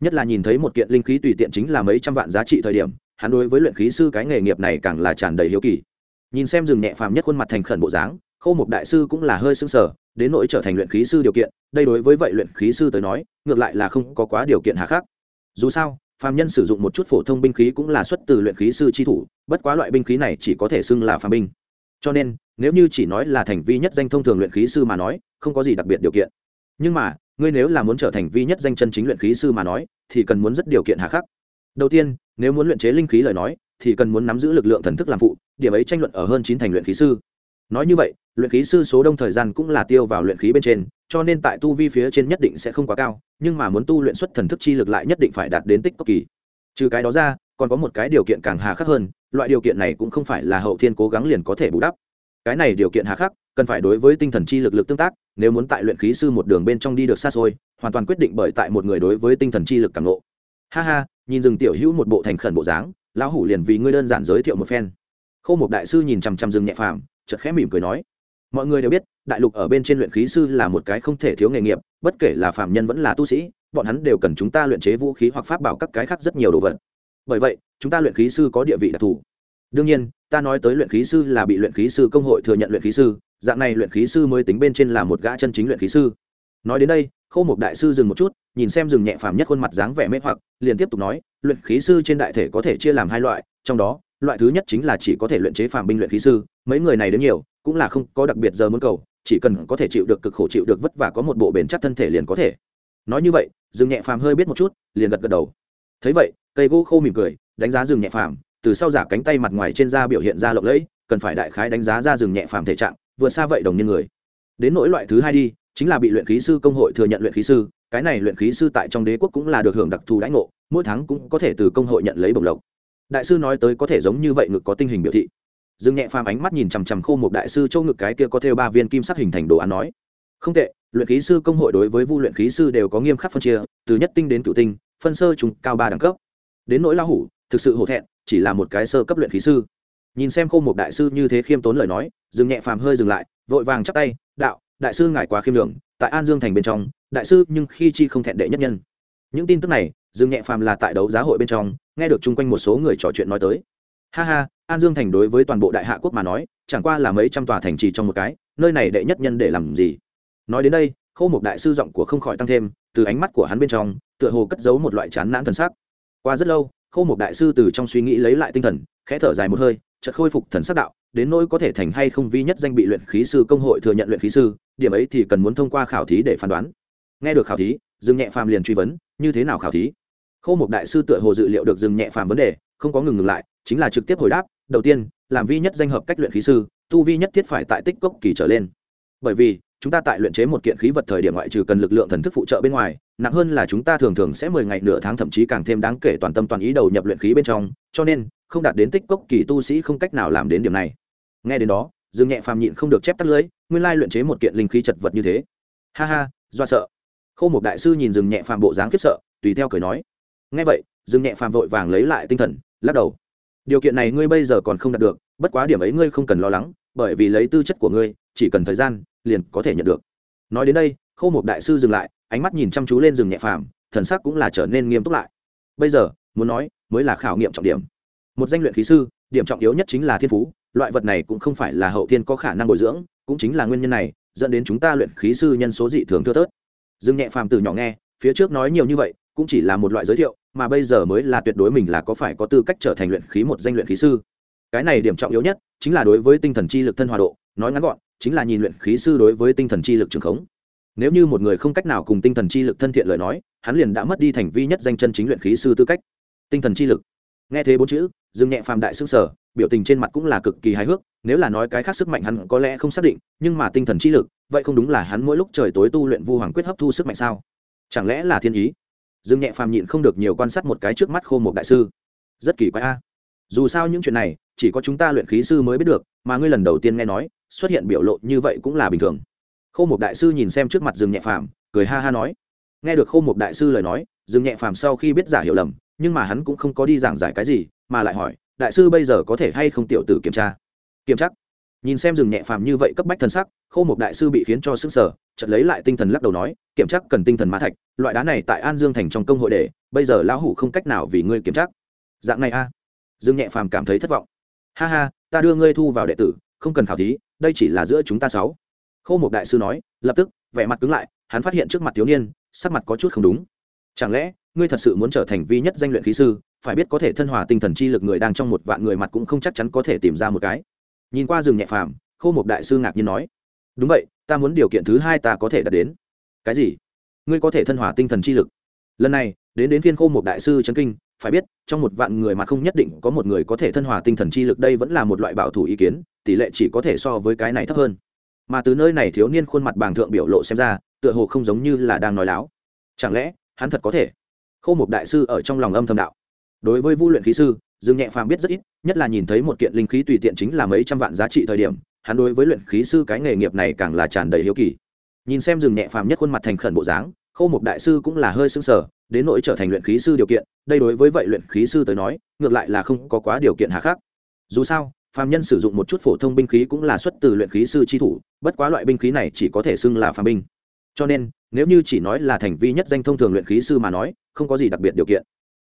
nhất là nhìn thấy một kiện linh khí tùy tiện chính là mấy trăm vạn giá trị thời điểm, hắn đối với luyện khí sư cái nghề nghiệp này càng là tràn đầy hiếu kỳ. Nhìn xem rừng nhẹ phàm nhất khuôn mặt thành khẩn bộ dáng, khâu một đại sư cũng là hơi sưng sờ. đến nỗi trở thành luyện khí sư điều kiện, đây đối với vậy luyện khí sư tới nói, ngược lại là không có quá điều kiện hà khắc. Dù sao, phàm nhân sử dụng một chút phổ thông binh khí cũng là xuất từ luyện khí sư chi thủ, bất quá loại binh khí này chỉ có thể xưng là phàm binh. Cho nên, nếu như chỉ nói là thành vi nhất danh thông thường luyện khí sư mà nói, không có gì đặc biệt điều kiện. Nhưng mà ngươi nếu là muốn trở thành vi nhất danh chân chính luyện khí sư mà nói, thì cần muốn rất điều kiện hà khắc. Đầu tiên, nếu muốn luyện chế linh khí lời nói, thì cần muốn nắm giữ lực lượng thần thức làm phụ, điểm ấy tranh luận ở hơn chín thành luyện khí sư. Nói như vậy, luyện khí sư số đông thời gian cũng là tiêu vào luyện khí bên trên, cho nên tại tu vi phía trên nhất định sẽ không quá cao, nhưng mà muốn tu luyện xuất thần thức chi lực lại nhất định phải đạt đến tích cực kỳ. Trừ cái đó ra, còn có một cái điều kiện càng hà khắc hơn, loại điều kiện này cũng không phải là hậu thiên cố gắng liền có thể bù đắp. Cái này điều kiện hà khắc, cần phải đối với tinh thần chi lực lực tương tác nếu muốn tại luyện khí sư một đường bên trong đi được xa xôi, hoàn toàn quyết định bởi tại một người đối với tinh thần chi lực càng lộ ha ha, nhìn rừng tiểu hữu một bộ thành khẩn bộ dáng, lão hủ liền vì ngươi đơn giản giới thiệu một phen. Khâu một đại sư nhìn chằm chằm rừng nhẹ phàm, chợt khẽ mỉm cười nói, mọi người đều biết, đại lục ở bên trên luyện khí sư là một cái không thể thiếu nghề nghiệp, bất kể là phạm nhân vẫn là tu sĩ, bọn hắn đều cần chúng ta luyện chế vũ khí hoặc pháp bảo các cái khác rất nhiều đồ vật. Bởi vậy, chúng ta luyện khí sư có địa vị đặc thù. Đương nhiên, ta nói tới luyện khí sư là bị luyện khí sư công hội thừa nhận luyện khí sư dạng này luyện khí sư mới tính bên trên là một gã chân chính luyện khí sư. Nói đến đây, khâu một đại sư dừng một chút, nhìn xem rừng nhẹ phàm nhất khuôn mặt dáng vẻ mê hoặc, liền tiếp tục nói, luyện khí sư trên đại thể có thể chia làm hai loại, trong đó, loại thứ nhất chính là chỉ có thể luyện chế phàm binh luyện khí sư, mấy người này đến nhiều, cũng là không có đặc biệt giờ muốn cầu, chỉ cần có thể chịu được cực khổ chịu được vất vả có một bộ bền chắc thân thể liền có thể. Nói như vậy, rừng nhẹ phàm hơi biết một chút, liền gật gật đầu. Thấy vậy, cây gỗ khô mỉm cười, đánh giá rừng nhẹ phàm, từ sau giả cánh tay mặt ngoài trên da biểu hiện ra lộng lẫy, cần phải đại khái đánh giá ra rừng nhẹ phàm thể trạng vượt xa vậy đồng nhân người. Đến nỗi loại thứ hai đi, chính là bị luyện khí sư công hội thừa nhận luyện khí sư, cái này luyện khí sư tại trong đế quốc cũng là được hưởng đặc thù đãi ngộ, mỗi tháng cũng có thể từ công hội nhận lấy bổng lộc. Đại sư nói tới có thể giống như vậy ngực có tinh hình biểu thị. Dương nhẹ phàm ánh mắt nhìn chằm chằm khô một đại sư châu ngực cái kia có theo ba viên kim sắc hình thành đồ án nói. Không tệ, luyện khí sư công hội đối với vu luyện khí sư đều có nghiêm khắc phân chia, từ nhất tinh đến cựu tinh, phân sơ trùng cao ba đẳng cấp. Đến nỗi la hủ, thực sự hổ thẹn, chỉ là một cái sơ cấp luyện khí sư nhìn xem khô một đại sư như thế khiêm tốn lời nói, dừng nhẹ phàm hơi dừng lại, vội vàng chắp tay, đạo, đại sư ngài quá khiêm đường tại an dương thành bên trong, đại sư nhưng khi chi không thẹn đệ nhất nhân. Những tin tức này, dừng nhẹ phàm là tại đấu giá hội bên trong, nghe được chung quanh một số người trò chuyện nói tới. Ha ha, an dương thành đối với toàn bộ đại hạ quốc mà nói, chẳng qua là mấy trăm tòa thành trì trong một cái, nơi này đệ nhất nhân để làm gì? Nói đến đây khâu một đại sư giọng của không khỏi tăng thêm, từ ánh mắt của hắn bên trong, tựa hồ cất giấu một loại chán nản thần sắc. Qua rất lâu khâu một đại sư từ trong suy nghĩ lấy lại tinh thần, khẽ thở dài một hơi chợt khôi phục thần sắc đạo, đến nỗi có thể thành hay không vi nhất danh bị luyện khí sư công hội thừa nhận luyện khí sư, điểm ấy thì cần muốn thông qua khảo thí để phán đoán. Nghe được khảo thí, dương nhẹ phàm liền truy vấn, như thế nào khảo thí? Khâu một đại sư tựa hồ dự liệu được dương nhẹ phàm vấn đề, không có ngừng ngừng lại, chính là trực tiếp hồi đáp, đầu tiên, làm vi nhất danh hợp cách luyện khí sư, tu vi nhất thiết phải tại tích cốc kỳ trở lên. Bởi vì, chúng ta tại luyện chế một kiện khí vật thời điểm ngoại trừ cần lực lượng thần thức phụ trợ bên ngoài, nặng hơn là chúng ta thường thường sẽ mười ngày nửa tháng thậm chí càng thêm đáng kể toàn tâm toàn ý đầu nhập luyện khí bên trong, cho nên không đạt đến tích cốc kỳ tu sĩ không cách nào làm đến điểm này. Nghe đến đó, dương nhẹ phàm nhịn không được chép tắt lưới, nguyên lai luyện chế một kiện linh khí chật vật như thế. Ha ha, do sợ. Khâu một đại sư nhìn dương nhẹ phàm bộ dáng khiếp sợ, tùy theo cười nói. Nghe vậy, dương nhẹ phàm vội vàng lấy lại tinh thần, lắc đầu. Điều kiện này ngươi bây giờ còn không đạt được, bất quá điểm ấy ngươi không cần lo lắng, bởi vì lấy tư chất của ngươi, chỉ cần thời gian, liền có thể nhận được. Nói đến đây khâu một đại sư dừng lại, ánh mắt nhìn chăm chú lên rừng nhẹ phàm, thần sắc cũng là trở nên nghiêm túc lại. Bây giờ, muốn nói, mới là khảo nghiệm trọng điểm một danh luyện khí sư, điểm trọng yếu nhất chính là thiên phú, loại vật này cũng không phải là hậu thiên có khả năng bồi dưỡng, cũng chính là nguyên nhân này, dẫn đến chúng ta luyện khí sư nhân số dị thường thưa thớt. Dương nhẹ phàm từ nhỏ nghe, phía trước nói nhiều như vậy, cũng chỉ là một loại giới thiệu, mà bây giờ mới là tuyệt đối mình là có phải có tư cách trở thành luyện khí một danh luyện khí sư. Cái này điểm trọng yếu nhất, chính là đối với tinh thần chi lực thân hòa độ, nói ngắn gọn, chính là nhìn luyện khí sư đối với tinh thần chi lực trường khống. Nếu như một người không cách nào cùng tinh thần chi lực thân thiện lời nói, hắn liền đã mất đi thành vi nhất danh chân chính luyện khí sư tư cách. Tinh thần chi lực nghe thế bốn chữ, dương nhẹ phàm đại xương sở biểu tình trên mặt cũng là cực kỳ hài hước, nếu là nói cái khác sức mạnh hắn có lẽ không xác định, nhưng mà tinh thần trí lực, vậy không đúng là hắn mỗi lúc trời tối tu luyện vu hoàng quyết hấp thu sức mạnh sao? Chẳng lẽ là thiên ý? Dương nhẹ phàm nhịn không được nhiều quan sát một cái trước mắt khô một đại sư. Rất kỳ quái a. Dù sao những chuyện này, chỉ có chúng ta luyện khí sư mới biết được, mà ngươi lần đầu tiên nghe nói, xuất hiện biểu lộ như vậy cũng là bình thường. Khô một đại sư nhìn xem trước mặt dương nhẹ phàm, cười ha ha nói. Nghe được khô một đại sư lời nói, dương nhẹ phàm sau khi biết giả hiểu lầm nhưng mà hắn cũng không có đi giảng giải cái gì, mà lại hỏi, đại sư bây giờ có thể hay không tiểu tử kiểm tra? Kiểm chắc nhìn xem rừng nhẹ phàm như vậy cấp bách thân sắc khâu một đại sư bị khiến cho sức sở chật lấy lại tinh thần lắc đầu nói, kiểm chắc cần tinh thần ma thạch, loại đá này tại an dương thành trong công hội để, bây giờ lão hủ không cách nào vì ngươi kiểm tra. Dạng này à? a dương nhẹ phàm cảm thấy thất vọng. Ha ha, ta đưa ngươi thu vào đệ tử, không cần khảo thí, đây chỉ là giữa chúng ta sáu. Khâu một đại sư nói, lập tức, vẻ mặt cứng lại, hắn phát hiện trước mặt thiếu niên, sắc mặt có chút không đúng. Chẳng lẽ ngươi thật sự muốn trở thành vi nhất danh luyện khí sư, phải biết có thể thân hòa tinh thần chi lực người đang trong một vạn người mặt cũng không chắc chắn có thể tìm ra một cái. Nhìn qua rừng nhẹ phàm, khô một đại sư ngạc nhiên nói, đúng vậy, ta muốn điều kiện thứ hai ta có thể đạt đến. Cái gì? Ngươi có thể thân hòa tinh thần chi lực? Lần này, đến đến phiên khô một đại sư trấn kinh, phải biết, trong một vạn người mà không nhất định có một người có thể thân hòa tinh thần chi lực, đây vẫn là một loại bảo thủ ý kiến, tỷ lệ chỉ có thể so với cái này thấp hơn. Mà từ nơi này thiếu niên khuôn mặt bàng thượng biểu lộ xem ra, tựa hồ không giống như là đang nói láo. Chẳng lẽ, hắn thật có thể? Khâu một đại sư ở trong lòng âm thầm đạo. Đối với vu luyện khí sư, dương nhẹ phàm biết rất ít, nhất là nhìn thấy một kiện linh khí tùy tiện chính là mấy trăm vạn giá trị thời điểm, hắn đối với luyện khí sư cái nghề nghiệp này càng là tràn đầy hiếu kỳ. Nhìn xem Dương nhẹ phàm nhất khuôn mặt thành khẩn bộ dáng, khâu một đại sư cũng là hơi sưng sở đến nỗi trở thành luyện khí sư điều kiện, đây đối với vậy luyện khí sư tới nói, ngược lại là không có quá điều kiện hà khắc. Dù sao, phàm nhân sử dụng một chút phổ thông binh khí cũng là xuất từ luyện khí sư chi thủ, bất quá loại binh khí này chỉ có thể xưng là phàm binh cho nên, nếu như chỉ nói là thành vi nhất danh thông thường luyện khí sư mà nói, không có gì đặc biệt điều kiện.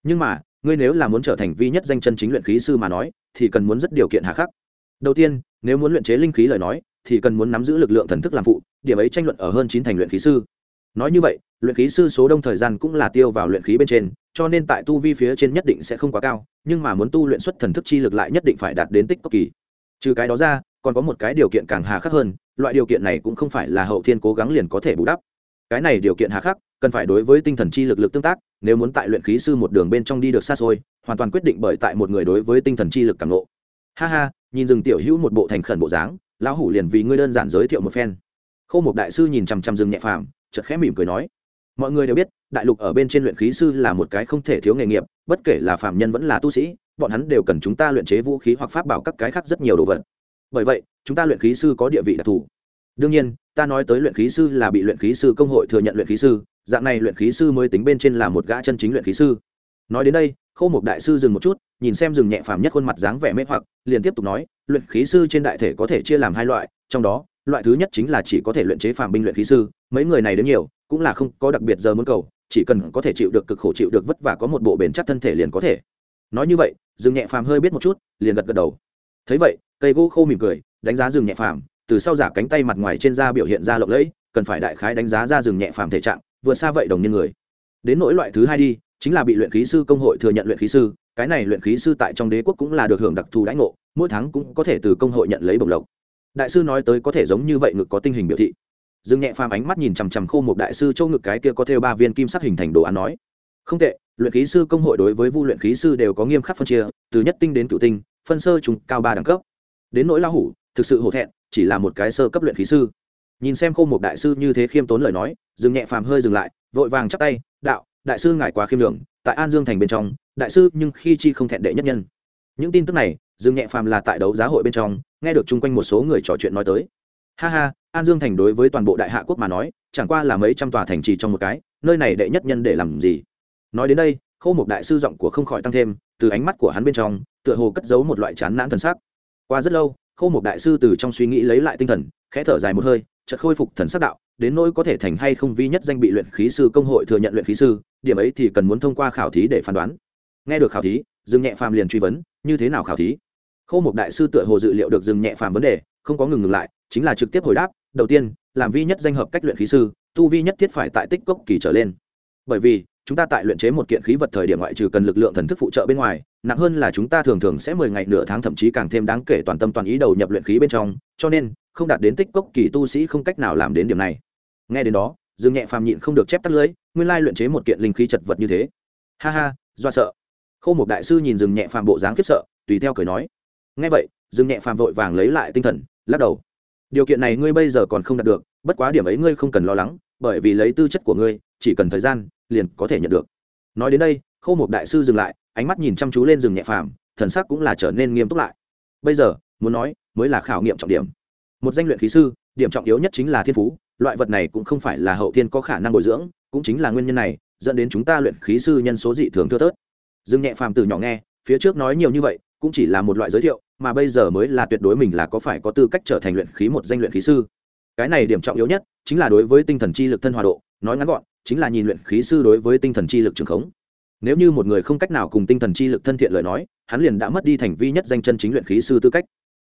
Nhưng mà, ngươi nếu là muốn trở thành vi nhất danh chân chính luyện khí sư mà nói, thì cần muốn rất điều kiện hà khắc. Đầu tiên, nếu muốn luyện chế linh khí lời nói, thì cần muốn nắm giữ lực lượng thần thức làm phụ, điểm ấy tranh luận ở hơn chín thành luyện khí sư. Nói như vậy, luyện khí sư số đông thời gian cũng là tiêu vào luyện khí bên trên, cho nên tại tu vi phía trên nhất định sẽ không quá cao, nhưng mà muốn tu luyện xuất thần thức chi lực lại nhất định phải đạt đến tích cốc kỳ. Trừ cái đó ra còn có một cái điều kiện càng hà khắc hơn, loại điều kiện này cũng không phải là hậu thiên cố gắng liền có thể bù đắp. Cái này điều kiện hà khắc, cần phải đối với tinh thần chi lực lực tương tác, nếu muốn tại luyện khí sư một đường bên trong đi được xa xôi, hoàn toàn quyết định bởi tại một người đối với tinh thần chi lực càng lộ ha ha, nhìn rừng tiểu hữu một bộ thành khẩn bộ dáng, lão hủ liền vì ngươi đơn giản giới thiệu một phen. Khâu một đại sư nhìn chằm chằm rừng nhẹ phàm, chợt khẽ mỉm cười nói, mọi người đều biết, đại lục ở bên trên luyện khí sư là một cái không thể thiếu nghề nghiệp, bất kể là phạm nhân vẫn là tu sĩ, bọn hắn đều cần chúng ta luyện chế vũ khí hoặc pháp bảo các cái khác rất nhiều đồ vật bởi vậy, chúng ta luyện khí sư có địa vị đặc thù. Đương nhiên, ta nói tới luyện khí sư là bị luyện khí sư công hội thừa nhận luyện khí sư, dạng này luyện khí sư mới tính bên trên là một gã chân chính luyện khí sư. Nói đến đây khâu một đại sư dừng một chút, nhìn xem rừng nhẹ phàm nhất khuôn mặt dáng vẻ mê hoặc, liền tiếp tục nói, luyện khí sư trên đại thể có thể chia làm hai loại, trong đó, loại thứ nhất chính là chỉ có thể luyện chế phàm binh luyện khí sư, mấy người này đến nhiều, cũng là không có đặc biệt giờ muốn cầu, chỉ cần có thể chịu được cực khổ chịu được vất vả có một bộ bền chắc thân thể liền có thể. Nói như vậy, rừng nhẹ phàm hơi biết một chút, liền gật gật đầu. Thấy vậy cây gỗ khô mỉm cười, đánh giá rừng nhẹ phàm, từ sau giả cánh tay mặt ngoài trên da biểu hiện ra lộng lẫy, cần phải đại khái đánh giá ra rừng nhẹ phàm thể trạng, vượt xa vậy đồng nhân người. Đến nỗi loại thứ hai đi, chính là bị luyện khí sư công hội thừa nhận luyện khí sư, cái này luyện khí sư tại trong đế quốc cũng là được hưởng đặc thù đãi ngộ, mỗi tháng cũng có thể từ công hội nhận lấy bổng lộc. Đại sư nói tới có thể giống như vậy ngực có tinh hình biểu thị. Dương nhẹ phàm ánh mắt nhìn chằm chằm khô một đại sư châu ngực cái kia có theo ba viên kim sắc hình thành đồ án nói. Không tệ, luyện khí sư công hội đối với vu luyện khí sư đều có nghiêm khắc phân chia, từ nhất tinh đến cựu tinh, phân sơ trùng cao ba đẳng cấp đến nỗi lao hủ, thực sự hổ thẹn, chỉ là một cái sơ cấp luyện khí sư. Nhìn xem khô một đại sư như thế khiêm tốn lời nói, dương nhẹ phàm hơi dừng lại, vội vàng chắp tay, đạo, đại sư ngài quá khiêm đường tại an dương thành bên trong, đại sư nhưng khi chi không thẹn đệ nhất nhân. Những tin tức này, dương nhẹ phàm là tại đấu giá hội bên trong, nghe được chung quanh một số người trò chuyện nói tới. Ha ha, an dương thành đối với toàn bộ đại hạ quốc mà nói, chẳng qua là mấy trăm tòa thành trì trong một cái, nơi này đệ nhất nhân để làm gì? Nói đến đây, khô một đại sư giọng của không khỏi tăng thêm, từ ánh mắt của hắn bên trong, tựa hồ cất giấu một loại chán nản thần sắc qua rất lâu, khâu một đại sư từ trong suy nghĩ lấy lại tinh thần, khẽ thở dài một hơi, chợt khôi phục thần sắc đạo, đến nỗi có thể thành hay không vi nhất danh bị luyện khí sư công hội thừa nhận luyện khí sư, điểm ấy thì cần muốn thông qua khảo thí để phán đoán. Nghe được khảo thí, dương nhẹ phàm liền truy vấn, như thế nào khảo thí? Khâu một đại sư tựa hồ dự liệu được dừng nhẹ phàm vấn đề, không có ngừng ngừng lại, chính là trực tiếp hồi đáp, đầu tiên, làm vi nhất danh hợp cách luyện khí sư, tu vi nhất thiết phải tại tích cốc kỳ trở lên. Bởi vì chúng ta tại luyện chế một kiện khí vật thời điểm ngoại trừ cần lực lượng thần thức phụ trợ bên ngoài, nặng hơn là chúng ta thường thường sẽ mười ngày nửa tháng thậm chí càng thêm đáng kể toàn tâm toàn ý đầu nhập luyện khí bên trong, cho nên, không đạt đến tích cốc kỳ tu sĩ không cách nào làm đến điểm này. Nghe đến đó, dương nhẹ phàm nhịn không được chép tắt lưới, nguyên lai luyện chế một kiện linh khí chật vật như thế. Ha ha, do sợ. Khâu một đại sư nhìn dương nhẹ phàm bộ dáng khiếp sợ, tùy theo cười nói. Nghe vậy, dương nhẹ phàm vội vàng lấy lại tinh thần, lắc đầu. Điều kiện này ngươi bây giờ còn không đạt được, bất quá điểm ấy ngươi không cần lo lắng bởi vì lấy tư chất của ngươi, chỉ cần thời gian, liền có thể nhận được. Nói đến đây, khâu một đại sư dừng lại, ánh mắt nhìn chăm chú lên rừng nhẹ phàm, thần sắc cũng là trở nên nghiêm túc lại. Bây giờ, muốn nói, mới là khảo nghiệm trọng điểm. Một danh luyện khí sư, điểm trọng yếu nhất chính là thiên phú, loại vật này cũng không phải là hậu thiên có khả năng bồi dưỡng, cũng chính là nguyên nhân này, dẫn đến chúng ta luyện khí sư nhân số dị thường thưa thớt. Dương nhẹ phàm từ nhỏ nghe, phía trước nói nhiều như vậy, cũng chỉ là một loại giới thiệu, mà bây giờ mới là tuyệt đối mình là có phải có tư cách trở thành luyện khí một danh luyện khí sư cái này điểm trọng yếu nhất chính là đối với tinh thần chi lực thân hòa độ, nói ngắn gọn, chính là nhìn luyện khí sư đối với tinh thần chi lực trường khống. Nếu như một người không cách nào cùng tinh thần chi lực thân thiện lời nói, hắn liền đã mất đi thành vi nhất danh chân chính luyện khí sư tư cách.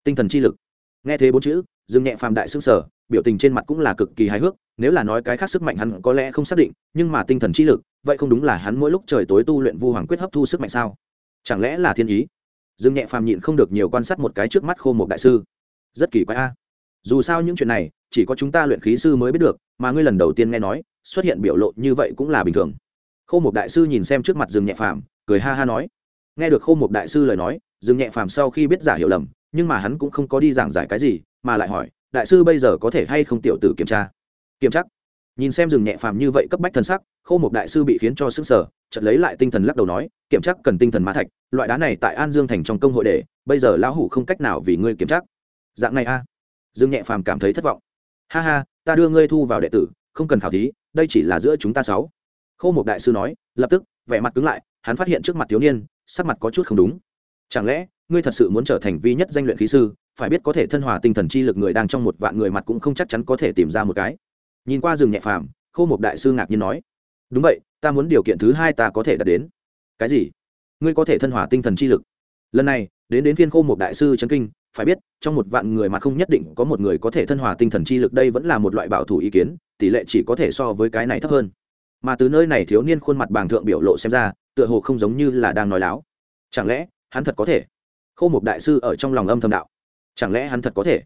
Tinh thần chi lực. Nghe thế bốn chữ, dương nhẹ phàm đại xương sở biểu tình trên mặt cũng là cực kỳ hài hước, nếu là nói cái khác sức mạnh hắn có lẽ không xác định, nhưng mà tinh thần chi lực, vậy không đúng là hắn mỗi lúc trời tối tu luyện vu hoàng quyết hấp thu sức mạnh sao? Chẳng lẽ là thiên ý? Dương nhẹ phàm nhịn không được nhiều quan sát một cái trước mắt khô một đại sư. Rất kỳ quái a dù sao những chuyện này, chỉ có chúng ta luyện khí sư mới biết được, mà ngươi lần đầu tiên nghe nói, xuất hiện biểu lộ như vậy cũng là bình thường khô một đại sư nhìn xem trước mặt dương nhẹ phàm, cười ha ha nói nghe được khô một đại sư lời nói, dương nhẹ phàm sau khi biết giả hiểu lầm, nhưng mà hắn cũng không có đi giảng giải cái gì, mà lại hỏi, đại sư bây giờ có thể hay không tiểu tử kiểm tra kiểm chắc nhìn xem rừng nhẹ phàm như vậy cấp bách thân sắc, khô một đại sư bị khiến cho sức sở chợt lấy lại tinh thần lắc đầu nói, kiểm chắc cần tinh thần ma thạch, loại đá này tại an dương thành trong công hội để, bây giờ lão hủ không cách nào vì ngươi kiểm chắc. dạng này a à dương nhẹ phàm cảm thấy thất vọng. Ha ha, ta đưa ngươi thu vào đệ tử, không cần khảo thí, đây chỉ là giữa chúng ta sáu. Khô một đại sư nói, lập tức, vẻ mặt cứng lại, hắn phát hiện trước mặt thiếu niên, sắc mặt có chút không đúng. Chẳng lẽ, ngươi thật sự muốn trở thành vi nhất danh luyện khí sư, phải biết có thể thân hòa tinh thần chi lực người đang trong một vạn người mặt cũng không chắc chắn có thể tìm ra một cái. Nhìn qua rừng nhẹ phàm, khô một đại sư ngạc nhiên nói, đúng vậy, ta muốn điều kiện thứ hai ta có thể đạt đến. Cái gì? Ngươi có thể thân hòa tinh thần chi lực. Lần này, đến đến phiên khô một đại sư chấn kinh phải biết, trong một vạn người mà không nhất định có một người có thể thân hòa tinh thần chi lực, đây vẫn là một loại bảo thủ ý kiến, tỷ lệ chỉ có thể so với cái này thấp hơn. Mà từ nơi này thiếu niên khuôn mặt bàng thượng biểu lộ xem ra, tựa hồ không giống như là đang nói láo. Chẳng lẽ, hắn thật có thể? Khô một đại sư ở trong lòng âm thầm đạo. Chẳng lẽ hắn thật có thể?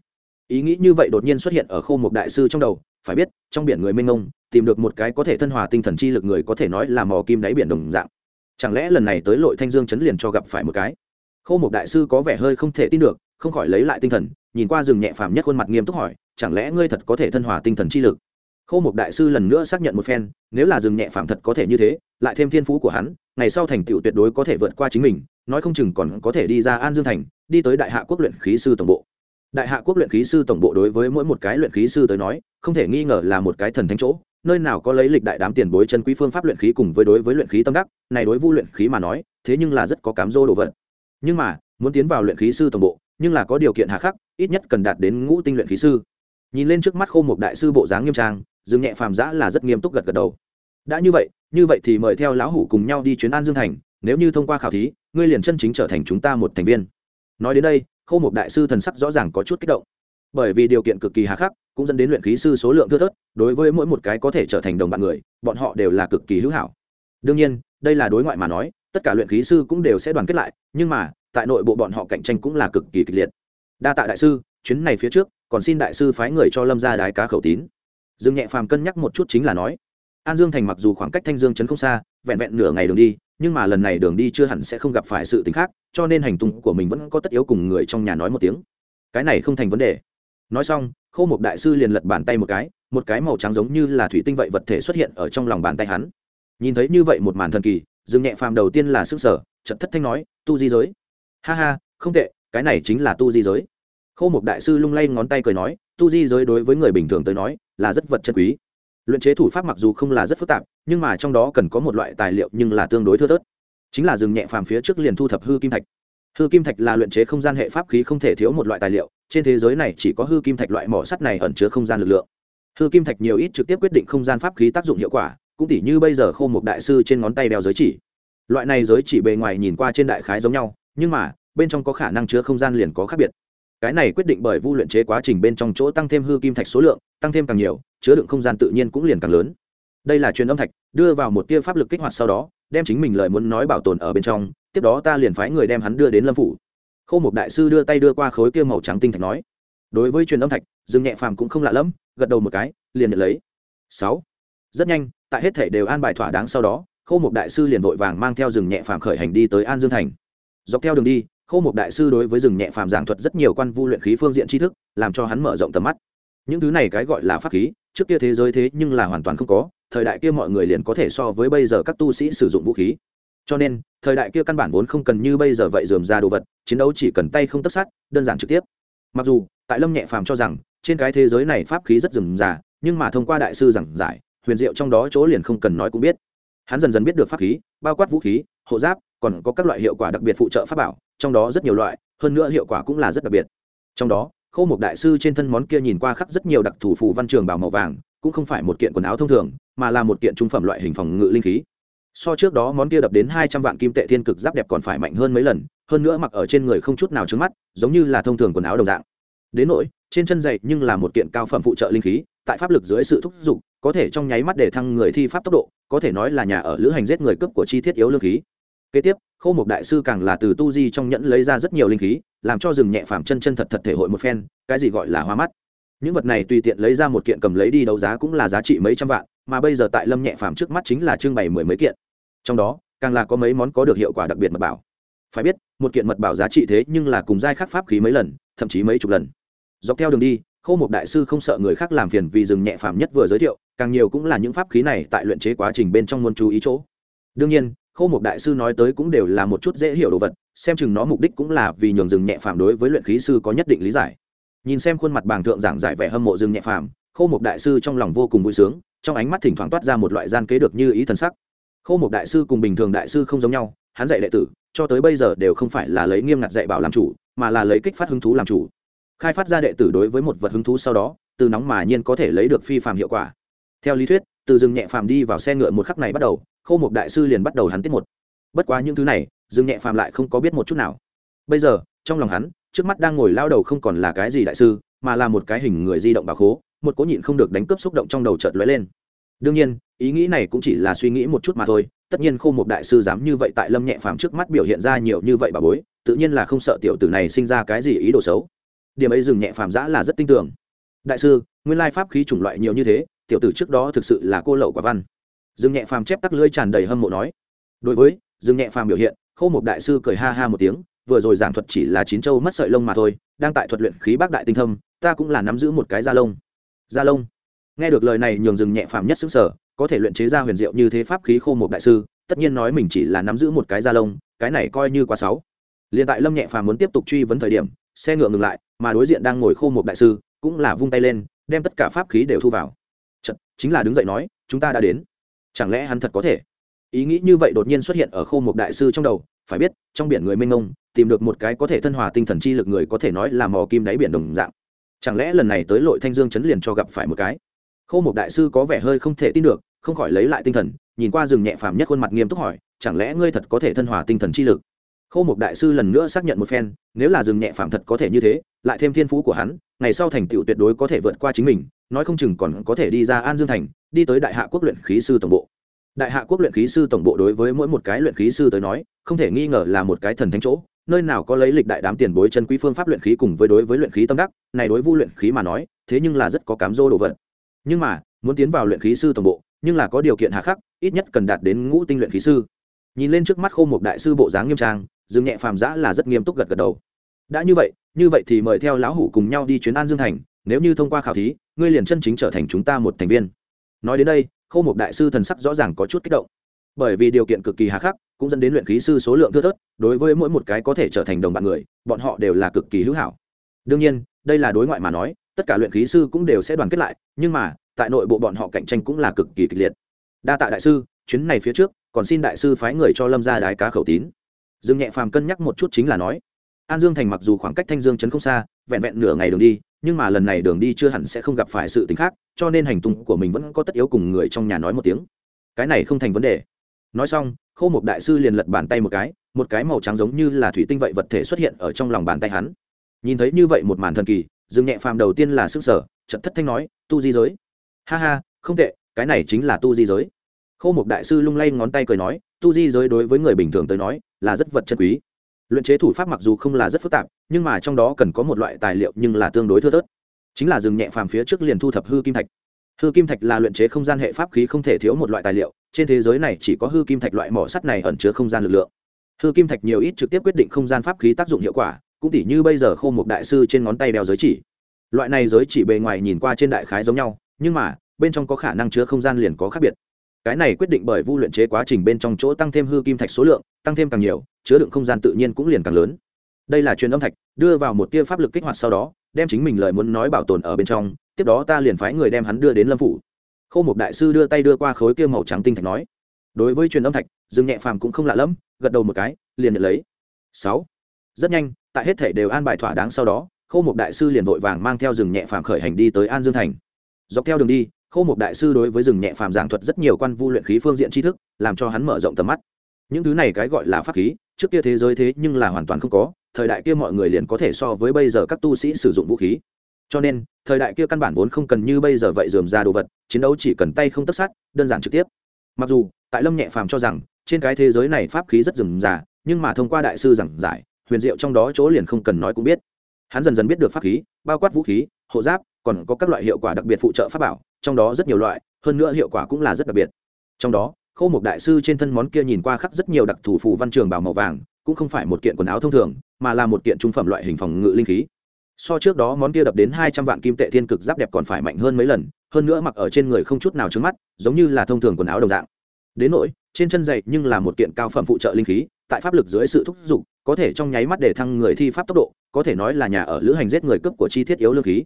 Ý nghĩ như vậy đột nhiên xuất hiện ở khô một đại sư trong đầu, phải biết, trong biển người mênh mông, tìm được một cái có thể thân hòa tinh thần chi lực người có thể nói là mò kim đáy biển đồng dạng. Chẳng lẽ lần này tới lội thanh dương chấn liền cho gặp phải một cái? Khô một đại sư có vẻ hơi không thể tin được, không khỏi lấy lại tinh thần, nhìn qua rừng nhẹ phàm nhất khuôn mặt nghiêm túc hỏi, chẳng lẽ ngươi thật có thể thân hòa tinh thần chi lực? Khô một đại sư lần nữa xác nhận một phen, nếu là rừng nhẹ phàm thật có thể như thế, lại thêm thiên phú của hắn, ngày sau thành tựu tuyệt đối có thể vượt qua chính mình, nói không chừng còn có thể đi ra an dương thành, đi tới đại hạ quốc luyện khí sư tổng bộ. Đại hạ quốc luyện khí sư tổng bộ đối với mỗi một cái luyện khí sư tới nói, không thể nghi ngờ là một cái thần thánh chỗ, nơi nào có lấy lịch đại đám tiền bối chân quý phương pháp luyện khí cùng với đối với luyện khí tâm đắc, này đối vu luyện khí mà nói, thế nhưng là rất có cám dỗ đồ vật nhưng mà, muốn tiến vào luyện khí sư tổng bộ, nhưng là có điều kiện hà khắc, ít nhất cần đạt đến ngũ tinh luyện khí sư. Nhìn lên trước mắt khô một đại sư bộ dáng nghiêm trang, dương nhẹ phàm giã là rất nghiêm túc gật gật đầu. Đã như vậy như vậy thì mời theo lão hủ cùng nhau đi chuyến an dương thành, nếu như thông qua khảo thí, ngươi liền chân chính trở thành chúng ta một thành viên. Nói đến đây khâu một đại sư thần sắc rõ ràng có chút kích động. Bởi vì điều kiện cực kỳ hà khắc, cũng dẫn đến luyện khí sư số lượng thưa thớt, đối với mỗi một cái có thể trở thành đồng bạn người, bọn họ đều là cực kỳ hữu hảo. Đương nhiên, đây là đối ngoại mà nói tất cả luyện khí sư cũng đều sẽ đoàn kết lại, nhưng mà, tại nội bộ bọn họ cạnh tranh cũng là cực kỳ kịch liệt. Đa tạ đại sư, chuyến này phía trước, còn xin đại sư phái người cho lâm ra đái cá khẩu tín. Dương nhẹ phàm cân nhắc một chút chính là nói. An dương thành mặc dù khoảng cách thanh dương chấn không xa, vẹn vẹn nửa ngày đường đi, nhưng mà lần này đường đi chưa hẳn sẽ không gặp phải sự t ì n h khác, cho nên hành tung của mình vẫn có tất yếu cùng người trong nhà nói một tiếng. Cái này không thành vấn đề. Nói xong, khô một đại sư liền lật bàn tay một cái một cái màu trắng giống như là thủy tinh vậy vật thể xuất hiện ở trong lòng bàn tay hắn. Nhìn thấy như vậy một màn thần kỳ dương nhẹ phàm đầu tiên là sức sở trận thất thanh nói, tu di giới. Ha ha, không tệ, cái này chính là tu di giới. Khô một đại sư lung lay ngón tay cười nói, tu di giới đối với người bình thường tới nói, là rất vật chân quý. Luyện chế thủ pháp mặc dù không là rất phức tạp, nhưng mà trong đó cần có một loại tài liệu nhưng là tương đối thưa thớt, chính là dừng nhẹ phàm phía trước liền thu thập hư kim thạch. Hư kim thạch là luyện chế không gian hệ pháp khí không thể thiếu một loại tài liệu, trên thế giới này chỉ có hư kim thạch loại mỏ sắt này ẩn chứa không gian lực lượng. Hư kim thạch nhiều ít trực tiếp quyết định không gian pháp khí tác dụng hiệu quả cũng tỉ như bây giờ khô một đại sư trên ngón tay đeo giới chỉ. Loại này giới chỉ bề ngoài nhìn qua trên đại khái giống nhau, nhưng mà, bên trong có khả năng chứa không gian liền có khác biệt. Cái này quyết định bởi vu luyện chế quá trình bên trong chỗ tăng thêm hư kim thạch số lượng, tăng thêm càng nhiều, chứa đựng không gian tự nhiên cũng liền càng lớn. Đây là truyền âm thạch, đưa vào một tia pháp lực kích hoạt sau đó, đem chính mình lời muốn nói bảo tồn ở bên trong, tiếp đó ta liền phái người đem hắn đưa đến lâm phủ. Khâu một đại sư đưa tay đưa qua khối kia màu trắng tinh thạch nói, đối với truyền âm thạch, dương nhẹ phàm cũng không lạ lẫm, gật đầu một cái, liền nhận lấy. Sáu. Rất nhanh tại hết thể đều an bài thỏa đáng sau đó, khâu một đại sư liền vội vàng mang theo rừng nhẹ phàm khởi hành đi tới an dương thành. Dọc theo đường đi, khâu một đại sư đối với rừng nhẹ phàm giảng thuật rất nhiều quan vu luyện khí phương diện tri thức, làm cho hắn mở rộng tầm mắt. Những thứ này cái gọi là pháp khí, trước kia thế giới thế nhưng là hoàn toàn không có, thời đại kia mọi người liền có thể so với bây giờ các tu sĩ sử dụng vũ khí. Cho nên, thời đại kia căn bản vốn không cần như bây giờ vậy dườm ra đồ vật, chiến đấu chỉ cần tay không tất sát, đơn giản trực tiếp. Mặc dù, tại lâm nhẹ phàm cho rằng, trên cái thế giới này pháp khí rất dườm già, nhưng mà thông qua đại sư giảng giải huyền diệu trong đó chỗ liền không cần nói cũng biết. Hắn dần dần biết được pháp khí, bao quát vũ khí, hộ giáp, còn có các loại hiệu quả đặc biệt phụ trợ pháp bảo, trong đó rất nhiều loại, hơn nữa hiệu quả cũng là rất đặc biệt. Trong đó, khô một đại sư trên thân món kia nhìn qua khắc rất nhiều đặc thủ phù văn trường bảo màu vàng, cũng không phải một kiện quần áo thông thường, mà là một kiện trung phẩm loại hình phòng ngự linh khí. So trước đó món kia đập đến hai trăm vạn kim tệ thiên cực giáp đẹp còn phải mạnh hơn mấy lần, hơn nữa mặc ở trên người không chút nào trứng mắt, giống như là thông thường quần áo đồng dạng. Đến nỗi, trên chân dày nhưng là một kiện cao phẩm phụ trợ linh khí, tại pháp lực dưới sự thúc giục có thể trong nháy mắt để thăng người thi pháp tốc độ, có thể nói là nhà ở lữ hành giết người cấp của chi thiết yếu lương khí. Kế tiếp, khâu một đại sư càng là từ tu di trong nhẫn lấy ra rất nhiều linh khí, làm cho rừng nhẹ phàm chân chân thật thật thể hội một phen, cái gì gọi là hoa mắt. Những vật này tùy tiện lấy ra một kiện cầm lấy đi đấu giá cũng là giá trị mấy trăm vạn, mà bây giờ tại lâm nhẹ phàm trước mắt chính là trưng bày mười mấy kiện. Trong đó, càng là có mấy món có được hiệu quả đặc biệt mật bảo. Phải biết, một kiện mật bảo giá trị thế nhưng là cùng giai khắc pháp khí mấy lần, thậm chí mấy chục lần. Dọc theo đường đi, khâu một đại sư không sợ người khác làm phiền vì rừng nhẹ phàm nhất vừa giới thiệu càng nhiều cũng là những pháp khí này tại luyện chế quá trình bên trong muốn chú ý chỗ. Đương nhiên khâu một đại sư nói tới cũng đều là một chút dễ hiểu đồ vật, xem chừng nó mục đích cũng là vì nhường rừng nhẹ phàm đối với luyện khí sư có nhất định lý giải. Nhìn xem khuôn mặt bàng thượng giảng giải vẻ hâm mộ rừng nhẹ phàm khâu một đại sư trong lòng vô cùng vui sướng, trong ánh mắt thỉnh thoảng toát ra một loại gian kế được như ý thần sắc. Khâu một đại sư cùng bình thường đại sư không giống nhau, hắn dạy đệ tử, cho tới bây giờ đều không phải là lấy nghiêm ngặt dạy bảo làm chủ, mà là lấy kích phát hứng thú làm chủ. Khai phát ra đệ tử đối với một vật hứng thú sau đó, từ nóng mà nhiên có thể lấy được phi phàm hiệu quả theo lý thuyết, từ rừng nhẹ phàm đi vào xe ngựa một khắc này bắt đầu khâu một đại sư liền bắt đầu hắn tiết một. Bất quá những thứ này, rừng nhẹ phàm lại không có biết một chút nào. Bây giờ, trong lòng hắn, trước mắt đang ngồi lao đầu không còn là cái gì đại sư, mà là một cái hình người di động bà khố, một cố nhịn không được đánh cướp xúc động trong đầu chợt lóe lên. Đương nhiên, ý nghĩ này cũng chỉ là suy nghĩ một chút mà thôi, tất nhiên khô một đại sư dám như vậy tại lâm nhẹ phàm trước mắt biểu hiện ra nhiều như vậy bà bối, tự nhiên là không sợ tiểu tử này sinh ra cái gì ý đồ xấu. Điểm ấy dừng nhẹ phàm giã là rất tin tưởng. Đại sư, nguyên lai pháp khí chủng loại nhiều như thế tiểu tử trước đó thực sự là cô lậu quả văn. Dương nhẹ phàm chép tắc lưỡi tràn đầy hâm mộ nói, đối với Dương nhẹ phàm biểu hiện, khâu một đại sư cười ha ha một tiếng, vừa rồi giảng thuật chỉ là chín châu mất sợi lông mà thôi, đang tại thuật luyện khí bác đại tinh thâm, ta cũng là nắm giữ một cái da lông. Da lông? Nghe được lời này, nhường dừng nhẹ phàm nhất xứng sở có thể luyện chế ra huyền diệu như thế pháp khí khô một đại sư, tất nhiên nói mình chỉ là nắm giữ một cái da lông, cái này coi như quá sáu liền tại lâm nhẹ phàm muốn tiếp tục truy vấn thời điểm, xe ngựa ngừng lại, mà đối diện đang ngồi khô một đại sư cũng là vung tay lên, đem tất cả pháp khí đều thu vào chính là đứng dậy nói, chúng ta đã đến. Chẳng lẽ hắn thật có thể? Ý nghĩ như vậy đột nhiên xuất hiện ở khô một đại sư trong đầu, phải biết, trong biển người mênh mông, tìm được một cái có thể thân hòa tinh thần chi lực người có thể nói là mò kim đáy biển đồng dạng. Chẳng lẽ lần này tới lội thanh dương chấn liền cho gặp phải một cái? Khô một đại sư có vẻ hơi không thể tin được, không khỏi lấy lại tinh thần, nhìn qua rừng nhẹ phàm nhất khuôn mặt nghiêm túc hỏi, chẳng lẽ ngươi thật có thể thân hòa tinh thần chi lực? Khô một đại sư lần nữa xác nhận một phen, nếu là rừng nhẹ phàm thật có thể như thế, lại thêm thiên phú của hắn, ngày sau thành tựu tuyệt đối có thể vượt qua chính mình nói không chừng còn có thể đi ra an dương thành, đi tới đại hạ quốc luyện khí sư tổng bộ. Đại hạ quốc luyện khí sư tổng bộ đối với mỗi một cái luyện khí sư tới nói, không thể nghi ngờ là một cái thần thánh chỗ, nơi nào có lấy lịch đại đám tiền bối chân quý phương pháp luyện khí cùng với đối với luyện khí tâm đắc, này đối vu luyện khí mà nói, thế nhưng là rất có cám dỗ đồ vật. Nhưng mà, muốn tiến vào luyện khí sư tổng bộ, nhưng là có điều kiện hà khắc, ít nhất cần đạt đến ngũ tinh luyện khí sư. Nhìn lên trước mắt khô một đại sư bộ dáng nghiêm trang, dương nhẹ phàm giã là rất nghiêm túc gật gật đầu. Đã như vậy như vậy thì mời theo lão hủ cùng nhau đi chuyến an dương thành nếu như thông qua khảo thí, ngươi liền chân chính trở thành chúng ta một thành viên. Nói đến đây, khâu một đại sư thần sắc rõ ràng có chút kích động. Bởi vì điều kiện cực kỳ hà khắc, cũng dẫn đến luyện khí sư số lượng thưa thớt, đối với mỗi một cái có thể trở thành đồng bạn người, bọn họ đều là cực kỳ hữu hảo. Đương nhiên, đây là đối ngoại mà nói, tất cả luyện khí sư cũng đều sẽ đoàn kết lại, nhưng mà, tại nội bộ bọn họ cạnh tranh cũng là cực kỳ kịch liệt. Đa tạ đại sư, chuyến này phía trước, còn xin đại sư phái người cho lâm ra đái cá khẩu tín. Dương nhẹ phàm cân nhắc một chút chính là nói, an dương thành mặc dù khoảng cách thanh dương chấn không xa, vẹn vẹn nửa ngày đường đi nhưng mà lần này đường đi chưa hẳn sẽ không gặp phải sự t khác, cho nên hành tung của mình vẫn có tất yếu cùng người trong nhà nói một tiếng. Cái này không thành vấn đề. Nói xong, khâu một đại sư liền lật bàn tay một cái một cái màu trắng giống như là thủy tinh vậy vật thể xuất hiện ở trong lòng bàn tay hắn. Nhìn thấy như vậy một màn thần kỳ, dương nhẹ phàm đầu tiên là sức sở trận thất thanh nói, tu di giới. Ha ha, không tệ, cái này chính là tu di giới. Khâu một đại sư lung lay ngón tay cười nói, tu di giới đối với người bình thường tới nói, là rất vật chân quý luyện chế thủ pháp mặc dù không là rất phức tạp, nhưng mà trong đó cần có một loại tài liệu nhưng là tương đối thưa thớt. Chính là rừng nhẹ phàm phía trước liền thu thập hư kim thạch. Hư kim thạch là luyện chế không gian hệ pháp khí không thể thiếu một loại tài liệu, trên thế giới này chỉ có hư kim thạch loại mỏ sắt này ẩn chứa không gian lực lượng. Hư kim thạch nhiều ít trực tiếp quyết định không gian pháp khí tác dụng hiệu quả, cũng tỉ như bây giờ khô một đại sư trên ngón tay đeo giới chỉ. Loại này giới chỉ bề ngoài nhìn qua trên đại khái giống nhau, nhưng mà, bên trong có khả năng chứa không gian liền có khác biệt cái này quyết định bởi vu luyện chế quá trình bên trong chỗ tăng thêm hư kim thạch số lượng, tăng thêm càng nhiều, chứa đựng không gian tự nhiên cũng liền càng lớn. Đây là truyền âm thạch, đưa vào một tia pháp lực kích hoạt sau đó, đem chính mình lời muốn nói bảo tồn ở bên trong, tiếp đó ta liền phái người đem hắn đưa đến lâm phủ. Khâu một đại sư đưa tay đưa qua khối kia màu trắng tinh thạch nói, đối với truyền âm thạch, dương nhẹ phàm cũng không lạ lẫm, gật đầu một cái, liền nhận lấy. Sáu. Rất nhanh, tại hết thể đều an bài thỏa đáng sau đó khâu một đại sư liền vội vàng mang theo rừng nhẹ phàm khởi hành đi tới an dương thành. Dọc theo đường đi khô một đại sư đối với rừng nhẹ phàm giảng thuật rất nhiều quan vu luyện khí phương diện tri thức, làm cho hắn mở rộng tầm mắt. Những thứ này cái gọi là pháp khí, trước kia thế giới thế nhưng là hoàn toàn không có, thời đại kia mọi người liền có thể so với bây giờ các tu sĩ sử dụng vũ khí. Cho nên, thời đại kia căn bản vốn không cần như bây giờ vậy dườm ra đồ vật, chiến đấu chỉ cần tay không tất sát, đơn giản trực tiếp. Mặc dù, tại lâm nhẹ phàm cho rằng, trên cái thế giới này pháp khí rất dườm già, nhưng mà thông qua đại sư giảng giải, huyền diệu trong đó chỗ liền không cần nói cũng biết. Hắn dần dần biết được pháp khí, bao quát vũ khí, hộ giáp, còn có các loại hiệu quả đặc biệt phụ trợ pháp bảo trong đó rất nhiều loại, hơn nữa hiệu quả cũng là rất đặc biệt. Trong đó, khâu một đại sư trên thân món kia nhìn qua khắc rất nhiều đặc thủ phù văn trường bảo màu vàng, cũng không phải một kiện quần áo thông thường, mà là một kiện trung phẩm loại hình phòng ngự linh khí. So trước đó món kia đập đến hai trăm vạn kim tệ thiên cực giáp đẹp còn phải mạnh hơn mấy lần, hơn nữa mặc ở trên người không chút nào trứng mắt, giống như là thông thường quần áo đồng dạng. Đến nỗi, trên chân dày nhưng là một kiện cao phẩm phụ trợ linh khí, tại pháp lực dưới sự thúc giục, có thể trong nháy mắt để thăng người thi pháp tốc độ, có thể nói là nhà ở lữ hành giết người cấp của chi thiết yếu lương khí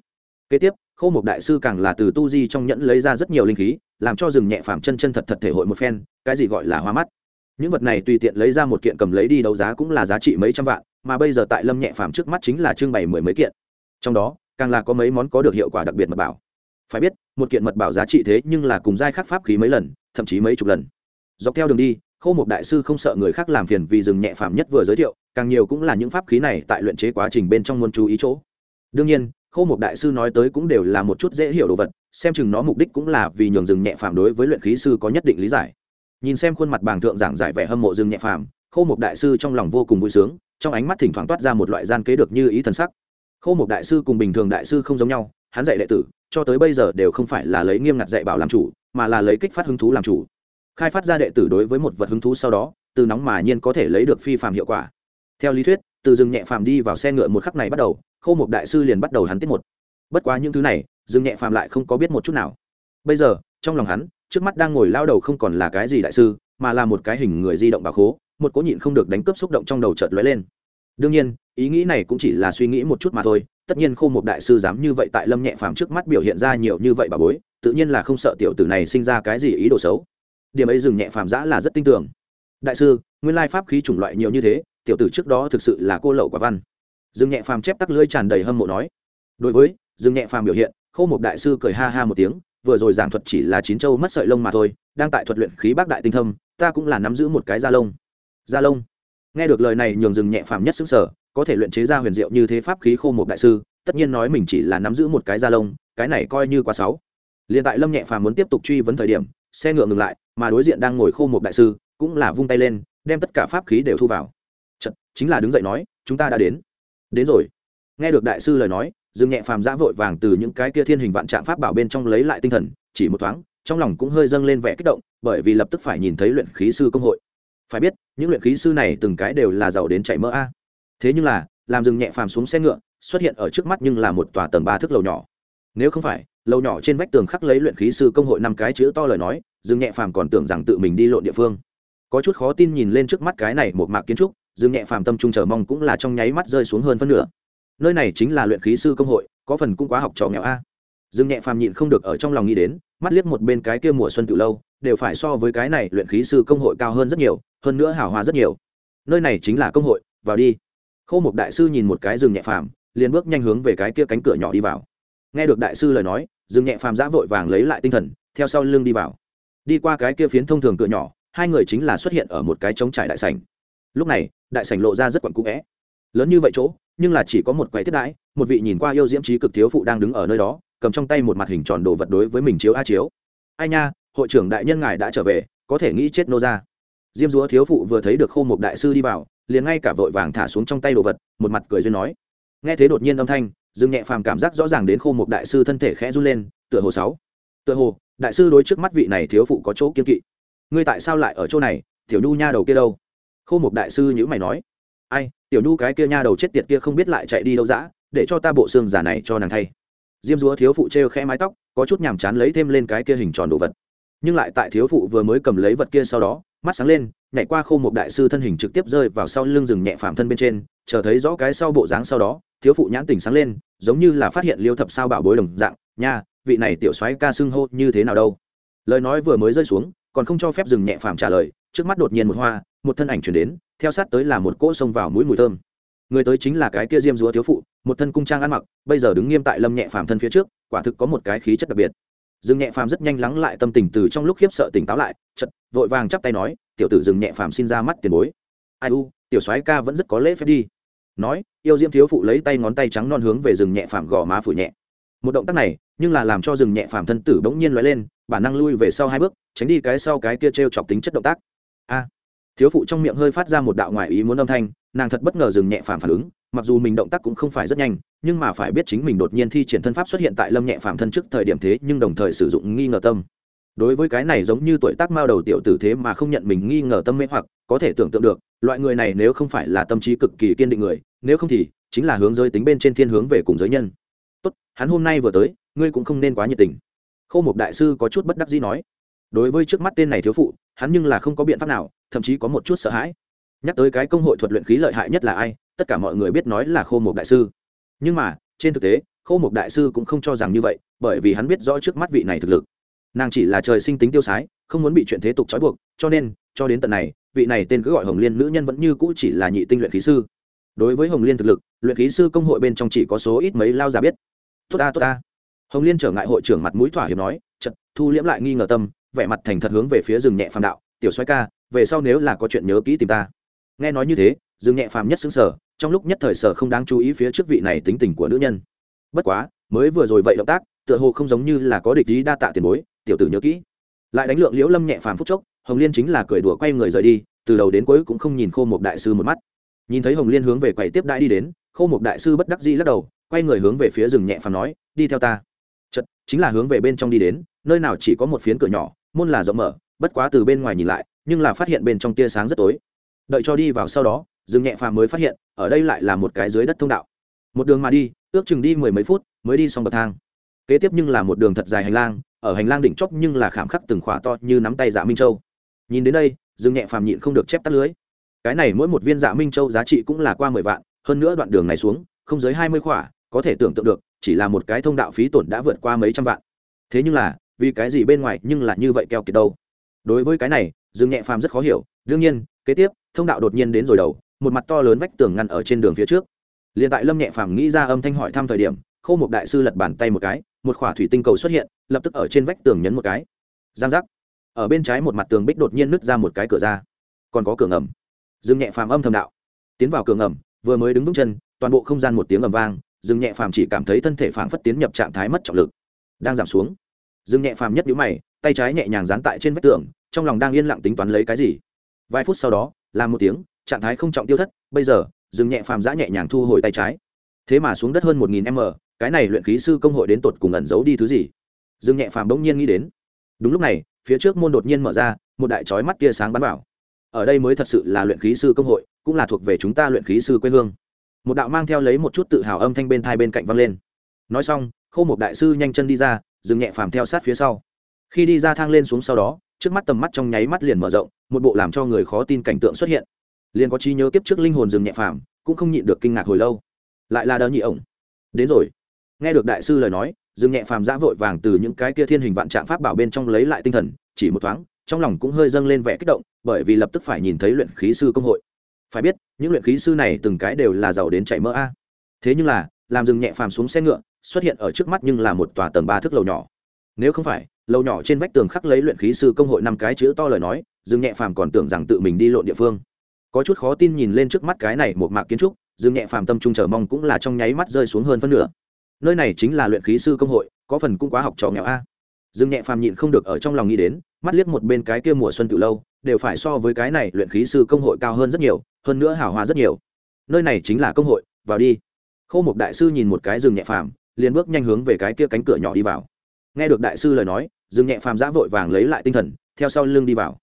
kế tiếp khâu mục đại sư càng là từ tu di trong nhẫn lấy ra rất nhiều linh khí, làm cho rừng nhẹ phàm chân chân thật thật thể hội một phen, cái gì gọi là hoa mắt. Những vật này tùy tiện lấy ra một kiện cầm lấy đi đấu giá cũng là giá trị mấy trăm vạn, mà bây giờ tại lâm nhẹ phàm trước mắt chính là trưng bày mười mấy kiện. Trong đó, càng là có mấy món có được hiệu quả đặc biệt mật bảo. Phải biết, một kiện mật bảo giá trị thế nhưng là cùng giai khắc pháp khí mấy lần, thậm chí mấy chục lần. Dọc theo đường đi khâu một đại sư không sợ người khác làm phiền vì rừng nhẹ phàm nhất vừa giới thiệu, càng nhiều cũng là những pháp khí này tại luyện chế quá trình bên trong muốn chú ý chỗ. Đương nhiên khâu một đại sư nói tới cũng đều là một chút dễ hiểu đồ vật, xem chừng nó mục đích cũng là vì nhường rừng nhẹ phàm đối với luyện khí sư có nhất định lý giải. Nhìn xem khuôn mặt bàng thượng giảng giải vẻ hâm mộ rừng nhẹ phàm, khâu một đại sư trong lòng vô cùng vui sướng, trong ánh mắt thỉnh thoảng toát ra một loại gian kế được như ý thần sắc. Khâu một đại sư cùng bình thường đại sư không giống nhau, hắn dạy đệ tử, cho tới bây giờ đều không phải là lấy nghiêm ngặt dạy bảo làm chủ, mà là lấy kích phát hứng thú làm chủ. Khai phát ra đệ tử đối với một vật hứng thú sau đó, từ nóng mà nhiên có thể lấy được phi phạm hiệu quả. Theo lý thuyết, từ rừng nhẹ phàm đi vào xe ngựa một khắc này bắt đầu khâu một đại sư liền bắt đầu hắn tiết một. Bất quá những thứ này, Dương nhẹ phàm lại không có biết một chút nào. Bây giờ, trong lòng hắn, trước mắt đang ngồi lao đầu không còn là cái gì đại sư, mà là một cái hình người di động bà khố, một cố nhịn không được đánh cướp xúc động trong đầu chợt lóe lên. Đương nhiên, ý nghĩ này cũng chỉ là suy nghĩ một chút mà thôi, tất nhiên khô một đại sư dám như vậy tại lâm nhẹ phàm trước mắt biểu hiện ra nhiều như vậy bà bối, tự nhiên là không sợ tiểu tử này sinh ra cái gì ý đồ xấu. Điểm ấy dừng nhẹ phàm giã là rất tin tưởng. Đại sư, nguyên lai pháp khí chủng loại nhiều như thế, tiểu tử trước đó thực sự là cô lậu quả văn. Dương nhẹ phàm chép tắc lưỡi tràn đầy hâm mộ nói. Đối với Dương nhẹ phàm biểu hiện khâu một đại sư cười ha ha một tiếng vừa rồi giảng thuật chỉ là chín châu mất sợi lông mà thôi đang tại thuật luyện khí bác đại tinh thâm ta cũng là nắm giữ một cái da lông. Da lông? Nghe được lời này nhường Dương nhẹ phàm nhất xứng sở có thể luyện chế ra huyền diệu như thế pháp khí khô một đại sư tất nhiên nói mình chỉ là nắm giữ một cái da lông cái này coi như quá sáu liền tại lâm nhẹ phàm muốn tiếp tục truy vấn thời điểm xe ngựa ngừng lại mà đối diện đang ngồi khô một đại sư cũng là vung tay lên đem tất cả pháp khí đều thu vào. Chật, chính là đứng dậy nói chúng ta đã đến đến rồi. Nghe được đại sư lời nói, dương nhẹ phàm giã vội vàng từ những cái kia thiên hình vạn trạng pháp bảo bên trong lấy lại tinh thần, chỉ một thoáng, trong lòng cũng hơi dâng lên vẻ kích động, bởi vì lập tức phải nhìn thấy luyện khí sư công hội. Phải biết, những luyện khí sư này từng cái đều là giàu đến chảy mỡ a. Thế nhưng là, làm dừng nhẹ phàm xuống xe ngựa, xuất hiện ở trước mắt nhưng là một tòa tầng ba thước lầu nhỏ. Nếu không phải, lầu nhỏ trên vách tường khắc lấy luyện khí sư công hội năm cái chữ to lời nói, dương nhẹ phàm còn tưởng rằng tự mình đi lộn địa phương. Có chút khó tin nhìn lên trước mắt cái này một mạc kiến trúc dương nhẹ phàm tâm trung chờ mong cũng là trong nháy mắt rơi xuống hơn phân nửa. Nơi này chính là luyện khí sư công hội, có phần cũng quá học trò nghèo a. Dương nhẹ phàm nhịn không được ở trong lòng nghĩ đến, mắt liếc một bên cái kia mùa xuân từ lâu, đều phải so với cái này luyện khí sư công hội cao hơn rất nhiều, hơn nữa hào hoa rất nhiều. Nơi này chính là công hội, vào đi. Khâu một đại sư nhìn một cái rừng nhẹ phàm, liền bước nhanh hướng về cái kia cánh cửa nhỏ đi vào. Nghe được đại sư lời nói rừng nhẹ phàm giã vội vàng lấy lại tinh thần, theo sau lưng đi vào. Đi qua cái kia phiến thông thường cửa nhỏ, hai người chính là xuất hiện ở một cái trống trải đại sảnh lúc này, đại sảnh lộ ra rất quặn cũ vẽ lớn như vậy chỗ, nhưng là chỉ có một quầy tiếp đãi, một vị nhìn qua yêu diễm trí cực thiếu phụ đang đứng ở nơi đó, cầm trong tay một mặt hình tròn đồ vật đối với mình chiếu a chiếu. Ai nha, hội trưởng đại nhân ngài đã trở về, có thể nghĩ chết nô ra. Diêm dúa thiếu phụ vừa thấy được khô một đại sư đi vào, liền ngay cả vội vàng thả xuống trong tay đồ vật, một mặt cười duyên nói. Nghe thế đột nhiên âm thanh, dương nhẹ phàm cảm giác rõ ràng đến khô một đại sư thân thể khẽ run lên, tựa hồ sáu. Tựa hồ, đại sư đối trước mắt vị này thiếu phụ có chỗ kiên kỵ. Ngươi tại sao lại ở chỗ này, tiểu nhu nha đầu kia đâu? Khô một đại sư nhữ mày nói, ai, tiểu nhu cái kia nha đầu chết tiệt kia không biết lại chạy đi đâu dã, để cho ta bộ xương giả này cho nàng thay. Diêm dúa thiếu phụ trêu khẽ mái tóc, có chút nhàm chán lấy thêm lên cái kia hình tròn đồ vật. Nhưng lại tại thiếu phụ vừa mới cầm lấy vật kia sau đó, mắt sáng lên, nhảy qua khô một đại sư thân hình trực tiếp rơi vào sau lưng rừng nhẹ phàm thân bên trên, chờ thấy rõ cái sau bộ dáng sau đó, thiếu phụ nhãn tỉnh sáng lên, giống như là phát hiện liêu thập sao bảo bối đồng dạng, nha, vị này tiểu soái ca xưng hô như thế nào đâu? Lời nói vừa mới rơi xuống, còn không cho phép dừng nhẹ phàm trả lời, trước mắt đột nhiên một hoa một thân ảnh chuyển đến, theo sát tới là một cỗ xông vào mũi mùi thơm. Người tới chính là cái kia diêm dúa thiếu phụ, một thân cung trang ăn mặc, bây giờ đứng nghiêm tại lâm nhẹ phàm thân phía trước, quả thực có một cái khí chất đặc biệt. Dương nhẹ phàm rất nhanh lắng lại tâm tình từ trong lúc khiếp sợ tỉnh táo lại chật vội vàng chắp tay nói, tiểu tử dương nhẹ phàm xin ra mắt tiền bối. Ai u, tiểu soái ca vẫn rất có lễ phép đi. Nói, yêu diễm thiếu phụ lấy tay ngón tay trắng non hướng về rừng nhẹ phàm gò má phủ nhẹ. Một động tác này, nhưng là làm cho rừng nhẹ phàm thân tử bỗng nhiên lóe lên, bản năng lui về sau hai bước, tránh đi cái sau cái kia t r e o chọc tính chất động tác. A thiếu phụ trong miệng hơi phát ra một đạo ngoại ý muốn âm thanh, nàng thật bất ngờ dừng nhẹ phàm phản ứng, mặc dù mình động tác cũng không phải rất nhanh, nhưng mà phải biết chính mình đột nhiên thi triển thân pháp xuất hiện tại lâm nhẹ phàm thân trước thời điểm thế, nhưng đồng thời sử dụng nghi ngờ tâm. Đối với cái này giống như tuổi tác mao đầu tiểu tử thế mà không nhận mình nghi ngờ tâm mê hoặc, có thể tưởng tượng được, loại người này nếu không phải là tâm trí cực kỳ kiên định người, nếu không thì chính là hướng giới tính bên trên thiên hướng về cùng giới nhân. Tốt, hắn hôm nay vừa tới, ngươi cũng không nên quá nhiệt tình. Khâu một đại sư có chút bất đắc dĩ nói. Đối với trước mắt tên này thiếu phụ hắn nhưng là không có biện pháp nào, thậm chí có một chút sợ hãi. Nhắc tới cái công hội thuật luyện khí lợi hại nhất là ai, tất cả mọi người biết nói là khô Mục đại sư. Nhưng mà, trên thực tế, khô Mục đại sư cũng không cho rằng như vậy, bởi vì hắn biết rõ trước mắt vị này thực lực. Nàng chỉ là trời sinh tính tiêu sái, không muốn bị chuyện thế tục trói buộc, cho nên, cho đến tận này, vị này tên cứ gọi hồng liên nữ nhân vẫn như cũ chỉ là nhị tinh luyện khí sư. Đối với hồng liên thực lực, luyện khí sư công hội bên trong chỉ có số ít mấy lao giả biết. Tốt ta tốt ta. Hồng liên trở ngại hội trưởng mặt mũi thỏa hiệp nói chật thu liễm lại nghi ngờ tâm vẻ mặt thành thật hướng về phía rừng nhẹ phàm đạo, tiểu soái ca, về sau nếu là có chuyện nhớ kỹ tìm ta. Nghe nói như thế, rừng nhẹ phàm nhất xứng sở trong lúc nhất thời sở không đáng chú ý phía trước vị này tính tình của nữ nhân. Bất quá, mới vừa rồi vậy động tác, tựa hồ không giống như là có địch ý đa tạ tiền bối, tiểu tử nhớ kỹ. Lại đánh lượng liễu lâm nhẹ phàm phúc chốc, hồng liên chính là cười đùa quay người rời đi, từ đầu đến cuối cũng không nhìn khô một đại sư một mắt. Nhìn thấy hồng liên hướng về quầy tiếp đãi đi đến, khô một đại sư bất đắc dĩ lắc đầu, quay người hướng về phía rừng nhẹ phàm nói, đi theo ta. Chật chính là hướng về bên trong đi đến, nơi nào chỉ có một phiến cửa nhỏ môn là rộng mở, bất quá từ bên ngoài nhìn lại, nhưng là phát hiện bên trong tia sáng rất tối. Đợi cho đi vào sau đó, Dương nhẹ phàm mới phát hiện, ở đây lại là một cái dưới đất thông đạo. Một đường mà đi, ước chừng đi mười mấy phút mới đi xong bậc thang. Kế tiếp nhưng là một đường thật dài hành lang, ở hành lang đỉnh chóp nhưng là khảm khắc từng khỏa to như nắm tay dạ minh châu. Nhìn đến đây, Dương nhẹ phàm nhịn không được chép tắt lưới. Cái này mỗi một viên dạ minh châu giá trị cũng là qua mười vạn, hơn nữa đoạn đường này xuống, không dưới hai mươi khỏa, có thể tưởng tượng được, chỉ là một cái thông đạo phí tổn đã vượt qua mấy trăm vạn. Thế nhưng là vì cái gì bên ngoài nhưng là như vậy keo kiệt đâu? Đối với cái này, dương nhẹ phàm rất khó hiểu. Đương nhiên, kế tiếp, thông đạo đột nhiên đến rồi đầu, một mặt to lớn vách tường ngăn ở trên đường phía trước. Liền tại lâm nhẹ phàm nghĩ ra âm thanh hỏi thăm thời điểm khâu một đại sư lật bàn tay một cái, một khỏa thủy tinh cầu xuất hiện, lập tức ở trên vách tường nhấn một cái. Giang giác. Ở bên trái một mặt tường bích đột nhiên nứt ra một cái cửa ra. Còn có cửa ngầm. Dương nhẹ phàm âm thầm đạo. Tiến vào cửa ngầm, vừa mới đứng vững chân, toàn bộ không gian một tiếng ầm vang, dương nhẹ phàm chỉ cảm thấy thân thể phảng phất tiến nhập trạng thái mất trọng lực. Đang giảm xuống dương nhẹ phàm nhất nhíu mày, tay trái nhẹ nhàng dán tại trên vách tường, trong lòng đang yên lặng tính toán lấy cái gì. Vài phút sau đó làm một tiếng, trạng thái không trọng tiêu thất, bây giờ dương nhẹ phàm giã nhẹ nhàng thu hồi tay trái. Thế mà xuống đất hơn một nghìn m, cái này luyện khí sư công hội đến tột cùng ẩn giấu đi thứ gì? Dương nhẹ phàm bỗng nhiên nghĩ đến. Đúng lúc này, phía trước môn đột nhiên mở ra, một đại chói mắt tia sáng bắn vào. Ở đây mới thật sự là luyện khí sư công hội, cũng là thuộc về chúng ta luyện khí sư quê hương. Một đạo mang theo lấy một chút tự hào âm thanh bên thai bên cạnh vang lên. Nói xong, khâu một đại sư nhanh chân đi ra dừng nhẹ phàm theo sát phía sau. Khi đi ra thang lên xuống sau đó, trước mắt tầm mắt trong nháy mắt liền mở rộng, một bộ làm cho người khó tin cảnh tượng xuất hiện. Liền có trí nhớ kiếp trước linh hồn dừng nhẹ phàm, cũng không nhịn được kinh ngạc hồi lâu. Lại là đờ nhị ổng. Đến rồi. Nghe được đại sư lời nói, dừng nhẹ phàm giã vội vàng từ những cái kia thiên hình vạn trạng pháp bảo bên trong lấy lại tinh thần, chỉ một thoáng, trong lòng cũng hơi dâng lên vẻ kích động, bởi vì lập tức phải nhìn thấy luyện khí sư công hội. Phải biết, những luyện khí sư này từng cái đều là giàu đến chảy mỡ a. Thế nhưng là, làm dừng nhẹ phàm xuống xe ngựa xuất hiện ở trước mắt nhưng là một tòa tầng ba thước lầu nhỏ. Nếu không phải, lầu nhỏ trên vách tường khắc lấy luyện khí sư công hội năm cái chữ to lời nói, dương nhẹ phàm còn tưởng rằng tự mình đi lộn địa phương. Có chút khó tin nhìn lên trước mắt cái này một mạc kiến trúc, dương nhẹ phàm tâm trung chờ mong cũng là trong nháy mắt rơi xuống hơn phân nửa. Nơi này chính là luyện khí sư công hội, có phần cũng quá học trò nghèo a. Dương nhẹ phàm nhịn không được ở trong lòng nghĩ đến, mắt liếc một bên cái kia mùa xuân từ lâu, đều phải so với cái này luyện khí sư công hội cao hơn rất nhiều, hơn nữa hào hoa rất nhiều. Nơi này chính là công hội, vào đi. Khâu một đại sư nhìn một cái Dương nhẹ phàm liền bước nhanh hướng về cái kia cánh cửa nhỏ đi vào. Nghe được đại sư lời nói, dương nhẹ phàm giã vội vàng lấy lại tinh thần, theo sau lưng đi vào.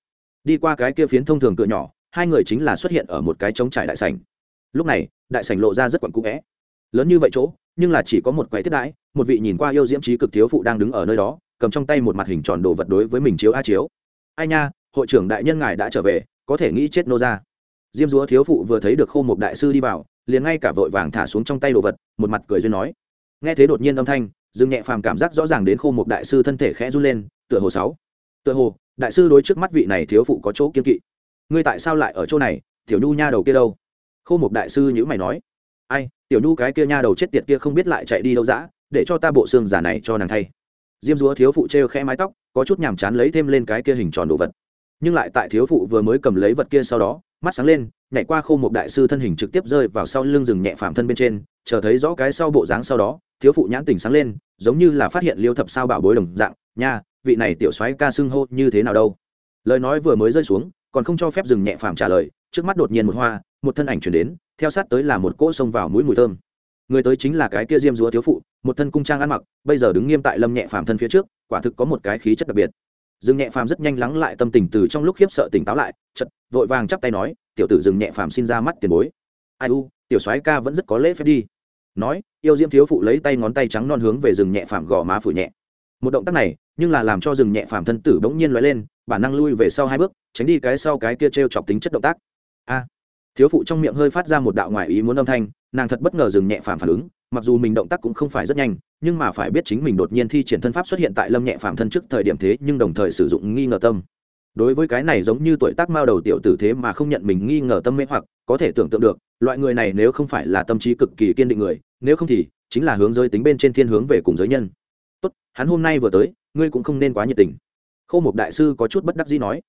Đi qua cái kia phiến thông thường cửa nhỏ, hai người chính là xuất hiện ở một cái trống trải đại sảnh. Lúc này, đại sảnh lộ ra rất quặn cũ vẽ lớn như vậy chỗ, nhưng là chỉ có một quầy tiếp đãi, một vị nhìn qua yêu diễm trí cực thiếu phụ đang đứng ở nơi đó, cầm trong tay một mặt hình tròn đồ vật đối với mình chiếu a chiếu. Ai nha, hội trưởng đại nhân ngài đã trở về, có thể nghĩ chết nô ra. Diêm dúa thiếu phụ vừa thấy được khô một đại sư đi vào, liền ngay cả vội vàng thả xuống trong tay đồ vật, một mặt cười duyên nói nghe thế đột nhiên âm thanh, dương nhẹ phàm cảm giác rõ ràng đến khô một đại sư thân thể khẽ run lên, tựa hồ sáu. Tựa hồ, đại sư đối trước mắt vị này thiếu phụ có chỗ kiên kỵ. Ngươi tại sao lại ở chỗ này, tiểu nhu nha đầu kia đâu? Khô một đại sư nhữ mày nói. Ai, tiểu nhu cái kia nha đầu chết tiệt kia không biết lại chạy đi đâu dã, để cho ta bộ xương giả này cho nàng thay. Diêm dúa thiếu phụ trêu khẽ mái tóc, có chút nhàm chán lấy thêm lên cái kia hình tròn đồ vật. Nhưng lại tại thiếu phụ vừa mới cầm lấy vật kia sau đó, mắt sáng lên, nhảy qua khô một đại sư thân hình trực tiếp rơi vào sau lưng rừng nhẹ phàm thân bên trên chờ thấy rõ cái sau bộ dáng sau đó, thiếu phụ nhãn tình sáng lên, giống như là phát hiện liêu thập sao bảo bối đồng dạng, nha, vị này tiểu soái ca xưng hô như thế nào đâu? Lời nói vừa mới rơi xuống, còn không cho phép dừng nhẹ phàm trả lời, trước mắt đột nhiên một hoa, một thân ảnh chuyển đến, theo sát tới là một cỗ xông vào mũi mùi thơm. Người tới chính là cái kia diêm dúa thiếu phụ, một thân cung trang ăn mặc, bây giờ đứng nghiêm tại lâm nhẹ phàm thân phía trước, quả thực có một cái khí chất đặc biệt. Dừng nhẹ phàm rất nhanh lắng lại tâm tình từ trong lúc khiếp sợ tỉnh táo lại chật vội vàng chắp tay nói, tiểu tử dừng nhẹ phàm xin ra mắt tiền bối. Ai u, tiểu soái ca vẫn rất có lễ phép đi nói, yêu diễm thiếu phụ lấy tay ngón tay trắng non hướng về rừng nhẹ phàm gò má phủ nhẹ. Một động tác này, nhưng là làm cho rừng nhẹ phàm thân tử bỗng nhiên loại lên, bản năng lui về sau hai bước, tránh đi cái sau cái kia t r e o chọc tính chất động tác. A! Thiếu phụ trong miệng hơi phát ra một đạo ngoại ý muốn âm thanh, nàng thật bất ngờ dừng nhẹ phàm phản ứng, mặc dù mình động tác cũng không phải rất nhanh, nhưng mà phải biết chính mình đột nhiên thi triển thân pháp xuất hiện tại lâm nhẹ phàm thân trước thời điểm thế, nhưng đồng thời sử dụng nghi ngờ tâm. Đối với cái này giống như tuổi tác mao đầu tiểu tử thế mà không nhận mình nghi ngờ tâm mê hoặc, có thể tưởng tượng được, loại người này nếu không phải là tâm trí cực kỳ kiên định người nếu không thì chính là hướng giới tính bên trên thiên hướng về cùng giới nhân. Tốt, hắn hôm nay vừa tới, ngươi cũng không nên quá nhiệt tình. Khâu một đại sư có chút bất đắc dĩ nói.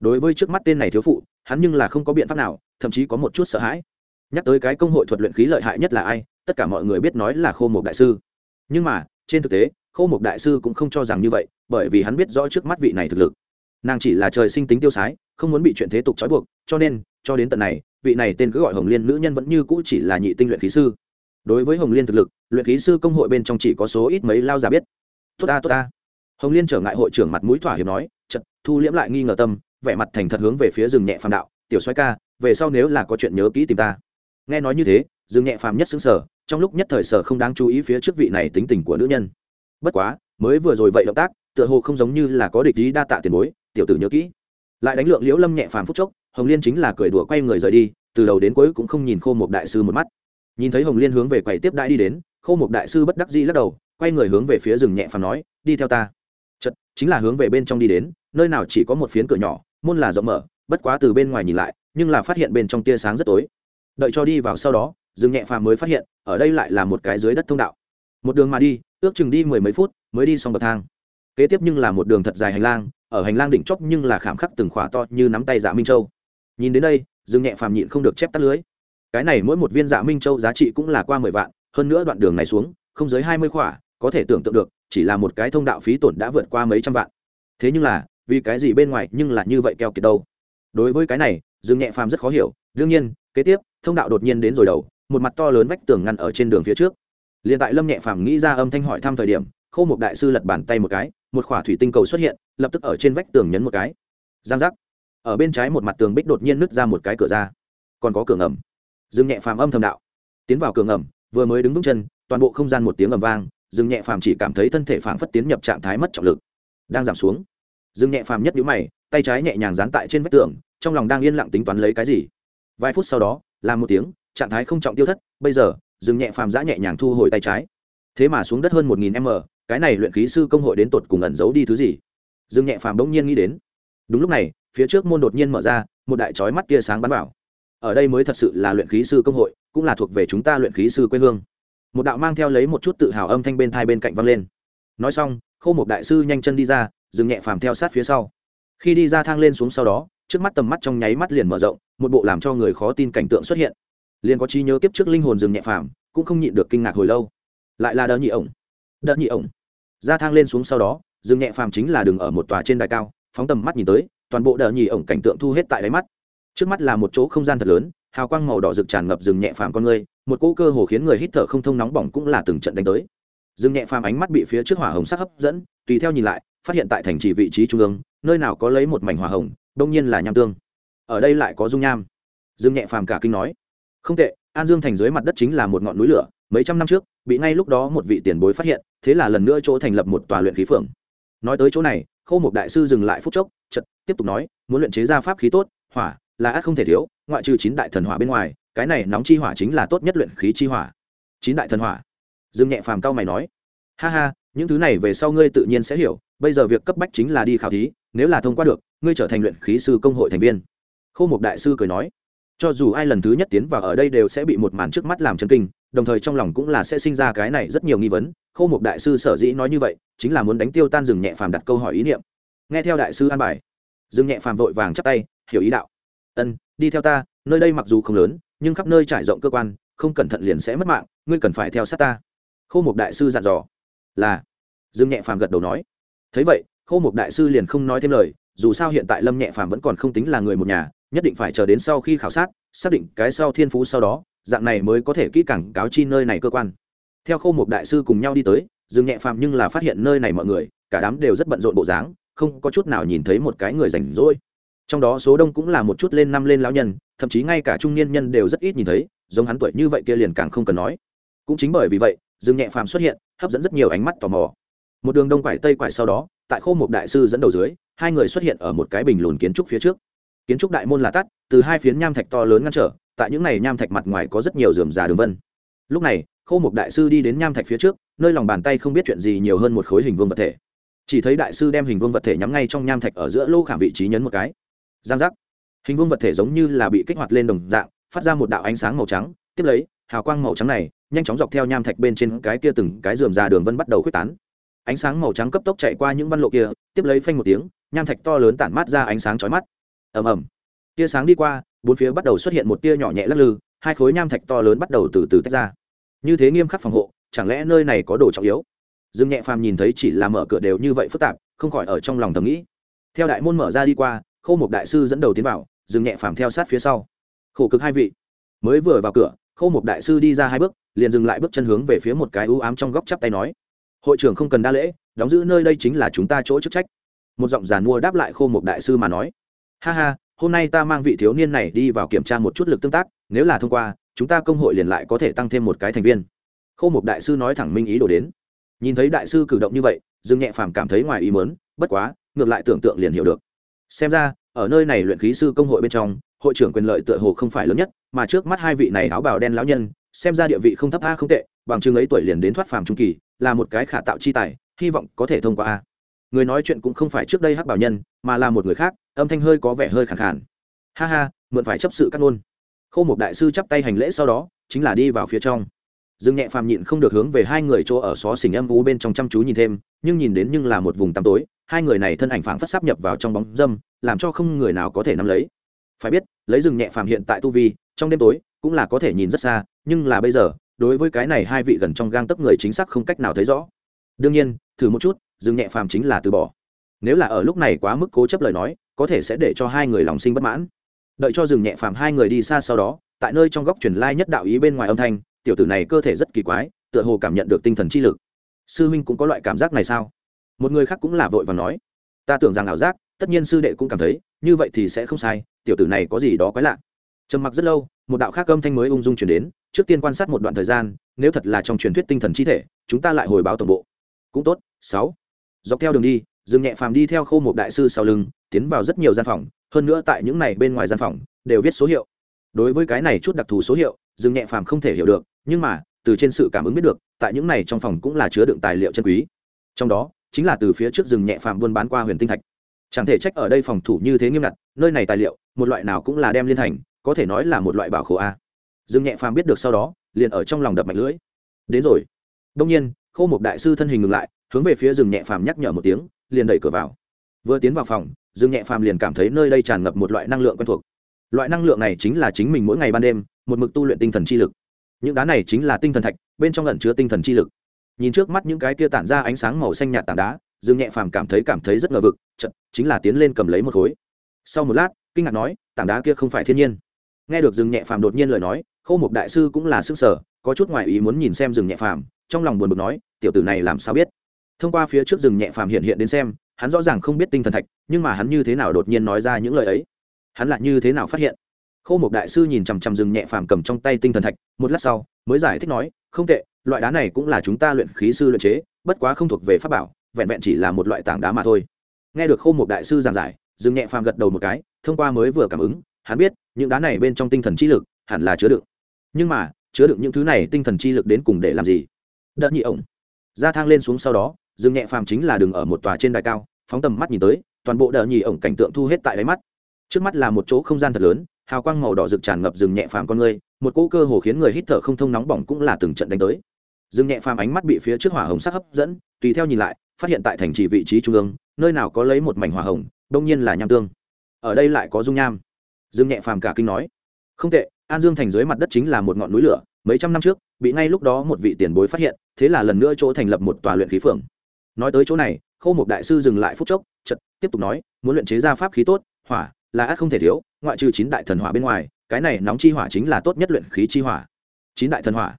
Đối với trước mắt tên này thiếu phụ, hắn nhưng là không có biện pháp nào, thậm chí có một chút sợ hãi. Nhắc tới cái công hội thuật luyện khí lợi hại nhất là ai, tất cả mọi người biết nói là khô một đại sư. Nhưng mà, trên thực tế khô một đại sư cũng không cho rằng như vậy, bởi vì hắn biết rõ trước mắt vị này thực lực. Nàng chỉ là trời sinh tính tiêu sái, không muốn bị chuyện thế tục trói buộc, cho nên, cho đến tận này, vị này tên cứ gọi hồng liên nữ nhân vẫn như cũ chỉ là nhị tinh luyện khí sư đối với hồng liên thực lực, luyện khí sư công hội bên trong chỉ có số ít mấy lao giả biết. Tốt ta tốt ta. Hồng liên trở ngại hội trưởng mặt mũi thỏa hiệp nói chật thu liễm lại nghi ngờ tâm, vẻ mặt thành thật hướng về phía rừng nhẹ phàm đạo, tiểu xoay ca, về sau nếu là có chuyện nhớ kỹ tìm ta. Nghe nói như thế rừng nhẹ phàm nhất xứng sở trong lúc nhất thời sở không đáng chú ý phía trước vị này tính tình của nữ nhân. Bất quá, mới vừa rồi vậy động tác, tựa hồ không giống như là có địch ý đa tạ tiền bối, tiểu tử nhớ kỹ. Lại đánh lượng liễu lâm nhẹ phàm phút chốc, hồng liên chính là cười đùa quay người rời đi, từ đầu đến cuối cũng không nhìn khô một đại sư một mắt nhìn thấy hồng liên hướng về quầy tiếp đãi đi đến, khô một đại sư bất đắc dĩ lắc đầu, quay người hướng về phía rừng nhẹ phàm nói, đi theo ta. Chật chính là hướng về bên trong đi đến, nơi nào chỉ có một phiến cửa nhỏ, môn là rộng mở, bất quá từ bên ngoài nhìn lại, nhưng là phát hiện bên trong tia sáng rất tối. Đợi cho đi vào sau đó, rừng nhẹ phàm mới phát hiện, ở đây lại là một cái dưới đất thông đạo. Một đường mà đi, ước chừng đi mười mấy phút, mới đi xong bậc thang. Kế tiếp nhưng là một đường thật dài hành lang, ở hành lang đỉnh chóp nhưng là khảm khắc từng khỏa to như nắm tay dạ minh châu. Nhìn đến đây, rừng nhẹ phàm nhịn không được chép tắt lưới cái này mỗi một viên dạ minh châu giá trị cũng là qua mười vạn, hơn nữa đoạn đường này xuống, không dưới hai mươi khỏa, có thể tưởng tượng được, chỉ là một cái thông đạo phí tổn đã vượt qua mấy trăm vạn. Thế nhưng là, vì cái gì bên ngoài nhưng là như vậy keo kiệt đâu? Đối với cái này, dương nhẹ phàm rất khó hiểu, đương nhiên, kế tiếp, thông đạo đột nhiên đến rồi đầu, một mặt to lớn vách tường ngăn ở trên đường phía trước. Liền tại lâm nhẹ phàm nghĩ ra âm thanh hỏi thăm thời điểm, khô một đại sư lật bàn tay một cái, một khỏa thủy tinh cầu xuất hiện, lập tức ở trên vách tường nhấn một cái. Giang giác. Ở bên trái một mặt tường bích đột nhiên nứt ra một cái cửa ra. Còn có cửa ngầm. Dừng nhẹ phàm âm thầm đạo. Tiến vào cường ẩm, vừa mới đứng vững chân toàn bộ không gian một tiếng ầm vang dừng nhẹ phàm chỉ cảm thấy thân thể phảng phất tiến nhập trạng thái mất trọng lực. Đang giảm xuống Dừng nhẹ phàm nhất nhíu mày tay trái nhẹ nhàng dán tại trên vách tường trong lòng đang yên lặng tính toán lấy cái gì. Vài phút sau đó làm một tiếng trạng thái không trọng tiêu thất bây giờ dừng nhẹ phàm giã nhẹ nhàng thu hồi tay trái. Thế mà xuống đất hơn một nghìn m cái này luyện khí sư công hội đến tột cùng ẩn giấu đi thứ gì? Dừng nhẹ phàm bỗng nhiên nghĩ đến. Đúng lúc này phía trước môn đột nhiên mở ra một đại chói mắt tia sáng bắn vào ở đây mới thật sự là luyện khí sư công hội, cũng là thuộc về chúng ta luyện khí sư quê hương. Một đạo mang theo lấy một chút tự hào âm thanh bên thai bên cạnh vang lên. Nói xong khâu một đại sư nhanh chân đi ra, dừng nhẹ phàm theo sát phía sau. Khi đi ra thang lên xuống sau đó, trước mắt tầm mắt trong nháy mắt liền mở rộng, một bộ làm cho người khó tin cảnh tượng xuất hiện. Liền có trí nhớ kiếp trước linh hồn dừng nhẹ phàm, cũng không nhịn được kinh ngạc hồi lâu. Lại là đỡ nhị ổng. Đỡ nhị ổng. Ra thang lên xuống sau đó, dừng nhẹ phàm chính là đường ở một tòa trên đài cao, phóng tầm mắt nhìn tới, toàn bộ đỡ nhị ổng cảnh tượng thu hết tại đáy mắt trước mắt là một chỗ không gian thật lớn, hào quang màu đỏ rực tràn ngập rừng nhẹ phàm con người, một cỗ cơ hồ khiến người hít thở không thông nóng bỏng cũng là từng trận đánh tới. Rừng nhẹ phàm ánh mắt bị phía trước hỏa hồng sắc hấp dẫn, tùy theo nhìn lại, phát hiện tại thành trì vị trí trung ương, nơi nào có lấy một mảnh hỏa hồng, đông nhiên là nham tương. Ở đây lại có dung nham. Dương nhẹ phàm cả kinh nói, không tệ, an dương thành dưới mặt đất chính là một ngọn núi lửa, mấy trăm năm trước, bị ngay lúc đó một vị tiền bối phát hiện, thế là lần nữa chỗ thành lập một tòa luyện khí phượng nói tới chỗ này, khâu một đại sư dừng lại phút chốc chật tiếp tục nói, muốn luyện chế ra pháp khí tốt, hỏa là ác không thể thiếu, ngoại trừ chín đại thần hỏa bên ngoài, cái này nóng chi hỏa chính là tốt nhất luyện khí chi hỏa. Chín đại thần hỏa. Dương nhẹ phàm cao mày nói. Ha ha, những thứ này về sau ngươi tự nhiên sẽ hiểu, bây giờ việc cấp bách chính là đi khảo thí, nếu là thông qua được, ngươi trở thành luyện khí sư công hội thành viên. Khô mục đại sư cười nói. Cho dù ai lần thứ nhất tiến vào ở đây đều sẽ bị một màn trước mắt làm chân kinh, đồng thời trong lòng cũng là sẽ sinh ra cái này rất nhiều nghi vấn. Khô mục đại sư sở dĩ nói như vậy, chính là muốn đánh tiêu tan rừng nhẹ phàm đặt câu hỏi ý niệm. Nghe theo đại sư an bài rừng nhẹ phàm vội vàng chắp tay, hiểu ý đạo ân, đi theo ta, nơi đây mặc dù không lớn, nhưng khắp nơi trải rộng cơ quan, không cẩn thận liền sẽ mất mạng, ngươi cần phải theo sát ta. Khô một đại sư dặn dò. Là. Dương nhẹ phàm gật đầu nói. Thấy vậy khô một đại sư liền không nói thêm lời, dù sao hiện tại lâm nhẹ phàm vẫn còn không tính là người một nhà, nhất định phải chờ đến sau khi khảo sát, xác định cái sau thiên phú sau đó, dạng này mới có thể kỹ càng cáo chi nơi này cơ quan. Theo khô một đại sư cùng nhau đi tới, dương nhẹ phàm nhưng là phát hiện nơi này mọi người, cả đám đều rất bận rộn bộ dáng, không có chút nào nhìn thấy một cái người rảnh rỗi trong đó số đông cũng là một chút lên năm lên lão nhân, thậm chí ngay cả trung niên nhân đều rất ít nhìn thấy, giống hắn tuổi như vậy kia liền càng không cần nói. Cũng chính bởi vì vậy, dương nhẹ phàm xuất hiện, hấp dẫn rất nhiều ánh mắt tò mò. Một đường đông quải tây quải sau đó, tại khô một đại sư dẫn đầu dưới, hai người xuất hiện ở một cái bình lùn kiến trúc phía trước. Kiến trúc đại môn là tắt, từ hai phiến nham thạch to lớn ngăn trở, tại những này nham thạch mặt ngoài có rất nhiều rườm rà đường vân. Lúc này, khô một đại sư đi đến nham thạch phía trước, nơi lòng bàn tay không biết chuyện gì nhiều hơn một khối hình vương vật thể. Chỉ thấy đại sư đem hình vương vật thể nhắm ngay trong nham thạch ở giữa lô khảm vị trí nhấn một cái giang giác. Hình vuông vật thể giống như là bị kích hoạt lên đồng dạng, phát ra một đạo ánh sáng màu trắng, tiếp lấy, hào quang màu trắng này, nhanh chóng dọc theo nham thạch bên trên cái kia từng cái rườm ra đường vân bắt đầu khuếch tán. Ánh sáng màu trắng cấp tốc chạy qua những văn lộ kia, tiếp lấy phanh một tiếng, nham thạch to lớn tản mát ra ánh sáng chói mắt. Ầm ầm. Tia sáng đi qua, bốn phía bắt đầu xuất hiện một tia nhỏ nhẹ lắc lư, hai khối nham thạch to lớn bắt đầu từ từ tách ra. Như thế nghiêm khắc phòng hộ, chẳng lẽ nơi này có đồ trọng yếu? Dương nhẹ phàm nhìn thấy chỉ là mở cửa đều như vậy phức tạp, không khỏi ở trong lòng thầm nghĩ. Theo đại môn mở ra đi qua Khô một đại sư dẫn đầu tiến vào dương nhẹ phàm theo sát phía sau. Khổ cực hai vị. Mới vừa vào cửa, Khô một đại sư đi ra hai bước, liền dừng lại bước chân hướng về phía một cái ưu ám trong góc chắp tay nói, hội trưởng không cần đa lễ, đóng giữ nơi đây chính là chúng ta chỗ chức trách. Một giọng giàn mua đáp lại khô một đại sư mà nói, ha ha, hôm nay ta mang vị thiếu niên này đi vào kiểm tra một chút lực tương tác, nếu là thông qua, chúng ta công hội liền lại có thể tăng thêm một cái thành viên. Khô một đại sư nói thẳng minh ý đổ đến. Nhìn thấy đại sư cử động như vậy dương nhẹ phàm cảm thấy ngoài ý mớn bất quá, ngược lại tưởng tượng liền hiểu được xem ra, ở nơi này luyện khí sư công hội bên trong, hội trưởng quyền lợi tựa hồ không phải lớn nhất, mà trước mắt hai vị này áo bào đen lão nhân, xem ra địa vị không thấp, a, không tệ, bằng chứng ấy tuổi liền đến thoát phàm trung kỳ, là một cái khả tạo chi tài, hy vọng có thể thông qua, a. Người nói chuyện cũng không phải trước đây hắc bảo nhân, mà là một người khác, âm thanh hơi có vẻ hơi khẳng khản ha ha, mượn phải chấp sự cắt ngôn. Khâu một đại sư chắp tay hành lễ sau đó, chính là đi vào phía trong. Dương nhẹ phàm nhịn không được hướng về hai người chỗ ở xó xỉnh âm u bên trong chăm chú nhìn thêm, nhưng nhìn đến nhưng là một vùng tăm tối hai người này thân ảnh phảng phất sắp nhập vào trong bóng dâm, làm cho không người nào có thể nắm lấy. Phải biết, lấy rừng nhẹ phàm hiện tại tu vi, trong đêm tối cũng là có thể nhìn rất xa, nhưng là bây giờ, đối với cái này hai vị gần trong gang tấc người chính xác không cách nào thấy rõ. Đương nhiên, thử một chút, rừng nhẹ phàm chính là từ bỏ. Nếu là ở lúc này quá mức cố chấp lời nói, có thể sẽ để cho hai người lòng sinh bất mãn. Đợi cho rừng nhẹ phàm hai người đi xa sau đó, tại nơi trong góc truyền lai nhất đạo ý bên ngoài âm thanh, tiểu tử này cơ thể rất kỳ quái, tựa hồ cảm nhận được tinh thần chi lực. Sư huynh cũng có loại cảm giác này sao? Một người khác cũng là vội và nói, ta tưởng rằng ảo giác, tất nhiên sư đệ cũng cảm thấy, như vậy thì sẽ không sai, tiểu tử này có gì đó quái lạ. Trầm mặc rất lâu, một đạo khác âm thanh mới ung dung chuyển đến, trước tiên quan sát một đoạn thời gian, nếu thật là trong truyền thuyết tinh thần chi thể, chúng ta lại hồi báo tổng bộ. Cũng tốt, sáu. Dọc theo đường đi, dương nhẹ phàm đi theo khâu một đại sư sau lưng, tiến vào rất nhiều gian phòng, hơn nữa tại những này bên ngoài gian phòng, đều viết số hiệu. Đối với cái này chút đặc thù số hiệu, dương nhẹ phàm không thể hiểu được, nhưng mà, từ trên sự cảm ứng biết được, tại những này trong phòng cũng là chứa đựng tài liệu chân quý. Trong đó chính là từ phía trước rừng nhẹ phàm buôn bán qua huyền tinh thạch. Chẳng thể trách ở đây phòng thủ như thế nghiêm ngặt, nơi này tài liệu, một loại nào cũng là đem liên thành, có thể nói là một loại bảo khổ a. Rừng nhẹ phàm biết được sau đó, liền ở trong lòng đập mạnh lưỡi. Đến rồi. Đông nhiên, khô một đại sư thân hình ngừng lại, hướng về phía rừng nhẹ phàm nhắc nhở một tiếng, liền đẩy cửa vào. Vừa tiến vào phòng dương nhẹ phàm liền cảm thấy nơi đây tràn ngập một loại năng lượng quen thuộc. Loại năng lượng này chính là chính mình mỗi ngày ban đêm, một mực tu luyện tinh thần chi lực. Những đá này chính là tinh thần thạch, bên trong lẩn chứa tinh thần chi lực nhìn trước mắt những cái kia tản ra ánh sáng màu xanh nhạt tảng đá, dương nhẹ phàm cảm thấy cảm thấy rất ngờ vực chật chính là tiến lên cầm lấy một khối. Sau một lát, kinh ngạc nói, tảng đá kia không phải thiên nhiên. Nghe được dương nhẹ phàm đột nhiên lời nói, Khô mục đại sư cũng là sức sở có chút ngoại ý muốn nhìn xem Dương nhẹ phàm, trong lòng buồn bực nói, tiểu tử này làm sao biết? Thông qua phía trước rừng nhẹ phàm hiện hiện đến xem, hắn rõ ràng không biết tinh thần thạch, nhưng mà hắn như thế nào đột nhiên nói ra những lời ấy? Hắn lại như thế nào phát hiện? Khô mục đại sư nhìn chằm chằm rừng nhẹ phàm cầm trong tay tinh thần thạch, một lát sau, mới giải thích nói, không tệ loại đá này cũng là chúng ta luyện khí sư luyện chế, bất quá không thuộc về pháp bảo, vẹn vẹn chỉ là một loại tảng đá mà thôi. Nghe được khô một đại sư giảng giải, Dương nhẹ phàm gật đầu một cái, thông qua mới vừa cảm ứng, hắn biết, những đá này bên trong tinh thần chi lực hẳn là chứa đựng. Nhưng mà, chứa đựng những thứ này tinh thần chi lực đến cùng để làm gì? Đợt nhị ổng. Ra thang lên xuống sau đó, dương nhẹ phàm chính là đường ở một tòa trên đài cao, phóng tầm mắt nhìn tới, toàn bộ đợt nhị ổng cảnh tượng thu hết tại đáy mắt. Trước mắt là một chỗ không gian thật lớn, hào quang màu đỏ rực tràn ngập rừng nhẹ phàm con người, một cỗ cơ hồ khiến người hít thở không thông nóng bỏng cũng là từng trận đánh tới dương nhẹ phàm ánh mắt bị phía trước hỏa hồng sắc hấp dẫn, tùy theo nhìn lại, phát hiện tại thành trì vị trí trung ương, nơi nào có lấy một mảnh hỏa hồng, đông nhiên là nham tương. Ở đây lại có dung nham. Dương nhẹ phàm cả kinh nói, không tệ, an dương thành dưới mặt đất chính là một ngọn núi lửa, mấy trăm năm trước, bị ngay lúc đó một vị tiền bối phát hiện, thế là lần nữa chỗ thành lập một tòa luyện khí phường. Nói tới chỗ này, khâu một đại sư dừng lại phút chốc chật tiếp tục nói, muốn luyện chế ra pháp khí tốt, hỏa là ác không thể thiếu, ngoại trừ chín đại thần hỏa bên ngoài, cái này nóng chi hỏa chính là tốt nhất luyện khí chi hỏa. Chín đại thần hỏa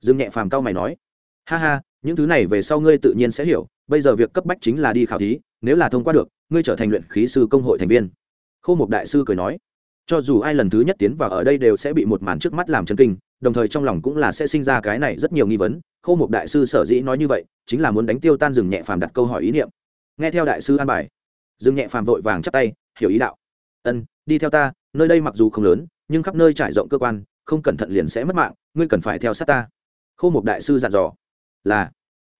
dương nhẹ phàm cao mày nói, ha ha, những thứ này về sau ngươi tự nhiên sẽ hiểu, bây giờ việc cấp bách chính là đi khảo thí, nếu là thông qua được, ngươi trở thành luyện khí sư công hội thành viên. Khâu một đại sư cười nói, cho dù ai lần thứ nhất tiến vào ở đây đều sẽ bị một màn trước mắt làm chân kinh, đồng thời trong lòng cũng là sẽ sinh ra cái này rất nhiều nghi vấn. Khâu một đại sư sở dĩ nói như vậy, chính là muốn đánh tiêu tan rừng nhẹ phàm đặt câu hỏi ý niệm. Nghe theo đại sư an bài rừng nhẹ phàm vội vàng chắp tay, hiểu ý đạo, ân, đi theo ta, nơi đây mặc dù không lớn, nhưng khắp nơi trải rộng cơ quan, không cẩn thận liền sẽ mất mạng, ngươi cần phải theo sát ta. Khô Mục đại sư dặn dò. Là.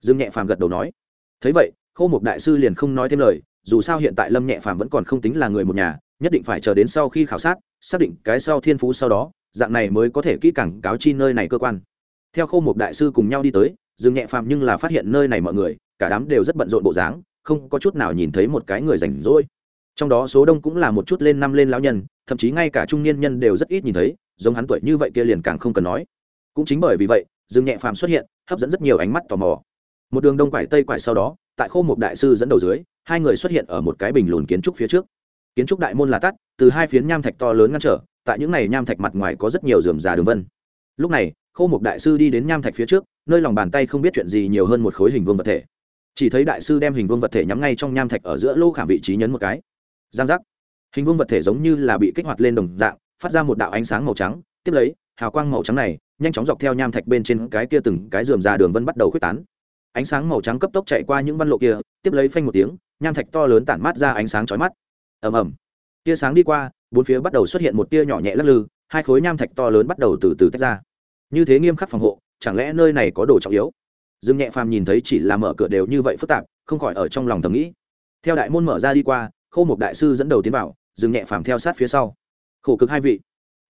Dương nhẹ phàm gật đầu nói. Thấy vậy, Khô Mục đại sư liền không nói thêm lời, dù sao hiện tại lâm nhẹ phàm vẫn còn không tính là người một nhà, nhất định phải chờ đến sau khi khảo sát, xác định cái sau thiên phú sau đó, dạng này mới có thể kỹ càng cáo chi nơi này cơ quan. Theo Khô Mục đại sư cùng nhau đi tới, dương nhẹ phàm nhưng là phát hiện nơi này mọi người, cả đám đều rất bận rộn bộ dáng, không có chút nào nhìn thấy một cái người rảnh rỗi. Trong đó số đông cũng là một chút lên năm lên lão nhân, thậm chí ngay cả trung niên nhân đều rất ít nhìn thấy, giống hắn tuổi như vậy kia liền càng không cần nói. Cũng chính bởi vì vậy dương nhẹ phàm xuất hiện, hấp dẫn rất nhiều ánh mắt tò mò. Một đường đông quải tây quải sau đó, tại khô một đại sư dẫn đầu dưới, hai người xuất hiện ở một cái bình lùn kiến trúc phía trước. Kiến trúc đại môn là tắt, từ hai phiến nham thạch to lớn ngăn trở, tại những này nham thạch mặt ngoài có rất nhiều rườm rà đường vân. Lúc này, khô một đại sư đi đến nham thạch phía trước, nơi lòng bàn tay không biết chuyện gì nhiều hơn một khối hình vương vật thể. Chỉ thấy đại sư đem hình vương vật thể nhắm ngay trong nham thạch ở giữa lô khảm vị trí nhấn một cái. Giang giác. Hình vương vật thể giống như là bị kích hoạt lên đồng dạng, phát ra một đạo ánh sáng màu trắng, tiếp lấy, hào quang màu trắng này nhanh chóng dọc theo nham thạch bên trên cái kia từng cái rườm rà đường vân bắt đầu khuếch tán. Ánh sáng màu trắng cấp tốc chạy qua những văn lộ kia, tiếp lấy phanh một tiếng, nham thạch to lớn tản mát ra ánh sáng chói mắt. Ầm ầm. Tia sáng đi qua, bốn phía bắt đầu xuất hiện một tia nhỏ nhẹ lắc lư, hai khối nham thạch to lớn bắt đầu từ từ tách ra. Như thế nghiêm khắc phòng hộ, chẳng lẽ nơi này có đồ trọng yếu? Dương nhẹ phàm nhìn thấy chỉ là mở cửa đều như vậy phức tạp, không khỏi ở trong lòng thầm nghĩ. Theo đại môn mở ra đi qua, khâu một đại sư dẫn đầu tiến vào, dương nhẹ phàm theo sát phía sau. Khổ cực hai vị.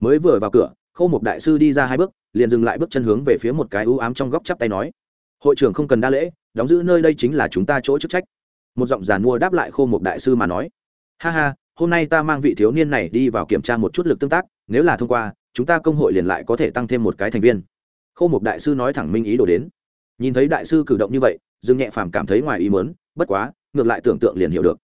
Mới vừa vào cửa, khâu một đại sư đi ra hai bước liền dừng lại bước chân hướng về phía một cái ưu ám trong góc chắp tay nói, hội trưởng không cần đa lễ, đóng giữ nơi đây chính là chúng ta chỗ chức trách. Một giọng giàn mua đáp lại khô một đại sư mà nói, ha ha, hôm nay ta mang vị thiếu niên này đi vào kiểm tra một chút lực tương tác, nếu là thông qua, chúng ta công hội liền lại có thể tăng thêm một cái thành viên. Khô một đại sư nói thẳng minh ý đồ đến. Nhìn thấy đại sư cử động như vậy, dương nhẹ phàm cảm thấy ngoài ý mớn bất quá, ngược lại tưởng tượng liền hiểu được.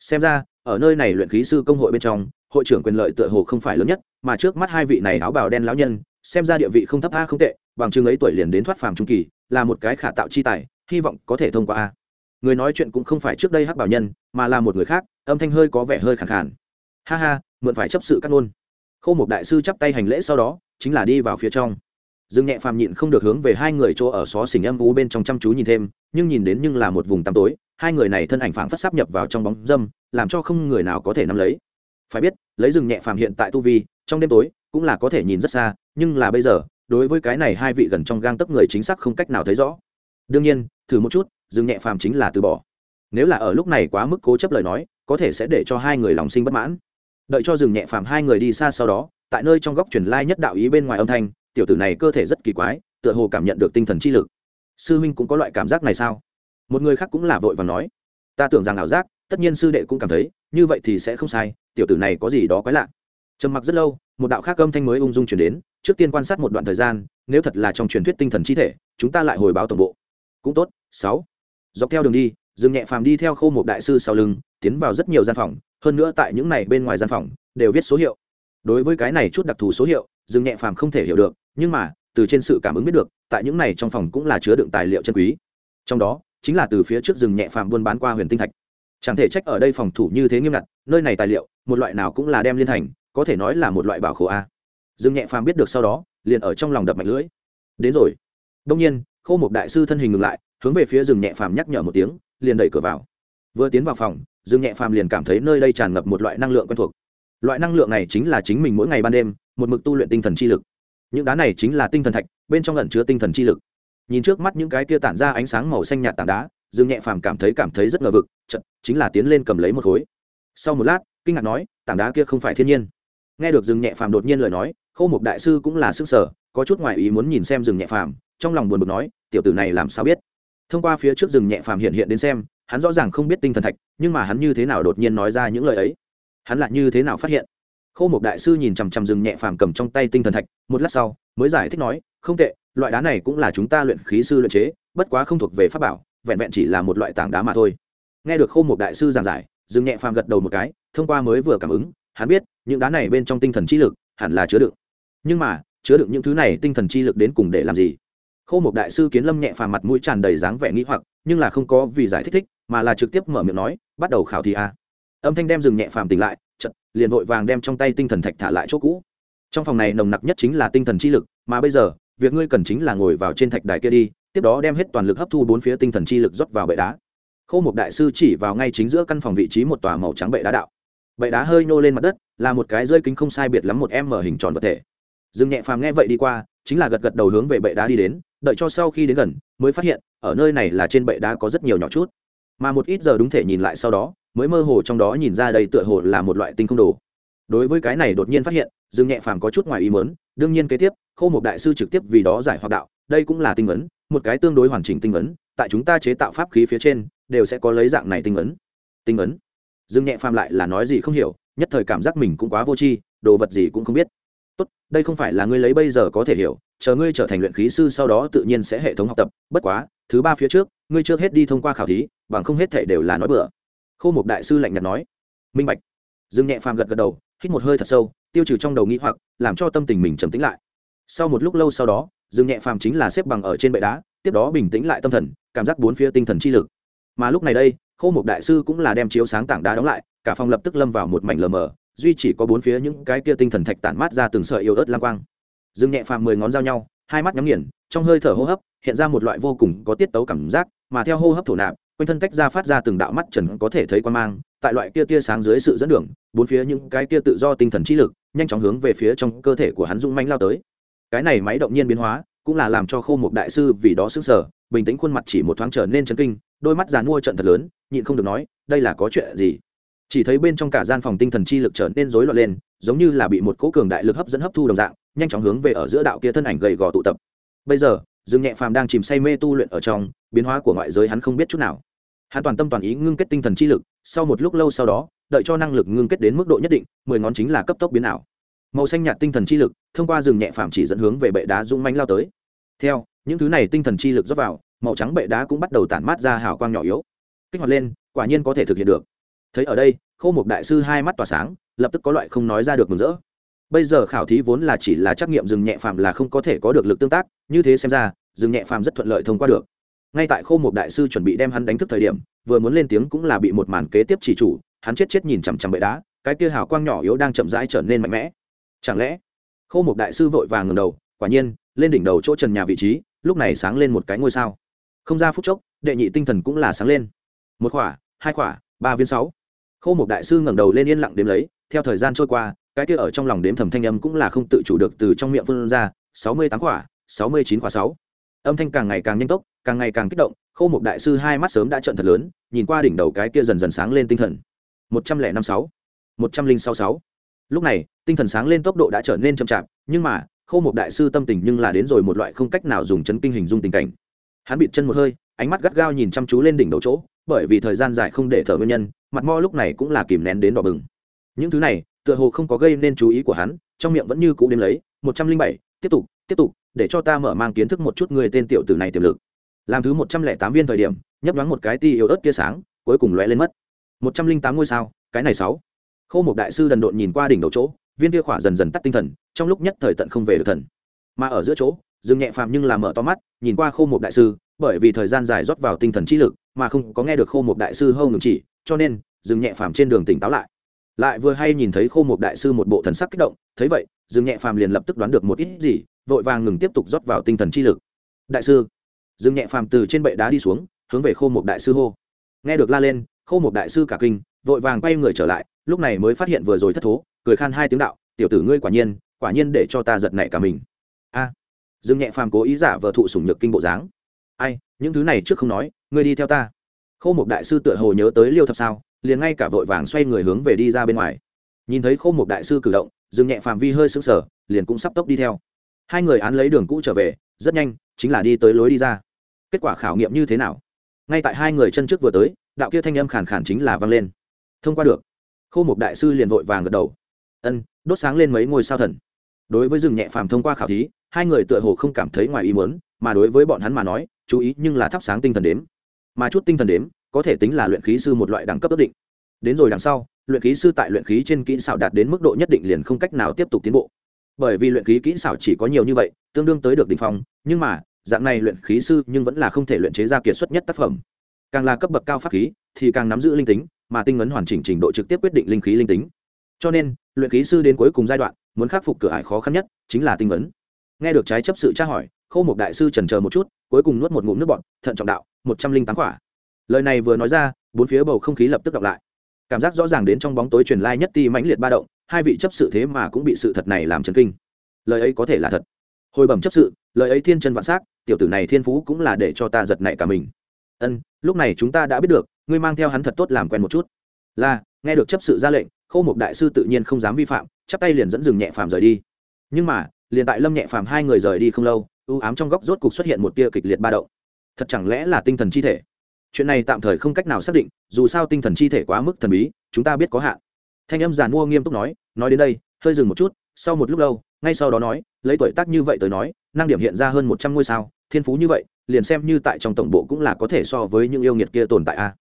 Xem ra, ở nơi này luyện khí sư công hội bên trong, hội trưởng quyền lợi tựa hồ không phải lớn nhất, mà trước mắt hai vị này áo bào đen lão nhân xem ra địa vị không thấp a không tệ, bằng chừng ấy tuổi liền đến thoát phàm trung kỳ, là một cái khả tạo chi tài, hy vọng có thể thông qua a. Người nói chuyện cũng không phải trước đây hắc bảo nhân, mà là một người khác, âm thanh hơi có vẻ hơi khẳng khàn. Ha ha, mượn phải chấp sự cắt luôn khâu một đại sư chắp tay hành lễ sau đó, chính là đi vào phía trong. Dương nhẹ phàm nhịn không được hướng về hai người chỗ ở xó xỉnh âm u bên trong chăm chú nhìn thêm, nhưng nhìn đến nhưng là một vùng tăm tối, hai người này thân ảnh phảng phất sắp nhập vào trong bóng dâm, làm cho không người nào có thể nắm lấy. Phải biết, lấy rừng nhẹ phàm hiện tại tu vi, trong đêm tối cũng là có thể nhìn rất xa, nhưng là bây giờ, đối với cái này hai vị gần trong gang tấc người chính xác không cách nào thấy rõ. Đương nhiên, thử một chút dừng nhẹ phàm chính là từ bỏ. Nếu là ở lúc này quá mức cố chấp lời nói, có thể sẽ để cho hai người lòng sinh bất mãn. Đợi cho dừng nhẹ phàm hai người đi xa sau đó, tại nơi trong góc truyền lai nhất đạo ý bên ngoài âm thanh, tiểu tử này cơ thể rất kỳ quái, tựa hồ cảm nhận được tinh thần chi lực. Sư huynh cũng có loại cảm giác này sao? Một người khác cũng là vội và nói. Ta tưởng rằng ảo giác, tất nhiên sư đệ cũng cảm thấy, như vậy thì sẽ không sai, tiểu tử này có gì đó quái lạ trầm mặc rất lâu, một đạo khác âm thanh mới ung dung chuyển đến, trước tiên quan sát một đoạn thời gian, nếu thật là trong truyền thuyết tinh thần chi thể, chúng ta lại hồi báo tổng bộ. Cũng tốt, sáu. Dọc theo đường đi dừng nhẹ phàm đi theo khâu một đại sư sau lưng, tiến vào rất nhiều gian phòng, hơn nữa tại những này bên ngoài gian phòng, đều viết số hiệu. Đối với cái này chút đặc thù số hiệu dừng nhẹ phàm không thể hiểu được, nhưng mà, từ trên sự cảm ứng biết được, tại những này trong phòng cũng là chứa đựng tài liệu chân quý. Trong đó, chính là từ phía trước rừng nhẹ phàm buôn bán qua huyền tinh thạch. Chẳng thể trách ở đây phòng thủ như thế nghiêm ngặt, nơi này tài liệu, một loại nào cũng là đem liên thành có thể nói là một loại bảo khổ a. Dương nhẹ phàm biết được sau đó, liền ở trong lòng đập mạnh lưỡi. Đến rồi. Đông nhiên, khâu một đại sư thân hình ngừng lại, hướng về phía rừng nhẹ phàm nhắc nhở một tiếng, liền đẩy cửa vào. Vừa tiến vào phòng, dương nhẹ phàm liền cảm thấy nơi đây tràn ngập một loại năng lượng quen thuộc. Loại năng lượng này chính là chính mình mỗi ngày ban đêm, một mực tu luyện tinh thần chi lực. Những đá này chính là tinh thần thạch, bên trong lẩn chứa tinh thần chi lực. Nhìn trước mắt những cái kia tản ra ánh sáng màu xanh nhạt tảng đá, dương nhẹ phàm cảm thấy cảm thấy rất ngờ vực chật chính là tiến lên cầm lấy một khối. Sau một lát, kinh ngạc nói, tảng đá kia không phải thiên nhiên nghe được dương nhẹ phàm đột nhiên lời nói, khâu mục đại sư cũng là sức sở có chút ngoại ý muốn nhìn xem rừng nhẹ phàm, trong lòng buồn bực nói, tiểu tử này làm sao biết? Thông qua phía trước rừng nhẹ phàm hiện hiện đến xem, hắn rõ ràng không biết tinh thần thạch, nhưng mà hắn như thế nào đột nhiên nói ra những lời ấy? Hắn lại như thế nào phát hiện? Khâu mục đại sư nhìn chằm chằm rừng nhẹ phàm cầm trong tay tinh thần thạch, một lát sau, mới giải thích nói, không tệ, loại đá này cũng là chúng ta luyện khí sư luyện chế, bất quá không thuộc về pháp bảo, vẹn vẹn chỉ là một loại tảng đá mà thôi. Nghe được khâu mục đại sư giảng giải, rừng nhẹ phàm gật đầu một cái, thông qua mới vừa cảm ứng hắn biết, những đá này bên trong tinh thần chi lực hẳn là chứa đựng. Nhưng mà, chứa đựng những thứ này tinh thần chi lực đến cùng để làm gì? Khâu một đại sư kiến lâm nhẹ phàm mặt mũi tràn đầy dáng vẻ nghĩ hoặc, nhưng là không có vì giải thích thích, mà là trực tiếp mở miệng nói, bắt đầu khảo thi a. Âm thanh đem rừng nhẹ phàm tỉnh lại chật liền vội vàng đem trong tay tinh thần thạch thả lại chỗ cũ. Trong phòng này nồng nặc nhất chính là tinh thần chi lực, mà bây giờ, việc ngươi cần chính là ngồi vào trên thạch đài kia đi, tiếp đó đem hết toàn lực hấp thu bốn phía tinh thần chi lực rót vào bệ đá. Khâu một đại sư chỉ vào ngay chính giữa căn phòng vị trí một tòa màu trắng bệ đá đạo bệ đá hơi nô lên mặt đất, là một cái rơi kính không sai biệt lắm một em mở hình tròn vật thể. Dương nhẹ phàm nghe vậy đi qua, chính là gật gật đầu hướng về bệ đá đi đến, đợi cho sau khi đến gần, mới phát hiện, ở nơi này là trên bệ đá có rất nhiều nhỏ chút. Mà một ít giờ đúng thể nhìn lại sau đó, mới mơ hồ trong đó nhìn ra đây tựa hồ là một loại tinh không đồ. Đối với cái này đột nhiên phát hiện, dương nhẹ phàm có chút ngoài ý mớn đương nhiên kế tiếp, khâu một đại sư trực tiếp vì đó giải hoạt đạo, đây cũng là tinh ấn, một cái tương đối hoàn chỉnh tinh ấn, tại chúng ta chế tạo pháp khí phía trên, đều sẽ có lấy dạng này tinh ấn. Tinh ấn dương nhẹ phàm lại là nói gì không hiểu, nhất thời cảm giác mình cũng quá vô tri, đồ vật gì cũng không biết. Tốt, đây không phải là ngươi lấy bây giờ có thể hiểu, chờ ngươi trở thành luyện khí sư sau đó tự nhiên sẽ hệ thống học tập, bất quá, thứ ba phía trước, ngươi trước hết đi thông qua khảo thí, bằng không hết thể đều là nói bừa. Khô một đại sư lạnh nhạt nói. Minh bạch. Dương nhẹ phàm gật gật đầu, hít một hơi thật sâu, tiêu trừ trong đầu nghĩ hoặc, làm cho tâm tình mình trầm tĩnh lại. Sau một lúc lâu sau đó dương nhẹ phàm chính là xếp bằng ở trên bệ đá, tiếp đó bình tĩnh lại tâm thần, cảm giác bốn phía tinh thần chi lực. Mà lúc này đây khô một đại sư cũng là đem chiếu sáng tảng đá đóng lại, cả phòng lập tức lâm vào một mảnh lờ mờ, duy chỉ có bốn phía những cái kia tinh thần thạch tản mát ra từng sợi yêu ớt lang quang. Dương nhẹ phàm mười ngón giao nhau, hai mắt nhắm nghiền, trong hơi thở hô hấp, hiện ra một loại vô cùng có tiết tấu cảm giác, mà theo hô hấp thổ nạp, quanh thân tách ra phát ra từng đạo mắt trần có thể thấy quan mang, tại loại kia tia sáng dưới sự dẫn đường, bốn phía những cái kia tự do tinh thần trí lực, nhanh chóng hướng về phía trong cơ thể của hắn dung manh lao tới. Cái này máy động nhiên biến hóa, cũng là làm cho khô một đại sư vì đó xứng sở bình tĩnh khuôn mặt chỉ một thoáng trở nên chấn kinh, đôi mắt dàn mua trận thật lớn, nhịn không được nói, đây là có chuyện gì? Chỉ thấy bên trong cả gian phòng tinh thần chi lực trở nên rối loạn lên, giống như là bị một cỗ cường đại lực hấp dẫn hấp thu đồng dạng, nhanh chóng hướng về ở giữa đạo kia thân ảnh gầy gò tụ tập. Bây giờ, dương nhẹ phàm đang chìm say mê tu luyện ở trong, biến hóa của ngoại giới hắn không biết chút nào. Hắn toàn tâm toàn ý ngưng kết tinh thần chi lực, sau một lúc lâu sau đó, đợi cho năng lực ngưng kết đến mức độ nhất định, mười ngón chính là cấp tốc biến ảo. Màu xanh nhạt tinh thần chi lực, thông qua rừng nhẹ phàm chỉ dẫn hướng về bệ đá rung manh lao tới. Theo những thứ này tinh thần chi lực rót vào, màu trắng bệ đá cũng bắt đầu tản mát ra hào quang nhỏ yếu. Kích hoạt lên, quả nhiên có thể thực hiện được. Thấy ở đây, khô một đại sư hai mắt tỏa sáng, lập tức có loại không nói ra được mừng rỡ. Bây giờ khảo thí vốn là chỉ là trắc nghiệm rừng nhẹ phàm là không có thể có được lực tương tác, như thế xem ra, rừng nhẹ phàm rất thuận lợi thông qua được. Ngay tại khô một đại sư chuẩn bị đem hắn đánh thức thời điểm, vừa muốn lên tiếng cũng là bị một màn kế tiếp chỉ chủ, hắn chết chết nhìn chằm chằm bệ đá, cái kia hào quang nhỏ yếu đang chậm rãi trở nên mạnh mẽ. Chẳng lẽ, khô một đại sư vội vàng ngầm đầu, quả nhiên, lên đỉnh đầu chỗ trần nhà vị trí lúc này sáng lên một cái ngôi sao. Không ra phút chốc, đệ nhị tinh thần cũng là sáng lên. Một khỏa, hai khỏa, ba viên sáu. Khô một đại sư ngẩng đầu lên yên lặng đếm lấy, theo thời gian trôi qua, cái kia ở trong lòng đếm thầm thanh âm cũng là không tự chủ được từ trong miệng phân ra, sáu mươi tám khỏa, sáu mươi chín khỏa sáu. Âm thanh càng ngày càng nhanh tốc, càng ngày càng kích động, khô một đại sư hai mắt sớm đã trận thật lớn, nhìn qua đỉnh đầu cái kia dần dần sáng lên tinh thần. Một trăm lẻ năm sáu, một trăm linh sáu sáu. Lúc này, tinh thần sáng lên tốc độ đã trở nên chậm chạp, nhưng mà khô một đại sư tâm tình nhưng là đến rồi một loại không cách nào dùng chấn kinh hình dung tình cảnh. Hắn bịt chân một hơi, ánh mắt gắt gao nhìn chăm chú lên đỉnh đầu chỗ, bởi vì thời gian dài không để thở nguyên nhân, mặt mo lúc này cũng là kìm nén đến đỏ bừng. Những thứ này, tựa hồ không có gây nên chú ý của hắn, trong miệng vẫn như cũ đếm lấy, một trăm linh bảy, tiếp tục tiếp tục, để cho ta mở mang kiến thức một chút người tên tiểu tử này tiềm lực. Làm thứ một trăm lẻ tám viên thời điểm, nhấp đoán một cái ti yếu ớt tia sáng, cuối cùng lóe lên mất. Một trăm linh tám ngôi sao, cái này sáu. Khô một đại sư đần độn nhìn qua đỉnh đầu chỗ viên tia khỏa dần dần tắt tinh thần, trong lúc nhất thời tận không về được thần. Mà ở giữa chỗ, Dương nhẹ phàm nhưng là mở to mắt, nhìn qua khô một đại sư, bởi vì thời gian dài rót vào tinh thần trí lực, mà không có nghe được khô một đại sư hâu ngừng chỉ, cho nên, Dương nhẹ phàm trên đường tỉnh táo lại. Lại vừa hay nhìn thấy khô một đại sư một bộ thần sắc kích động, thấy vậy, Dương nhẹ phàm liền lập tức đoán được một ít gì, vội vàng ngừng tiếp tục rót vào tinh thần chi lực. Đại sư. Dương nhẹ phàm từ trên bệ đá đi xuống, hướng về khô một đại sư hô. Nghe được la lên, khô một đại sư cả kinh, vội vàng quay người trở lại, lúc này mới phát hiện vừa rồi thất thố cười khan hai tiếng đạo tiểu tử ngươi quả nhiên quả nhiên để cho ta giật nảy cả mình. A. À, dương nhẹ phàm cố ý giả vợ thụ sủng nhược kinh bộ dáng. Ai những thứ này trước không nói ngươi đi theo ta. Khô mục đại sư tựa hồ nhớ tới liêu thập sao liền ngay cả vội vàng xoay người hướng về đi ra bên ngoài. Nhìn thấy khô mục đại sư cử động dương nhẹ phàm vi hơi sững sờ liền cũng sắp tốc đi theo. Hai người án lấy đường cũ trở về rất nhanh chính là đi tới lối đi ra. Kết quả khảo nghiệm như thế nào? Ngay tại hai người chân trước vừa tới đạo kia thanh âm khàn khàn chính là vang lên. Thông qua được. Khô mục đại sư liền vội vàng gật đầu ân, đốt sáng lên mấy ngôi sao thần. Đối với rừng nhẹ phàm thông qua khảo thí, hai người tựa hồ không cảm thấy ngoài ý muốn, mà đối với bọn hắn mà nói, chú ý nhưng là thắp sáng tinh thần đếm. Mà chút tinh thần đếm, có thể tính là luyện khí sư một loại đẳng cấp ước định. Đến rồi đằng sau, luyện khí sư tại luyện khí trên kỹ xảo đạt đến mức độ nhất định liền không cách nào tiếp tục tiến bộ. Bởi vì luyện khí kỹ xảo chỉ có nhiều như vậy, tương đương tới được đ ỉ n h phong, nhưng mà, dạng này luyện khí sư nhưng vẫn là không thể luyện chế ra kiệt xuất nhất tác phẩm. Càng là cấp bậc cao pháp khí, thì càng nắm giữ linh tính, mà tinh ấn hoàn chỉnh trình độ trực tiếp quyết định linh khí linh tính cho nên, luyện khí sư đến cuối cùng giai đoạn, muốn khắc phục cửa ải khó khăn nhất chính là tinh vấn. Nghe được trái chấp sự tra hỏi khâu một đại sư trần chờ một chút, cuối cùng nuốt một ngụm nước bọt, thận trọng đạo, một trăm linh tám quả. Lời này vừa nói ra, bốn phía bầu không khí lập tức đọc lại. Cảm giác rõ ràng đến trong bóng tối truyền lai nhất ti mãnh liệt ba động, hai vị chấp sự thế mà cũng bị sự thật này làm chấn kinh. Lời ấy có thể là thật. Hồi bẩm chấp sự, lời ấy thiên chân vạn s á c tiểu tử này thiên phú cũng là để cho ta giật nảy cả mình. Ân, lúc này chúng ta đã biết được, ngươi mang theo hắn thật tốt làm quen một chút. Là, nghe được chấp sự ra lệnh Khô một đại sư tự nhiên không dám vi phạm, chắp tay liền dẫn dừng nhẹ phàm rời đi. Nhưng mà, liền tại lâm nhẹ phàm hai người rời đi không lâu ưu ám trong góc rốt cục xuất hiện một tia kịch liệt ba động. Thật chẳng lẽ là tinh thần chi thể? Chuyện này tạm thời không cách nào xác định, dù sao tinh thần chi thể quá mức thần bí, chúng ta biết có hạn. Thanh âm giàn mua nghiêm túc nói nói đến đây, hơi dừng một chút, sau một lúc lâu, ngay sau đó nói, lấy tuổi tác như vậy tới nói, năng điểm hiện ra hơn một trăm ngôi sao, thiên phú như vậy, liền xem như tại trong tổng bộ cũng là có thể so với những yêu nghiệt kia tồn tại a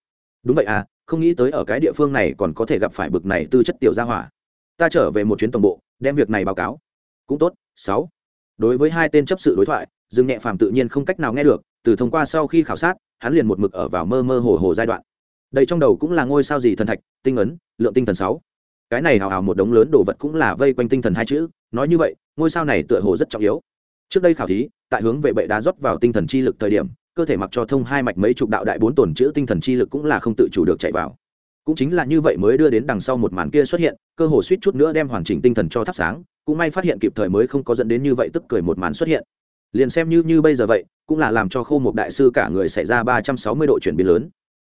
đúng vậy à không nghĩ tới ở cái địa phương này còn có thể gặp phải bực này tư chất tiểu gia hỏa. Ta trở về một chuyến tổng bộ, đem việc này báo cáo. Cũng tốt, sáu. Đối với hai tên chấp sự đối thoại, dương nhẹ phàm tự nhiên không cách nào nghe được, từ thông qua sau khi khảo sát, hắn liền một mực ở vào mơ mơ hồ hồ giai đoạn. Đây trong đầu cũng là ngôi sao gì thần thạch, tinh ấn, lượng tinh thần sáu. Cái này hào hào một đống lớn đồ vật cũng là vây quanh tinh thần hai chữ, nói như vậy, ngôi sao này tựa hồ rất trọng yếu. Trước đây khảo thí, tại hướng vệ bệ đá rót vào tinh thần chi lực thời điểm cơ thể mặc cho thông hai mạch mấy chục đạo đại bốn tổn chữ tinh thần chi lực cũng là không tự chủ được chạy vào. Cũng chính là như vậy mới đưa đến đằng sau một màn kia xuất hiện cơ hồ suýt chút nữa đem hoàn chỉnh tinh thần cho thắp sáng cũng may phát hiện kịp thời mới không có dẫn đến như vậy tức cười một màn xuất hiện. Liền xem như như bây giờ vậy cũng là làm cho khô một đại sư cả người xảy ra ba trăm sáu mươi độ chuyển biến lớn.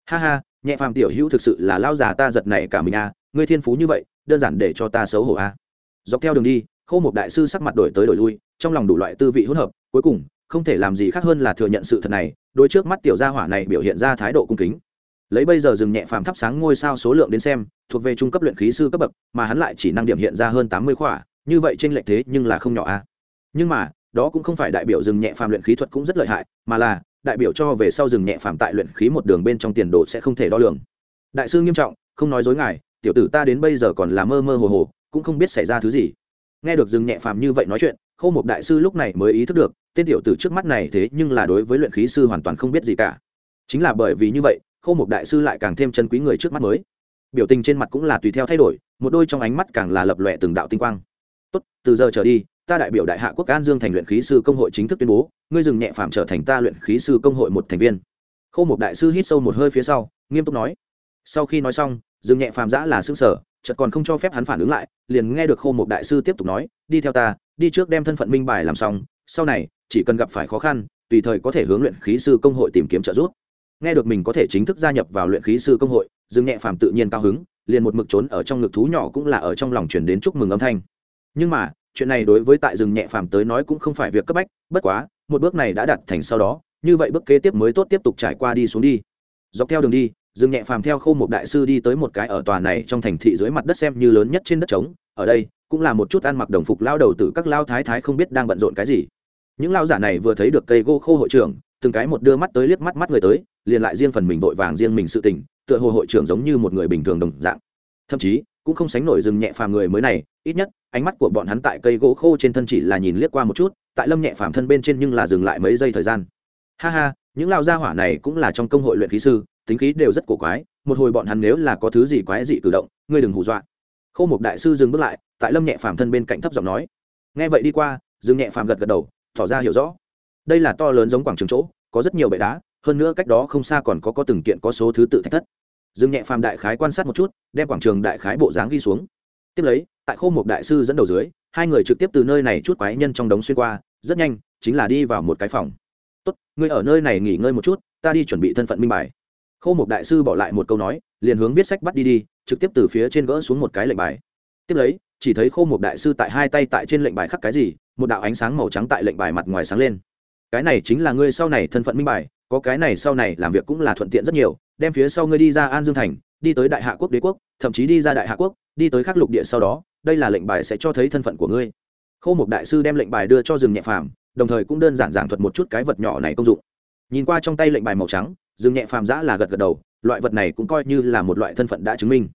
Ha ha nhẹ phàm tiểu hữu thực sự là lao già ta giật này cả mình a à, ngươi thiên phú như vậy đơn giản để cho ta xấu hổ a à. dọc theo đường đi khô một đại sư sắc mặt đổi tới đổi lui trong lòng đủ loại tư vị hỗn hợp cuối cùng không thể làm gì khác hơn là thừa nhận sự thật này, đôi trước mắt tiểu gia hỏa này biểu hiện ra thái độ cung kính. Lấy bây giờ dừng nhẹ phàm thắp sáng ngôi sao số lượng đến xem, thuộc về trung cấp luyện khí sư cấp bậc, mà hắn lại chỉ năng điểm hiện ra hơn tám mươi khỏa, như vậy trên lệch thế nhưng là không nhỏ a nhưng mà, đó cũng không phải đại biểu dừng nhẹ phàm luyện khí thuật cũng rất lợi hại, mà là, đại biểu cho về sau dừng nhẹ phàm tại luyện khí một đường bên trong tiền đồ sẽ không thể đo lường. Đại sư nghiêm trọng, không nói dối ngài, tiểu tử ta đến bây giờ còn là mơ mơ hồ hồ, cũng không biết xảy ra thứ gì. Nghe được dừng nhẹ phàm như vậy nói chuyện, khâu một đại sư lúc này mới ý thức được tên tiểu tử trước mắt này thế nhưng là đối với luyện khí sư hoàn toàn không biết gì cả. Chính là bởi vì như vậy khâu một đại sư lại càng thêm chân quý người trước mắt mới. Biểu tình trên mặt cũng là tùy theo thay đổi, một đôi trong ánh mắt càng là lập lòe từng đạo tinh quang. Tốt, từ giờ trở đi, ta đại biểu đại hạ quốc an dương thành luyện khí sư công hội chính thức tuyên bố, ngươi dừng nhẹ phạm trở thành ta luyện khí sư công hội một thành viên. Khâu một đại sư hít sâu một hơi phía sau, nghiêm túc nói. Sau khi nói xong, dừng nhẹ phàm giã là xương sở chợt còn không cho phép hắn phản ứng lại, liền nghe được khâu một đại sư tiếp tục nói, đi theo ta, đi trước đem thân phận minh bài làm xong sau này, chỉ cần gặp phải khó khăn, tùy thời có thể hướng luyện khí sư công hội tìm kiếm trợ giúp. Nghe được mình có thể chính thức gia nhập vào luyện khí sư công hội, dương nhẹ phàm tự nhiên cao hứng, liền một mực trốn ở trong ngực thú nhỏ cũng là ở trong lòng chuyển đến chúc mừng âm thanh. Nhưng mà, chuyện này đối với tại rừng nhẹ phàm tới nói cũng không phải việc cấp bách, bất quá, một bước này đã đặt thành sau đó, như vậy bước kế tiếp mới tốt tiếp tục trải qua đi xuống đi. Dọc theo đường đi rừng nhẹ phàm theo khâu một đại sư đi tới một cái ở tòa này trong thành thị dưới mặt đất xem như lớn nhất trên đất trống. Ở đây, cũng là một chút ăn mặc đồng phục lao đầu từ các lao thái thái không biết đang bận rộn cái gì những lao giả này vừa thấy được cây gỗ khô hội trưởng, từng cái một đưa mắt tới liếc mắt mắt người tới, liền lại riêng phần mình vội vàng riêng mình sự tình, tựa hồ hội trưởng giống như một người bình thường đồng dạng. Thậm chí, cũng không sánh nổi rừng nhẹ phàm người mới này, ít nhất, ánh mắt của bọn hắn tại cây gỗ khô trên thân chỉ là nhìn liếc qua một chút, tại lâm nhẹ phàm thân bên trên nhưng là dừng lại mấy giây thời gian. Ha ha, những lao gia hỏa này cũng là trong công hội luyện khí sư, tính khí đều rất cổ quái, một hồi bọn hắn nếu là có thứ gì quái dị cử động, ngươi đừng hù dọa. Khô một đại sư dừng bước lại, tại lâm nhẹ phàm thân bên cạnh thấp giọng nói. Nghe vậy đi qua dừng nhẹ phàm gật gật đầu tỏ ra hiểu rõ. Đây là to lớn giống quảng trường chỗ, có rất nhiều bệ đá, hơn nữa cách đó không xa còn có có từng kiện có số thứ tự thách thất. Dương nhẹ phàm đại khái quan sát một chút, đem quảng trường đại khái bộ dáng ghi xuống. Tiếp lấy, tại khô một đại sư dẫn đầu dưới, hai người trực tiếp từ nơi này chút quái nhân trong đống xuyên qua, rất nhanh, chính là đi vào một cái phòng. Tốt, ngươi ở nơi này nghỉ ngơi một chút, ta đi chuẩn bị thân phận minh bài. Khô một đại sư bỏ lại một câu nói, liền hướng viết sách bắt đi đi, trực tiếp từ phía trên gỡ xuống một cái lệnh bài. Tiếp lấy, chỉ thấy khô một đại sư tại hai tay tại trên lệnh bài khắc cái gì một đạo ánh sáng màu trắng tại lệnh bài mặt ngoài sáng lên. Cái này chính là ngươi sau này thân phận minh bài, có cái này sau này làm việc cũng là thuận tiện rất nhiều, đem phía sau ngươi đi ra an dương thành, đi tới đại hạ quốc đế quốc, thậm chí đi ra đại hạ quốc, đi tới khắc lục địa sau đó, đây là lệnh bài sẽ cho thấy thân phận của ngươi. Khâu một đại sư đem lệnh bài đưa cho rừng nhẹ phàm, đồng thời cũng đơn giản giảng thuật một chút cái vật nhỏ này công dụng. Nhìn qua trong tay lệnh bài màu trắng rừng nhẹ phàm giã là gật gật đầu, loại vật này cũng coi như là một loại thân phận đã chứng minh.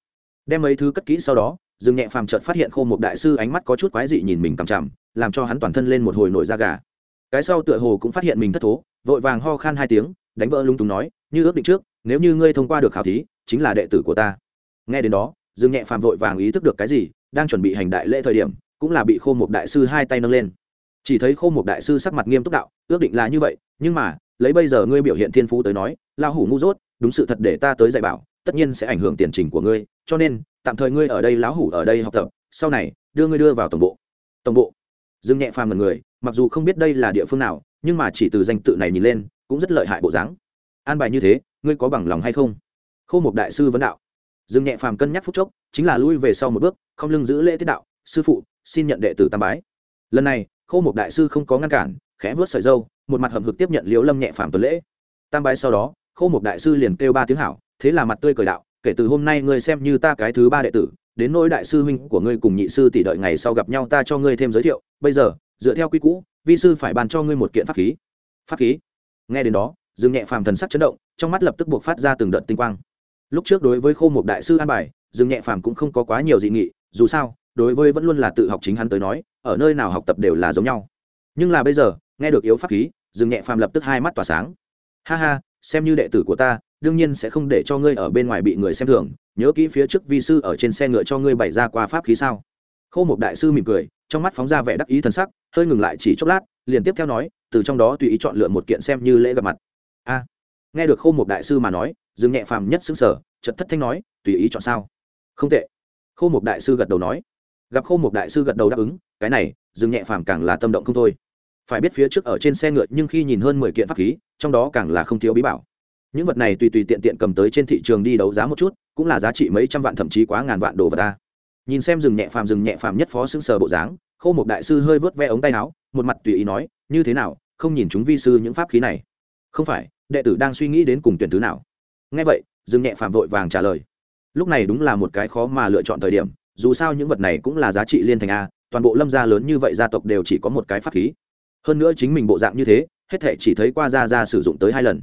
Đem mấy thứ cất kỹ sau đó Dương nhẹ phàm chợt phát hiện khô một đại sư ánh mắt có chút quái dị nhìn mình cằm chằm, làm cho hắn toàn thân lên một hồi nổi da gà. Cái sau tựa hồ cũng phát hiện mình thất thố, vội vàng ho khan hai tiếng, đánh vỡ lung túng nói, như ước định trước, nếu như ngươi thông qua được khảo thí, chính là đệ tử của ta. Nghe đến đó dương nhẹ phàm vội vàng ý thức được cái gì, đang chuẩn bị hành đại lễ thời điểm, cũng là bị khô một đại sư hai tay nâng lên. Chỉ thấy khô một đại sư sắc mặt nghiêm túc đạo, ước định là như vậy, nhưng mà, lấy bây giờ ngươi biểu hiện thiên phú tới nói lao hủ ngu dốt, đúng sự thật để ta tới dạy bảo tất nhiên sẽ ảnh hưởng tiền trình của ngươi, cho nên, tạm thời ngươi ở đây lão hủ ở đây học tập, sau này, đưa ngươi đưa vào tổng bộ. Tổng bộ? Dương nhẹ phàm là người, mặc dù không biết đây là địa phương nào, nhưng mà chỉ từ danh tự này nhìn lên, cũng rất lợi hại bộ dáng. An bài như thế, ngươi có bằng lòng hay không? Khô một đại sư vấn đạo. Dương nhẹ phàm cân nhắc phút chốc, chính là lui về sau một bước, không lưng giữ lễ tiết đạo, sư phụ, xin nhận đệ tử tam bái. Lần này, khô một đại sư không có ngăn cản, khẽ vớt sợi dâu một mặt hậm hực tiếp nhận Liễu lâm nhẹ phàm tuần lễ. Tam bái sau đó khô một đại sư liền kêu ba tiếng hảo, thế là mặt tươi cười đạo, kể từ hôm nay ngươi xem như ta cái thứ ba đệ tử, đến nỗi đại sư huynh của ngươi cùng nhị sư tỷ đợi ngày sau gặp nhau ta cho ngươi thêm giới thiệu, bây giờ, dựa theo quy cũ vi sư phải bàn cho ngươi một kiện pháp khí. Pháp khí? Nghe đến đó, dương nhẹ phàm thần sắc chấn động, trong mắt lập tức buộc phát ra từng đợt tinh quang. Lúc trước đối với khô một đại sư an bài, dương nhẹ phàm cũng không có quá nhiều dị nghị, dù sao, đối với vẫn luôn là tự học chính hắn tới nói, ở nơi nào học tập đều là giống nhau. Nhưng là bây giờ, nghe được yếu pháp khí, dương nhẹ phàm lập tức hai mắt tỏa sáng. Ha ha xem như đệ tử của ta, đương nhiên sẽ không để cho ngươi ở bên ngoài bị người xem thường, nhớ kỹ phía trước vi sư ở trên xe ngựa cho ngươi bày ra qua pháp khí sao. Khô một đại sư mỉm cười, trong mắt phóng ra vẻ đắc ý thần sắc, hơi ngừng lại chỉ chốc lát, liền tiếp theo nói, từ trong đó tùy ý chọn lựa một kiện xem như lễ gặp mặt. A. Nghe được khô một đại sư mà nói, dương nhẹ phàm nhất xứng sở chật thất thanh nói, tùy ý chọn sao? Không tệ. Khô một đại sư gật đầu nói. Gặp khô một đại sư gật đầu đáp ứng, cái này, dương nhẹ phàm càng là tâm động không thôi phải biết phía trước ở trên xe ngựa nhưng khi nhìn hơn mười kiện pháp khí, trong đó càng là không thiếu bí bảo. Những vật này tùy tùy tiện tiện cầm tới trên thị trường đi đấu giá một chút, cũng là giá trị mấy trăm vạn thậm chí quá ngàn vạn đồ vật ta. Nhìn xem rừng nhẹ phàm, rừng nhẹ phàm nhất phó xứng sờ bộ dáng, khô một đại sư hơi vớt ve ống tay áo, một mặt tùy ý nói, như thế nào, không nhìn chúng vi sư những pháp khí này? Không phải, đệ tử đang suy nghĩ đến cùng tuyển thứ nào. Ngay vậy, rừng nhẹ phàm vội vàng trả lời. Lúc này đúng là một cái khó mà lựa chọn thời điểm, dù sao những vật này cũng là giá trị liên thành a, toàn bộ lâm gia lớn như vậy gia tộc đều chỉ có một cái pháp khí hơn nữa chính mình bộ dạng như thế, hết thể chỉ thấy qua Ra Ra sử dụng tới hai lần.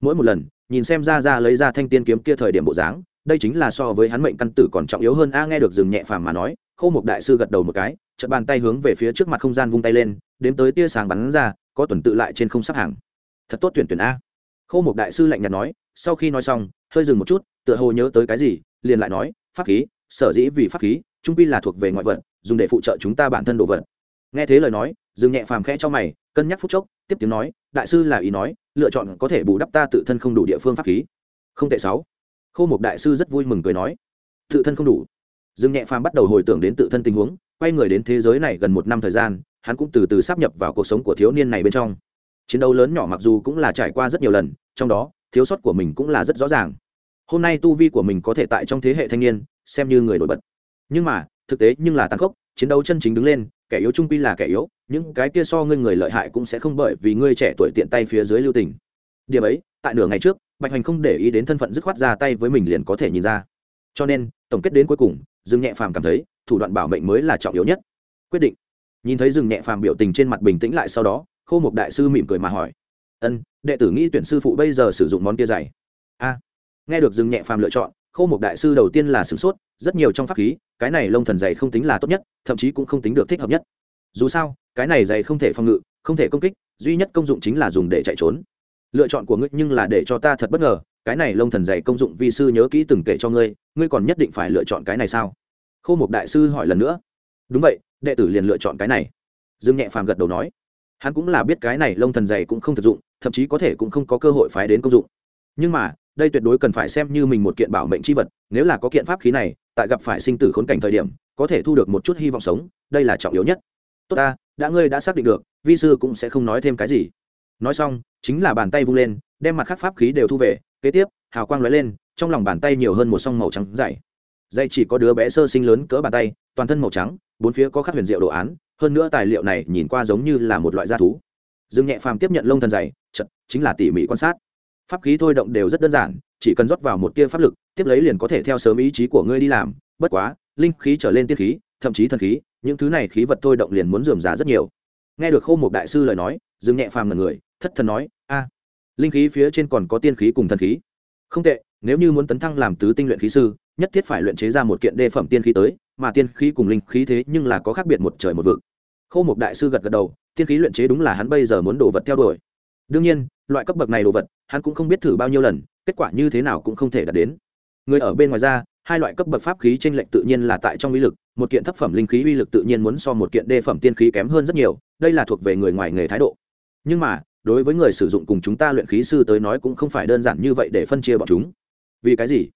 Mỗi một lần, nhìn xem Ra Ra lấy ra thanh tiên kiếm kia thời điểm bộ dáng, đây chính là so với hắn mệnh căn tử còn trọng yếu hơn. A, nghe được dừng nhẹ phàm mà nói khâu một đại sư gật đầu một cái, chợt bàn tay hướng về phía trước mặt không gian vung tay lên, đếm tới tia sáng bắn ra, có tuần tự lại trên không sắp hàng. Thật tốt tuyển tuyển a. Khâu một đại sư lạnh nhạt nói, sau khi nói xong, hơi dừng một chút, tựa hồ nhớ tới cái gì, liền lại nói, pháp khí, sở dĩ vì pháp khí, trung pi là thuộc về ngoại vật, dùng để phụ trợ chúng ta bản thân đồ vật. Nghe thế lời nói dừng nhẹ phàm khẽ cho mày, cân nhắc phút chốc, tiếp tiếng nói, đại sư là ý nói, lựa chọn có thể bù đắp ta tự thân không đủ địa phương pháp khí. Không tệ sáu. Khô một đại sư rất vui mừng cười nói, tự thân không đủ. Dương nhẹ phàm bắt đầu hồi tưởng đến tự thân tình huống, quay người đến thế giới này gần một năm thời gian, hắn cũng từ từ sắp nhập vào cuộc sống của thiếu niên này bên trong. Chiến đấu lớn nhỏ mặc dù cũng là trải qua rất nhiều lần, trong đó, thiếu sót của mình cũng là rất rõ ràng. Hôm nay tu vi của mình có thể tại trong thế hệ thanh niên, xem như người nổi bật. Nhưng mà, thực tế nhưng là tàn khốc, chiến đấu chân chính đứng lên, kẻ yếu trung quy là kẻ yếu những cái kia so ngươi người lợi hại cũng sẽ không bởi vì ngươi trẻ tuổi tiện tay phía dưới lưu tình. Điểm ấy, tại nửa ngày trước, bạch hoành không để ý đến thân phận dứt khoát ra tay với mình liền có thể nhìn ra. Cho nên, tổng kết đến cuối cùng, dương nhẹ phàm cảm thấy, thủ đoạn bảo mệnh mới là trọng yếu nhất. Quyết định. Nhìn thấy dương nhẹ phàm biểu tình trên mặt bình tĩnh lại sau đó, khô mục đại sư mỉm cười mà hỏi. Ân, đệ tử nghĩ tuyển sư phụ bây giờ sử dụng món kia dày a. Nghe được dương nhẹ phàm lựa chọn, khô mục đại sư đầu tiên là sửng sốt, rất nhiều trong pháp khí, cái này lông thần dày không tính là tốt nhất, thậm chí cũng không tính được thích hợp nhất dù sao, cái này dày không thể phòng ngự, không thể công kích, duy nhất công dụng chính là dùng để chạy trốn. Lựa chọn của ngươi nhưng là để cho ta thật bất ngờ, cái này lông thần dày công dụng vi sư nhớ kỹ từng kể cho ngươi ngươi còn nhất định phải lựa chọn cái này sao? Khô một đại sư hỏi lần nữa. Đúng vậy, đệ tử liền lựa chọn cái này. Dương nhẹ phàm gật đầu nói. Hắn cũng là biết cái này lông thần dày cũng không thực dụng, thậm chí có thể cũng không có cơ hội phái đến công dụng. Nhưng mà, đây tuyệt đối cần phải xem như mình một kiện bảo mệnh c h i vật, nếu là có kiện pháp khí này, tại gặp phải sinh tử khốn cảnh thời điểm, có thể thu được một chút hy vọng sống, đây là trọng yếu nhất tốt ta, đã ngươi đã xác định được, vi sư cũng sẽ không nói thêm cái gì. Nói xong, chính là bàn tay vung lên, đem mặt khắc pháp khí đều thu về, kế tiếp, hào quang lóe lên, trong lòng bàn tay nhiều hơn một song màu trắng dày. Dây chỉ có đứa bé sơ sinh lớn cỡ bàn tay, toàn thân màu trắng, bốn phía có khắc huyền diệu đồ án, hơn nữa tài liệu này nhìn qua giống như là một loại gia thú. Dương nhẹ phàm tiếp nhận lông thần dày chật chính là tỉ mỉ quan sát. Pháp khí thôi động đều rất đơn giản, chỉ cần rót vào một tia pháp lực, tiếp lấy liền có thể theo sớm ý chí của ngươi đi làm, bất quá, linh khí trở lên tiết khí, thậm chí thần khí những thứ này khí vật thôi động liền muốn dườm giá rất nhiều. Nghe được khô một đại sư lời nói, dương nhẹ phàm là người, thất thần nói, a, linh khí phía trên còn có tiên khí cùng thần khí. Không tệ, nếu như muốn tấn thăng làm tứ tinh luyện khí sư, nhất thiết phải luyện chế ra một kiện đề phẩm tiên khí tới, mà tiên khí cùng linh khí thế nhưng là có khác biệt một trời một vực. Khâu một đại sư gật gật đầu, tiên khí luyện chế đúng là hắn bây giờ muốn đồ vật theo đuổi. Đương nhiên, loại cấp bậc này đồ vật, hắn cũng không biết thử bao nhiêu lần, kết quả như thế nào cũng không thể đạt đến. Người ở bên ngoài ra, hai loại cấp bậc pháp khí trên lệch tự nhiên là tại trong uy lực một kiện thấp phẩm linh khí uy lực tự nhiên muốn so một kiện đê phẩm tiên khí kém hơn rất nhiều, đây là thuộc về người ngoài nghề thái độ. Nhưng mà, đối với người sử dụng cùng chúng ta luyện khí sư tới nói cũng không phải đơn giản như vậy để phân chia bọn chúng. Vì cái gì?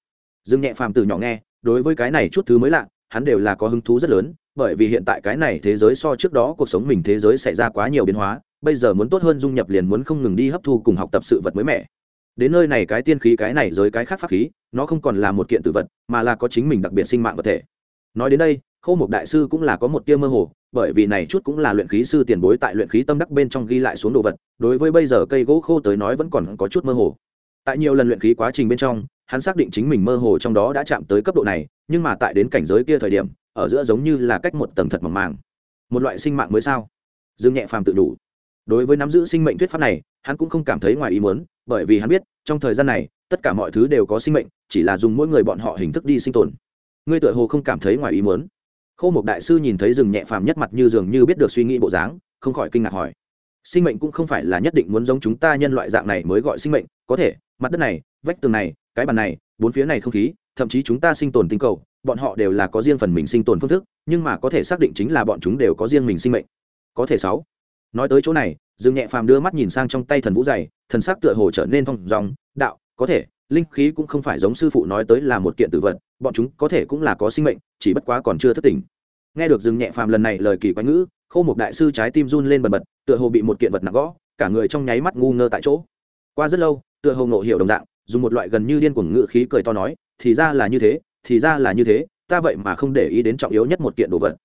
Dương nhẹ phàm từ nhỏ nghe, đối với cái này chút thứ mới lạ, hắn đều là có hứng thú rất lớn, bởi vì hiện tại cái này thế giới so trước đó cuộc sống mình thế giới xảy ra quá nhiều biến hóa, bây giờ muốn tốt hơn dung nhập liền muốn không ngừng đi hấp thu cùng học tập sự vật mới mẻ. Đến nơi này cái tiên khí, cái này giới cái khác pháp khí, nó không còn là một kiện tự vật, mà là có chính mình đặc biệt sinh mạng vật thể. Nói đến đây khâu một đại sư cũng là có một tia mơ hồ, bởi vì này chút cũng là luyện khí sư tiền bối tại luyện khí tâm đắc bên trong ghi lại xuống đồ vật, đối với bây giờ cây gỗ khô tới nói vẫn còn có chút mơ hồ. Tại nhiều lần luyện khí quá trình bên trong, hắn xác định chính mình mơ hồ trong đó đã chạm tới cấp độ này, nhưng mà tại đến cảnh giới kia thời điểm, ở giữa giống như là cách một tầng thật mỏng màng. Một loại sinh mạng mới sao? Dương nhẹ phàm tự đủ. Đối với nắm giữ sinh mệnh thuyết pháp này, hắn cũng không cảm thấy ngoài ý muốn, bởi vì hắn biết, trong thời gian này, tất cả mọi thứ đều có sinh mệnh, chỉ là dùng mỗi người bọn họ hình thức đi sinh tồn. Ngươi tựa hồ không cảm thấy ngoài ý muốn khô một đại sư nhìn thấy rừng nhẹ phàm nhất mặt như dường như biết được suy nghĩ bộ dáng, không khỏi kinh ngạc hỏi. Sinh mệnh cũng không phải là nhất định muốn giống chúng ta nhân loại dạng này mới gọi sinh mệnh, có thể, mặt đất này, vách tường này, cái bàn này, bốn phía này không khí, thậm chí chúng ta sinh tồn tinh cầu, bọn họ đều là có riêng phần mình sinh tồn phương thức, nhưng mà có thể xác định chính là bọn chúng đều có riêng mình sinh mệnh. Có thể sáu. Nói tới chỗ này dương nhẹ phàm đưa mắt nhìn sang trong tay thần vũ dày, thần sắc tựa hồ trở nên thong dòng, đạo, có thể, linh khí cũng không phải giống sư phụ nói tới là một kiện tử vật bọn chúng có thể cũng là có sinh mệnh, chỉ bất quá còn chưa thức tỉnh. Nghe được dương nhẹ phàm lần này lời kỳ quái ngữ, khô một đại sư trái tim run lên bần bật, tựa hồ bị một kiện vật nặng gõ, cả người trong nháy mắt ngu ngơ tại chỗ. Qua rất lâu, tựa hồ ngộ hiểu đồng dạng, dùng một loại gần như điên cuồng ngự khí cười to nói, thì ra là như thế, thì ra là như thế, ta vậy mà không để ý đến trọng yếu nhất một kiện đồ vật.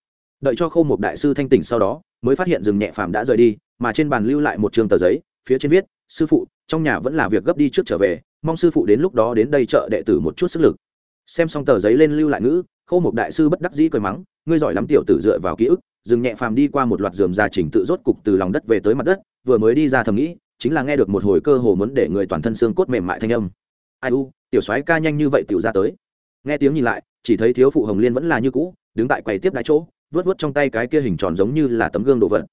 Đợi cho khâu một đại sư thanh tỉnh sau đó, mới phát hiện rừng nhẹ phàm đã rời đi, mà trên bàn lưu lại một trường tờ giấy, phía trên viết, sư phụ, trong nhà vẫn là việc gấp đi trước trở về, mong sư phụ đến lúc đó đến đây chợ đệ tử một chút sức lực xem xong tờ giấy lên lưu lại ngữ khâu một đại sư bất đắc dĩ cười mắng, ngươi giỏi lắm tiểu tử dựa vào ký ức, dừng nhẹ phàm đi qua một loạt dườm gia trình tự rốt cục từ lòng đất về tới mặt đất, vừa mới đi ra thầm nghĩ, chính là nghe được một hồi cơ hồ muốn để người toàn thân xương cốt mềm mại thanh âm. Ai u, tiểu soái ca nhanh như vậy tiểu ra tới. Nghe tiếng nhìn lại, chỉ thấy thiếu phụ hồng liên vẫn là như cũ, đứng tại quầy tiếp đái chỗ, vớt vớt trong tay cái kia hình tròn giống như là tấm gương đồ vật.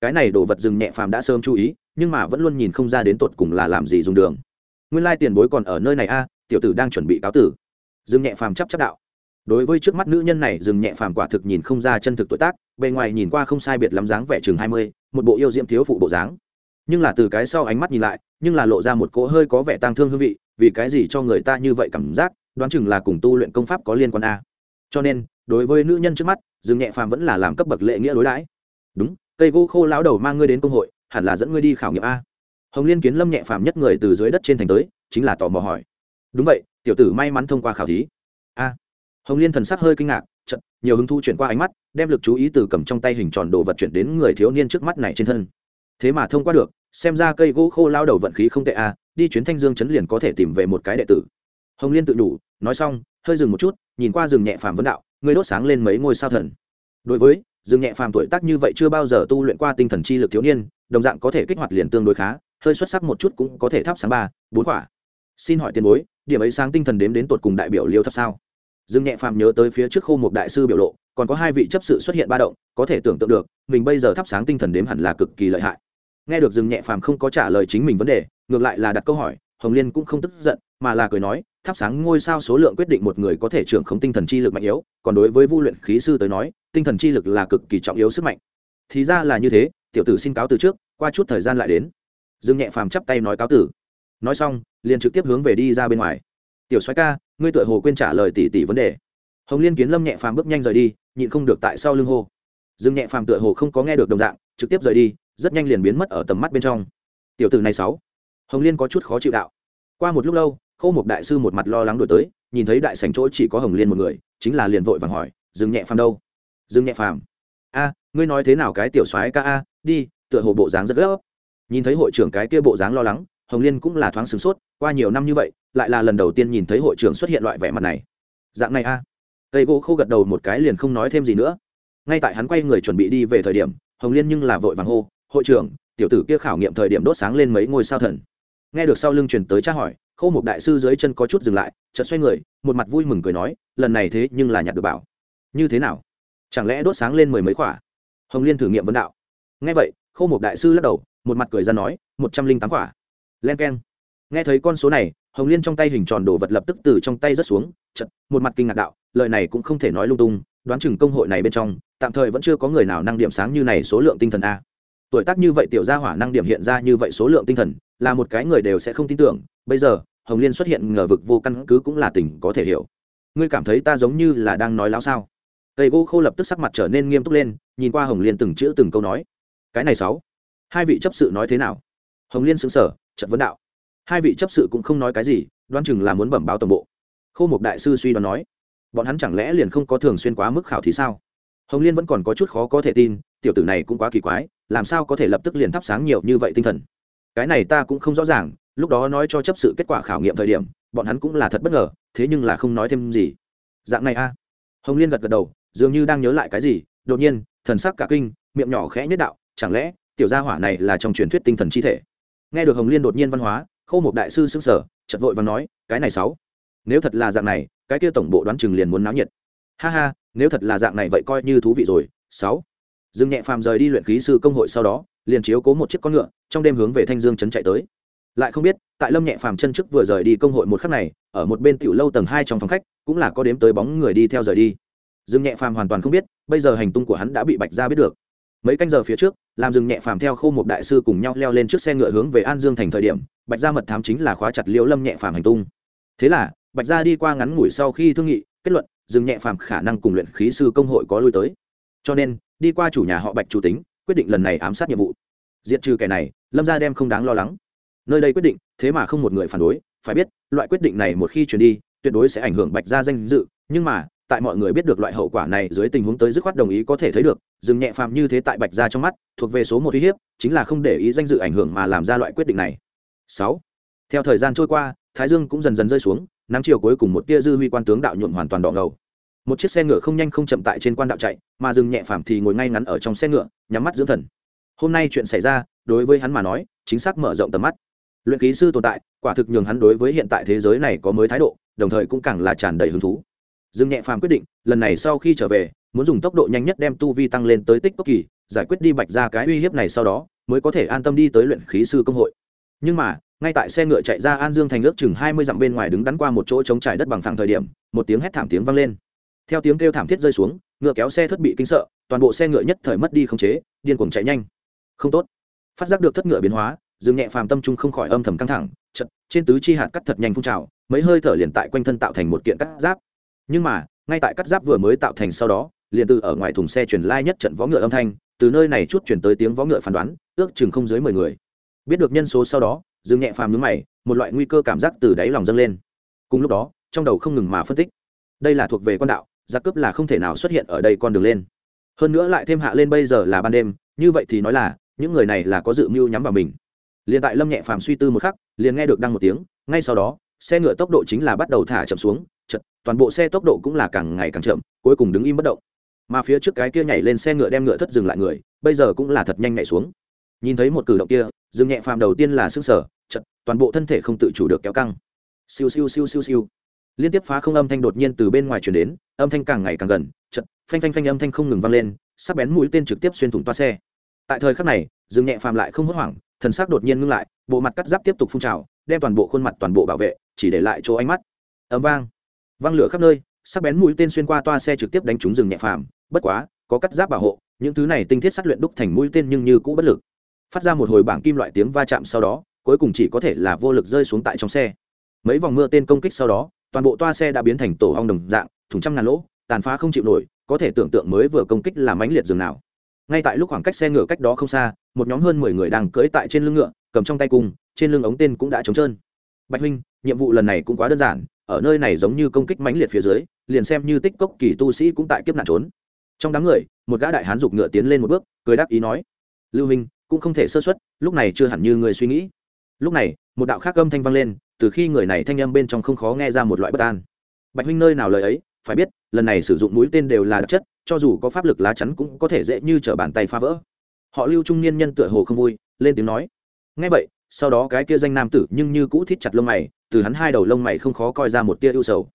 Cái này đồ vật dừng nhẹ phàm đã sớm chú ý, nhưng mà vẫn luôn nhìn không ra đến tột cùng là làm gì dùng đường. Nguyên lai tiền bối còn ở nơi này a, tiểu tử đang chuẩn bị cáo tử dương nhẹ phàm chấp chấp đạo. Đối với trước mắt nữ nhân này, dừng nhẹ phàm quả thực nhìn không ra chân thực tuổi tác, bề ngoài nhìn qua không sai biệt lắm dáng vẻ chừng hai mươi, một bộ yêu diễm thiếu phụ bộ dáng. Nhưng là từ cái sau ánh mắt nhìn lại, nhưng là lộ ra một cỗ hơi có vẻ tang thương hương vị, vì cái gì cho người ta như vậy cảm giác, đoán chừng là cùng tu luyện công pháp có liên quan a. Cho nên, đối với nữ nhân trước mắt, dừng nhẹ phàm vẫn là làm cấp bậc lệ nghĩa đối đãi. Đúng, cây gỗ khô lão đầu mang ngươi đến công hội, hẳn là dẫn ngươi đi khảo nghiệm a. Hồng liên kiến lâm nhẹ phàm nhất người từ dưới đất trên thành tới, chính là tò mò hỏi. Đúng vậy tiểu tử may mắn thông qua khảo thí. A, hồng liên thần sắc hơi kinh ngạc chật nhiều hứng thu chuyển qua ánh mắt, đem lực chú ý từ cầm trong tay hình tròn đồ vật chuyển đến người thiếu niên trước mắt này trên thân. Thế mà thông qua được, xem ra cây gỗ khô lao đầu vận khí không tệ a, đi chuyến thanh dương chấn liền có thể tìm về một cái đệ tử. Hồng liên tự đủ, nói xong, hơi dừng một chút, nhìn qua rừng nhẹ phàm vấn đạo, người đốt sáng lên mấy ngôi sao thần. Đối với, rừng nhẹ phàm tuổi tác như vậy chưa bao giờ tu luyện qua tinh thần chi lực thiếu niên, đồng dạng có thể kích hoạt liền tương đối khá, hơi xuất sắc một chút cũng có thể thắp sáng ba, bốn quả. Xin hỏi tiền bối điểm ấy sáng tinh thần đếm đến tột cùng đại biểu liêu thấp sao? Dương nhẹ phàm nhớ tới phía trước khô một đại sư biểu lộ, còn có hai vị chấp sự xuất hiện ba động, có thể tưởng tượng được, mình bây giờ thắp sáng tinh thần đếm hẳn là cực kỳ lợi hại. Nghe được dương nhẹ phàm không có trả lời chính mình vấn đề, ngược lại là đặt câu hỏi, hồng liên cũng không tức giận, mà là cười nói, thắp sáng ngôi sao số lượng quyết định một người có thể trưởng không tinh thần chi lực mạnh yếu, còn đối với vu luyện khí sư tới nói, tinh thần chi lực là cực kỳ trọng yếu sức mạnh. Thì ra là như thế, tiểu tử xin cáo từ trước, qua chút thời gian lại đến. Dương nhẹ phàm chắp tay nói cáo tử nói xong, liền trực tiếp hướng về đi ra bên ngoài. Tiểu soái ca, ngươi tựa hồ quên trả lời tỷ tỷ vấn đề. Hồng liên kiến lâm nhẹ phàm bước nhanh rời đi, nhịn không được tại sau lưng hô. Dương nhẹ phàm tựa hồ không có nghe được đồng dạng, trực tiếp rời đi, rất nhanh liền biến mất ở tầm mắt bên trong. Tiểu tử này sáu hồng liên có chút khó chịu đạo. Qua một lúc lâu khâu một đại sư một mặt lo lắng đổi tới, nhìn thấy đại sảnh chỗ chỉ có hồng liên một người, chính là liền vội vàng hỏi, dương nhẹ phàm đâu? Dương nhẹ phàm. A, ngươi nói thế nào cái tiểu soái ca a, đi, tựa hồ bộ dáng rất gấp. Nhìn thấy hội trưởng cái kia bộ dáng lo lắng hồng liên cũng là thoáng sửng sốt, qua nhiều năm như vậy, lại là lần đầu tiên nhìn thấy hội trưởng xuất hiện loại vẻ mặt này. Dạng này a. Cây gỗ khô gật đầu một cái liền không nói thêm gì nữa. Ngay tại hắn quay người chuẩn bị đi về thời điểm, hồng liên nhưng là vội vàng hô, hội trưởng, tiểu tử kia khảo nghiệm thời điểm đốt sáng lên mấy ngôi sao thần. Nghe được sau lưng truyền tới tra hỏi khâu một đại sư dưới chân có chút dừng lại, chợt xoay người, một mặt vui mừng cười nói, lần này thế nhưng là nhặt được bảo. Như thế nào? Chẳng lẽ đốt sáng lên mười mấy quả? Hồng liên thử nghiệm vấn đạo. Nghe vậy khâu một đại sư lắc đầu, một mặt cười ra nói, một trăm linh tám quả len k e n nghe thấy con số này, hồng liên trong tay hình tròn đồ vật lập tức từ trong tay rớt xuống, chật, một mặt kinh ngạc đạo, lời này cũng không thể nói lung tung, đoán chừng công hội này bên trong, tạm thời vẫn chưa có người nào năng điểm sáng như này số lượng tinh thần a. Tuổi tác như vậy tiểu gia hỏa năng điểm hiện ra như vậy số lượng tinh thần, là một cái người đều sẽ không tin tưởng. Bây giờ, hồng liên xuất hiện ngờ vực vô căn cứ cũng là tình có thể hiểu. Ngươi cảm thấy ta giống như là đang nói láo sao? Cây gỗ khô lập tức sắc mặt trở nên nghiêm túc lên, nhìn qua hồng liên từng chữ từng câu nói. Cái này sáu. Hai vị chấp sự nói thế nào? Hồng liên xứng sở trận vấn đạo. Hai vị chấp sự cũng không nói cái gì, đoán chừng là muốn bẩm báo tổng bộ. Khâu Mục đại sư suy đoán nói, bọn hắn chẳng lẽ liền không có thường xuyên quá mức khảo thì sao? Hồng liên vẫn còn có chút khó có thể tin, tiểu tử này cũng quá kỳ quái, làm sao có thể lập tức liền thắp sáng nhiều như vậy tinh thần? Cái này ta cũng không rõ ràng, lúc đó nói cho chấp sự kết quả khảo nghiệm thời điểm, bọn hắn cũng là thật bất ngờ, thế nhưng là không nói thêm gì. Dạng này a. Hồng liên gật gật đầu, dường như đang nhớ lại cái gì, đột nhiên, thần sắc cả kinh, miệng nhỏ khẽ nhất đạo, chẳng lẽ tiểu gia hỏa này là trong truyền thuyết tinh thần chi thể? Nghe được hồng liên đột nhiên văn hóa, khâu một đại sư xưng sở chật vội và nói, cái này sáu, nếu thật là dạng này, cái kia tổng bộ đoán chừng liền muốn náo nhiệt. Ha ha, nếu thật là dạng này vậy coi như thú vị rồi, sáu. Dương nhẹ phàm rời đi luyện khí sư công hội sau đó, liền chiếu cố một chiếc con ngựa, trong đêm hướng về thanh dương trấn chạy tới. Lại không biết, tại lâm nhẹ phàm chân trước vừa rời đi công hội một khắc này, ở một bên tiểu lâu tầng hai trong phòng khách, cũng là có đếm tới bóng người đi theo rời đi. Dương nhẹ phàm hoàn toàn không biết, bây giờ hành tung của hắn đã bị bạch ra biết được mấy canh giờ phía trước, làm dừng nhẹ phàm theo khô một đại sư cùng nhau leo lên chiếc xe ngựa hướng về an dương thành thời điểm, bạch gia mật thám chính là khóa chặt liễu lâm nhẹ phàm hành tung. Thế là, bạch gia đi qua ngắn ngủi sau khi thương nghị, kết luận dừng nhẹ phàm khả năng cùng luyện khí sư công hội có lui tới. Cho nên, đi qua chủ nhà họ bạch chủ tính, quyết định lần này ám sát nhiệm vụ. Diệt trừ kẻ này, lâm gia đem không đáng lo lắng. Nơi đây quyết định, thế mà không một người phản đối, phải biết, loại quyết định này một khi chuyển đi, tuyệt đối sẽ ảnh hưởng bạch gia danh dự, nhưng mà tại mọi người biết được loại hậu quả này dưới tình huống tới dứt khoát đồng ý có thể thấy được, dừng nhẹ phàm như thế tại bạch ra trong mắt, thuộc về số một uy hiếp, chính là không để ý danh dự ảnh hưởng mà làm ra loại quyết định này. Sáu. Theo thời gian trôi qua, thái dương cũng dần dần rơi xuống, nắng chiều cuối cùng một tia dư huy quan tướng đạo nhuộm hoàn toàn đỏ ngầu. Một chiếc xe ngựa không nhanh không chậm tại trên quan đạo chạy, mà dừng nhẹ phàm thì ngồi ngay ngắn ở trong xe ngựa, nhắm mắt dưỡng thần. Hôm nay chuyện xảy ra, đối với hắn mà nói, chính xác mở rộng tầm mắt. Luyện ký sư tồn tại, quả thực nhường hắn đối với hiện tại thế giới này có mới thái độ, đồng thời cũng càng là tràn đầy hứng thú dương nhẹ phàm quyết định, lần này sau khi trở về, muốn dùng tốc độ nhanh nhất đem tu vi tăng lên tới tích cốc kỳ, giải quyết đi bạch ra cái uy hiếp này sau đó, mới có thể an tâm đi tới luyện khí sư công hội. Nhưng mà, ngay tại xe ngựa chạy ra an dương thành ước chừng hai mươi dặm bên ngoài đứng đắn qua một chỗ trống trải đất bằng phẳng thời điểm, một tiếng hét thảm tiếng vang lên. Theo tiếng kêu thảm thiết rơi xuống, ngựa kéo xe thất bị kinh sợ, toàn bộ xe ngựa nhất thời mất đi khống chế, điên cuồng chạy nhanh. Không tốt. Phát giác được thất ngựa biến hóa dương nhẹ phàm tâm trung không khỏi âm thầm căng thẳng chật trên tứ chi hạt cắt thật nhanh phun trào, mấy hơi thở liền tại quanh thân tạo thành một kiện cắt giáp nhưng mà, ngay tại cắt giáp vừa mới tạo thành sau đó, liền từ ở ngoài thùng xe chuyển lai nhất trận võ ngựa âm thanh, từ nơi này chút chuyển tới tiếng võ ngựa phán đoán, ước chừng không dưới mười người. Biết được nhân số sau đó, dương nhẹ phàm nhướng mày, một loại nguy cơ cảm giác từ đáy lòng dâng lên. Cùng lúc đó, trong đầu không ngừng mà phân tích. Đây là thuộc về con đạo, giặc cướp là không thể nào xuất hiện ở đây con đường lên. Hơn nữa lại thêm hạ lên bây giờ là ban đêm, như vậy thì nói là, những người này là có dự mưu nhắm vào mình. Liền tại lâm nhẹ phàm suy tư một khắc, liền nghe được đăng một tiếng, ngay sau đó, xe ngựa tốc độ chính là bắt đầu thả chậm xuống chật, toàn bộ xe tốc độ cũng là càng ngày càng chậm, cuối cùng đứng im bất động. Mà phía trước cái kia nhảy lên xe ngựa đem ngựa thất dừng lại người, bây giờ cũng là thật nhanh nhảy xuống. Nhìn thấy một cử động kia dừng nhẹ phàm đầu tiên là s ư n g sở chật, toàn bộ thân thể không tự chủ được kéo căng. Siêu siêu siêu siêu siêu. Liên tiếp phá không âm thanh đột nhiên từ bên ngoài chuyển đến, âm thanh càng ngày càng gần, chật, phanh phanh phanh âm thanh không ngừng vang lên, sắc bén mũi tên trực tiếp xuyên thủng toa xe. Tại thời khắc này dừng nhẹ phàm lại không hốt hoảng, thần sắc đột nhiên ngưng lại, bộ mặt cắt giáp tiếp tục phun trào, đem toàn bộ khuôn mặt toàn bộ bảo vệ, chỉ để lại chỗ ánh mắt. Ấm vang văng lửa khắp nơi, sắc bén mũi tên xuyên qua toa xe trực tiếp đánh trúng rừng nhẹ phàm. Bất quá, có cắt giáp bảo hộ, những thứ này tinh thiết sắt luyện đúc thành mũi tên nhưng như cũ bất lực. Phát ra một hồi bảng kim loại tiếng va chạm sau đó, cuối cùng chỉ có thể là vô lực rơi xuống tại trong xe. Mấy vòng mưa tên công kích sau đó, toàn bộ toa xe đã biến thành tổ hong đồng dạng thùng trăm ngàn lỗ, tàn phá không chịu nổi, có thể tưởng tượng mới vừa công kích làm mãnh liệt dường nào. Ngay tại lúc khoảng cách xe ngựa cách đó không xa, một nhóm hơn mười người đang cưỡi tại trên lưng ngựa, cầm trong tay cung, trên lưng ống tên cũng đã trống trơn. Bạch huynh, nhiệm vụ lần này cũng quá đơn giản ở nơi này giống như công kích mãnh liệt phía dưới, liền xem như tích cốc kỳ tu sĩ cũng tại kiếp nạn trốn. Trong đám người, một gã đại hán giục ngựa tiến lên một bước, cười đáp ý nói, lưu minh cũng không thể sơ xuất lúc này chưa hẳn như người suy nghĩ. Lúc này, một đạo khác âm thanh vang lên, từ khi người này thanh âm bên trong không khó nghe ra một loại bất an. Bạch huynh nơi nào lời ấy, phải biết, lần này sử dụng mũi tên đều là đặc chất, cho dù có pháp lực lá chắn cũng có thể dễ như t r ở bàn tay phá vỡ. Họ lưu trung niên nhân tựa hồ không vui, lên tiếng nói ngay vậy, sau đó cái kia danh nam tử nhưng như cũ thít chặt lông mày từ hắn hai đầu lông mày không khó coi ra một tia ưu sầu.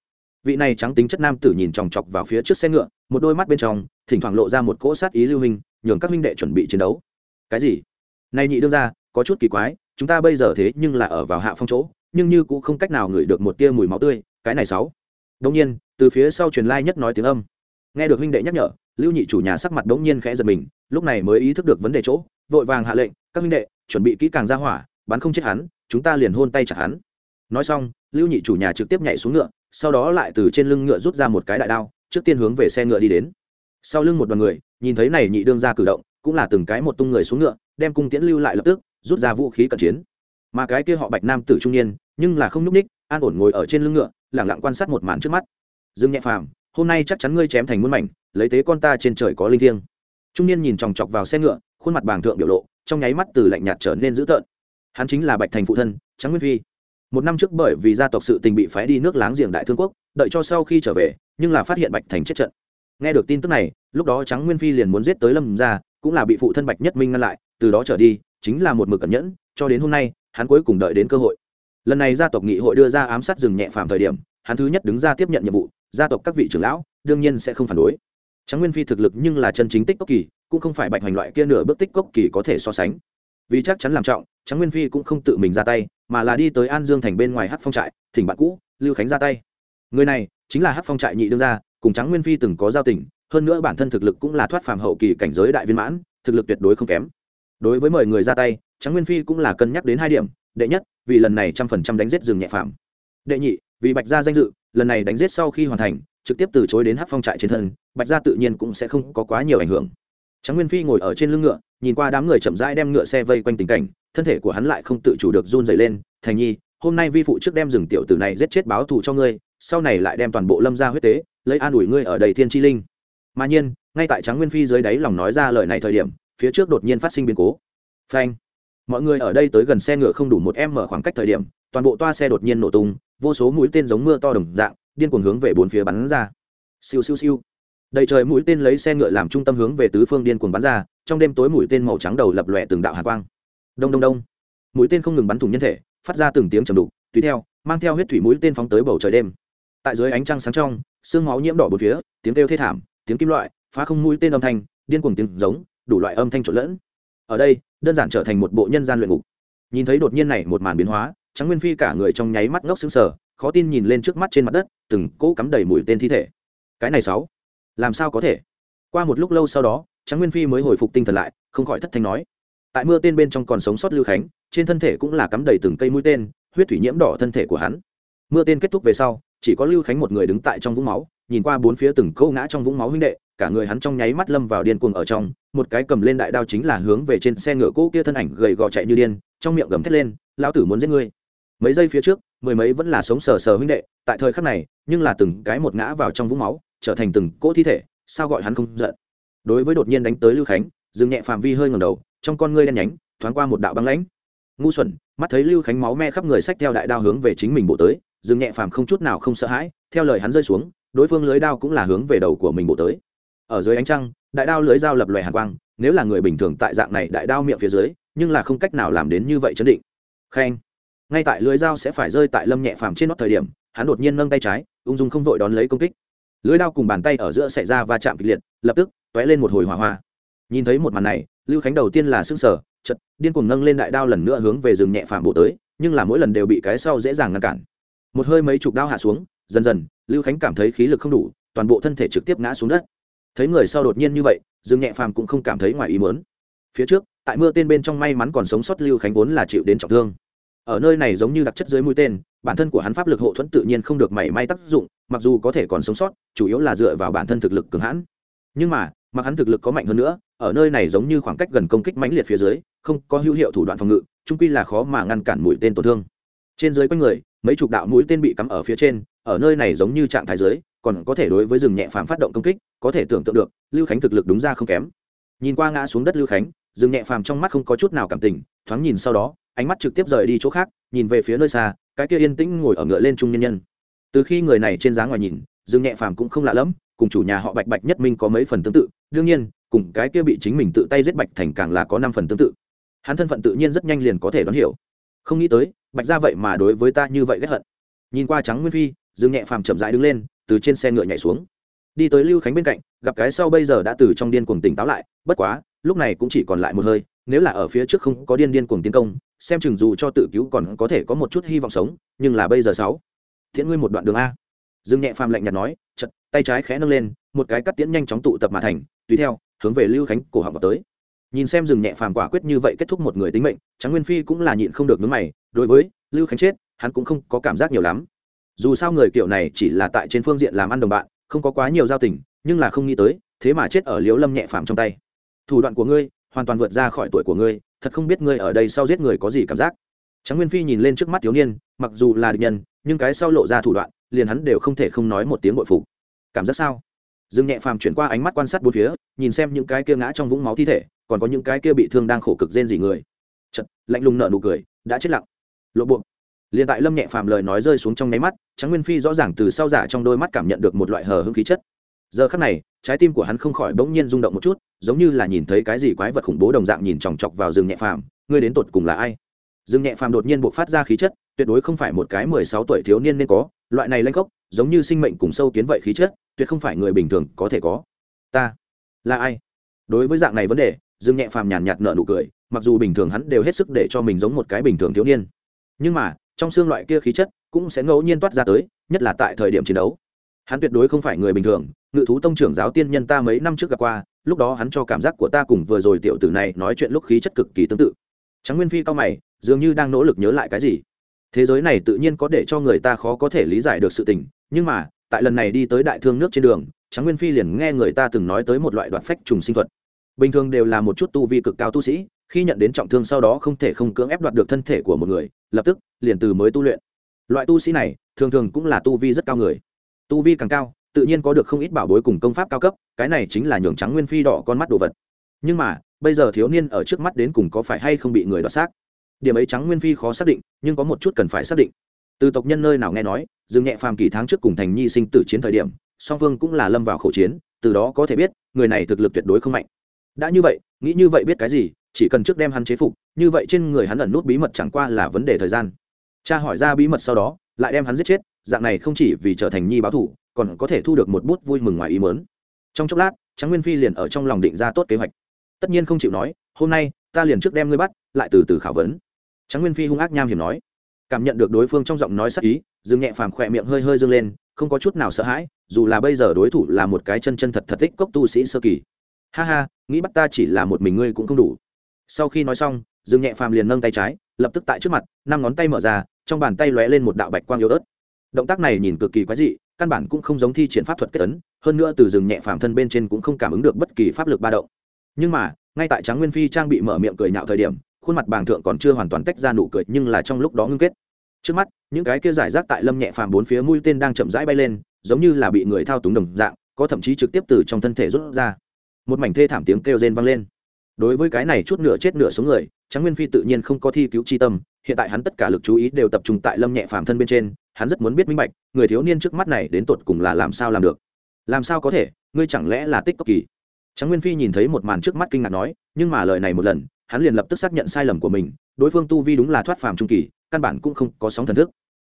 Vị này trắng tính chất nam tử nhìn chòng chọc vào phía trước xe ngựa, một đôi mắt bên trong, thỉnh thoảng lộ ra một cỗ sát ý lưu hình, nhường các minh đệ chuẩn bị chiến đấu. Cái gì? Này nhị đương ra có chút kỳ quái, chúng ta bây giờ thế nhưng là ở vào hạ phong chỗ, nhưng như cũng không cách nào ngửi được một tia mùi máu tươi, cái này sáu. Đông nhiên, từ phía sau truyền lai nhất nói tiếng âm. Nghe được huynh đệ nhắc nhở, lưu nhị chủ nhà sắc mặt đống nhiên khẽ giật mình, lúc này mới ý thức được vấn đề chỗ, vội vàng hạ lệnh, các huynh đệ, chuẩn bị kỹ càng ra hỏa, bắn không chết hắn, chúng ta liền hôn tay chặt hắn nói xong, lưu nhị chủ nhà trực tiếp nhảy xuống ngựa, sau đó lại từ trên lưng ngựa rút ra một cái đại đao, trước tiên hướng về xe ngựa đi đến. Sau lưng một đoàn người, nhìn thấy này nhị đương ra cử động, cũng là từng cái một tung người xuống ngựa, đem cung tiễn lưu lại lập tức, rút ra vũ khí cận chiến. Mà cái kia họ bạch nam tử trung niên, nhưng là không nhúc ních an ổn ngồi ở trên lưng ngựa lẳng lặng quan sát một màn trước mắt. Dương nhẹ phàm, hôm nay chắc chắn ngươi chém thành muôn mảnh, lấy tế con ta trên trời có linh thiêng. Trung niên nhìn chòng chọc vào xe ngựa, khuôn mặt bàng thượng biểu lộ, trong nháy mắt từ lạnh nhạt trở nên dữ tợn. Hắn chính là bạch thành phụ thân trắng nguyên phi một năm trước bởi vì gia tộc sự tình bị phái đi nước láng giềng đại thương quốc, đợi cho sau khi trở về, nhưng là phát hiện bạch thành chết trận. Nghe được tin tức này, lúc đó trắng nguyên phi liền muốn giết tới lâm ra cũng là bị phụ thân bạch nhất minh ngăn lại, từ đó trở đi, chính là một mực cẩn nhẫn, cho đến hôm nay, hắn cuối cùng đợi đến cơ hội. Lần này gia tộc nghị hội đưa ra ám sát rừng nhẹ phàm thời điểm, hắn thứ nhất đứng ra tiếp nhận nhiệm vụ, gia tộc các vị trưởng lão, đương nhiên sẽ không phản đối. Trắng nguyên phi thực lực nhưng là chân chính tích cốc kỳ, cũng không phải bạch hoành loại kia nửa bước tích cốc kỳ có thể so sánh vì chắc chắn làm trọng trắng nguyên phi cũng không tự mình ra tay, mà là đi tới an dương thành bên ngoài hát phong trại, thỉnh bạn cũ, lưu khánh ra tay. Người này chính là hát phong trại nhị đương gia, cùng trắng nguyên phi từng có giao tình, hơn nữa bản thân thực lực cũng là thoát phàm hậu kỳ cảnh giới đại viên mãn, thực lực tuyệt đối không kém. Đối với mời người ra tay trắng nguyên phi cũng là cân nhắc đến hai điểm, đệ nhất, vì lần này trăm phần trăm đánh giết rừng nhẹ phạm đệ nhị, vì bạch gia danh dự, lần này đánh giết sau khi hoàn thành, trực tiếp từ chối đến hát phong trại trên thân, bạch gia tự nhiên cũng sẽ không có quá nhiều ảnh hưởng. Trắng nguyên phi ngồi ở trên lưng ngựa nhìn qua đám người chậm rãi đem ngựa xe vây quanh tình cảnh, thân thể của hắn lại không tự chủ được run dày lên, thành nhi, hôm nay vi phụ trước đem rừng tiểu tử này giết chết báo thù cho ngươi, sau này lại đem toàn bộ lâm ra huyết tế, lấy an ủi ngươi ở đầy thiên tri linh. Mà nhiên, ngay tại trắng nguyên phi dưới đáy lòng nói ra lời này thời điểm, phía trước đột nhiên phát sinh biến cố. Phanh! Mọi người ở đây tới gần xe ngựa không đủ một em mở khoảng cách thời điểm, toàn bộ toa xe đột nhiên nổ tung, vô số mũi tên giống mưa to đồng dạng, điên cuồng hướng về bốn phía bắn ra. Siêu siêu siêu! Đầy trời mũi tên lấy xe ngựa làm trung tâm hướng về tứ phương điên cuồng bắn ra, trong đêm tối mũi tên màu trắng đầu lập lòe từng đạo hạ quang. Đông đông đông. Mũi tên không ngừng bắn thủng nhân thể, phát ra từng tiếng trầm đục, tùy theo, mang theo huyết thủy mũi tên phóng tới bầu trời đêm. Tại dưới ánh trăng sáng trong, sương máu nhiễm đỏ bốn phía, tiếng kêu thê thảm, tiếng kim loại, phá không mũi tên âm thanh, điên cuồng tiếng giống, đủ loại âm thanh trộn lẫn. Ở đây, đơn giản trở thành một bộ nhân gian luyện ngục. Nhìn thấy đột nhiên này một màn biến hóa trắng nguyên phi cả người trong nháy mắt ngốc sững sờ, khó tin nhìn lên trước mắt trên mặt đất, từng cỗ cắm đầy mũi tên thi thể. Cái này sáu làm sao có thể? Qua một lúc lâu sau đó, Tráng nguyên phi mới hồi phục tinh thần lại, không khỏi thất thanh nói. Tại mưa tên bên trong còn sống sót lưu khánh, trên thân thể cũng là cắm đầy từng cây mũi tên, huyết thủy nhiễm đỏ thân thể của hắn. Mưa tên kết thúc về sau, chỉ có lưu khánh một người đứng tại trong vũng máu, nhìn qua bốn phía từng câu ngã trong vũng máu huynh đệ, cả người hắn trong nháy mắt lâm vào điên cuồng ở trong, một cái cầm lên đại đao chính là hướng về trên xe ngựa cũ kia thân ảnh gầy gò chạy như điên, trong miệng gầm thét lên, lão tử muốn giết ngươi. Mấy giây phía trước, mười mấy vẫn là sống sờ sờ huynh đệ, tại thời khắc này, nhưng là từng cái một ngã vào trong vũng máu trở thành từng cỗ thi thể, sao gọi hắn không giận? Đối với đột nhiên đánh tới lưu khánh dừng nhẹ phạm vi hơi ngầm đầu, trong con ngươi đen nhánh, thoáng qua một đạo băng lãnh. Ngu xuẩn, mắt thấy lưu khánh máu me khắp người sách theo đại đao hướng về chính mình bộ tới dừng nhẹ phàm không chút nào không sợ hãi, theo lời hắn rơi xuống, đối phương lưới đao cũng là hướng về đầu của mình bộ tới. Ở dưới ánh trăng, đại đao lưới dao lập lòe hàn quang, nếu là người bình thường tại dạng này đại đao miệng phía dưới, nhưng là không cách nào làm đến như vậy chấn định. Khen. Ngay tại lưới dao sẽ phải rơi tại lâm nhẹ phàm trên nót thời điểm, hắn đột nhiên nâng tay trái, ung dung không vội đón lấy công kích lưới đao cùng bàn tay ở giữa xảy ra va chạm kịch liệt, lập tức t ó é lên một hồi hỏa hoa. Nhìn thấy một màn này, lưu khánh đầu tiên là s ư n g sở chật điên cuồng nâng lên đại đao lần nữa hướng về rừng nhẹ phàm bộ tới, nhưng là mỗi lần đều bị cái sau dễ dàng ngăn cản. Một hơi mấy chục đao hạ xuống, dần dần, lưu khánh cảm thấy khí lực không đủ, toàn bộ thân thể trực tiếp ngã xuống đất. Thấy người sau đột nhiên như vậy, rừng nhẹ phàm cũng không cảm thấy ngoài ý mớn phía trước, tại mưa tên bên trong may mắn còn sống sót lưu khánh vốn là chịu đến trọng thương ở nơi này giống như đặc chất dưới mũi tên bản thân của hắn pháp lực hộ thuẫn tự nhiên không được mảy may tác dụng mặc dù có thể còn sống sót chủ yếu là dựa vào bản thân thực lực cường hãn. Nhưng mà mặc hắn thực lực có mạnh hơn nữa ở nơi này giống như khoảng cách gần công kích mãnh liệt phía dưới không có hữu hiệu thủ đoạn phòng ngự trung quy là khó mà ngăn cản mũi tên tổn thương. Trên dưới quanh người mấy chục đạo mũi tên bị cắm ở phía trên ở nơi này giống như trạng thái dưới, còn có thể đối với rừng nhẹ phàm phát động công kích có thể tưởng tượng được lưu khánh thực lực đúng ra không kém. Nhìn qua ngã xuống đất lưu khánh rừng nhẹ phàm trong mắt không có chút nào cảm tình thoáng nhìn sau đó ánh mắt trực tiếp rời đi chỗ khác, nhìn về phía nơi xa, cái kia yên tĩnh ngồi ở ngựa lên trung nhân nhân. Từ khi người này trên dáng ngoài nhìn, dương nhẹ phàm cũng không lạ lẫm, cùng chủ nhà họ bạch bạch nhất minh có mấy phần tương tự, đương nhiên, cùng cái kia bị chính mình tự tay giết bạch thành càng là có năm phần tương tự. Hắn thân phận tự nhiên rất nhanh liền có thể đoán hiểu. Không nghĩ tới, bạch ra vậy mà đối với ta như vậy ghét hận. Nhìn qua trắng nguyên phi, dương nhẹ phàm chậm rãi đứng lên, từ trên xe ngựa nhảy xuống. Đi tới lưu khánh bên cạnh, gặp cái sau bây giờ đã từ trong điên cuồng tỉnh táo lại, bất quá, lúc này cũng chỉ còn lại một hơi, nếu là ở phía trước không có điên điên cuồng tiến công xem chừng dù cho tự cứu còn có thể có một chút hy vọng sống, nhưng là bây giờ sáu. Thiện ngươi một đoạn đường a. Dương nhẹ phàm lạnh nhạt nói, chật, tay trái khẽ nâng lên, một cái cắt tiễn nhanh chóng tụ tập mà thành, tùy theo, hướng về lưu khánh cổ họng vào tới. Nhìn xem rừng nhẹ phàm quả quyết như vậy kết thúc một người tính mệnh trắng nguyên phi cũng là nhịn không được nước mày, đối với lưu khánh chết, hắn cũng không có cảm giác nhiều lắm. Dù sao người kiểu này chỉ là tại trên phương diện làm ăn đồng bạn, không có quá nhiều giao tình, nhưng là không nghĩ tới, thế mà chết ở liếu lâm nhẹ phàm trong tay. Thủ đoạn của ngươi, hoàn toàn vượt ra khỏi tuổi của ngươi thật không biết ngươi ở đây sau giết người có gì cảm giác. Trắng nguyên phi nhìn lên trước mắt thiếu niên, mặc dù là địch nhân, nhưng cái sau lộ ra thủ đoạn, liền hắn đều không thể không nói một tiếng bội phục. Cảm giác sao? Dương nhẹ phàm chuyển qua ánh mắt quan sát bốn phía, nhìn xem những cái kia ngã trong vũng máu thi thể, còn có những cái kia bị thương đang khổ cực rên dị người. Chật lạnh lùng nợ nụ cười, đã chết lặng. Lộ buộc liền tại lâm nhẹ phàm lời nói rơi xuống trong nháy mắt trắng nguyên phi rõ ràng từ sau giả trong đôi mắt cảm nhận được một loại hờ hưng khí chất giờ khắc này, trái tim của hắn không khỏi bỗng nhiên rung động một chút, giống như là nhìn thấy cái gì quái vật khủng bố đồng dạng nhìn chòng chọc vào rừng nhẹ phàm, ngươi đến tột cùng là ai? Rừng nhẹ phàm đột nhiên buộc phát ra khí chất, tuyệt đối không phải một cái mười sáu tuổi thiếu niên nên có, loại này lanh gốc giống như sinh mệnh cùng sâu kiến vậy khí chất, tuyệt không phải người bình thường có thể có. Ta là ai? Đối với dạng này vấn đề, dương nhẹ phàm nhàn nhạt nợ nụ cười, mặc dù bình thường hắn đều hết sức để cho mình giống một cái bình thường thiếu niên. Nhưng mà, trong xương loại kia khí chất cũng sẽ ngẫu nhiên toát ra tới, nhất là tại thời điểm chiến đấu. Hắn tuyệt đối không phải người bình thường ngự thú tông trưởng giáo tiên nhân ta mấy năm trước gặp qua, lúc đó hắn cho cảm giác của ta cùng vừa rồi tiểu tử này nói chuyện lúc khí chất cực kỳ tương tự. Trắng nguyên phi cao mày, dường như đang nỗ lực nhớ lại cái gì. Thế giới này tự nhiên có để cho người ta khó có thể lý giải được sự tình, nhưng mà, tại lần này đi tới đại thương nước trên đường trắng nguyên phi liền nghe người ta từng nói tới một loại đoạn phách trùng sinh thuật. Bình thường đều là một chút tu vi cực cao tu sĩ, khi nhận đến trọng thương sau đó không thể không cưỡng ép đoạt được thân thể của một người, lập tức liền từ mới tu luyện. Loại tu sĩ này, thường thường cũng là tu vi rất cao người. Tu vi càng cao tự nhiên có được không ít bảo bối cùng công pháp cao cấp, cái này chính là nhường trắng nguyên phi đỏ con mắt đồ vật. Nhưng mà, bây giờ thiếu niên ở trước mắt đến cùng có phải hay không bị người đoạt xác? Điểm ấy trắng nguyên phi khó xác định, nhưng có một chút cần phải xác định. Từ tộc nhân nơi nào nghe nói, dương nhẹ phàm kỳ tháng trước cùng thành nhi sinh tử chiến thời điểm, song phương cũng là lâm vào khẩu chiến, từ đó có thể biết, người này thực lực tuyệt đối không mạnh. Đã như vậy, nghĩ như vậy biết cái gì, chỉ cần trước đem hắn chế phục, như vậy trên người hắn ẩn nút bí mật chẳng qua là vấn đề thời gian. Cha hỏi ra bí mật sau đó, lại đem hắn giết chết, dạng này không chỉ vì trở thành nhi báo thủ còn có thể thu được một bút vui mừng ngoài ý mớn trong chốc lát, Tráng nguyên phi liền ở trong lòng định ra tốt kế hoạch. Tất nhiên không chịu nói, hôm nay, ta liền trước đem ngươi bắt, lại từ từ khảo vấn. Tráng nguyên phi hung ác nham hiểm nói. Cảm nhận được đối phương trong giọng nói sắc ý, dương nhẹ phàm khỏe miệng hơi hơi dâng lên, không có chút nào sợ hãi, dù là bây giờ đối thủ là một cái chân chân thật thật tích cốc tu sĩ sơ kỳ. Ha ha, nghĩ bắt ta chỉ là một mình ngươi cũng không đủ. Sau khi nói xong, dương nhẹ phàm liền nâng tay trái, lập tức tại trước mặt, năm ngón tay mở ra, trong bàn tay lóe lên một đạo bạch quang yếu ớt. Động tác này nhìn cực kỳ quái dị căn bản cũng không giống thi triển pháp thuật kết tấn hơn nữa từ rừng nhẹ phàm thân bên trên cũng không cảm ứng được bất kỳ pháp lực ba động. Nhưng mà, ngay tại Tráng nguyên phi trang bị mở miệng cười nhạo thời điểm, khuôn mặt bàng thượng còn chưa hoàn toàn tách ra nụ cười, nhưng là trong lúc đó ngưng kết. Trước mắt, những cái kia giải rác tại lâm nhẹ phàm bốn phía mũi tên đang chậm rãi bay lên, giống như là bị người thao túng đồng dạng, có thậm chí trực tiếp từ trong thân thể rút ra. Một mảnh thê thảm tiếng kêu rên vang lên. Đối với cái này chút nửa chết nửa số người Tráng nguyên phi tự nhiên không có thi cứu chi tâm, hiện tại hắn tất cả lực chú ý đều tập trung tại lâm nhẹ phàm thân bên trên, hắn rất muốn biết minh bạch, người thiếu niên trước mắt này đến tột cùng là làm sao làm được. Làm sao có thể, ngươi chẳng lẽ là tích cốc kỳ? Tráng nguyên phi nhìn thấy một màn trước mắt kinh ngạc nói, nhưng mà lời này một lần, hắn liền lập tức xác nhận sai lầm của mình, đối phương tu vi đúng là thoát phàm trung kỳ, căn bản cũng không có sóng thần thức.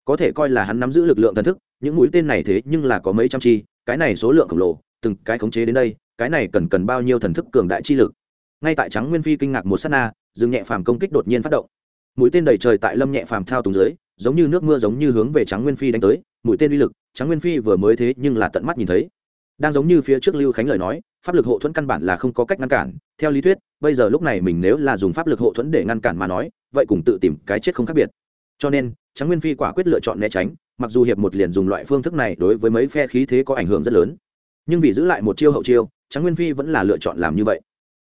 Có thể coi là hắn nắm giữ lực lượng thần thức, những mũi tên này thế nhưng là có mấy trăm chi, cái này số lượng khổng lồ, từng cái khống chế đến đây, cái này cần cần bao nhiêu thần thức cường đại chi lực? Ngay tại trắng nguyên phi kinh ngạc một s á t na dừng nhẹ phàm công kích đột nhiên phát động. Mũi tên đầy trời tại lâm nhẹ phàm thao túng dưới, giống như nước mưa giống như hướng về trắng nguyên phi đánh tới, mũi tên uy lực, trắng nguyên phi vừa mới thế nhưng là tận mắt nhìn thấy. Đang giống như phía trước lưu khánh lời nói, pháp lực hộ thuẫn căn bản là không có cách ngăn cản, theo lý thuyết, bây giờ lúc này mình nếu là dùng pháp lực hộ thuẫn để ngăn cản mà nói, vậy cùng tự tìm cái chết không khác biệt. Cho nên, trắng nguyên phi quả quyết lựa chọn né tránh, mặc dù hiệp một liền dùng loại phương thức này đối với mấy phe khí thế có ảnh hưởng rất lớn. Nhưng vì giữ lại một chiêu hậu chiêu, trắng nguyên phi vẫn là lựa chọn làm như vậy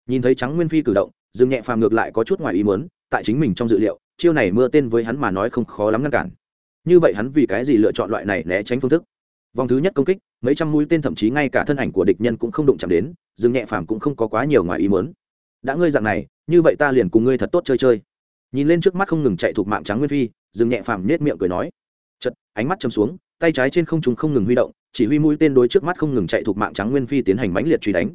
nhìn thấy trắng nguyên phi cử động, dương nhẹ phàm ngược lại có chút ngoài ý muốn, tại chính mình trong dự liệu, chiêu này mưa tên với hắn mà nói không khó lắm ngăn cản. Như vậy hắn vì cái gì lựa chọn loại này né tránh phương thức? Vòng thứ nhất công kích, mấy trăm mũi tên thậm chí ngay cả thân ảnh của địch nhân cũng không đụng chạm đến, dương nhẹ phàm cũng không có quá nhiều ngoài ý muốn. Đã ngươi dạng này, như vậy ta liền cùng ngươi thật tốt chơi chơi. Nhìn lên trước mắt không ngừng chạy thuộc mạng trắng nguyên phi, dương nhẹ phàm nết miệng cười nói. Chật ánh mắt châm xuống, tay trái trên không trung không ngừng huy động, chỉ huy mũi tên đối trước mắt không ngừng chạy thuộc mạng trắng nguyên phi tiến hành mãnh liệt truy đánh.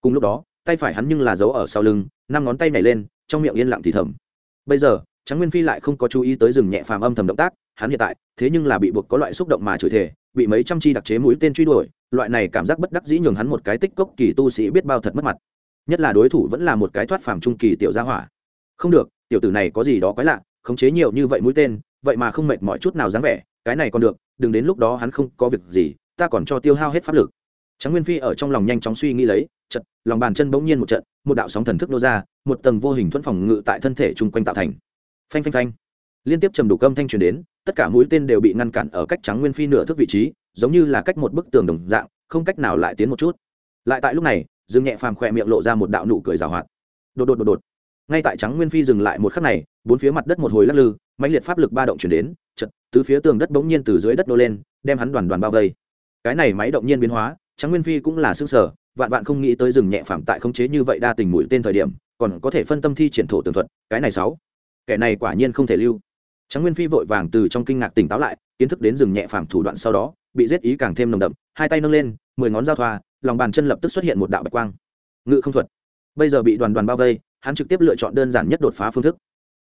Cùng lúc đó tay phải hắn nhưng là giấu ở sau lưng, năm ngón tay nhảy lên, trong miệng yên lặng thì thầm. Bây giờ trắng nguyên phi lại không có chú ý tới rừng nhẹ phàm âm thầm động tác, hắn hiện tại, thế nhưng là bị buộc có loại xúc động mà chửi thể bị mấy trăm chi đặc chế mũi tên truy đuổi, loại này cảm giác bất đắc dĩ nhường hắn một cái tích cốc kỳ tu sĩ biết bao thật mất mặt. Nhất là đối thủ vẫn là một cái thoát phàm trung kỳ tiểu gia hỏa. Không được, tiểu tử này có gì đó quái lạ, khống chế nhiều như vậy mũi tên, vậy mà không mệt mọi chút nào dáng vẻ, cái này còn được, đừng đến lúc đó hắn không có việc gì, ta còn cho tiêu hao hết pháp lực. Trắng nguyên phi ở trong lòng nhanh chóng suy nghĩ lấy chật, lòng bàn chân bỗng nhiên một trận, một đạo sóng thần thức nô ra, một tầng vô hình thuẫn phòng ngự tại thân thể chung quanh tạo thành. Phanh phanh phanh. Liên tiếp trầm đủ cơm thanh truyền đến, tất cả mũi tên đều bị ngăn cản ở cách trắng nguyên phi nửa thước vị trí, giống như là cách một bức tường đồng dạng, không cách nào lại tiến một chút. Lại tại lúc này, dương nhẹ phàm khỏe miệng lộ ra một đạo nụ cười rào hoạt. Đột đột đột đột. Ngay tại trắng nguyên phi dừng lại một khắc này, bốn phía mặt đất một hồi lắc lư, mãnh liệt pháp lực ba động chuyển đến, chật, tứ phía tường đất bỗng nhiên từ dưới đất nô lên, đem hắn đoàn đoàn bao vây. Cái này máy động nhiên biến hóa, trắng nguyên phi cũng là xương sở vạn vạn không nghĩ tới rừng nhẹ phàm tại khống chế như vậy đa tình mũi tên thời điểm, còn có thể phân tâm thi triển thổ tường thuật, cái này sáu. Kẻ này quả nhiên không thể lưu. Tráng nguyên phi vội vàng từ trong kinh ngạc tỉnh táo lại, kiến thức đến rừng nhẹ phàm thủ đoạn sau đó, bị giết ý càng thêm nồng đậm, hai tay nâng lên, mười ngón giao thoa, lòng bàn chân lập tức xuất hiện một đạo bạch quang. Ngự không thuật. Bây giờ bị đoàn đoàn bao vây, hắn trực tiếp lựa chọn đơn giản nhất đột phá phương thức.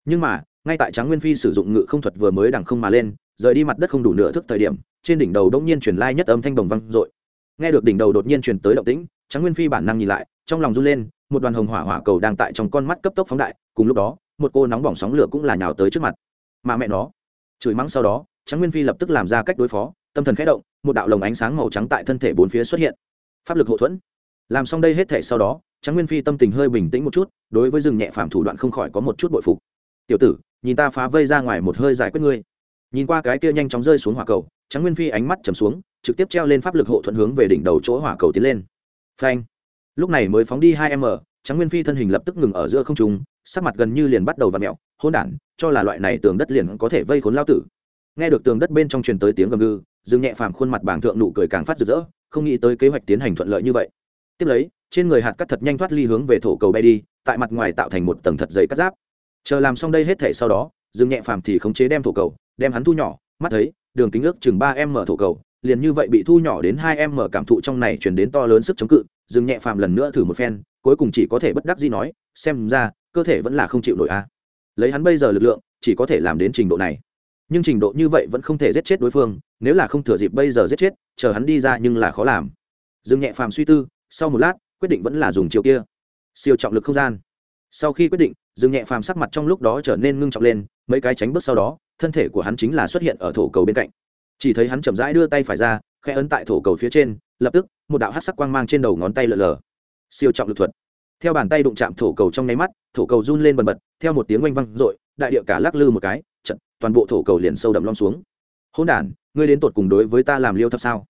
Nhưng mà, ngay tại Tráng nguyên phi sử dụng ngự không thuật vừa mới đằng không mà lên, rời đi mặt đất không đủ nửa thức thời điểm, trên đỉnh đầu đông nhiên truyền lai nhất âm thanh đồng vang dội. Nghe được đỉnh đầu đột nhiên truyền tới động tĩnh trắng nguyên phi bản năng nhìn lại, trong lòng run lên, một đoàn hồng hỏa hỏa cầu đang tại trong con mắt cấp tốc phóng đại, cùng lúc đó, một cô nóng bỏng sóng lửa cũng là nhào tới trước mặt. Mà mẹ nó, chửi mắng sau đó trắng nguyên phi lập tức làm ra cách đối phó, tâm thần khẽ động, một đạo lồng ánh sáng màu trắng tại thân thể bốn phía xuất hiện. Pháp lực hậu thuẫn. Làm xong đây hết thể sau đó trắng nguyên phi tâm tình hơi bình tĩnh một chút, đối với rừng nhẹ phàm thủ đoạn không khỏi có một chút bội phục. Tiểu tử, nhìn ta phá vây ra ngoài một hơi giải quyết ngươi. Nhìn qua cái kia nhanh chóng rơi xuống hỏa cầu trắng nguyên phi ánh mắt chầm xuống, trực tiếp treo lên pháp lực hộ thuận hướng về đỉnh đầu chỗ hỏa cầu tiến lên phanh. Lúc này mới phóng đi hai m trắng nguyên phi thân hình lập tức ngừng ở giữa không trung, sắc mặt gần như liền bắt đầu v ặ mẹo hôn đản, cho là loại này tường đất liền có thể vây khốn lao tử. Nghe được tường đất bên trong truyền tới tiếng gầm gừ, dương nhẹ phàm khuôn mặt bảng thượng nụ cười càng phát rực rỡ, không nghĩ tới kế hoạch tiến hành thuận lợi như vậy. Tiếp lấy, trên người hạt cắt thật nhanh thoát ly hướng về thổ cầu bay đi, tại mặt ngoài tạo thành một tầng thật dày cắt giáp. Chờ làm xong đây hết thể sau đó, dương nhẹ phàm thì khống chế đem thổ cầu, đem hắn thu nhỏ, mắt thấy, đường kính ước chừng ba em mở thổ cầu liền như vậy bị thu nhỏ đến hai em mở cảm thụ trong này chuyển đến to lớn sức chống cự dương nhẹ phàm lần nữa thử một phen, cuối cùng chỉ có thể bất đắc gì nói, xem ra, cơ thể vẫn là không chịu nổi a. Lấy hắn bây giờ lực lượng, chỉ có thể làm đến trình độ này. Nhưng trình độ như vậy vẫn không thể giết chết đối phương, nếu là không thừa dịp bây giờ giết chết, chờ hắn đi ra nhưng là khó làm. Dương nhẹ phàm suy tư, sau một lát, quyết định vẫn là dùng chiều kia. Siêu trọng lực không gian. Sau khi quyết định dương nhẹ phàm sắc mặt trong lúc đó trở nên ngưng trọng lên, mấy cái tránh bước sau đó, thân thể của hắn chính là xuất hiện ở thổ cầu bên cạnh chỉ thấy hắn chậm rãi đưa tay phải ra, khẽ ấn tại thổ cầu phía trên, lập tức, một đạo hát sắc quang mang trên đầu ngón tay lờ lờ siêu trọng lực thuật. Theo bàn tay đụng chạm thổ cầu trong nháy mắt, thổ cầu run lên bần bật, theo một tiếng oanh văng r ộ i đại địa cả lắc lư một cái, trận, toàn bộ thổ cầu liền sâu đậm lom xuống. Hôn đản, ngươi đến tột cùng đối với ta làm liêu thấp sao?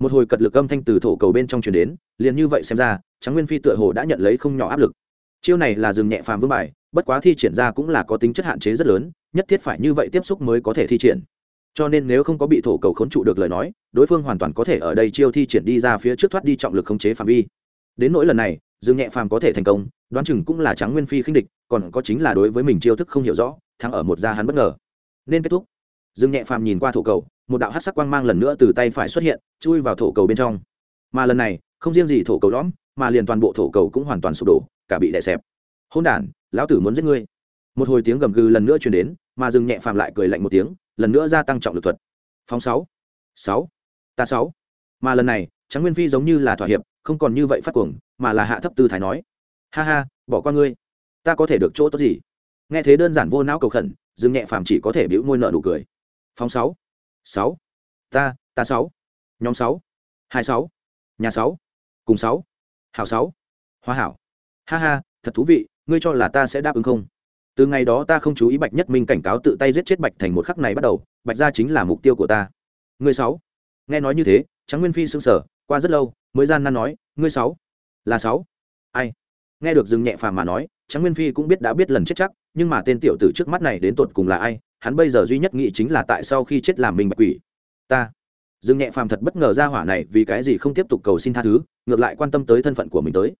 Một hồi cật lực âm thanh từ thổ cầu bên trong chuyển đến, liền như vậy xem ra trắng nguyên phi tựa hồ đã nhận lấy không nhỏ áp lực. Chiêu này là dừng nhẹ phàm vương bài, bất quá thi triển ra cũng là có tính chất hạn chế rất lớn, nhất thiết phải như vậy tiếp xúc mới có thể thi triển cho nên nếu không có bị thổ cầu khốn trụ được lời nói, đối phương hoàn toàn có thể ở đây chiêu thi triển đi ra phía trước thoát đi trọng lực khống chế phạm vi. Đến nỗi lần này, dương nhẹ phàm có thể thành công, đoán chừng cũng là trắng nguyên phi khinh địch, còn có chính là đối với mình chiêu thức không hiểu rõ, thắng ở một gia hắn bất ngờ. Nên kết thúc. Dương nhẹ phàm nhìn qua thổ cầu, một đạo hát sắc quang mang lần nữa từ tay phải xuất hiện, chui vào thổ cầu bên trong. Mà lần này, không riêng gì thổ cầu lõm, mà liền toàn bộ thổ cầu cũng hoàn toàn sụp đổ, cả bị đè xẹp hôn đản, lão tử muốn giết ngươi. Một hồi tiếng gầm gừ lần nữa truyền đến, mà Dương nhẹ phàm lại cười lạnh một tiếng lần nữa gia tăng trọng lực thuật. Phóng sáu. Sáu. Ta sáu. Mà lần này trắng nguyên phi giống như là thỏa hiệp, không còn như vậy phát cuồng, mà là hạ thấp tư thái nói. Ha ha, bỏ qua ngươi. Ta có thể được chỗ tốt gì? Nghe thế đơn giản vô não cầu khẩn dừng nhẹ phàm chỉ có thể biểu môi nợ nụ cười. Phóng sáu. Sáu. Ta ta sáu. Nhóm sáu. Hai sáu. Nhà sáu. Cùng sáu. Hảo sáu. Hoa hảo. Ha ha, thật thú vị, ngươi cho là ta sẽ đáp ứng không? Từ ngày đó ta không chú ý bạch nhất minh cảnh cáo tự tay giết chết bạch thành một khắc này bắt đầu, bạch gia chính là mục tiêu của ta. Ngươi sáu. Nghe nói như thế trắng nguyên phi sững sờ, qua rất lâu, mới gian nan nói ngươi sáu. Là sáu. Ai? Nghe được dừng nhẹ phàm mà nói trắng nguyên phi cũng biết đã biết lần chết chắc, nhưng mà tên tiểu tử trước mắt này đến tột cùng là ai, hắn bây giờ duy nhất nghĩ chính là tại sau khi chết làm mình bạch quỷ. Ta. Dừng nhẹ phàm thật bất ngờ ra hỏa này vì cái gì không tiếp tục cầu xin tha thứ, ngược lại quan tâm tới thân phận của mình tới.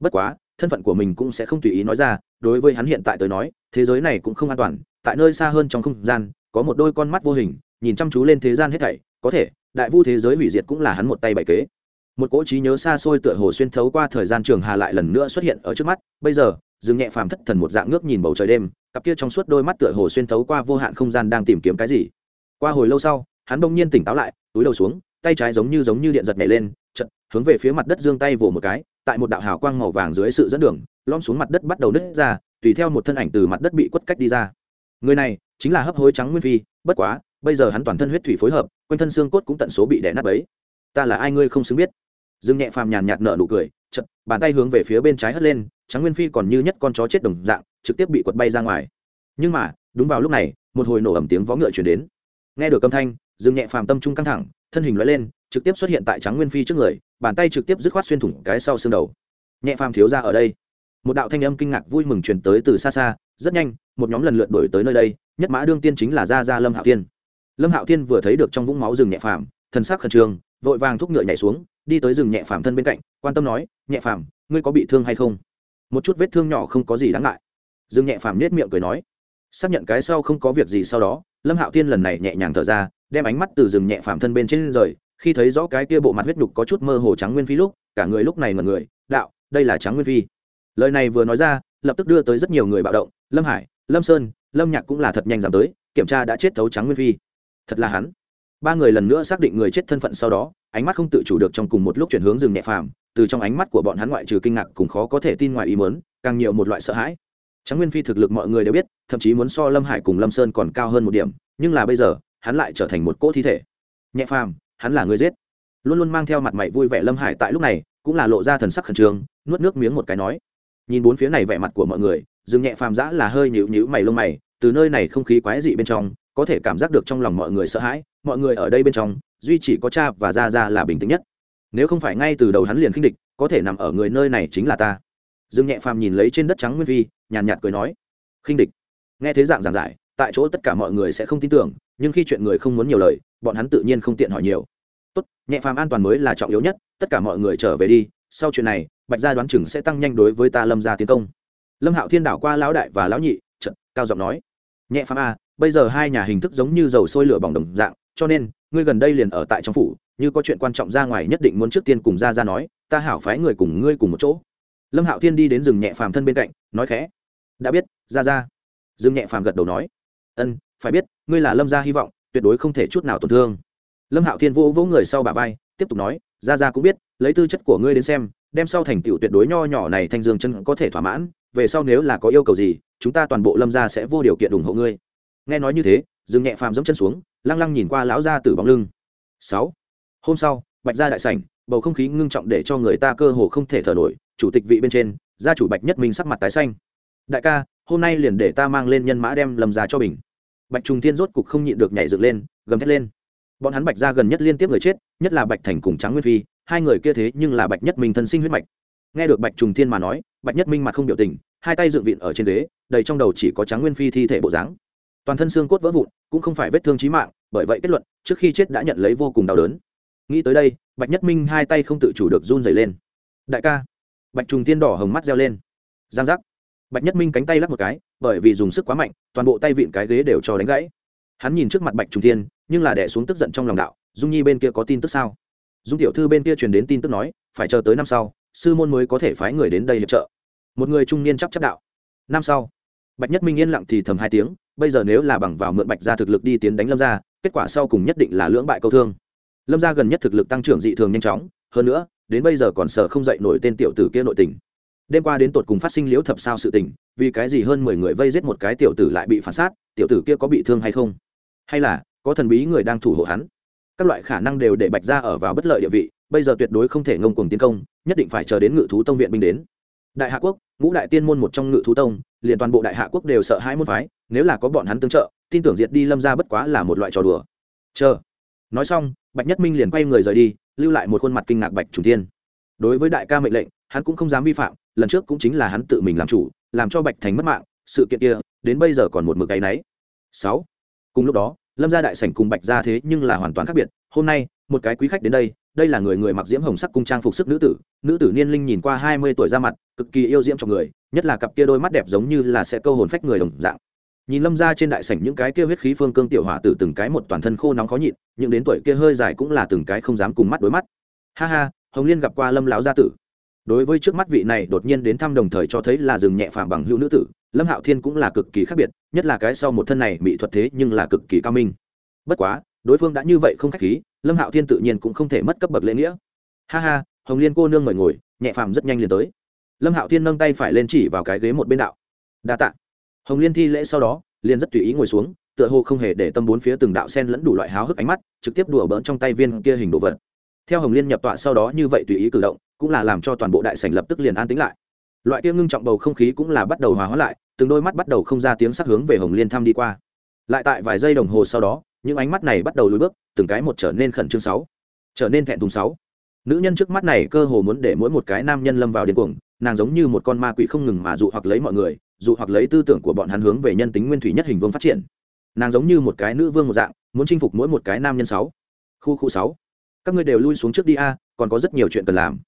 Bất quá thân phận của mình cũng sẽ không tùy ý nói ra, đối với hắn hiện tại tới nói, thế giới này cũng không an toàn, tại nơi xa hơn trong không gian, có một đôi con mắt vô hình, nhìn chăm chú lên thế gian hết thảy, có thể, đại vu thế giới hủy diệt cũng là hắn một tay bày kế. Một cỗ trí nhớ xa xôi tựa hồ xuyên thấu qua thời gian trường hà lại lần nữa xuất hiện ở trước mắt, bây giờ dừng nhẹ phàm thất thần một dạng ngước nhìn bầu trời đêm, cặp kia trong suốt đôi mắt tựa hồ xuyên thấu qua vô hạn không gian đang tìm kiếm cái gì. Qua hồi lâu sau, hắn bỗng nhiên tỉnh táo lại, túi đầu xuống, tay trái giống như giống như điện giật nhảy lên chật hướng về phía mặt đất giương tay vỗ một cái tại một đạo hào quang màu vàng dưới sự dẫn đường lom xuống mặt đất bắt đầu nứt ra, tùy theo một thân ảnh từ mặt đất bị quất cách đi ra. Người này chính là hấp hối trắng nguyên phi, bất quá, bây giờ hắn toàn thân huyết thủy phối hợp, quanh thân xương cốt cũng tận số bị đẻ nát ấy ta là ai ngươi không xứng biết? Dương nhẹ phàm nhàn nhạt nở nụ cười chật bàn tay hướng về phía bên trái hất lên, trắng nguyên phi còn như nhất con chó chết đồng dạng, trực tiếp bị quật bay ra ngoài. Nhưng mà, đúng vào lúc này, một hồi nổ ẩm tiếng vó ngựa chuyển đến. Nghe được âm thanh, dương nhẹ phàm tâm trung căng thẳng, thân hình loại lên, trực tiếp xuất hiện tại trắng nguyên phi trước người bàn tay trực tiếp dứt khoát xuyên thủng cái sau xương đầu. Nhẹ phàm thiếu ra ở đây. Một đạo thanh âm kinh ngạc vui mừng truyền tới từ xa xa, rất nhanh, một nhóm lần lượt đổi tới nơi đây, nhất mã đương tiên chính là gia gia lâm hạo tiên lâm hạo tiên vừa thấy được trong vũng máu rừng nhẹ phàm, thần sắc khẩn trương, vội vàng thúc ngựa nhảy xuống, đi tới rừng nhẹ phàm thân bên cạnh, quan tâm nói, nhẹ phàm, ngươi có bị thương hay không? Một chút vết thương nhỏ không có gì đáng ngại. Rừng nhẹ phàm nết miệng cười nói, xác nhận cái sau không có việc gì sau đó. Lâm hạo tiên lần này nhẹ nhàng thở ra, đem ánh mắt từ rừng nhẹ phàm thân bên trên rời khi thấy rõ cái kia bộ mặt huyết nhục có chút mơ hồ trắng nguyên phi lúc, cả người lúc này mật người, đạo, đây là trắng nguyên phi. Lời này vừa nói ra, lập tức đưa tới rất nhiều người bạo động, lâm hải, lâm sơn, lâm nhạc cũng là thật nhanh giảm tới, kiểm tra đã chết thấu trắng nguyên phi. Thật là hắn. Ba người lần nữa xác định người chết thân phận sau đó, ánh mắt không tự chủ được trong cùng một lúc chuyển hướng rừng nhẹ phàm, từ trong ánh mắt của bọn hắn ngoại trừ kinh ngạc cùng khó có thể tin ngoài ý mớn càng nhiều một loại sợ hãi. Trắng nguyên phi thực lực mọi người đều biết, thậm chí muốn so lâm hải cùng lâm sơn còn cao hơn một điểm, nhưng là bây giờ, hắn lại trở thành một cỗ thi thể. Nhẹ phàm hắn là người giết. Luôn luôn mang theo mặt mày vui vẻ lâm hải tại lúc này, cũng là lộ ra thần sắc khẩn trương, nuốt nước miếng một cái nói. Nhìn bốn phía này vẻ mặt của mọi người dừng nhẹ phàm giã là hơi nhịu nhịu mày lông mày, từ nơi này không khí quái dị bên trong, có thể cảm giác được trong lòng mọi người sợ hãi, mọi người ở đây bên trong, duy chỉ có cha và ra ra là bình tĩnh nhất. Nếu không phải ngay từ đầu hắn liền khinh địch, có thể nằm ở người nơi này chính là ta. Dương nhẹ phàm nhìn lấy trên đất trắng nguyên vi nhàn nhạt cười nói. Khinh địch. Nghe thế dạng giảng giải, tại chỗ tất cả mọi người sẽ không tin tưởng, nhưng khi chuyện người không muốn nhiều lời, bọn hắn tự nhiên không tiện hỏi nhiều tốt nhẹ phàm an toàn mới là trọng yếu nhất tất cả mọi người trở về đi sau chuyện này bạch gia đoán chừng sẽ tăng nhanh đối với ta lâm gia tiến công. Lâm hạo thiên đảo qua lão đại và lão nhị trận cao giọng nói nhẹ phàm a à, bây giờ hai nhà hình thức giống như dầu sôi lửa bỏng đồng dạng cho nên ngươi gần đây liền ở tại trong phủ như có chuyện quan trọng ra ngoài nhất định muốn trước tiên cùng ra ra nói ta hảo phái người cùng ngươi cùng một chỗ. Lâm hạo thiên đi đến rừng nhẹ phàm thân bên cạnh nói khẽ đã biết ra ra rừng nhẹ phàm gật đầu nói ân phải biết ngươi là lâm gia hy vọng tuyệt đối không thể chút nào tổn thương lâm hạo thiên vỗ vỗ người sau bà vai, tiếp tục nói ra ra cũng biết, lấy tư chất của ngươi đến xem, đem sau thành tựu tuyệt đối nho nhỏ này thanh dương chân có thể thỏa mãn, về sau nếu là có yêu cầu gì, chúng ta toàn bộ lâm gia sẽ vô điều kiện ủng hộ ngươi. Nghe nói như thế dừng nhẹ phàm dẫm chân xuống, lăng lăng nhìn qua lão gia tử bóng lưng. Sáu, hôm sau, bạch gia đại sảnh, bầu không khí ngưng trọng để cho người ta cơ hồ không thể thở nổi, chủ tịch vị bên trên, gia chủ bạch nhất minh sắc mặt tái xanh. Đại ca, hôm nay liền để ta mang lên nhân mã đem lâm ra cho bình. Bạch trùng thiên rốt cục không nhịn được nhảy dựng lên, gầm thét lên bọn hắn bạch gia gần nhất liên tiếp người chết, nhất là bạch thành cùng trắng nguyên phi, hai người kia thế nhưng là bạch nhất minh thân sinh huyết mạch. Nghe được bạch trùng thiên mà nói, bạch nhất minh mặt không biểu tình, hai tay dựng vịn ở trên ghế, đầy trong đầu chỉ có trắng nguyên phi thi thể bộ dáng. Toàn thân xương cốt vỡ vụn, cũng không phải vết thương trí mạng, bởi vậy kết luận, trước khi chết đã nhận lấy vô cùng đau đớn. Nghĩ tới đây, bạch nhất minh hai tay không tự chủ được run dày lên. Đại ca. Bạch trùng tiên đỏ hồng mắt reo lên. Giang giác. Bạch nhất minh cánh tay lắc một cái, bởi vì dùng sức quá mạnh, toàn bộ tay vịn cái ghế đều cho đánh gãy. Hắn nhìn trước mặt bạch trùng tiên nhưng là đẻ xuống tức giận trong lòng đạo, dung nhi bên kia có tin tức sao? Dung tiểu thư bên kia truyền đến tin tức nói, phải chờ tới năm sau, sư môn mới có thể phái người đến đây hiệp trợ. Một người trung niên chấp chấp đạo. Năm sau. Bạch nhất minh yên lặng thì thầm hai tiếng, bây giờ nếu là bằng vào mượn bạch ra thực lực đi tiến đánh lâm ra kết quả sau cùng nhất định là lưỡng bại câu thương. Lâm ra gần nhất thực lực tăng trưởng dị thường nhanh chóng, hơn nữa, đến bây giờ còn sợ không dậy nổi tên tiểu tử kia nội tình. Đêm qua đến tột cùng phát sinh liễu thập sao sự tình, vì cái gì hơn mười người vây giết một cái tiểu tử lại bị phản sát, tiểu tử kia có bị thương hay không? Hay là có thần bí người đang thủ hộ hắn. Các loại khả năng đều để bạch ra ở vào bất lợi địa vị, bây giờ tuyệt đối không thể ngông cuồng tiến công, nhất định phải chờ đến ngự thú tông viện binh đến. Đại hạ quốc, ngũ đại tiên môn một trong ngự thú tông, liền toàn bộ đại hạ quốc đều sợ hai môn phái, nếu là có bọn hắn tương trợ, tin tưởng diệt đi lâm ra bất quá là một loại trò đùa. Chờ. Nói xong, bạch nhất minh liền quay người rời đi, lưu lại một khuôn mặt kinh ngạc bạch trùng thiên. Đối với đại ca mệnh lệnh, hắn cũng không dám vi phạm, lần trước cũng chính là hắn tự mình làm chủ, làm cho bạch thành mất mạng, sự kiện kia, đến bây giờ còn một mực cái náy. Sáu. Cùng lúc đó lâm gia đại sảnh cùng bạch gia thế nhưng là hoàn toàn khác biệt. Hôm nay, một cái quý khách đến đây đây là người người mặc diễm hồng sắc cung trang phục sức nữ tử. Nữ tử niên linh nhìn qua hai mươi tuổi ra mặt, cực kỳ yêu diễm cho người, nhất là cặp kia đôi mắt đẹp giống như là sẽ câu hồn phách người đồng dạng. Nhìn lâm ra trên đại sảnh những cái kia huyết khí phương cương tiểu hỏa tử từng cái một toàn thân khô nóng khó nhịn nhưng đến tuổi kia hơi dài cũng là từng cái không dám cùng mắt đối mắt. Ha ha, hồng liên gặp qua lâm lão gia tử. Đối với trước mắt vị này đột nhiên đến thăm đồng thời cho thấy là rừng nhẹ phàm bằng hữu nữ tử, lâm hạo thiên cũng là cực kỳ khác biệt nhất là cái sau một thân này mỹ thuật thế nhưng là cực kỳ cao minh. Bất quá, đối phương đã như vậy không khách khí, lâm hạo thiên tự nhiên cũng không thể mất cấp bậc lễ nghĩa. Ha ha, hồng liên cô nương mời ngồi, nhẹ phàm rất nhanh liền tới. Lâm hạo thiên nâng tay phải lên chỉ vào cái ghế một bên đạo. Đa tạ. Hồng liên thi lễ sau đó, liền rất tùy ý ngồi xuống, tựa hồ không hề để tâm bốn phía từng đạo sen lẫn đủ loại háo hức ánh mắt, trực tiếp đùa bỡn trong tay viên kia hình đồ vật. Theo hồng liên nhập tọa sau đó như vậy tùy ý cử động, cũng là làm cho toàn bộ đại sảnh lập tức liền an tĩnh lại. Loại kia ngưng trọng bầu không khí cũng là bắt đầu hòa hóa lại từng đôi mắt bắt đầu không ra tiếng sắc hướng về hồng liên thăm đi qua. Lại tại vài giây đồng hồ sau đó, những ánh mắt này bắt đầu lùi bước, từng cái một trở nên khẩn trương sáu, trở nên thẹn thùng sáu. Nữ nhân trước mắt này cơ hồ muốn để mỗi một cái nam nhân lâm vào điên cuồng, nàng giống như một con ma quỷ không ngừng mà dụ hoặc lấy mọi người, dụ hoặc lấy tư tưởng của bọn hắn hướng về nhân tính nguyên thủy nhất hình vương phát triển. Nàng giống như một cái nữ vương một dạng, muốn chinh phục mỗi một cái nam nhân sáu. Khu khu sáu. Các ngươi đều lui xuống trước đi a, còn có rất nhiều chuyện cần làm.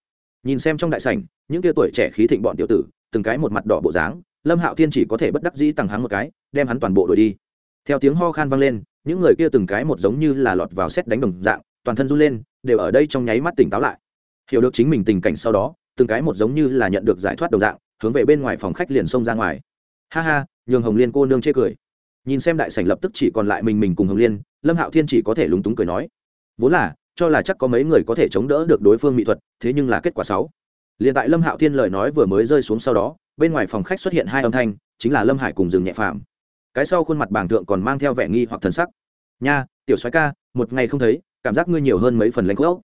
Nhìn xem trong đại sảnh, những tia tuổi trẻ khí thịnh bọn tiểu tử, từng cái một mặt đỏ bộ dáng lâm hạo thiên chỉ có thể bất đắc dĩ tằng hắn một cái, đem hắn toàn bộ đuổi đi. Theo tiếng ho khan vang lên, những người kia từng cái một giống như là lọt vào xét đánh đồng dạng, toàn thân run lên, đều ở đây trong nháy mắt tỉnh táo lại. Hiểu được chính mình tình cảnh sau đó, từng cái một giống như là nhận được giải thoát đồng dạng, hướng về bên ngoài phòng khách liền xông ra ngoài. Ha ha, nhường hồng liên cô nương chê cười. Nhìn xem đại sảnh lập tức chỉ còn lại mình mình cùng hồng liên, lâm hạo thiên chỉ có thể lúng túng cười nói. Vốn là, cho là chắc có mấy người có thể chống đỡ được đối phương mỹ thuật, thế nhưng là kết quả sáu liền tại lâm hạo thiên lời nói vừa mới rơi xuống sau đó bên ngoài phòng khách xuất hiện hai âm thanh, chính là lâm hải cùng rừng nhẹ phàm. Cái sau khuôn mặt bàng thượng còn mang theo vẻ nghi hoặc thần sắc. Nha, tiểu soái ca, một ngày không thấy, cảm giác ngươi nhiều hơn mấy phần lãnh gốc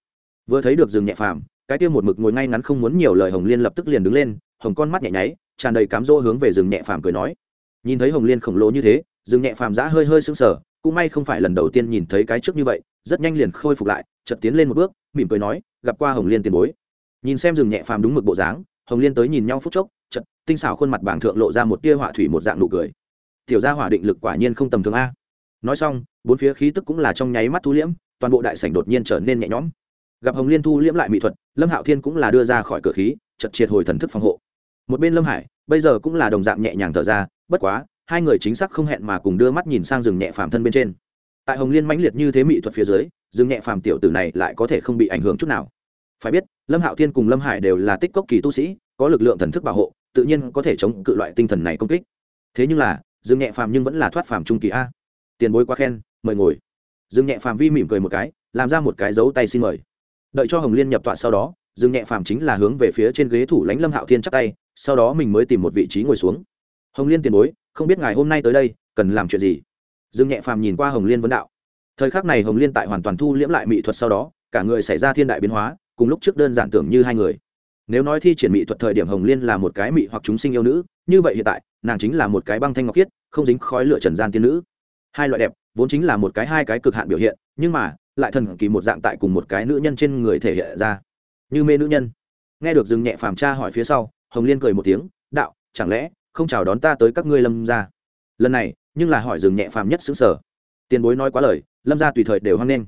vừa thấy được rừng nhẹ phàm, cái kia một mực ngồi ngay ngắn không muốn nhiều lời hồng liên lập tức liền đứng lên, hồng con mắt nhẹ nháy, tràn đầy cám dỗ hướng về rừng nhẹ phàm cười nói. Nhìn thấy hồng liên khổng lồ như thế rừng nhẹ phàm giã hơi hơi sững sờ, cũng may không phải lần đầu tiên nhìn thấy cái trước như vậy, rất nhanh liền khôi phục lại, chợt tiến lên một bước, mỉm cười nói, gặp qua hồng liên tiền bối. Nhìn xem rừng nhẹ phàm đúng mực bộ dáng, hồng liên tới nhìn nhau phút chốc chật, tinh xảo khuôn mặt bảng thượng lộ ra một tia hỏa thủy một dạng nụ cười. Tiểu gia hỏa định lực quả nhiên không tầm thường a. Nói xong, bốn phía khí tức cũng là trong nháy mắt thu liễm, toàn bộ đại sảnh đột nhiên trở nên nhẹ nhõm. Gặp hồng liên thu liễm lại mỹ thuật, lâm hạo thiên cũng là đưa ra khỏi cửa khí, chật triệt hồi thần thức phòng hộ. Một bên lâm hải, bây giờ cũng là đồng dạng nhẹ nhàng thở ra, bất quá, hai người chính xác không hẹn mà cùng đưa mắt nhìn sang rừng nhẹ phàm thân bên trên. Tại hồng liên mãnh liệt như thế mỹ thuật phía dưới, rừng nhẹ phàm tiểu tử này lại có thể không bị ảnh hưởng chút nào. Phải biết, lâm hạo thiên cùng lâm hải đều là tích cốc kỳ tu sĩ, có lực lượng thần thức bảo hộ tự nhiên có thể chống cự loại tinh thần này công kích. Thế nhưng là, Dương nhẹ phàm nhưng vẫn là thoát phàm trung kỳ a. Tiền bối quá khen, mời ngồi. Dương nhẹ phàm vi mỉm cười một cái, làm ra một cái dấu tay xin mời. Đợi cho hồng liên nhập tọa sau đó, Dương nhẹ phàm chính là hướng về phía trên ghế thủ lãnh lâm hạo thiên chắc tay, sau đó mình mới tìm một vị trí ngồi xuống. Hồng liên tiền bối, không biết ngài hôm nay tới đây, cần làm chuyện gì? Dương nhẹ phàm nhìn qua hồng liên vấn đạo. Thời khắc này hồng liên tại hoàn toàn thu liễm lại mỹ thuật sau đó, cả người xảy ra thiên đại biến hóa, cùng lúc trước đơn giản tưởng như hai người nếu nói thi triển mỹ thuật thời điểm hồng liên là một cái mỹ hoặc chúng sinh yêu nữ, như vậy hiện tại, nàng chính là một cái băng thanh ngọc khiết, không dính khói lửa trần gian tiên nữ. Hai loại đẹp, vốn chính là một cái hai cái cực hạn biểu hiện, nhưng mà, lại thần kỳ một dạng tại cùng một cái nữ nhân trên người thể hiện ra. Như mê nữ nhân. Nghe được dừng nhẹ phàm cha hỏi phía sau, hồng liên cười một tiếng, đạo, chẳng lẽ không chào đón ta tới các ngươi lâm ra lần này, nhưng là hỏi dừng nhẹ phàm nhất xứng sở. Tiền bối nói quá lời, lâm ra tùy thời đều hoan nghênh.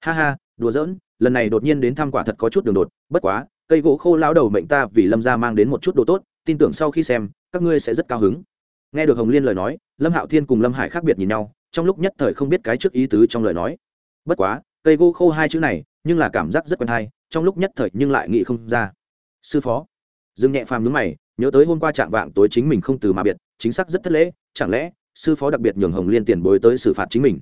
Ha ha, đùa giỡn, lần này đột nhiên đến thăm quả thật có chút đường đột, bất quá cây gỗ khô lao đầu mệnh ta vì lâm gia mang đến một chút đồ tốt, tin tưởng sau khi xem, các ngươi sẽ rất cao hứng. Nghe được hồng liên lời nói, lâm hạo thiên cùng lâm hải khác biệt nhìn nhau, trong lúc nhất thời không biết cái trước ý tứ trong lời nói. Bất quá, cây gỗ khô hai chữ này, nhưng là cảm giác rất quen thai trong lúc nhất thời nhưng lại nghĩ không ra. Sư phó. Dương nhẹ phàm nhướng mày, nhớ tới hôm qua trạng vạng tối chính mình không từ mà biệt, chính xác rất thất lễ, chẳng lẽ sư phó đặc biệt nhường hồng liên tiền bối tới xử phạt chính mình?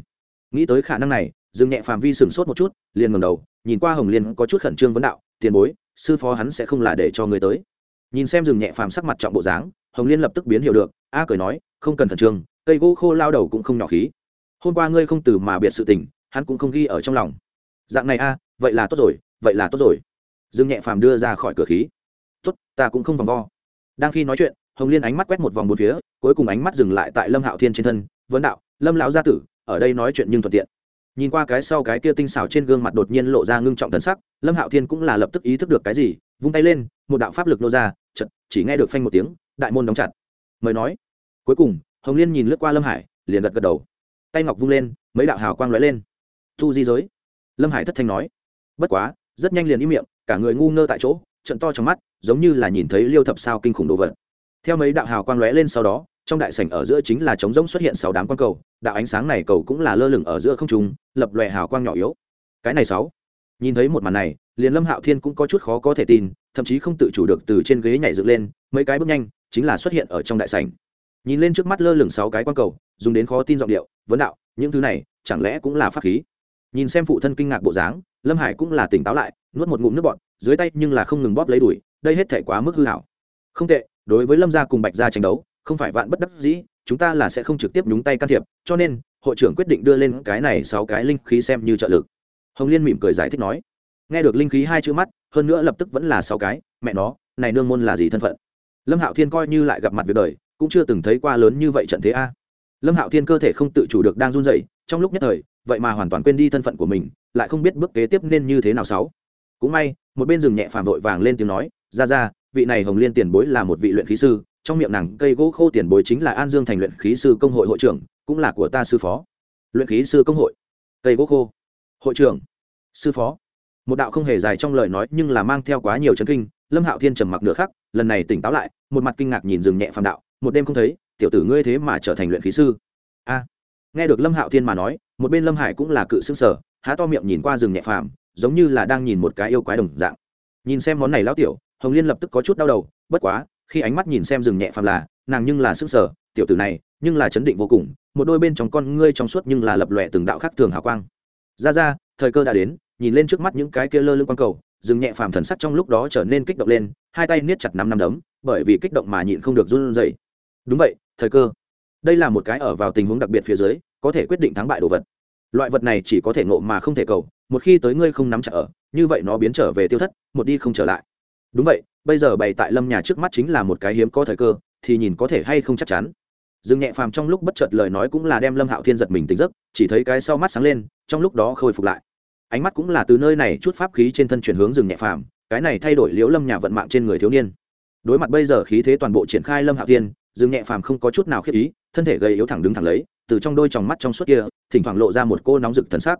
Nghĩ tới khả năng này, dương nhẹ phàm vi sửng sốt một chút, liền ngầm đầu, nhìn qua hồng liên có chút khẩn trương vấn đạo, tiền bối sư phó hắn sẽ không là để cho ngươi tới. Nhìn xem rừng nhẹ phàm sắc mặt trọng bộ dáng, hồng liên lập tức biến hiểu được, a cười nói, không cần thần trương, cây gỗ khô lao đầu cũng không nhỏ khí. Hôm qua ngươi không từ mà biệt sự tình, hắn cũng không ghi ở trong lòng. Dạng này a, vậy là tốt rồi, vậy là tốt rồi. Dương nhẹ phàm đưa ra khỏi cửa khí. Tốt, ta cũng không vòng vo. Đang khi nói chuyện, hồng liên ánh mắt quét một vòng một phía, cuối cùng ánh mắt dừng lại tại lâm hạo thiên trên thân vấn đạo, lâm lão gia tử, ở đây nói chuyện nhưng thuận tiện nhìn qua cái sau cái kia tinh xảo trên gương mặt đột nhiên lộ ra ngưng trọng thần sắc, lâm hạo thiên cũng là lập tức ý thức được cái gì, vung tay lên, một đạo pháp lực nô ra chật chỉ nghe được phanh một tiếng, đại môn đóng chặt. Mời nói. Cuối cùng, hồng liên nhìn lướt qua lâm hải, liền gật gật đầu. Tay ngọc vung lên, mấy đạo hào quang lóe lên. Thu di giới. Lâm hải thất thanh nói. Bất quá, rất nhanh liền im miệng, cả người ngu ngơ tại chỗ, trận to trong mắt, giống như là nhìn thấy liêu thập sao kinh khủng đồ vật. Theo mấy đạo hào quang lóe lên sau đó trong đại sảnh ở giữa chính là trống rỗng xuất hiện sáu đám quang cầu, đạo ánh sáng này cầu cũng là lơ lửng ở giữa không trung, lập lòe hào quang nhỏ yếu. Cái này sáu. Nhìn thấy một màn này, liền lâm hạo thiên cũng có chút khó có thể tin, thậm chí không tự chủ được từ trên ghế nhảy dựng lên, mấy cái bước nhanh, chính là xuất hiện ở trong đại sảnh. Nhìn lên trước mắt lơ lửng sáu cái quang cầu, dùng đến khó tin giọng điệu, vấn đạo, những thứ này, chẳng lẽ cũng là pháp khí? Nhìn xem phụ thân kinh ngạc bộ dáng, lâm hải cũng là tỉnh táo lại, nuốt một ngụm nước bọt, dưới tay nhưng là không ngừng bóp lấy đuổi đây hết thể quá mức hư hảo. Không tệ, đối với lâm gia cùng bạch gia tranh đấu không phải vạn bất đắc dĩ, chúng ta là sẽ không trực tiếp nhúng tay can thiệp, cho nên, hội trưởng quyết định đưa lên cái này sáu cái linh khí xem như trợ lực. Hồng liên mỉm cười giải thích nói. Nghe được linh khí hai chữ mắt, hơn nữa lập tức vẫn là sáu cái, mẹ nó, này nương môn là gì thân phận? Lâm hạo thiên coi như lại gặp mặt việc đời, cũng chưa từng thấy qua lớn như vậy trận thế a. Lâm hạo thiên cơ thể không tự chủ được đang run rẩy, trong lúc nhất thời, vậy mà hoàn toàn quên đi thân phận của mình, lại không biết bước kế tiếp nên như thế nào sáu. Cũng may, một bên rừng nhẹ phàm vội vàng lên tiếng nói, ra ra, vị này hồng liên tiền bối là một vị luyện khí sư trong miệng nàng cây gỗ khô tiền bối chính là an dương thành luyện khí sư công hội hội trưởng, cũng là của ta sư phó. Luyện khí sư công hội. Cây gỗ khô. Hội trưởng. Sư phó. Một đạo không hề dài trong lời nói nhưng là mang theo quá nhiều chấn kinh, lâm hạo thiên trầm mặc nửa khắc, lần này tỉnh táo lại, một mặt kinh ngạc nhìn rừng nhẹ phàm đạo, một đêm không thấy, tiểu tử ngươi thế mà trở thành luyện khí sư. A. Nghe được lâm hạo thiên mà nói, một bên lâm hải cũng là cự xương sở há to miệng nhìn qua rừng nhẹ phàm, giống như là đang nhìn một cái yêu quái đồng dạng. Nhìn xem món này lão tiểu, hồng liên lập tức có chút đau đầu, bất quá khi ánh mắt nhìn xem rừng nhẹ phàm là, nàng nhưng là sức sở, tiểu tử này, nhưng là chấn định vô cùng, một đôi bên trong con ngươi trong suốt nhưng là lập lòe từng đạo khác thường hào quang. Ra ra, thời cơ đã đến, nhìn lên trước mắt những cái kia lơ lưng quang cầu, rừng nhẹ phàm thần sắc trong lúc đó trở nên kích động lên, hai tay niết chặt năm năm đấm, bởi vì kích động mà nhịn không được run rẩy. Đúng vậy, thời cơ. Đây là một cái ở vào tình huống đặc biệt phía dưới, có thể quyết định thắng bại đồ vật. Loại vật này chỉ có thể nộ mà không thể cầu, một khi tới ngươi không nắm chặt ở, như vậy nó biến trở về tiêu thất, một đi không trở lại. Đúng vậy bây giờ bày tại lâm nhà trước mắt chính là một cái hiếm có thời cơ, thì nhìn có thể hay không chắc chắn. Dương nhẹ phàm trong lúc bất chợt lời nói cũng là đem lâm hạo thiên giật mình tỉnh giấc, chỉ thấy cái sau mắt sáng lên, trong lúc đó khôi phục lại. Ánh mắt cũng là từ nơi này chút pháp khí trên thân chuyển hướng rừng nhẹ phàm, cái này thay đổi liễu lâm nhà vận mạng trên người thiếu niên. Đối mặt bây giờ khí thế toàn bộ triển khai lâm hạo thiên, dương nhẹ phàm không có chút nào khiếp ý, thân thể gầy yếu thẳng đứng thẳng lấy, từ trong đôi tròng mắt trong suốt kia, thỉnh thoảng lộ ra một cô nóng rực thần sắc.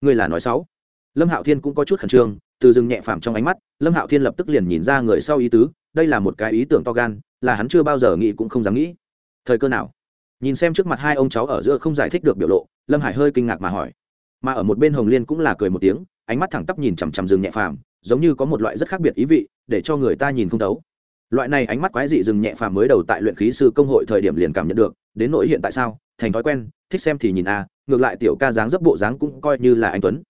Người là nói sáu lâm hạo thiên cũng có chút khẩn trương từ rừng nhẹ phàm trong ánh mắt, lâm hạo thiên lập tức liền nhìn ra người sau ý tứ, đây là một cái ý tưởng to gan, là hắn chưa bao giờ nghĩ cũng không dám nghĩ. Thời cơ nào? Nhìn xem trước mặt hai ông cháu ở giữa không giải thích được biểu lộ, lâm hải hơi kinh ngạc mà hỏi. Mà ở một bên hồng liên cũng là cười một tiếng, ánh mắt thẳng tắp nhìn chằm chằm rừng nhẹ phàm, giống như có một loại rất khác biệt ý vị, để cho người ta nhìn không thấu. Loại này ánh mắt quái dị rừng nhẹ phàm mới đầu tại luyện khí sư công hội thời điểm liền cảm nhận được, đến nỗi hiện tại sao, thành thói quen, thích xem thì nhìn a, ngược lại tiểu ca dáng dấp bộ dáng cũng coi như là anh tuấn.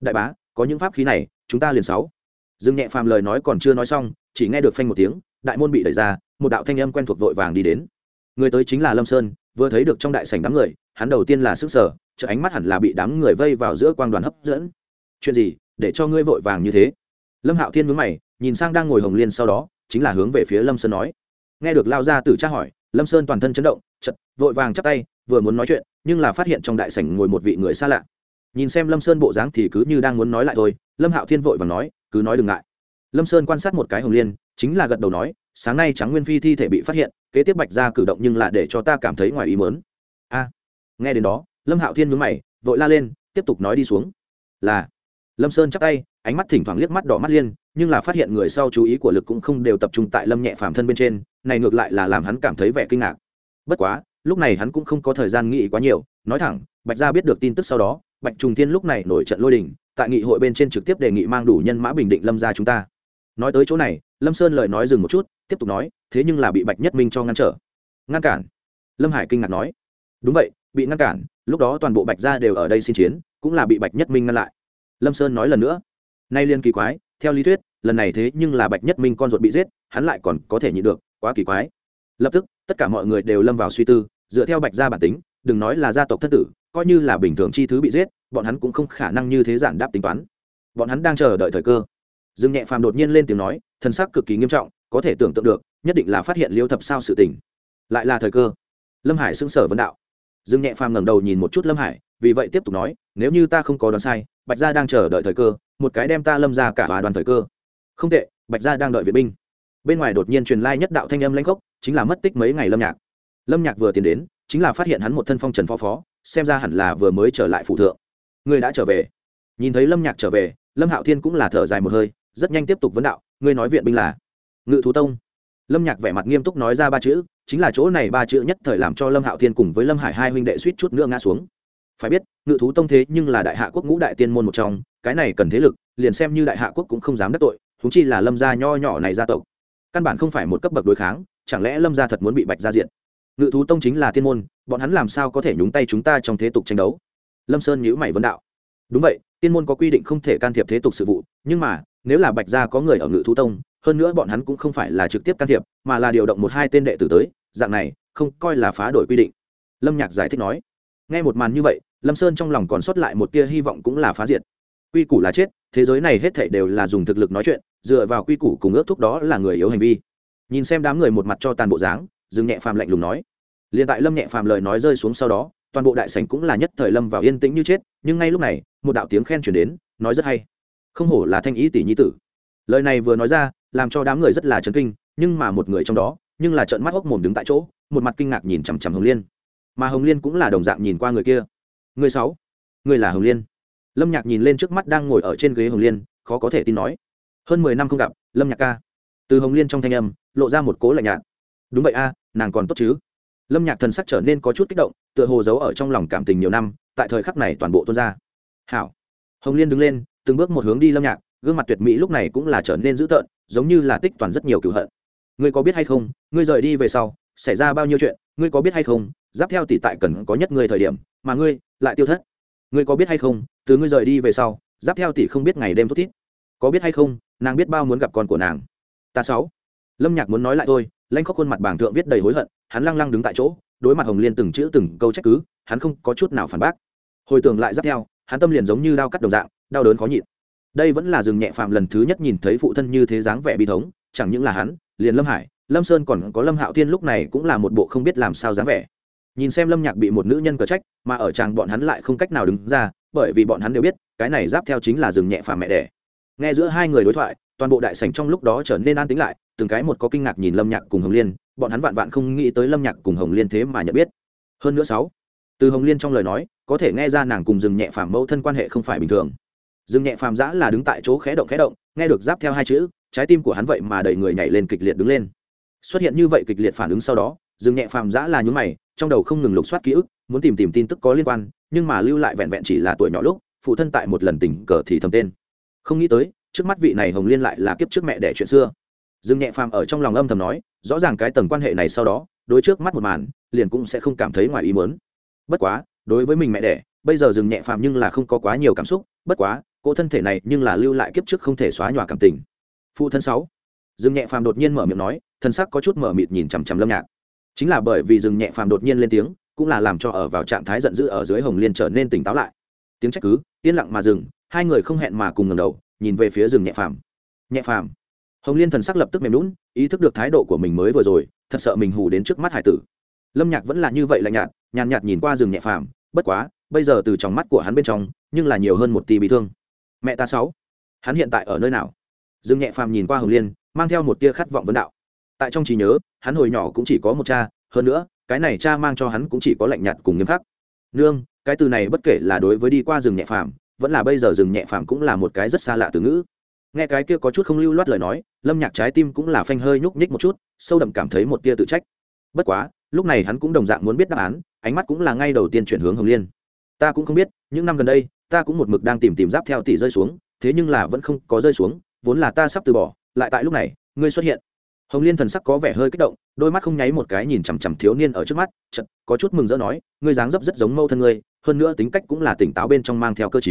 Đại bá có những pháp khí này, chúng ta liền sáu. Dương nhẹ phàm lời nói còn chưa nói xong, chỉ nghe được phanh một tiếng, đại môn bị đẩy ra, một đạo thanh âm quen thuộc vội vàng đi đến. Người tới chính là lâm sơn, vừa thấy được trong đại sảnh đám người, hắn đầu tiên là sức sở chợ ánh mắt hẳn là bị đám người vây vào giữa quang đoàn hấp dẫn. Chuyện gì? Để cho ngươi vội vàng như thế? Lâm hạo thiên mướn mày, nhìn sang đang ngồi hồng liên sau đó, chính là hướng về phía lâm sơn nói. Nghe được lao ra từ tra hỏi, lâm sơn toàn thân chấn động chật vội vàng chắp tay, vừa muốn nói chuyện, nhưng là phát hiện trong đại sảnh ngồi một vị người xa lạ nhìn xem lâm sơn bộ dáng thì cứ như đang muốn nói lại thôi, lâm hạo thiên vội và nói, cứ nói đừng ngại. Lâm sơn quan sát một cái hồng liên, chính là gật đầu nói, sáng nay trắng nguyên phi thi thể bị phát hiện, kế tiếp bạch ra cử động nhưng là để cho ta cảm thấy ngoài ý mớn a. Nghe đến đó, lâm hạo thiên nhún mày, vội la lên, tiếp tục nói đi xuống. Là. Lâm sơn chắc tay, ánh mắt thỉnh thoảng liếc mắt đỏ mắt liên, nhưng là phát hiện người sau chú ý của lực cũng không đều tập trung tại lâm nhẹ phàm thân bên trên, này ngược lại là làm hắn cảm thấy vẻ kinh ngạc. Bất quá, lúc này hắn cũng không có thời gian nghĩ quá nhiều, nói thẳng, bạch gia biết được tin tức sau đó bạch trùng thiên lúc này nổi trận lôi đình, tại nghị hội bên trên trực tiếp đề nghị mang đủ nhân mã bình định lâm gia chúng ta. Nói tới chỗ này, lâm sơn lời nói dừng một chút, tiếp tục nói, thế nhưng là bị bạch nhất minh cho ngăn trở. Ngăn cản? Lâm hải kinh ngạc nói. Đúng vậy, bị ngăn cản, lúc đó toàn bộ bạch gia đều ở đây xin chiến, cũng là bị bạch nhất minh ngăn lại. Lâm sơn nói lần nữa. Nay liên kỳ quái, theo lý thuyết, lần này thế nhưng là bạch nhất minh con ruột bị giết, hắn lại còn có thể nhịn được, quá kỳ quái. Lập tức, tất cả mọi người đều lâm vào suy tư, dựa theo bạch gia bản tính, đừng nói là gia tộc thất tử coi như là bình thường chi thứ bị giết, bọn hắn cũng không khả năng như thế giản đáp tính toán. Bọn hắn đang chờ đợi thời cơ. Dương nhẹ phàm đột nhiên lên tiếng nói thân sắc cực kỳ nghiêm trọng, có thể tưởng tượng được, nhất định là phát hiện liêu thập sao sự tình. Lại là thời cơ. Lâm hải xưng sở vấn đạo. Dương nhẹ phàm ngẩng đầu nhìn một chút lâm hải, vì vậy tiếp tục nói, nếu như ta không có đoán sai, bạch gia đang chờ đợi thời cơ, một cái đem ta lâm ra cả hòa đoàn thời cơ. Không tệ, bạch gia đang đợi viện binh. Bên ngoài đột nhiên truyền lai nhất đạo thanh âm lãnh khốc, chính là mất tích mấy ngày lâm nhạc. Lâm nhạc vừa tiến đến, chính là phát hiện hắn một thân phong trần phó phó xem ra hẳn là vừa mới trở lại phủ thượng. Ngươi đã trở về. Nhìn thấy lâm nhạc trở về, lâm hạo thiên cũng là thở dài một hơi, rất nhanh tiếp tục vấn đạo, ngươi nói viện binh là? Ngự thú tông. Lâm nhạc vẻ mặt nghiêm túc nói ra ba chữ, chính là chỗ này ba chữ nhất thời làm cho lâm hạo thiên cùng với lâm hải hai huynh đệ suýt chút nữa ngã xuống. Phải biết, ngự thú tông thế nhưng là đại hạ quốc ngũ đại tiên môn một trong, cái này cần thế lực, liền xem như đại hạ quốc cũng không dám đắc tội thúng chi là lâm gia nho nhỏ này gia tộc. Căn bản không phải một cấp bậc đối kháng, chẳng lẽ lâm gia thật muốn bị bạch gia diện ngự thú tông chính là tiên môn, bọn hắn làm sao có thể nhúng tay chúng ta trong thế tục tranh đấu? Lâm sơn nhữ mày vấn đạo. Đúng vậy tiên môn có quy định không thể can thiệp thế tục sự vụ, nhưng mà, nếu là bạch gia có người ở ngự thú tông, hơn nữa bọn hắn cũng không phải là trực tiếp can thiệp, mà là điều động một hai tên đệ tử tới, dạng này, không coi là phá đổi quy định. Lâm nhạc giải thích nói. Nghe một màn như vậy, lâm sơn trong lòng còn sót lại một tia hy vọng cũng là phá diệt. Quy củ là chết, thế giới này hết thảy đều là dùng thực lực nói chuyện, dựa vào quy củ cùng ước thúc đó là người yếu hành vi. Nhìn xem đám người một mặt cho tàn bộ dáng dừng nhẹ phàm lạnh lùng nói. Liền tại lâm nhẹ phàm lời nói rơi xuống sau đó, toàn bộ đại sảnh cũng là nhất thời lâm vào yên tĩnh như chết, nhưng ngay lúc này, một đạo tiếng khen chuyển đến, nói rất hay. Không hổ là thanh ý tỷ nhi tử. Lời này vừa nói ra, làm cho đám người rất là chấn kinh, nhưng mà một người trong đó, nhưng là trợn mắt hốc mồm đứng tại chỗ, một mặt kinh ngạc nhìn chằm chằm hồng liên. Mà hồng liên cũng là đồng dạng nhìn qua người kia. Người sáu, người là hồng liên. Lâm nhạc nhìn lên trước mắt đang ngồi ở trên ghế hồng liên, khó có thể tin nói. Hơn mười năm không gặp, lâm nhạc ca. Từ hồng liên trong thanh âm, lộ ra một cố lạnh nhạt. Đúng vậy a nàng còn tốt chứ? Lâm nhạc thần sắc trở nên có chút kích động, tựa hồ giấu ở trong lòng cảm tình nhiều năm, tại thời khắc này toàn bộ tuôn ra. Hảo. Hồng liên đứng lên, từng bước một hướng đi lâm nhạc, gương mặt tuyệt mỹ lúc này cũng là trở nên dữ tợn, giống như là tích toàn rất nhiều cựu hận. Ngươi có biết hay không, ngươi rời đi về sau, xảy ra bao nhiêu chuyện, ngươi có biết hay không, giáp theo tỷ tại cần có nhất ngươi thời điểm, mà ngươi lại tiêu thất. Ngươi có biết hay không, từ ngươi rời đi về sau, giáp theo tỷ không biết ngày đêm thút thít. Có biết hay không, nàng biết bao muốn gặp con của nàng. Ta sáu. Lâm nhạc muốn nói lại thôi lanh khóc khuôn mặt bảng thượng viết đầy hối hận, hắn lăng lăng đứng tại chỗ, đối mặt hồng liên từng chữ từng câu trách cứ, hắn không có chút nào phản bác. Hồi tưởng lại giáp theo, hắn tâm liền giống như đau cắt đồng dạng, đau đớn khó nhịn. Đây vẫn là rừng nhẹ phạm lần thứ nhất nhìn thấy phụ thân như thế dáng vẻ bi thống, chẳng những là hắn, liền lâm hải, lâm sơn còn có lâm hạo thiên lúc này cũng là một bộ không biết làm sao dáng vẻ. Nhìn xem lâm nhạc bị một nữ nhân cờ trách, mà ở chàng bọn hắn lại không cách nào đứng ra, bởi vì bọn hắn đều biết, cái này giáp theo chính là rừng nhẹ phàm mẹ đẻ. Nghe giữa hai người đối thoại toàn bộ đại sảnh trong lúc đó trở nên an tĩnh lại, từng cái một có kinh ngạc nhìn lâm nhạc cùng hồng liên, bọn hắn vạn vạn không nghĩ tới lâm nhạc cùng hồng liên thế mà nhận biết. Hơn nữa sáu, từ hồng liên trong lời nói, có thể nghe ra nàng cùng rừng nhẹ phàm mẫu thân quan hệ không phải bình thường. Rừng nhẹ phàm giã là đứng tại chỗ khẽ động khẽ động, nghe được giáp theo hai chữ, trái tim của hắn vậy mà đẩy người nhảy lên kịch liệt đứng lên. Xuất hiện như vậy kịch liệt phản ứng sau đó rừng nhẹ phàm giã là nhún mày, trong đầu không ngừng lục soát ký ức, muốn tìm tìm tin tức có liên quan, nhưng mà lưu lại vẹn vẹn chỉ là tuổi nhỏ lúc, phụ thân tại một lần tình cờ thì thầm tên. Không nghĩ tới trước mắt vị này hồng liên lại là kiếp trước mẹ đẻ chuyện xưa. Dương nhẹ phàm ở trong lòng âm thầm nói, rõ ràng cái tầng quan hệ này sau đó, đối trước mắt một màn, liền cũng sẽ không cảm thấy ngoài ý muốn. Bất quá, đối với mình mẹ đẻ, bây giờ dừng nhẹ phàm nhưng là không có quá nhiều cảm xúc, bất quá, cỗ thân thể này nhưng là lưu lại kiếp trước không thể xóa nhòa cảm tình. Phụ thân sáu. Dừng nhẹ phàm đột nhiên mở miệng nói, thân sắc có chút mở mịt nhìn chằm chằm lâm nhạc. Chính là bởi vì dừng nhẹ phàm đột nhiên lên tiếng, cũng là làm cho ở vào trạng thái giận dữ ở dưới hồng liên trở nên tỉnh táo lại. Tiếng trách cứ, yên lặng mà dừng, hai người không hẹn mà cùng ngầm đầu nhìn về phía rừng nhẹ phàm. Nhẹ phàm. Hồng liên thần sắc lập tức mềm lún ý thức được thái độ của mình mới vừa rồi, thật sợ mình hù đến trước mắt hải tử. Lâm nhạc vẫn là như vậy lạnh nhạt, nhàn nhạt nhìn qua rừng nhẹ phàm, bất quá, bây giờ từ trong mắt của hắn bên trong, nhưng là nhiều hơn một tỷ bị thương. Mẹ ta sáu, hắn hiện tại ở nơi nào? Rừng nhẹ phàm nhìn qua hồng liên, mang theo một tia khát vọng vấn đạo. Tại trong trí nhớ, hắn hồi nhỏ cũng chỉ có một cha, hơn nữa, cái này cha mang cho hắn cũng chỉ có lạnh nhạt cùng nghiêm khắc. Nương, cái từ này bất kể là đối với đi qua rừng nhẹ phàm vẫn là bây giờ rừng nhẹ phàm cũng là một cái rất xa lạ từ ngữ. Nghe cái kia có chút không lưu loát lời nói, lâm nhạc trái tim cũng là phanh hơi nhúc nhích một chút, sâu đậm cảm thấy một tia tự trách. Bất quá, lúc này hắn cũng đồng dạng muốn biết đáp án, ánh mắt cũng là ngay đầu tiên chuyển hướng hồng liên. Ta cũng không biết, những năm gần đây, ta cũng một mực đang tìm tìm giáp theo tỷ rơi xuống, thế nhưng là vẫn không có rơi xuống, vốn là ta sắp từ bỏ, lại tại lúc này, ngươi xuất hiện. Hồng liên thần sắc có vẻ hơi kích động, đôi mắt không nháy một cái nhìn chằm chằm thiếu niên ở trước mắt chật có chút mừng rỡ nói, ngươi dáng dấp rất giống mâu thân ngươi hơn nữa tính cách cũng là tỉnh táo bên trong mang theo cơ t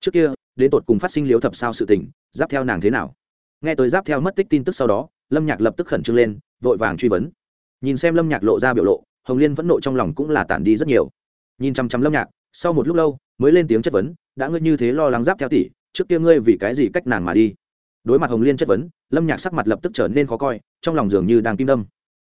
trước kia, đến tột cùng phát sinh liếu thập sao sự tình, giáp theo nàng thế nào? Nghe tới giáp theo mất tích tin tức sau đó, lâm nhạc lập tức khẩn trương lên, vội vàng truy vấn. Nhìn xem lâm nhạc lộ ra biểu lộ, hồng liên vẫn nộ trong lòng cũng là tản đi rất nhiều. Nhìn chăm chăm lâm nhạc, sau một lúc lâu, mới lên tiếng chất vấn, đã ngươi như thế lo lắng giáp theo tỷ, trước kia ngươi vì cái gì cách nàng mà đi? Đối mặt hồng liên chất vấn, lâm nhạc sắc mặt lập tức trở nên khó coi, trong lòng dường như đang kim đâm.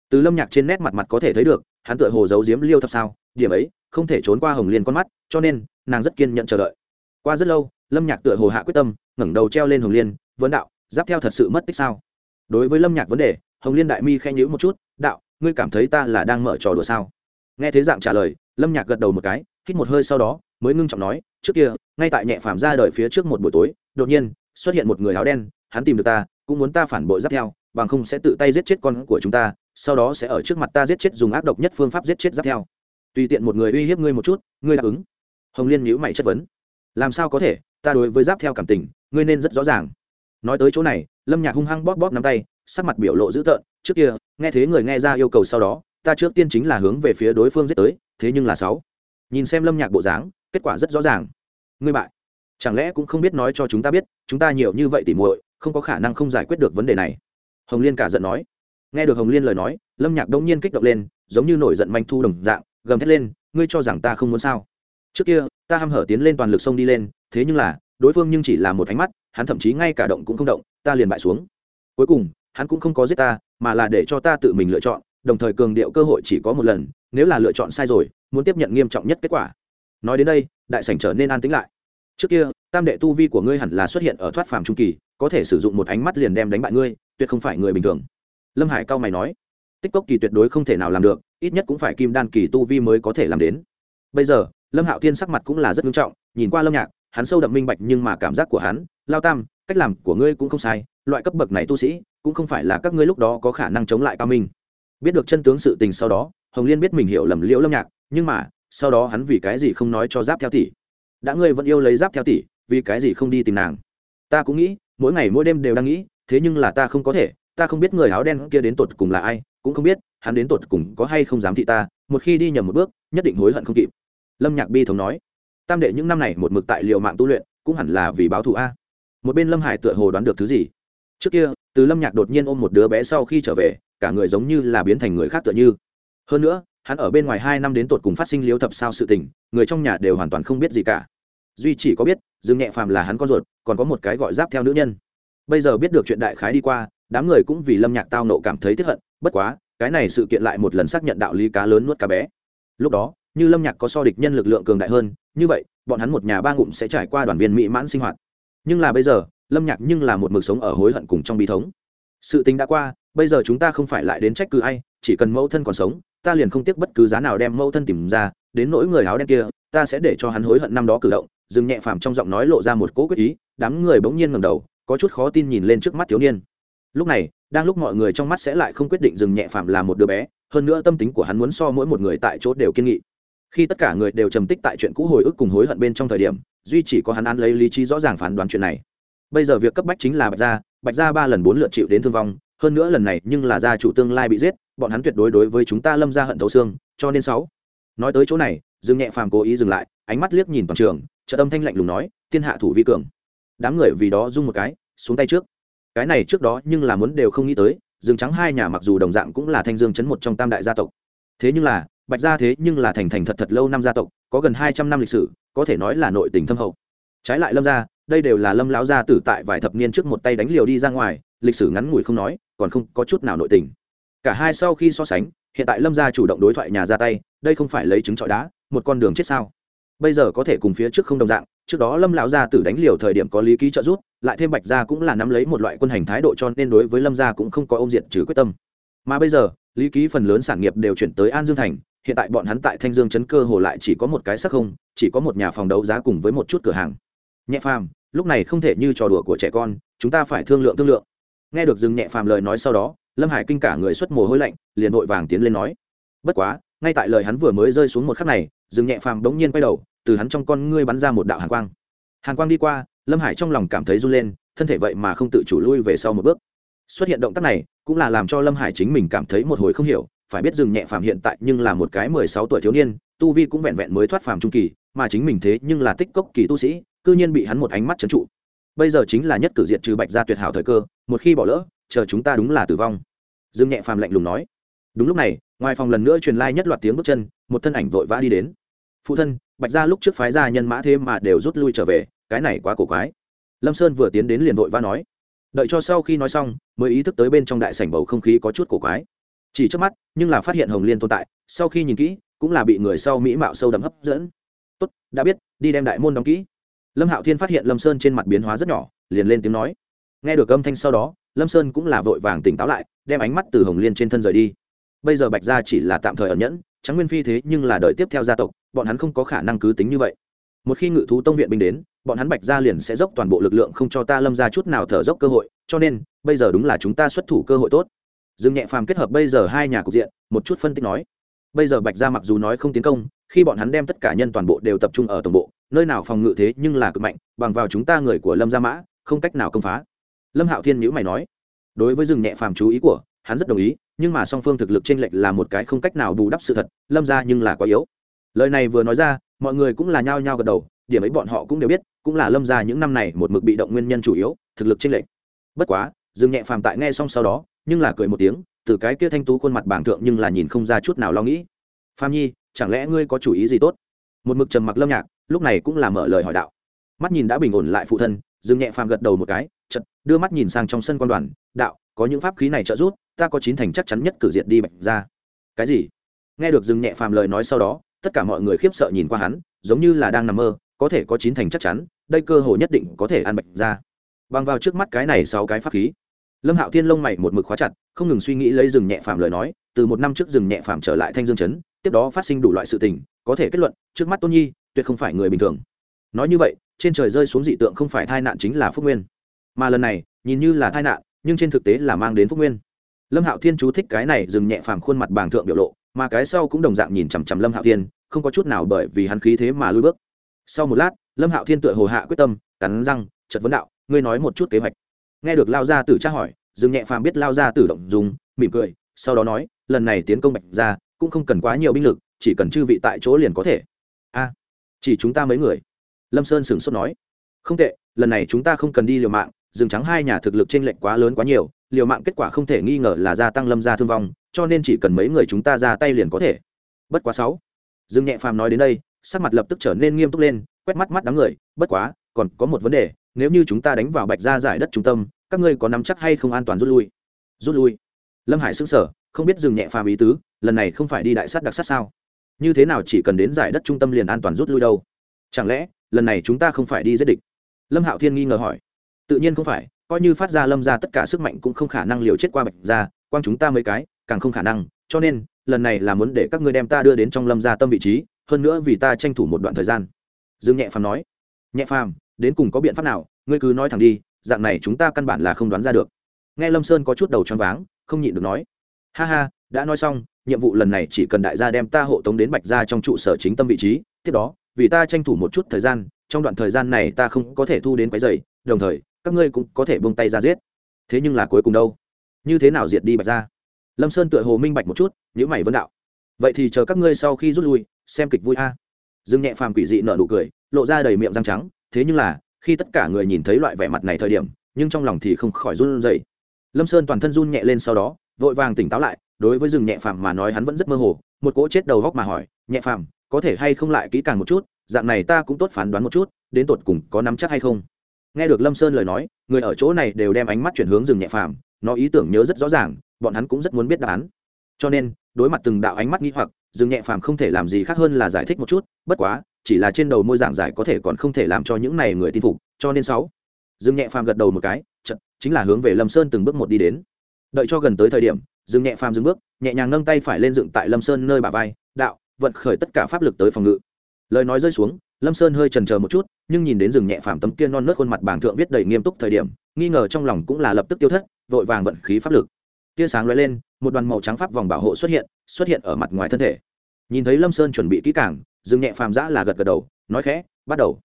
Từ lâm nhạc trên nét mặt mặt có thể thấy được hắn tựa hồ giấu giếm liêu thập sao, điểm ấy, không thể trốn qua hồng liên con mắt, cho nên, nàng rất kiên nhận chờ đợi. Qua rất lâu, lâm nhạc tựa hồ hạ quyết tâm, ngẩng đầu treo lên hồng liên, vấn đạo, giáp theo thật sự mất tích sao? Đối với lâm nhạc vấn đề, hồng liên đại mi khen nhữ một chút, đạo, ngươi cảm thấy ta là đang mở trò đùa sao? Nghe thế dạng trả lời, lâm nhạc gật đầu một cái, hít một hơi sau đó, mới ngưng trọng nói, trước kia, ngay tại nhẹ phàm ra đời phía trước một buổi tối, đột nhiên, xuất hiện một người áo đen, hắn tìm được ta, cũng muốn ta phản bội giáp theo bằng không sẽ tự tay giết chết con của chúng ta, sau đó sẽ ở trước mặt ta giết chết dùng ác độc nhất phương pháp giết chết giáp theo. Tùy tiện một người uy hiếp ngươi một chút, ngươi đáp ứng. Hồng liên nhữ mày chất vấn. Làm sao có thể? Ta đối với giáp theo cảm tình, ngươi nên rất rõ ràng. Nói tới chỗ này, lâm nhạc hung hăng bóp bóp nắm tay, sắc mặt biểu lộ dữ tợn, trước kia, nghe thế người nghe ra yêu cầu sau đó, ta trước tiên chính là hướng về phía đối phương giết tới, thế nhưng là sáu. Nhìn xem lâm nhạc bộ dáng, kết quả rất rõ ràng. Ngươi bại. Chẳng lẽ cũng không biết nói cho chúng ta biết, chúng ta nhiều như vậy tỉ muội, không có khả năng không giải quyết được vấn đề này hồng liên cả giận nói. Nghe được hồng liên lời nói, lâm nhạc đông nhiên kích động lên, giống như nổi giận manh thu đồng dạng, gầm thét lên, ngươi cho rằng ta không muốn sao? Trước kia, ta hăm hở tiến lên toàn lực sông đi lên, thế nhưng là, đối phương nhưng chỉ là một ánh mắt, hắn thậm chí ngay cả động cũng không động, ta liền bại xuống. Cuối cùng, hắn cũng không có giết ta, mà là để cho ta tự mình lựa chọn, đồng thời cường điệu cơ hội chỉ có một lần, nếu là lựa chọn sai rồi, muốn tiếp nhận nghiêm trọng nhất kết quả. Nói đến đây, đại sảnh trở nên an tĩnh lại. Trước kia, tam đệ tu vi của ngươi hẳn là xuất hiện ở thoát phàm trung kỳ, có thể sử dụng một ánh mắt liền đem đánh bại ngươi tuyệt không phải người bình thường. Lâm hải cao mày nói, tích cốc kỳ tuyệt đối không thể nào làm được, ít nhất cũng phải kim đan kỳ tu vi mới có thể làm đến. Bây giờ, lâm hạo thiên sắc mặt cũng là rất nghiêm trọng, nhìn qua lâm nhạc, hắn sâu đậm minh bạch nhưng mà cảm giác của hắn, lao tam, cách làm của ngươi cũng không sai, loại cấp bậc này tu sĩ, cũng không phải là các ngươi lúc đó có khả năng chống lại cao minh. Biết được chân tướng sự tình sau đó, hồng liên biết mình hiểu lầm liễu lâm nhạc, nhưng mà, sau đó hắn vì cái gì không nói cho giáp theo tỷ? Đã ngươi vẫn yêu lấy giáp theo tỷ, vì cái gì không đi tìm nàng? Ta cũng nghĩ, mỗi ngày mỗi đêm đều đang nghĩ thế nhưng là ta không có thể, ta không biết người áo đen kia đến tột cùng là ai, cũng không biết, hắn đến tột cùng có hay không dám thị ta, một khi đi nhầm một bước, nhất định hối hận không kịp. Lâm nhạc bi thống nói. Tam đệ những năm này một mực tại liệu mạng tu luyện, cũng hẳn là vì báo thù a. Một bên lâm hải tựa hồ đoán được thứ gì. Trước kia, từ lâm nhạc đột nhiên ôm một đứa bé sau khi trở về, cả người giống như là biến thành người khác tựa như. Hơn nữa, hắn ở bên ngoài hai năm đến tột cùng phát sinh liếu thập sao sự tình, người trong nhà đều hoàn toàn không biết gì cả. Duy chỉ có biết, dương nhẹ phàm là hắn con ruột, còn có một cái gọi giáp theo nữ nhân bây giờ biết được chuyện đại khái đi qua, đám người cũng vì lâm nhạc tao nộ cảm thấy tiếp hận, bất quá, cái này sự kiện lại một lần xác nhận đạo lý cá lớn nuốt cá bé. Lúc đó, như lâm nhạc có so địch nhân lực lượng cường đại hơn, như vậy, bọn hắn một nhà ba ngụm sẽ trải qua đoàn viên mỹ mãn sinh hoạt. Nhưng là bây giờ, lâm nhạc nhưng là một mực sống ở hối hận cùng trong bi thống. Sự tính đã qua, bây giờ chúng ta không phải lại đến trách cứ ai, chỉ cần mẫu thân còn sống, ta liền không tiếc bất cứ giá nào đem mẫu thân tìm ra, đến nỗi người áo đen kia, ta sẽ để cho hắn hối hận năm đó cử động, dừng nhẹ phàm trong giọng nói lộ ra một cỗ quyết ý, đám người bỗng nhiên ngầm đầu có chút khó tin nhìn lên trước mắt thiếu niên. Lúc này, đang lúc mọi người trong mắt sẽ lại không quyết định dừng nhẹ phàm là một đứa bé, hơn nữa tâm tính của hắn muốn so mỗi một người tại chỗ đều kiên nghị. Khi tất cả người đều trầm tích tại chuyện cũ hồi ức cùng hối hận bên trong thời điểm, duy chỉ có hắn ăn lấy lý trí rõ ràng phán đoán chuyện này. Bây giờ việc cấp bách chính là bạch gia bạch gia ba lần bốn lượt chịu đến thương vong, hơn nữa lần này nhưng là gia chủ tương lai bị giết, bọn hắn tuyệt đối đối với chúng ta lâm ra hận thấu xương, cho nên sáu. Nói tới chỗ này, dương nhẹ phàm cố ý dừng lại, ánh mắt liếc nhìn toàn trường trợ tâm thanh lạnh lùng nói, thiên hạ thủ vi cường đám người vì đó rung một cái, xuống tay trước. Cái này trước đó nhưng là muốn đều không nghĩ tới dương trắng hai nhà mặc dù đồng dạng cũng là thanh dương chấn một trong tam đại gia tộc. Thế nhưng là, bạch gia thế nhưng là thành thành thật thật lâu năm gia tộc, có gần hai trăm năm lịch sử, có thể nói là nội tình thâm hậu. Trái lại lâm gia, đây đều là lâm lão gia tử tại vài thập niên trước một tay đánh liều đi ra ngoài, lịch sử ngắn ngủi không nói, còn không có chút nào nội tình. Cả hai sau khi so sánh, hiện tại lâm gia chủ động đối thoại nhà ra tay, đây không phải lấy trứng trọi đá, một con đường chết sao? Bây giờ có thể cùng phía trước không đồng dạng trước đó lâm lão gia tử đánh liều thời điểm có lý ký trợ giúp, lại thêm bạch gia cũng là nắm lấy một loại quân hành thái độ cho nên đối với lâm gia cũng không có ôm diện trừ quyết tâm. Mà bây giờ, lý ký phần lớn sản nghiệp đều chuyển tới an dương thành, hiện tại bọn hắn tại thanh dương chấn cơ hồ lại chỉ có một cái sắc không, chỉ có một nhà phòng đấu giá cùng với một chút cửa hàng. Nhẹ phàm, lúc này không thể như trò đùa của trẻ con, chúng ta phải thương lượng thương lượng. Nghe được dừng nhẹ phàm lời nói sau đó, lâm hải kinh cả người xuất mồ hôi lạnh, liền vội vàng tiến lên nói. Bất quá, ngay tại lời hắn vừa mới rơi xuống một khắc này dừng nhẹ phàm bỗng nhiên quay đầu từ hắn trong con ngươi bắn ra một đạo hàn quang. Hàn quang đi qua, lâm hải trong lòng cảm thấy run lên, thân thể vậy mà không tự chủ lui về sau một bước. Xuất hiện động tác này, cũng là làm cho lâm hải chính mình cảm thấy một hồi không hiểu, phải biết dừng nhẹ phàm hiện tại nhưng là một cái mười sáu tuổi thiếu niên, tu vi cũng vẹn vẹn mới thoát phàm trung kỳ, mà chính mình thế nhưng là tích cốc kỳ tu sĩ, cư nhiên bị hắn một ánh mắt trấn trụ. Bây giờ chính là nhất cử diện trừ bạch ra tuyệt hảo thời cơ, một khi bỏ lỡ, chờ chúng ta đúng là tử vong. Dương nhẹ phàm lạnh lùng nói. Đúng lúc này, ngoài phòng lần nữa truyền lai nhất loạt tiếng bước chân, một thân ảnh vội vã đi đến. Phụ thân bạch ra lúc trước phái ra nhân mã thế mà đều rút lui trở về, cái này quá cổ quái. Lâm sơn vừa tiến đến liền vội vã nói. Đợi cho sau khi nói xong, mới ý thức tới bên trong đại sảnh bầu không khí có chút cổ quái. Chỉ trước mắt, nhưng là phát hiện hồng liên tồn tại, sau khi nhìn kỹ, cũng là bị người sau mỹ mạo sâu đậm hấp dẫn. Tốt, đã biết, đi đem đại môn đóng kỹ. Lâm hạo thiên phát hiện lâm sơn trên mặt biến hóa rất nhỏ, liền lên tiếng nói. Nghe được âm thanh sau đó, lâm sơn cũng là vội vàng tỉnh táo lại, đem ánh mắt từ hồng liên trên thân rời đi. Bây giờ bạch gia chỉ là tạm thời ẩn nhẫn trắng nguyên phi thế nhưng là đợi tiếp theo gia tộc bọn hắn không có khả năng cứ tính như vậy. Một khi ngự thú tông viện binh đến, bọn hắn bạch gia liền sẽ dốc toàn bộ lực lượng không cho ta lâm ra chút nào thở dốc cơ hội, cho nên, bây giờ đúng là chúng ta xuất thủ cơ hội tốt. Dương nhẹ phàm kết hợp bây giờ hai nhà cục diện, một chút phân tích nói. Bây giờ bạch gia mặc dù nói không tiến công, khi bọn hắn đem tất cả nhân toàn bộ đều tập trung ở tổng bộ, nơi nào phòng ngự thế nhưng là cực mạnh, bằng vào chúng ta người của lâm gia mã, không cách nào công phá. Lâm hạo thiên nhữ mày nói. Đối với rừng nhẹ phàm chú ý của, hắn rất đồng ý, nhưng mà song phương thực lực t r ê n lệch là một cái không cách nào bù đắp sự thật, lâm ra nhưng là quá yếu lời này vừa nói ra, mọi người cũng là nhao nhao gật đầu, điểm ấy bọn họ cũng đều biết, cũng là lâm ra những năm này một mực bị động nguyên nhân chủ yếu, thực lực t lệch. Bất quá, dương nhẹ phàm tại nghe xong sau đó, nhưng là cười một tiếng, từ cái kia thanh tú khuôn mặt bảng thượng nhưng là nhìn không ra chút nào lo nghĩ. Phàm nhi, chẳng lẽ ngươi có chủ ý gì tốt? Một mực trầm mặc lâm nhạc, lúc này cũng là mở lời hỏi đạo. Mắt nhìn đã bình ổn lại phụ thân, dương nhẹ phàm gật đầu một cái chật đưa mắt nhìn sang trong sân quan đoàn, đạo, có những pháp khí này trợ giúp, ta có chín thành chắc chắn nhất cử diệt đi bạch ra cái gì? Nghe được dương nhẹ phàm lời nói sau đó tất cả mọi người khiếp sợ nhìn qua hắn, giống như là đang nằm mơ, có thể có chín thành chắc chắn, đây cơ hội nhất định có thể ăn bạch ra. Bằng vào trước mắt cái này sáu cái pháp khí, lâm hạo thiên lông mày một mực khóa chặt, không ngừng suy nghĩ lấy rừng nhẹ phàm lời nói, từ một năm trước rừng nhẹ phàm trở lại thanh dương chấn tiếp đó phát sinh đủ loại sự tình, có thể kết luận, trước mắt tôn nhi tuyệt không phải người bình thường. Nói như vậy, trên trời rơi xuống dị tượng không phải tai nạn chính là phúc nguyên. Mà lần này, nhìn như là tai nạn, nhưng trên thực tế là mang đến phúc nguyên. Lâm hạo thiên chú thích cái này dừng nhẹ phàm khuôn mặt bàng thượng biểu lộ mà cái sau cũng đồng dạng nhìn chằm chằm lâm hạo thiên, không có chút nào bởi vì hắn khí thế mà lui bước. Sau một lát, lâm hạo thiên tựa hồ hạ quyết tâm, cắn răng chật vấn đạo, ngươi nói một chút kế hoạch. Nghe được lao ra tử tra hỏi, dương nhẹ phàm biết lao ra tử động dùng mỉm cười, sau đó nói, lần này tiến công bạch ra cũng không cần quá nhiều binh lực, chỉ cần chư vị tại chỗ liền có thể. A, chỉ chúng ta mấy người? Lâm sơn sửng sốt nói. Không tệ, lần này chúng ta không cần đi liều mạng rừng trắng hai nhà thực lực trên lệnh lệch quá lớn quá nhiều, liều mạng kết quả không thể nghi ngờ là gia tăng lâm gia thương vong, cho nên chỉ cần mấy người chúng ta ra tay liền có thể. Bất quá sáu. Dương nhẹ phàm nói đến đây, sắc mặt lập tức trở nên nghiêm túc lên, quét mắt mắt đám người, bất quá, còn có một vấn đề, nếu như chúng ta đánh vào bạch ra giải đất trung tâm, các ngươi có nắm chắc hay không an toàn rút lui? Rút lui? Lâm hải xứng sở không biết dừng nhẹ phàm ý tứ, lần này không phải đi đại sát đặc sát sao? Như thế nào chỉ cần đến giải đất trung tâm liền an toàn rút lui đâu? Chẳng lẽ, lần này chúng ta không phải đi giết địch? Lâm hạo thiên nghi ngờ hỏi tự nhiên không phải, coi như phát ra lâm ra tất cả sức mạnh cũng không khả năng liều chết qua bạch ra quang chúng ta mấy cái, càng không khả năng. Cho nên, lần này là muốn để các ngươi đem ta đưa đến trong lâm ra tâm vị trí, hơn nữa vì ta tranh thủ một đoạn thời gian. Dương nhẹ phàm nói. Nhẹ phàm, đến cùng có biện pháp nào? Ngươi cứ nói thẳng đi, dạng này chúng ta căn bản là không đoán ra được. Nghe lâm sơn có chút đầu choáng váng, không nhịn được nói. Ha ha, đã nói xong, nhiệm vụ lần này chỉ cần đại gia đem ta hộ tống đến bạch ra trong trụ sở chính tâm vị trí, tiếp đó, vì ta tranh thủ một chút thời gian, trong đoạn thời gian này ta không có thể thu đến quái dày đồng thời các ngươi cũng có thể buông tay ra giết. Thế nhưng là cuối cùng đâu? Như thế nào diệt đi bạch ra lâm sơn tựa hồ minh bạch một chút nhữ mày vân đạo. Vậy thì chờ các ngươi sau khi rút lui, xem kịch vui a. À. dương nhẹ phàm quỷ dị nở nụ cười, lộ ra đầy miệng răng trắng, thế nhưng là, khi tất cả người nhìn thấy loại vẻ mặt này thời điểm, nhưng trong lòng thì không khỏi run rẩy. Lâm sơn toàn thân run nhẹ lên sau đó, vội vàng tỉnh táo lại, đối với rừng nhẹ phàm mà nói hắn vẫn rất mơ hồ, một cỗ chết đầu góc mà hỏi, nhẹ phàm, có thể hay không lại kỹ càng một chút? Dạng này ta cũng tốt phán đoán một chút, đến tột cùng có nắm chắc hay không? Nghe được lâm sơn lời nói, người ở chỗ này đều đem ánh mắt chuyển hướng rừng nhẹ phàm, nó ý tưởng nhớ rất rõ ràng, bọn hắn cũng rất muốn biết đáp án. Cho nên, đối mặt từng đạo ánh mắt nghi hoặc, rừng nhẹ phàm không thể làm gì khác hơn là giải thích một chút, bất quá, chỉ là trên đầu môi giảng giải có thể còn không thể làm cho những này người tin phục, cho nên sáu. Rừng nhẹ phàm gật đầu một cái chật chính là hướng về lâm sơn từng bước một đi đến. Đợi cho gần tới thời điểm, rừng nhẹ phàm dừng bước, nhẹ nhàng nâng tay phải lên dựng tại lâm sơn nơi bà vai, đạo, vận khởi tất cả pháp lực tới phòng ngự. Lời nói rơi xuống, lâm sơn hơi trần c một chút nhưng nhìn đến rừng nhẹ phàm tấm kia non nớt khuôn mặt bảng thượng viết đầy nghiêm túc thời điểm, nghi ngờ trong lòng cũng là lập tức tiêu thất, vội vàng vận khí pháp lực. Tia sáng lóe lên, một đoàn màu trắng pháp vòng bảo hộ xuất hiện xuất hiện ở mặt ngoài thân thể. Nhìn thấy lâm sơn chuẩn bị kỹ càng, rừng nhẹ phàm giã là gật gật đầu, nói khẽ, bắt đầu.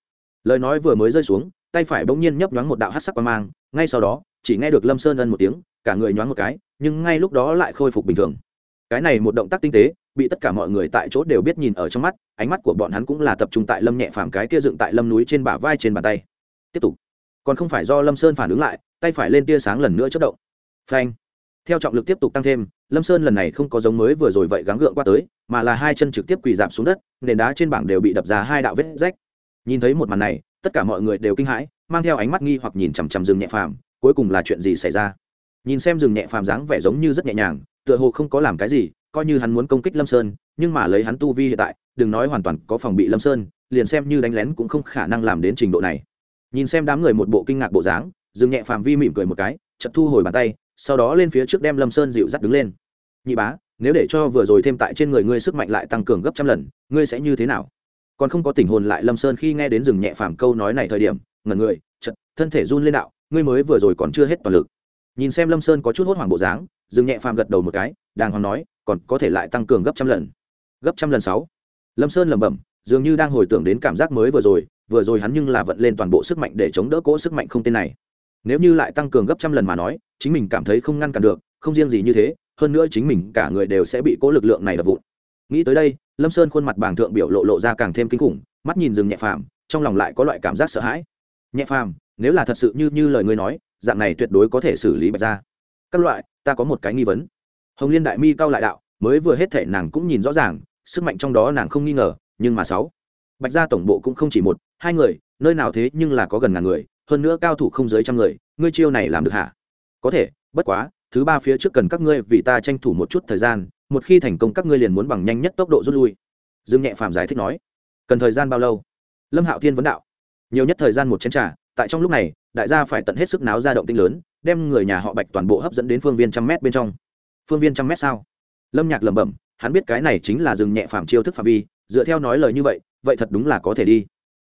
Lời nói vừa mới rơi xuống, tay phải bỗng nhiên nhấp nhoáng một đạo hát sắc qua mang, ngay sau đó, chỉ nghe được lâm sơn ân một tiếng, cả người nhoáng một cái, nhưng ngay lúc đó lại khôi phục bình thường cái này một động tác tinh tế, bị tất cả mọi người tại chỗ đều biết nhìn ở trong mắt, ánh mắt của bọn hắn cũng là tập trung tại lâm nhẹ phàm cái kia dựng tại lâm núi trên bả vai trên bàn tay. Tiếp tục. Còn không phải do lâm sơn phản ứng lại, tay phải lên tia sáng lần nữa chất động. Phanh. Theo trọng lực tiếp tục tăng thêm, lâm sơn lần này không có giống mới vừa rồi vậy gắng gượng qua tới, mà là hai chân trực tiếp quỳ giảm xuống đất, nền đá trên bảng đều bị đập ra hai đạo vết rách. Nhìn thấy một màn này, tất cả mọi người đều kinh hãi, mang theo ánh mắt nghi hoặc nhìn chằm chằm rừng nhẹ phàm, cuối cùng là chuyện gì xảy ra? Nhìn xem rừng nhẹ phàm dáng vẻ giống như rất nhẹ nhàng tựa hồ không có làm cái gì, coi như hắn muốn công kích lâm sơn, nhưng mà lấy hắn tu vi hiện tại, đừng nói hoàn toàn có phòng bị lâm sơn, liền xem như đánh lén cũng không khả năng làm đến trình độ này. Nhìn xem đám người một bộ kinh ngạc bộ dáng dừng nhẹ phàm vi mỉm cười một cái chật thu hồi bàn tay, sau đó lên phía trước đem lâm sơn dịu dắt đứng lên. Nhị bá, nếu để cho vừa rồi thêm tại trên người ngươi sức mạnh lại tăng cường gấp trăm lần, ngươi sẽ như thế nào? Còn không có tình hồn lại lâm sơn khi nghe đến rừng nhẹ phàm câu nói này thời điểm, ngẩn người chật thân thể run lên đạo, ngươi mới vừa rồi còn chưa hết toàn lực. Nhìn xem lâm sơn có chút hốt hoảng bộ dáng dừng nhẹ phàm gật đầu một cái, đàng hoàng nói, còn có thể lại tăng cường gấp trăm lần. Gấp trăm lần sáu. Lâm sơn lẩm bẩm, dường như đang hồi tưởng đến cảm giác mới vừa rồi vừa rồi hắn nhưng là vận lên toàn bộ sức mạnh để chống đỡ cỗ sức mạnh không tên này. Nếu như lại tăng cường gấp trăm lần mà nói, chính mình cảm thấy không ngăn cản được, không riêng gì như thế, hơn nữa chính mình cả người đều sẽ bị cỗ lực lượng này đập vụn. Nghĩ tới đây, lâm sơn khuôn mặt bàng thượng biểu lộ lộ ra càng thêm kinh khủng, mắt nhìn rừng nhẹ phàm, trong lòng lại có loại cảm giác sợ hãi. Nhẹ phàm, nếu là thật sự như như lời ngươi nói, dạng này tuyệt đối có thể xử lý bạch ra các loại, ta có một cái nghi vấn. Hồng liên đại mi cao lại đạo, mới vừa hết thể nàng cũng nhìn rõ ràng, sức mạnh trong đó nàng không nghi ngờ, nhưng mà sáu. Bạch gia tổng bộ cũng không chỉ một, hai người, nơi nào thế nhưng là có gần ngàn người, hơn nữa cao thủ không dưới trăm người, ngươi chiêu này làm được hả? Có thể, bất quá, thứ ba phía trước cần các ngươi vì ta tranh thủ một chút thời gian, một khi thành công các ngươi liền muốn bằng nhanh nhất tốc độ rút lui. Dương nhẹ phàm giải thích nói. Cần thời gian bao lâu? Lâm hạo thiên vấn đạo. Nhiều nhất thời gian một chén t r à tại trong lúc này, đại gia phải tận hết sức náo ra động tinh lớn đem người nhà họ bạch toàn bộ hấp dẫn đến phương viên trăm mét bên trong. Phương viên trăm mét sao? Lâm nhạc lẩm bẩm, hắn biết cái này chính là rừng nhẹ phàm chiêu thức phạm vi, dựa theo nói lời như vậy vậy thật đúng là có thể đi.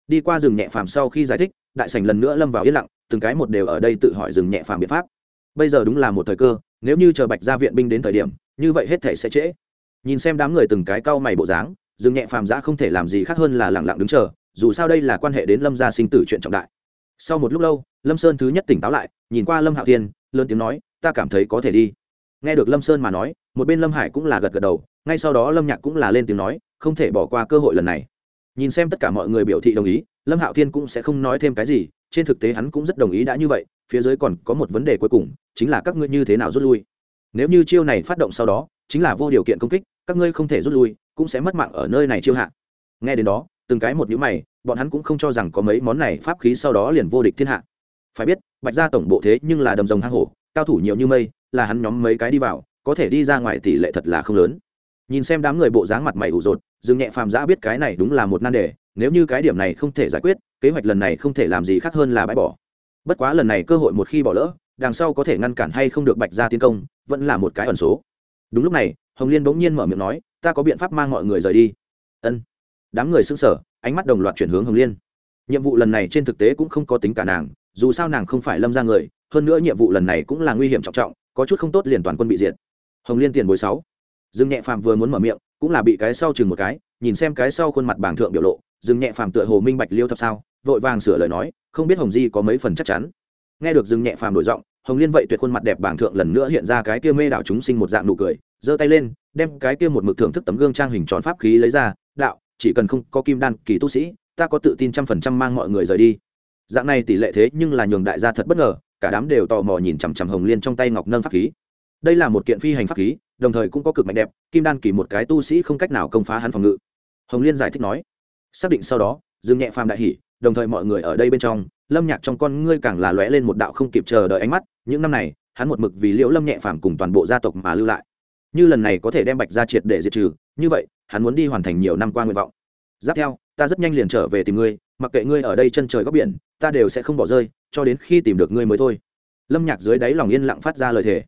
Đi qua rừng nhẹ phàm sau khi giải thích, đại sành lần nữa lâm vào yên lặng, từng cái một đều ở đây tự hỏi rừng nhẹ phàm biện pháp. Bây giờ đúng là một thời cơ, nếu như chờ bạch ra viện binh đến thời điểm, như vậy hết thể sẽ trễ. Nhìn xem đám người từng cái cau mày bộ dáng, rừng nhẹ phàm giã không thể làm gì khác hơn là lẳng lặng đứng chờ, dù sao đây là quan hệ đến lâm gia sinh tử chuyện trọng đại. Sau một lúc lâu, lâm sơn thứ nhất tỉnh táo lại nhìn qua lâm hạo thiên, lớn tiếng nói, ta cảm thấy có thể đi. Nghe được lâm sơn mà nói, một bên lâm hải cũng là gật gật đầu, ngay sau đó lâm nhạc cũng là lên tiếng nói, không thể bỏ qua cơ hội lần này. Nhìn xem tất cả mọi người biểu thị đồng ý, lâm hạo thiên cũng sẽ không nói thêm cái gì, trên thực tế hắn cũng rất đồng ý đã như vậy, phía dưới còn có một vấn đề cuối cùng, chính là các ngươi như thế nào rút lui. Nếu như chiêu này phát động sau đó, chính là vô điều kiện công kích, các ngươi không thể rút lui, cũng sẽ mất mạng ở nơi này chiêu hạ. Nghe đến đó, từng cái một nhữ mày, bọn hắn cũng không cho rằng có mấy món này pháp khí sau đó liền vô địch thiên hạ phải biết, bạch gia tổng bộ thế nhưng là đầm rồng hang hổ, cao thủ nhiều như mây, là hắn nhóm mấy cái đi vào, có thể đi ra ngoài tỷ lệ thật là không lớn. Nhìn xem đám người bộ dáng mặt mày ủ rột, dương nhẹ phàm giã biết cái này đúng là một nan đề, nếu như cái điểm này không thể giải quyết, kế hoạch lần này không thể làm gì khác hơn là bãi bỏ. Bất quá lần này cơ hội một khi bỏ lỡ, đằng sau có thể ngăn cản hay không được bạch gia tiến công, vẫn là một cái ẩn số. Đúng lúc này, hồng liên bỗng nhiên mở miệng nói, ta có biện pháp mang mọi người rời đi. Ân. Đám người xưng sở ánh mắt đồng loạt chuyển hướng hồng liên. Nhiệm vụ lần này trên thực tế cũng không có tính cả nàng dù sao nàng không phải lâm ra người, hơn nữa nhiệm vụ lần này cũng là nguy hiểm trọng trọng, có chút không tốt liền toàn quân bị diệt. Hồng liên tiền bối sáu. Dương nhẹ phàm vừa muốn mở miệng, cũng là bị cái sau chừng một cái, nhìn xem cái sau khuôn mặt bảng thượng biểu lộ, dương nhẹ phàm tựa hồ minh bạch liêu thập sao, vội vàng sửa lời nói, không biết hồng di có mấy phần chắc chắn. Nghe được dương nhẹ phàm đổi giọng, hồng liên vậy tuyệt khuôn mặt đẹp bảng thượng lần nữa hiện ra cái kia mê đảo chúng sinh một dạng nụ cười, giơ tay lên, đem cái kia một mực thưởng thức tấm gương trang hình tròn pháp khí lấy ra, đạo, chỉ cần không có kim đan kỳ tu sĩ, ta có tự tin trăm phần trăm mang mọi người rời đi dạng này tỷ lệ thế nhưng là nhường đại gia thật bất ngờ, cả đám đều tò mò nhìn chằm chằm hồng liên trong tay ngọc nâng pháp khí. Đây là một kiện phi hành pháp khí, đồng thời cũng có cực mạnh đẹp, kim đan kỳ một cái tu sĩ không cách nào công phá hắn phòng ngự. Hồng liên giải thích nói, xác định sau đó, dương nhẹ phàm đại hỉ, đồng thời mọi người ở đây bên trong, lâm nhạc trong con ngươi càng là lóe lên một đạo không kịp chờ đợi ánh mắt, những năm này, hắn một mực vì liễu lâm nhẹ phàm cùng toàn bộ gia tộc mà lưu lại. Như lần này có thể đem bạch gia triệt để diệt trừ, như vậy, hắn muốn đi hoàn thành nhiều năm qua nguyện vọng. Giáp theo, ta rất nhanh liền trở về tìm ngươi mặc kệ ngươi ở đây chân trời góc biển, ta đều sẽ không bỏ rơi, cho đến khi tìm được ngươi mới thôi. Lâm nhạc dưới đáy lòng yên lặng phát ra lời thề.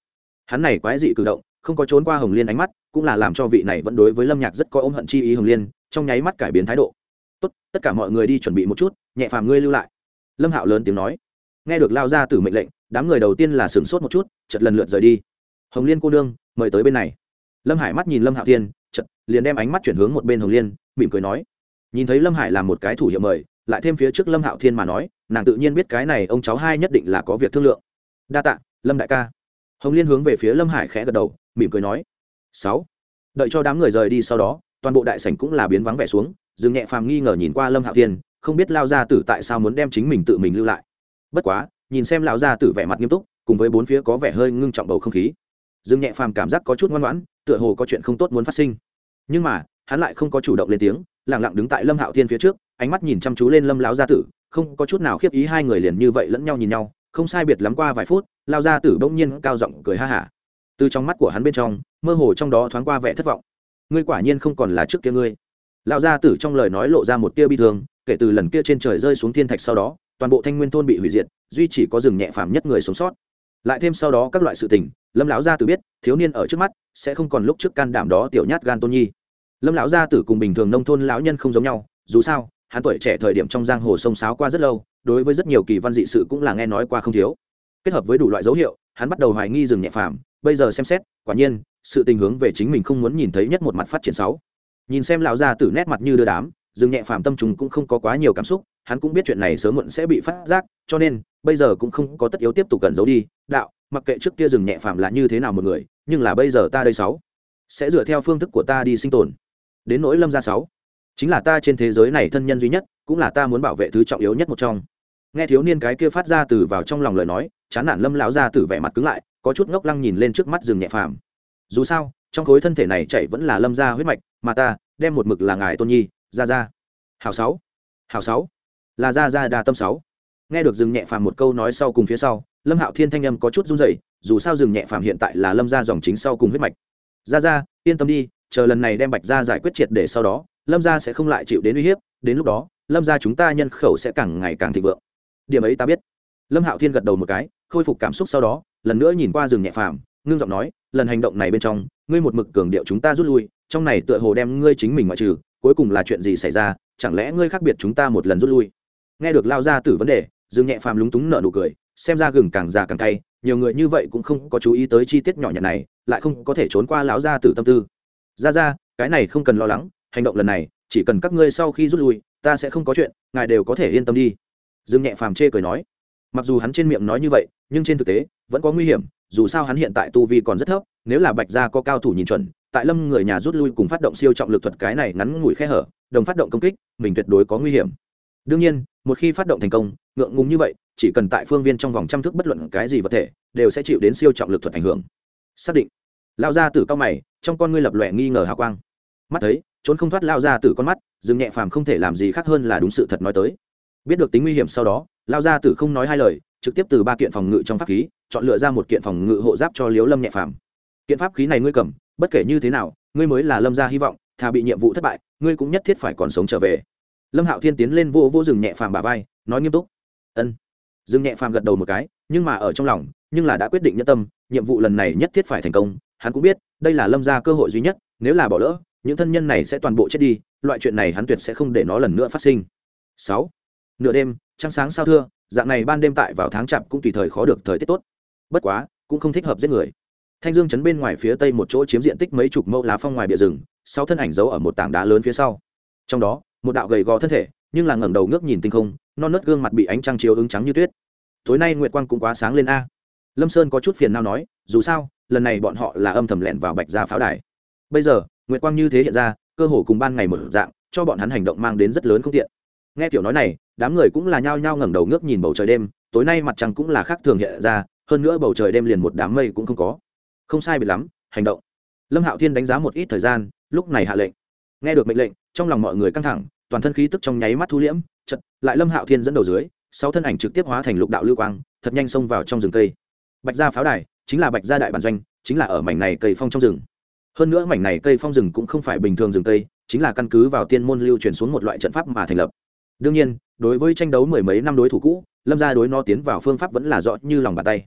Hắn này quái dị cử động, không có trốn qua hồng liên ánh mắt, cũng là làm cho vị này vẫn đối với lâm nhạc rất có ôm hận chi ý hồng liên, trong nháy mắt cải biến thái độ. Tốt, tất cả mọi người đi chuẩn bị một chút, nhẹ phàm ngươi lưu lại. Lâm hạo lớn tiếng nói. Nghe được lao ra từ mệnh lệnh, đám người đầu tiên là sửng sốt một chút chật lần lượt rời đi. Hồng liên cô nương, mời tới bên này. Lâm hải mắt nhìn lâm hạo thiên chật liền đem ánh mắt chuyển hướng một bên hồng liên, mỉm cười nói. Nhìn thấy lâm hải làm một cái thủ hiệu mời lại thêm phía trước lâm hạo thiên mà nói, nàng tự nhiên biết cái này ông cháu hai nhất định là có việc thương lượng. Đa tạ, lâm đại ca. Hồng liên hướng về phía lâm hải khẽ gật đầu, mỉm cười nói. Sáu. Đợi cho đám người rời đi sau đó, toàn bộ đại sảnh cũng là biến vắng vẻ xuống dừng nhẹ phàm nghi ngờ nhìn qua lâm hạo thiên, không biết lao gia tử tại sao muốn đem chính mình tự mình lưu lại. Bất quá, nhìn xem lão gia tử vẻ mặt nghiêm túc, cùng với bốn phía có vẻ hơi ngưng trọng bầu không khí, dương nhẹ phàm cảm giác có chút ngoan ngoãn, tựa hồ có chuyện không tốt muốn phát sinh. Nhưng mà, hắn lại không có chủ động lên tiếng lẳng lặng đứng tại lâm hạo thiên phía trước ánh mắt nhìn chăm chú lên lâm lão gia tử, không có chút nào khiếp ý hai người liền như vậy lẫn nhau nhìn nhau, không sai biệt lắm qua vài phút lao gia tử bỗng nhiên cao giọng cười ha hả. Từ trong mắt của hắn bên trong, mơ hồ trong đó thoáng qua vẻ thất vọng. Ngươi quả nhiên không còn là trước kia ngươi. Lão gia tử trong lời nói lộ ra một tia bi thương, kể từ lần kia trên trời rơi xuống thiên thạch sau đó, toàn bộ thanh nguyên thôn bị hủy diệt, duy chỉ có rừng nhẹ phàm nhất người sống sót. Lại thêm sau đó các loại sự tình, lâm lão gia tử biết, thiếu niên ở trước mắt, sẽ không còn lúc trước can đảm đó tiểu nhát gan tôn nhi. Lâm lão gia tử cùng bình thường nông thôn lão nhân không giống nhau, dù sao hắn tuổi trẻ thời điểm trong giang hồ sông sáo qua rất lâu, đối với rất nhiều kỳ văn dị sự cũng là nghe nói qua không thiếu. Kết hợp với đủ loại dấu hiệu, hắn bắt đầu hoài nghi rừng nhẹ phàm, bây giờ xem xét, quả nhiên, sự tình hướng về chính mình không muốn nhìn thấy nhất một mặt phát triển sáu nhìn xem lão gia tử nét mặt như đưa đám, rừng nhẹ phàm tâm trùng cũng không có quá nhiều cảm xúc, hắn cũng biết chuyện này sớm muộn sẽ bị phát giác, cho nên, bây giờ cũng không có tất yếu tiếp tục cẩn giấu đi, đạo, mặc kệ trước kia rừng nhẹ phàm là như thế nào một người, nhưng là bây giờ ta đây sáu, sẽ dựa theo phương thức của ta đi sinh tồn. Đến nỗi lâm gia sáu chính là ta trên thế giới này thân nhân duy nhất, cũng là ta muốn bảo vệ thứ trọng yếu nhất một trong. Nghe thiếu niên cái kia phát ra từ vào trong lòng lời nói, chán nản lâm lão ra từ vẻ mặt cứng lại, có chút ngốc lăng nhìn lên trước mắt rừng nhẹ phàm. Dù sao, trong khối thân thể này chạy vẫn là lâm gia huyết mạch, mà ta, đem một mực là ngài tôn nhi ra ra hào sáu. Hào sáu. Là ra ra đa tâm sáu. Nghe được rừng nhẹ phàm một câu nói sau cùng phía sau, lâm hạo thiên thanh âm có chút run rẩy, dù sao rừng nhẹ phàm hiện tại là lâm gia dòng chính sau cùng huyết mạch. Ra ra yên tâm đi, chờ lần này đem bạch gia giải quyết triệt để sau đó lâm gia sẽ không lại chịu đến uy hiếp, đến lúc đó, lâm gia chúng ta nhân khẩu sẽ càng ngày càng thịnh vượng. Điểm ấy ta biết. Lâm hạo thiên gật đầu một cái, khôi phục cảm xúc sau đó, lần nữa nhìn qua rừng nhẹ phàm, ngưng giọng nói, lần hành động này bên trong, ngươi một mực cường điệu chúng ta rút lui, trong này tựa hồ đem ngươi chính mình ngoại trừ, cuối cùng là chuyện gì xảy ra, chẳng lẽ ngươi khác biệt chúng ta một lần rút lui? Nghe được lao ra từ vấn đề, rừng nhẹ phàm lúng túng nợ nụ cười, xem ra gừng càng già càng cay, nhiều người như vậy cũng không có chú ý tới chi tiết nhỏ nhặt này, lại không có thể trốn qua lão gia tử tâm tư. Ra ra, cái này không cần lo lắng hành động lần này, chỉ cần các ngươi sau khi rút lui, ta sẽ không có chuyện, ngài đều có thể yên tâm đi. Dương nhẹ phàm chê cười nói. Mặc dù hắn trên miệng nói như vậy, nhưng trên thực tế, vẫn có nguy hiểm, dù sao hắn hiện tại tu vi còn rất thấp, nếu là bạch gia có cao thủ nhìn chuẩn, tại lâm người nhà rút lui cùng phát động siêu trọng lực thuật cái này ngắn ngủi khe hở, đồng phát động công kích, mình tuyệt đối có nguy hiểm. Đương nhiên, một khi phát động thành công, ngượng ngùng như vậy, chỉ cần tại phương viên trong vòng trăm thước bất luận cái gì vật thể, đều sẽ chịu đến siêu trọng lực thuật ảnh hưởng. Xác định. Lao ra từ cao mày, trong con ngươi lập lòe nghi ngờ hào quang mắt thấy, trốn không thoát lao ra từ con mắt, dừng nhẹ phàm không thể làm gì khác hơn là đúng sự thật nói tới. Biết được tính nguy hiểm sau đó, lao ra tử không nói hai lời, trực tiếp từ ba kiện phòng ngự trong pháp khí, chọn lựa ra một kiện phòng ngự hộ giáp cho liếu lâm nhẹ phàm. Kiện pháp khí này ngươi cầm, bất kể như thế nào, ngươi mới là lâm gia hy vọng, thà bị nhiệm vụ thất bại, ngươi cũng nhất thiết phải còn sống trở về. Lâm hạo thiên tiến lên vô vô rừng nhẹ phàm bà vai, nói nghiêm túc. Ân. Rừng nhẹ phàm gật đầu một cái, nhưng mà ở trong lòng, nhưng là đã quyết định nhân tâm, nhiệm vụ lần này nhất thiết phải thành công, hắn cũng biết, đây là lâm gia cơ hội duy nhất, nếu là bỏ lỡ những thân nhân này sẽ toàn bộ chết đi, loại chuyện này hắn tuyệt sẽ không để nó lần nữa phát sinh. Sáu, nửa đêm, trăng sáng sao thưa, dạng này ban đêm tại vào tháng chạp cũng tùy thời khó được thời tiết tốt. Bất quá, cũng không thích hợp giết người. Thanh dương chấn bên ngoài phía tây một chỗ chiếm diện tích mấy chục mẫu lá phong ngoài bìa rừng, sáu thân ảnh giấu ở một tảng đá lớn phía sau. Trong đó, một đạo gầy gò thân thể, nhưng là ngẩng đầu ngước nhìn tinh không, non nớt gương mặt bị ánh trăng chiếu ứng trắng như tuyết. Tối nay nguyệt quang cũng quá sáng lên a. Lâm sơn có chút phiền nào nói, dù sao, lần này bọn họ là âm thầm lẻn vào bạch gia pháo đài. Bây giờ nguyệt quang như thế hiện ra, cơ hồ cùng ban ngày một dạng, cho bọn hắn hành động mang đến rất lớn không tiện. Nghe kiểu nói này, đám người cũng là nhao nhao ngẩng đầu ngước nhìn bầu trời đêm, tối nay mặt trăng cũng là khác thường hiện ra, hơn nữa bầu trời đêm liền một đám mây cũng không có. Không sai biệt lắm, hành động. Lâm hạo thiên đánh giá một ít thời gian, lúc này hạ lệnh. Nghe được mệnh lệnh, trong lòng mọi người căng thẳng, toàn thân khí tức trong nháy mắt thu liễm chật lại lâm hạo thiên dẫn đầu dưới, sáu thân ảnh trực tiếp hóa thành lục đạo lưu quang, thật nhanh xông vào trong rừng cây. Bạch gia pháo đài, chính là bạch gia đại bản doanh, chính là ở mảnh này cây phong trong rừng hơn nữa mảnh này cây phong rừng cũng không phải bình thường rừng cây, chính là căn cứ vào tiên môn lưu truyền xuống một loại trận pháp mà thành lập. Đương nhiên, đối với tranh đấu mười mấy năm đối thủ cũ, lâm gia đối nó tiến vào phương pháp vẫn là rõ như lòng bàn tay.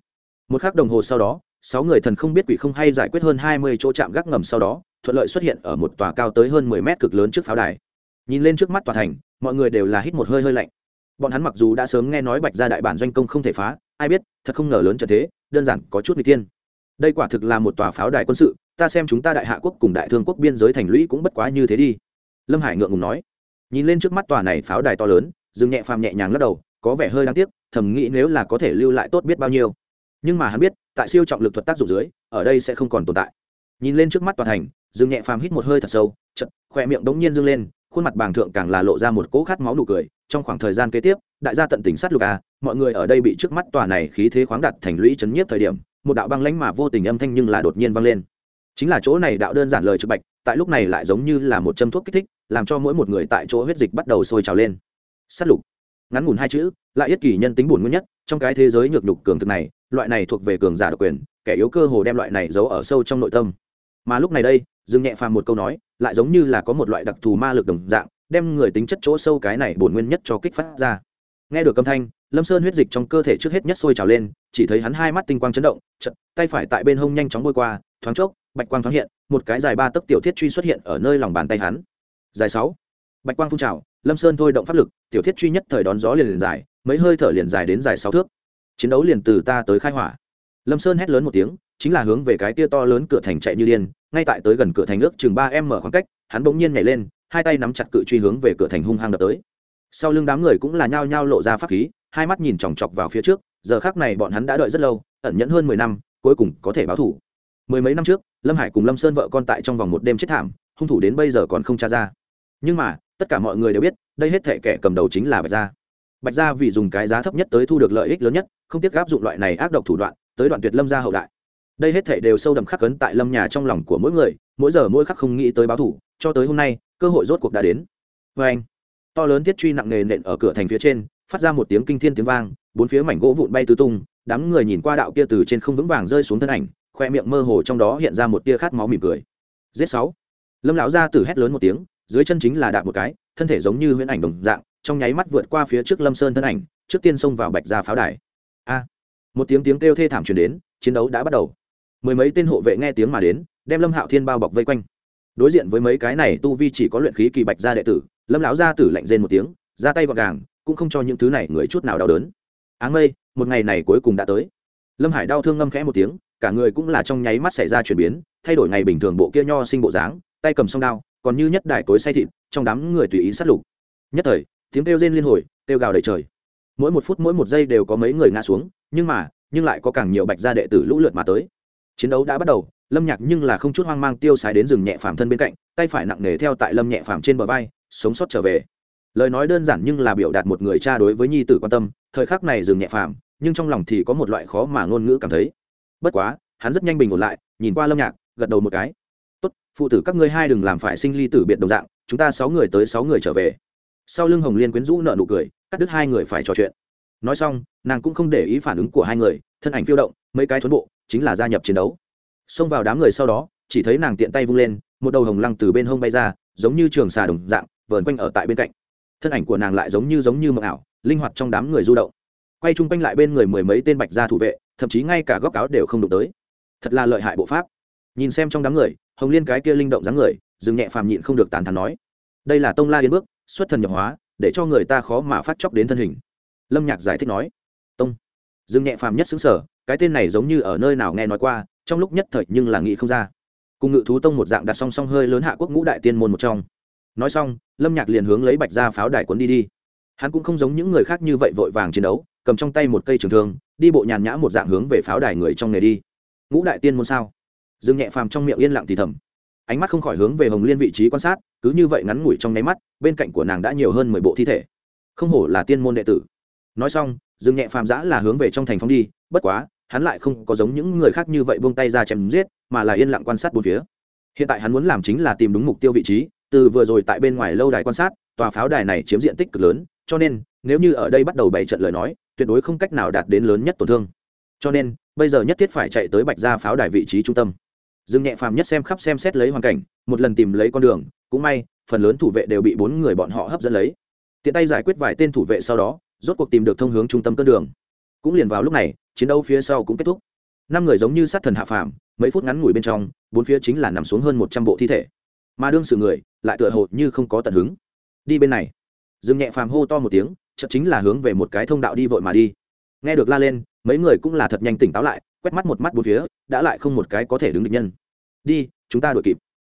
Một k h ắ c đồng hồ sau đó, sáu người thần không biết quỷ không hay giải quyết hơn hai mươi chỗ chạm gác ngầm sau đó, thuận lợi xuất hiện ở một tòa cao tới hơn mười mét cực lớn trước pháo đài. Nhìn lên trước mắt tòa thành, mọi người đều là hít một hơi hơi lạnh. Bọn hắn mặc dù đã sớm nghe nói bạch gia đại bản doanh công không thể phá, ai biết, thật không ngờ lớn trở thế, đơn giản có chút n g tiên đây quả thực là một tòa pháo đài quân sự ta xem chúng ta đại hạ quốc cùng đại thương quốc biên giới thành lũy cũng bất quá như thế đi. Lâm hải ngượng ngùng nói. Nhìn lên trước mắt tòa này pháo đài to lớn dừng nhẹ phàm nhẹ nhàng lắc đầu, có vẻ hơi đáng tiếc, thầm nghĩ nếu là có thể lưu lại tốt biết bao nhiêu. Nhưng mà hắn biết, tại siêu trọng lực thuật tác dụng dưới, ở đây sẽ không còn tồn tại. Nhìn lên trước mắt tòa thành dừng nhẹ phàm hít một hơi thật sâu chật khoe miệng đống nhiên dâng lên, khuôn mặt bàng thượng càng là lộ ra một cỗ khát máu nụ cười. Trong khoảng thời gian kế tiếp, đại gia tận tình sát lục a mọi người ở đây bị trước mắt tòa này khí thế khoáng đặt thành lũy chấn nhiếp thời điểm, một đạo băng lãnh mà vô tình âm thanh nhưng là đột nhiên vang lên chính là chỗ này đạo đơn giản lời trực bạch, tại lúc này lại giống như là một châm thuốc kích thích, làm cho mỗi một người tại chỗ huyết dịch bắt đầu sôi trào lên. Sát lục. Ngắn ngủn hai chữ, lại yết kỳ nhân tính buồn nguyên nhất, trong cái thế giới nhược nhục cường thực này, loại này thuộc về cường giả độc quyền, kẻ yếu cơ hồ đem loại này giấu ở sâu trong nội tâm. Mà lúc này đây dừng nhẹ phàm một câu nói, lại giống như là có một loại đặc thù ma lực đồng dạng, đem người tính chất chỗ sâu cái này bổn nguyên nhất cho kích phát ra. Nghe được âm thanh, lâm sơn huyết dịch trong cơ thể trước hết nhất sôi trào lên, chỉ thấy hắn hai mắt tinh quang chấn động chật tay phải tại bên hông nhanh chóng bôi qua, thoáng chốc bạch quang thoáng hiện, một cái dài ba tấc tiểu thiết truy xuất hiện ở nơi lòng bàn tay hắn. Dài sáu. Bạch quang phun trào, lâm sơn thôi động pháp lực, tiểu thiết truy nhất thời đón gió liền liền dài, mấy hơi thở liền dài đến dài sáu thước. Chiến đấu liền từ ta tới khai hỏa. Lâm sơn hét lớn một tiếng, chính là hướng về cái tia to lớn cửa thành chạy như điên, ngay tại tới gần cửa thành nước chừng ba em mở khoảng cách, hắn bỗng nhiên nhảy lên, hai tay nắm chặt cự truy hướng về cửa thành hung hăng đập tới. Sau lưng đám người cũng là nhao nhao lộ ra pháp khí, hai mắt nhìn chòng chọc vào phía trước, giờ khác này bọn hắn đã đợi rất lâu, ẩn nhẫn hơn mười năm, cuối cùng có thể báo thủ mười mấy năm trước, lâm hải cùng lâm sơn vợ con tại trong vòng một đêm chết thảm, hung thủ đến bây giờ còn không tra ra. Nhưng mà, tất cả mọi người đều biết, đây hết thể kẻ cầm đầu chính là bạch gia. Bạch gia vì dùng cái giá thấp nhất tới thu được lợi ích lớn nhất, không tiếc áp dụng loại này ác độc thủ đoạn, tới đoạn tuyệt lâm gia hậu đại. Đây hết thể đều sâu đậm khắc cấn tại lâm nhà trong lòng của mỗi người, mỗi giờ mỗi khắc không nghĩ tới báo thủ, cho tới hôm nay, cơ hội rốt cuộc đã đến. Vê anh, to lớn thiết truy nặng nề nện ở cửa thành phía trên, phát ra một tiếng kinh thiên tiếng vang, bốn phía mảnh gỗ vụn bay tứ tung, đám người nhìn qua đạo kia từ trên không vững vàng rơi xuống thân ảnh khoe miệng mơ hồ trong đó hiện ra một tia khát máu mỉm cười. Giết sáu. Lâm lão gia tử hét lớn một tiếng, dưới chân chính là đạp một cái, thân thể giống như huyễn ảnh đồng dạng, trong nháy mắt vượt qua phía trước lâm sơn thân ảnh, trước tiên xông vào bạch gia pháo đài. A. Một tiếng tiếng kêu thê thảm truyền đến, chiến đấu đã bắt đầu. Mười mấy tên hộ vệ nghe tiếng mà đến, đem lâm hạo thiên bao bọc vây quanh. Đối diện với mấy cái này tu vi chỉ có luyện khí kỳ bạch gia đệ tử, lâm lão gia tử lạnh rên một tiếng, ra tay gọn gàng, cũng không cho những thứ này người chút nào đau đớn. Áng mây, một ngày này cuối cùng đã tới. Lâm hải đau thương ngâm khẽ một tiếng cả người cũng là trong nháy mắt xảy ra chuyển biến, thay đổi ngày bình thường bộ kia nho sinh bộ dáng, tay cầm song đao, còn như nhất đài cối say thịt, trong đám người tùy ý sát lục. Nhất thời, tiếng kêu rên liên hồi, kêu gào đầy trời. Mỗi một phút mỗi một giây đều có mấy người ngã xuống, nhưng mà, nhưng lại có càng nhiều bạch gia đệ tử lũ lượt mà tới. Chiến đấu đã bắt đầu, lâm nhạc nhưng là không chút hoang mang tiêu sái đến rừng nhẹ phàm thân bên cạnh, tay phải nặng nề theo tại lâm nhẹ phàm trên bờ vai, sống sót trở về. Lời nói đơn giản nhưng là biểu đạt một người cha đối với nhi tử quan tâm, thời khắc này rừng nhẹ phàm, nhưng trong lòng thì có một loại khó mà ngôn ngữ cảm thấy bất quá, hắn rất nhanh bình ổn lại, nhìn qua lâm nhạc, gật đầu một cái. Tốt, phụ tử các ngươi hai đừng làm phải sinh ly tử biệt đồng dạng, chúng ta sáu người tới sáu người trở về. Sau lưng hồng liên quyến rũ nợ nụ cười, cắt đứt hai người phải trò chuyện. Nói xong, nàng cũng không để ý phản ứng của hai người, thân ảnh phiêu động, mấy cái thuấn bộ, chính là gia nhập chiến đấu. Xông vào đám người sau đó, chỉ thấy nàng tiện tay vung lên, một đầu hồng lăng từ bên hông bay ra, giống như trường xà đồng dạng, vờn quanh ở tại bên cạnh. Thân ảnh của nàng lại giống như giống như mộng ảo, linh hoạt trong đám người du động. Quay chung quanh lại bên người mười mấy tên bạch gia thủ vệ thậm chí ngay cả góc áo đều không đụng tới. Thật là lợi hại bộ pháp. Nhìn xem trong đám người, hồng liên cái kia linh động dáng người, dừng nhẹ phàm nhịn không được tán thắn nói, đây là tông la yên bước, xuất thần nhập hóa, để cho người ta khó mà phát chóc đến thân hình. Lâm nhạc giải thích nói, tông. Dừng nhẹ phàm nhất xứng sở cái tên này giống như ở nơi nào nghe nói qua, trong lúc nhất thời nhưng là nghĩ không ra. Cùng ngự thú tông một dạng đặt song song hơi lớn hạ quốc ngũ đại tiên môn một trong. Nói xong, lâm nhạc liền hướng lấy bạch ra pháo đài cuốn đi đi. Hắn cũng không giống những người khác như vậy vội vàng chiến đấu, cầm trong tay một cây trường thương đi bộ nhàn nhã một dạng hướng về pháo đài người trong nghề đi. Ngũ đại tiên môn sao? Dương nhẹ phàm trong miệng yên lặng thì thầm. Ánh mắt không khỏi hướng về hồng liên vị trí quan sát, cứ như vậy ngắn ngủi trong nháy mắt, bên cạnh của nàng đã nhiều hơn mười bộ thi thể. Không hổ là tiên môn đệ tử. Nói xong, dương nhẹ phàm giã là hướng về trong thành phong đi, bất quá, hắn lại không có giống những người khác như vậy buông tay ra chém giết, mà là yên lặng quan sát bốn phía. Hiện tại hắn muốn làm chính là tìm đúng mục tiêu vị trí, từ vừa rồi tại bên ngoài lâu đài quan sát, tòa pháo đài này chiếm diện tích cực lớn, cho nên nếu như ở đây bắt đầu bày trận lời nói, tuyệt đối không cách nào đạt đến lớn nhất tổn thương. Cho nên, bây giờ nhất thiết phải chạy tới bạch gia pháo đài vị trí trung tâm. Dương nhẹ phàm nhất xem khắp xem xét lấy hoàn cảnh, một lần tìm lấy con đường, cũng may, phần lớn thủ vệ đều bị bốn người bọn họ hấp dẫn lấy. Tiện tay giải quyết vài tên thủ vệ sau đó, rốt cuộc tìm được thông hướng trung tâm cơn đường. Cũng liền vào lúc này, chiến đấu phía sau cũng kết thúc. Năm người giống như sát thần hạ phàm, mấy phút ngắn ngủi bên trong, bốn phía chính là nằm xuống hơn một trăm bộ thi thể. Mà đương sự người, lại tựa hồ như không có tận hứng. Đi bên này. Dương nhẹ phàm hô to một tiếng chợt chính là hướng về một cái thông đạo đi vội mà đi. Nghe được la lên, mấy người cũng là thật nhanh tỉnh táo lại, quét mắt một mắt bốn phía, đã lại không một cái có thể đứng địch nhân. Đi, chúng ta đuổi kịp.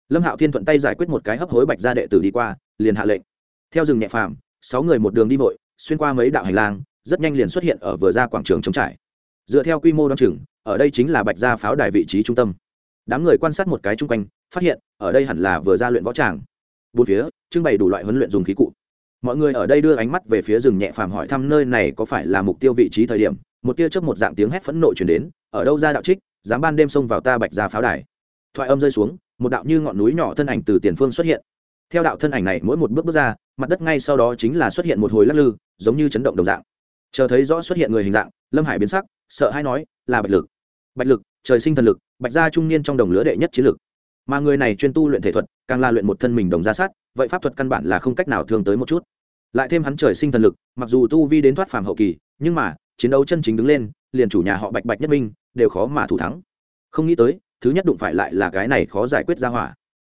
Lâm hạo thiên thuận tay giải quyết một cái hấp hối bạch gia đệ tử đi qua, liền hạ lệnh. Theo rừng nhẹ phàm, sáu người một đường đi vội, xuyên qua mấy đạo hành lang, rất nhanh liền xuất hiện ở vừa ra quảng trường trống trải. Dựa theo quy mô đ o chừng, ở đây chính là bạch gia pháo đài vị trí trung tâm. Đám người quan sát một cái chung quanh, phát hiện, ở đây hẳn là vừa ra luyện võ tràng. Bốn phía, trưng bày đủ loại huấn luyện dùng khí cụ mọi người ở đây đưa ánh mắt về phía rừng nhẹ phàm hỏi thăm nơi này có phải là mục tiêu vị trí thời điểm, một tia chớp một dạng tiếng hét phẫn nộ chuyển đến, ở đâu ra đạo trích, dám ban đêm xông vào ta bạch ra pháo đài. Thoại âm rơi xuống, một đạo như ngọn núi nhỏ thân ảnh từ tiền phương xuất hiện. Theo đạo thân ảnh này, mỗi một bước bước ra, mặt đất ngay sau đó chính là xuất hiện một hồi lắc lư, giống như chấn động đồng dạng. Chờ thấy rõ xuất hiện người hình dạng, lâm hải biến sắc, sợ hay nói, là bạch lực. Bạch lực, trời sinh thần lực, bạch gia trung niên trong đồng lứa đệ nhất chiến lực. Mà người này chuyên tu luyện thể thuật, càng là luyện một thân mình đồng ra sát, vậy pháp thuật căn bản là không cách nào thương tới một chút lại thêm hắn trời sinh thần lực, mặc dù tu vi đến thoát phàm hậu kỳ, nhưng mà, chiến đấu chân chính đứng lên, liền chủ nhà họ bạch bạch nhất minh, đều khó mà thủ thắng. Không nghĩ tới, thứ nhất đụng phải lại là cái này khó giải quyết ra hỏa.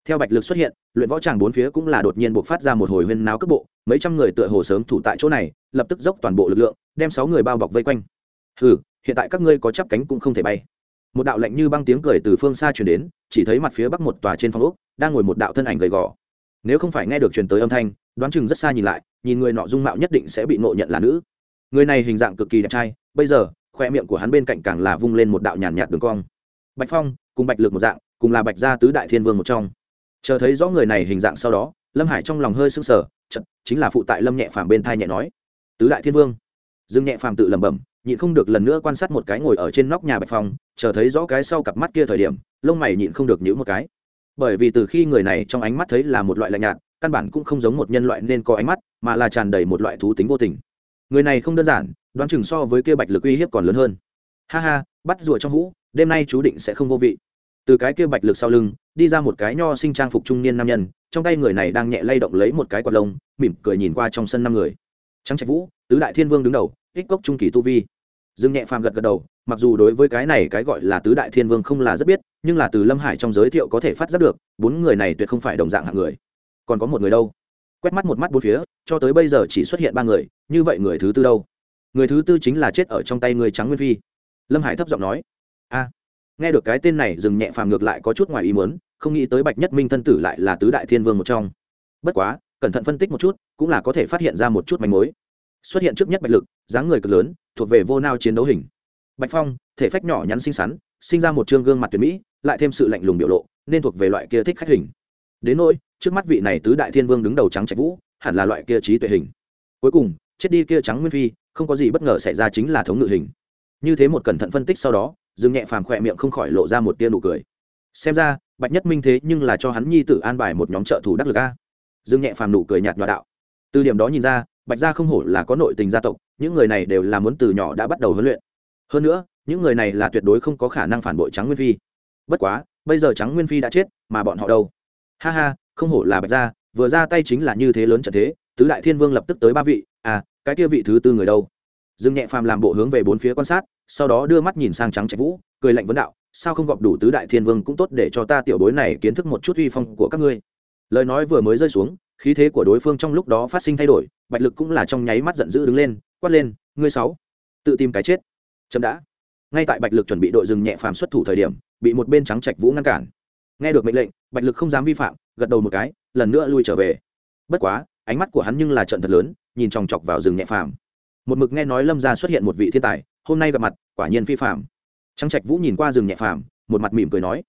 Theo bạch lực xuất hiện, luyện võ tràng bốn phía cũng là đột nhiên buộc phát ra một hồi huyên náo cước bộ, mấy trăm người tựa hồ sớm thủ tại chỗ này, lập tức dốc toàn bộ lực lượng, đem sáu người bao bọc vây quanh. Hừ, hiện tại các ngươi có chắp cánh cũng không thể bay. Một đạo lạnh như băng tiếng cười từ phương xa truyền đến, chỉ thấy mặt phía bắc một tòa trên phòng ốc, đang ngồi một đạo thân ảnh gầy gò nếu không phải nghe được truyền tới âm thanh, đoán chừng rất xa nhìn lại, nhìn người nọ dung mạo nhất định sẽ bị nộ nhận là nữ. Người này hình dạng cực kỳ đẹp trai, bây giờ, khoe miệng của hắn bên cạnh càng là vung lên một đạo nhàn nhạt đường cong. Bạch phong, cùng bạch lực một dạng, cùng là bạch gia tứ đại thiên vương một trong. Chờ thấy rõ người này hình dạng sau đó, lâm hải trong lòng hơi sưng sờ chật chính là phụ tại lâm nhẹ phàm bên thai nhẹ nói, tứ đại thiên vương. Dương nhẹ phàm tự lẩm bẩm, nhịn không được lần nữa quan sát một cái ngồi ở trên nóc nhà bạch phong, chờ thấy rõ cái sau cặp mắt kia thời điểm, lông mày nhịn không được nhữ một cái bởi vì từ khi người này trong ánh mắt thấy là một loại lạnh nhạt, căn bản cũng không giống một nhân loại nên có ánh mắt, mà là tràn đầy một loại thú tính vô tình. Người này không đơn giản, đoán chừng so với kia bạch lực uy hiếp còn lớn hơn. Ha ha, bắt rùa trong hũ, đêm nay chú định sẽ không vô vị. Từ cái kia bạch lực sau lưng, đi ra một cái nho sinh trang phục trung niên nam nhân, trong tay người này đang nhẹ lay động lấy một cái quạt lông, mỉm cười nhìn qua trong sân năm người. Trắng trạch vũ, tứ đại thiên vương đứng đầu, ích cốc trung kỳ tu vi. Dương nhẹ phàm gật gật đầu mặc dù đối với cái này cái gọi là tứ đại thiên vương không là rất biết, nhưng là từ lâm hải trong giới thiệu có thể phát giác được, bốn người này tuyệt không phải đồng dạng hạng người. Còn có một người đâu? Quét mắt một mắt bốn phía, cho tới bây giờ chỉ xuất hiện ba người, như vậy người thứ tư đâu? Người thứ tư chính là chết ở trong tay người trắng nguyên phi. Lâm hải thấp giọng nói. A, nghe được cái tên này, dừng nhẹ phàm ngược lại có chút ngoài ý muốn, không nghĩ tới bạch nhất minh thân tử lại là tứ đại thiên vương một trong. Bất quá, cẩn thận phân tích một chút, cũng là có thể phát hiện ra một chút manh mối. Xuất hiện trước nhất bạch lực, dáng người cực lớn, thuộc về vô nao chiến đấu hình bạch phong, thể phách nhỏ nhắn xinh xắn, sinh ra một chương gương mặt tuyệt mỹ, lại thêm sự lạnh lùng biểu lộ, nên thuộc về loại kia thích khách hình. Đến nỗi, trước mắt vị này tứ đại thiên vương đứng đầu trắng trạch vũ, hẳn là loại kia trí tuệ hình. Cuối cùng, chết đi kia trắng nguyên phi, không có gì bất ngờ xảy ra chính là thống ngự hình. Như thế một cẩn thận phân tích sau đó, dương nhẹ phàm khỏe miệng không khỏi lộ ra một tia nụ cười. Xem ra, bạch nhất minh thế nhưng là cho hắn nhi tử an bài một nhóm trợ thủ đắc lực a. Dương nhẹ phàm nụ cười nhạt nhòa đạo. Từ điểm đó nhìn ra, bạch gia không hổ là có nội tình gia tộc, những người này đều là muốn từ nhỏ đã bắt đầu huấn luyện hơn nữa, những người này là tuyệt đối không có khả năng phản bội trắng nguyên phi. Bất quá, bây giờ trắng nguyên phi đã chết, mà bọn họ đâu? Ha ha, không hổ là bạch gia, vừa ra tay chính là như thế lớn trận thế, tứ đại thiên vương lập tức tới ba vị à cái kia vị thứ tư người đâu? Dương nhẹ phàm làm bộ hướng về bốn phía quan sát, sau đó đưa mắt nhìn sang trắng trạch vũ, cười lạnh vấn đạo, sao không gọp đủ tứ đại thiên vương cũng tốt để cho ta tiểu bối này kiến thức một chút uy phong của các ngươi? Lời nói vừa mới rơi xuống, khí thế của đối phương trong lúc đó phát sinh thay đổi, bạch lực cũng là trong nháy mắt giận dữ đứng lên, quát lên, ngươi sáu, tự tìm cái chết chậm đã. Ngay tại bạch lực chuẩn bị đội dừng nhẹ phàm xuất thủ thời điểm, bị một bên trắng trạch vũ ngăn cản. Nghe được mệnh lệnh, bạch lực không dám vi phạm, gật đầu một cái, lần nữa lui trở về. Bất quá, ánh mắt của hắn nhưng là trận thật lớn, nhìn chòng chọc vào rừng nhẹ phàm. Một mực nghe nói lâm gia xuất hiện một vị thiên tài, hôm nay gặp mặt, quả nhiên phi phàm. Trắng trạch vũ nhìn qua rừng nhẹ phàm, một mặt mỉm cười nói,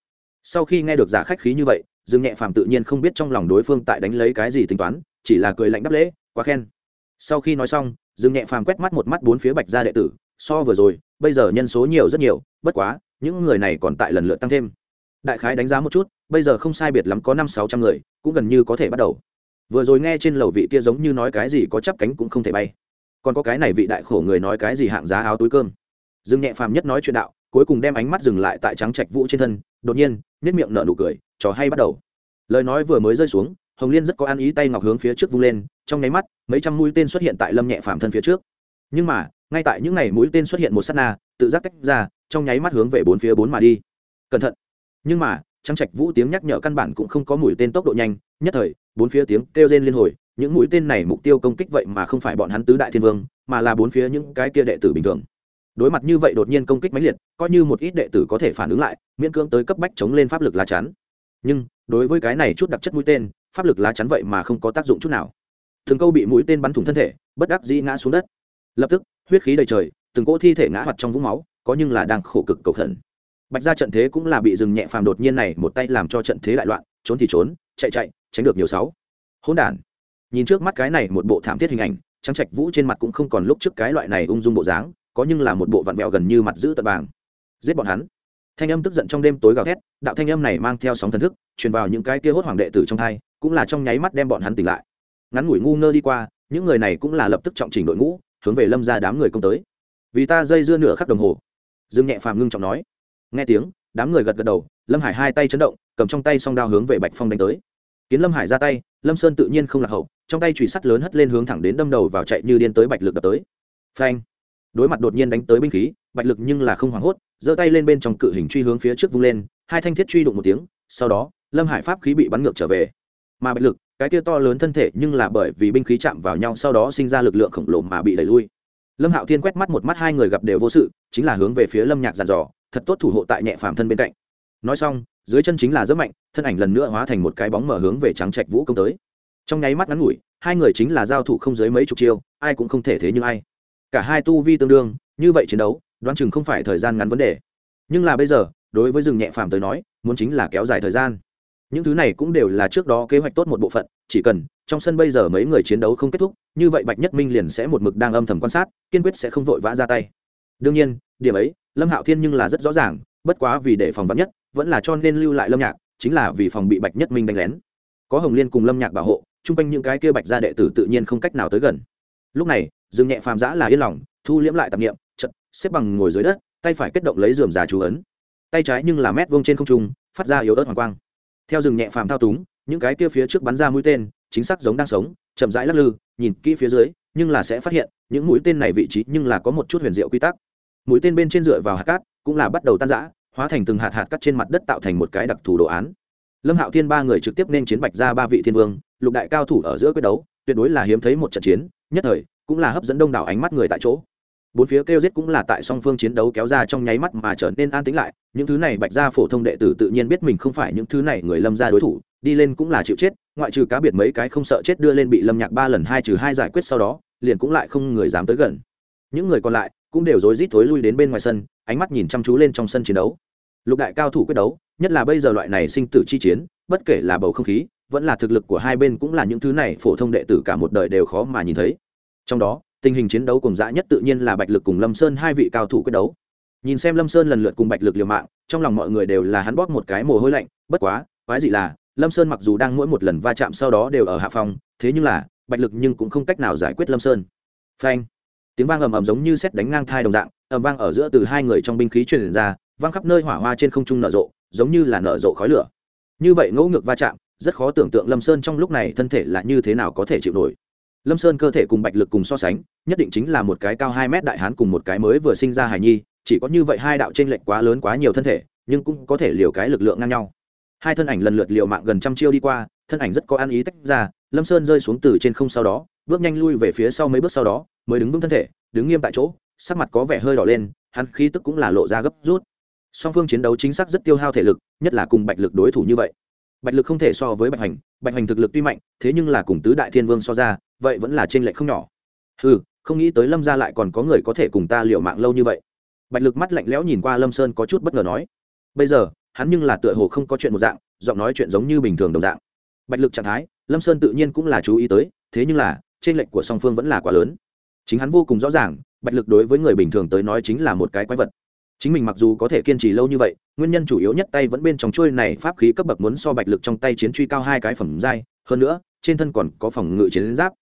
sau khi nghe được giả khách khí như vậy, rừng nhẹ phàm tự nhiên không biết trong lòng đối phương tại đánh lấy cái gì tính toán, chỉ là cười lạnh đáp lễ, quá khen. Sau khi nói xong, rừng nhẹ phàm quét mắt một mắt bốn phía bạch gia đệ tử, so vừa rồi bây giờ nhân số nhiều rất nhiều, bất quá, những người này còn tại lần lượt tăng thêm. Đại khái đánh giá một chút, bây giờ không sai biệt lắm có năm sáu trăm người, cũng gần như có thể bắt đầu. Vừa rồi nghe trên lầu vị kia giống như nói cái gì có chắp cánh cũng không thể bay. Còn có cái này vị đại khổ người nói cái gì hạng giá áo túi cơm. Dương nhẹ phàm nhất nói chuyện đạo, cuối cùng đem ánh mắt dừng lại tại trắng trạch vũ trên thân, đột nhiên nếp miệng nở nụ cười, trò hay bắt đầu. Lời nói vừa mới rơi xuống, hồng liên rất có ăn ý tay ngọc hướng phía trước vung lên, trong nháy mắt, mấy trăm mũi tên xuất hiện tại lâm nhẹ phàm thân phía trước. Nhưng mà ngay tại những ngày mũi tên xuất hiện một s á t na, tự giác tách ra, trong nháy mắt hướng về bốn phía bốn mà đi. Cẩn thận. Nhưng mà trắng trạch vũ tiếng nhắc nhở căn bản cũng không có mũi tên tốc độ nhanh, nhất thời, bốn phía tiếng kêu rên liên hồi, những mũi tên này mục tiêu công kích vậy mà không phải bọn hắn tứ đại thiên vương, mà là bốn phía những cái kia đệ tử bình thường. Đối mặt như vậy đột nhiên công kích mãnh liệt, coi như một ít đệ tử có thể phản ứng lại, miễn cưỡng tới cấp bách chống lên pháp lực lá chắn. Nhưng, đối với cái này chút đặc chất mũi tên, pháp lực lá chắn vậy mà không có tác dụng chút nào. Thường câu bị mũi tên bắn thủng thân thể, bất đắc dĩ ngã xuống đất. Lập tức huyết khí đầy trời, từng cỗ thi thể ngã hoạt trong vũng máu, có nhưng là đang khổ cực cầu khẩn. Bạch ra trận thế cũng là bị dừng nhẹ phàm đột nhiên này một tay làm cho trận thế đại loạn, trốn thì trốn, chạy chạy, tránh được nhiều sáu. Hỗn đản. Nhìn trước mắt cái này một bộ thảm thiết hình ảnh trắng trạch vũ trên mặt cũng không còn lúc trước cái loại này ung dung bộ dáng, có nhưng là một bộ vặn vẹo gần như mặt giữ tật bàng. Giết bọn hắn. Thanh âm tức giận trong đêm tối gào thét, đạo thanh âm này mang theo sóng thần thức, truyền vào những cái kia hốt hoàng đệ tử trong thai, cũng là trong nháy mắt đem bọn hắn tỉnh lại. Ngắn ngủi ngu ngơ đi qua, những người này cũng là lập tức trọng chỉnh đội ngũ hướng về lâm ra đám người công tới. Vì ta dây dưa nửa khắc đồng hồ. Dương nhẹ phàm ngưng trọng nói. Nghe tiếng, đám người gật gật đầu, lâm hải hai tay chấn động, cầm trong tay song đao hướng về bạch phong đánh tới. Kiến lâm hải ra tay, lâm sơn tự nhiên không lạc hậu, trong tay chùy sắt lớn hất lên hướng thẳng đến đâm đầu vào chạy như điên tới bạch lực đập tới. Phanh! Đối mặt đột nhiên đánh tới binh khí, bạch lực nhưng là không hoảng hốt, giơ tay lên bên trong cự hình truy hướng phía trước vung lên, hai thanh thiết truy đụng một tiếng, sau đó, lâm hải pháp khí bị bắn ngược trở về. Mà bạch lực cái kia to lớn thân thể nhưng là bởi vì binh khí chạm vào nhau sau đó sinh ra lực lượng khổng lồ mà bị đẩy lui. Lâm hạo thiên quét mắt một mắt hai người gặp đều vô sự, chính là hướng về phía lâm nhạc dàn dò, thật tốt thủ hộ tại nhẹ phàm thân bên cạnh. Nói xong, dưới chân chính là rất mạnh, thân ảnh lần nữa hóa thành một cái bóng mở hướng về trắng trạch vũ công tới. Trong nháy mắt ngắn ngủi, hai người chính là giao thủ không dưới mấy chục chiêu, ai cũng không thể thế như ai. Cả hai tu vi tương đương, như vậy chiến đấu, đoán chừng không phải thời gian ngắn vấn đề. Nhưng là bây giờ, đối với rừng nhẹ phàm tới nói, muốn chính là kéo dài thời gian những thứ này cũng đều là trước đó kế hoạch tốt một bộ phận, chỉ cần trong sân bây giờ mấy người chiến đấu không kết thúc, như vậy bạch nhất minh liền sẽ một mực đang âm thầm quan sát, kiên quyết sẽ không vội vã ra tay. Đương nhiên, điểm ấy, lâm hạo thiên nhưng là rất rõ ràng, bất quá vì để phòng vắn nhất, vẫn là cho nên lưu lại lâm nhạc, chính là vì phòng bị bạch nhất minh đánh lén. Có hồng liên cùng lâm nhạc bảo hộ, chung quanh những cái kia bạch gia đệ tử tự nhiên không cách nào tới gần. Lúc này, dương nhẹ phàm giã là yên lòng, thu liễm lại tạp nghiệm chật xếp bằng ngồi dưới đất, tay phải kết động lấy dườm già chú ấn. Tay trái nhưng là mét vông trên không trung, phát ra yếu ớt hoàng quang theo rừng nhẹ phàm thao túng, những cái kia phía trước bắn ra mũi tên, chính xác giống đang sống, chậm rãi lắc lư, nhìn kỹ phía dưới, nhưng là sẽ phát hiện, những mũi tên này vị trí nhưng là có một chút huyền diệu quy tắc. Mũi tên bên trên dựa vào hạt cát, cũng là bắt đầu tan rã, hóa thành từng hạt hạt cắt trên mặt đất tạo thành một cái đặc thù đồ án. Lâm hạo thiên ba người trực tiếp nên chiến bạch ra ba vị thiên vương, lục đại cao thủ ở giữa quyết đấu, tuyệt đối là hiếm thấy một trận chiến, nhất thời, cũng là hấp dẫn đông đảo ánh mắt người tại chỗ bốn phía kêu giết cũng là tại song phương chiến đấu kéo ra trong nháy mắt mà trở nên an tĩnh lại, những thứ này bạch gia phổ thông đệ tử tự nhiên biết mình không phải những thứ này người lâm ra đối thủ, đi lên cũng là chịu chết, ngoại trừ cá biệt mấy cái không sợ chết đưa lên bị lâm nhạc ba lần hai trừ hai giải quyết sau đó, liền cũng lại không người dám tới gần. Những người còn lại cũng đều rối rít thối lui đến bên ngoài sân, ánh mắt nhìn chăm chú lên trong sân chiến đấu. Lục đại cao thủ quyết đấu, nhất là bây giờ loại này sinh tử chi chiến, bất kể là bầu không khí, vẫn là thực lực của hai bên cũng là những thứ này phổ thông đệ tử cả một đời đều khó mà nhìn thấy. Trong đó tình hình chiến đấu cùng dã nhất tự nhiên là bạch lực cùng lâm sơn hai vị cao thủ quyết đấu. Nhìn xem lâm sơn lần lượt cùng bạch lực liều mạng, trong lòng mọi người đều là hắn bóp một cái mồ hôi lạnh, bất quá, quái gì là, lâm sơn mặc dù đang mỗi một lần va chạm sau đó đều ở hạ phòng, thế nhưng là, bạch lực nhưng cũng không cách nào giải quyết lâm sơn. Phanh! Tiếng vang ầm ầm giống như xét đánh ngang thai đồng dạng, ầm vang ở giữa từ hai người trong binh khí truyền ra, vang khắp nơi hỏa hoa trên không trung nở rộ, giống như là nở rộ khói lửa. Như vậy ngẫu ngược va chạm, rất khó tưởng tượng lâm sơn trong lúc này thân thể là như thế nào có thể chịu nổi lâm sơn cơ thể cùng bạch lực cùng so sánh, nhất định chính là một cái cao hai mét đại hán cùng một cái mới vừa sinh ra hài nhi, chỉ có như vậy hai đạo t r ê n lệch quá lớn quá nhiều thân thể, nhưng cũng có thể liều cái lực lượng ngang nhau. Hai thân ảnh lần lượt liều mạng gần trăm chiêu đi qua, thân ảnh rất có ăn ý tách ra, lâm sơn rơi xuống từ trên không sau đó, bước nhanh lui về phía sau mấy bước sau đó, mới đứng vững thân thể, đứng nghiêm tại chỗ, sắc mặt có vẻ hơi đỏ lên, hắn khí tức cũng là lộ ra gấp rút. Song phương chiến đấu chính xác rất tiêu hao thể lực, nhất là cùng bạch lực đối thủ như vậy. Bạch lực không thể so với bạch hành bạch hành thực lực tuy mạnh, thế nhưng là cùng tứ đại thiên vương so ra vậy vẫn là trên lệch không nhỏ. Ừ không nghĩ tới lâm ra lại còn có người có thể cùng ta liệu mạng lâu như vậy. Bạch lực mắt lạnh lẽo nhìn qua lâm sơn có chút bất ngờ nói, bây giờ, hắn nhưng là tựa hồ không có chuyện một dạng, giọng nói chuyện giống như bình thường đồng dạng. Bạch lực trạng thái, lâm sơn tự nhiên cũng là chú ý tới, thế nhưng là trên lệnh của song phương vẫn là quá lớn. Chính hắn vô cùng rõ ràng, bạch lực đối với người bình thường tới nói chính là một cái quái vật. Chính mình mặc dù có thể kiên trì lâu như vậy, nguyên nhân chủ yếu nhất tay vẫn bên trong chuôi này pháp khí cấp bậc muốn so bạch lực trong tay chiến truy cao hai cái phẩm giai, hơn nữa, trên thân còn có phòng ngự chiến giáp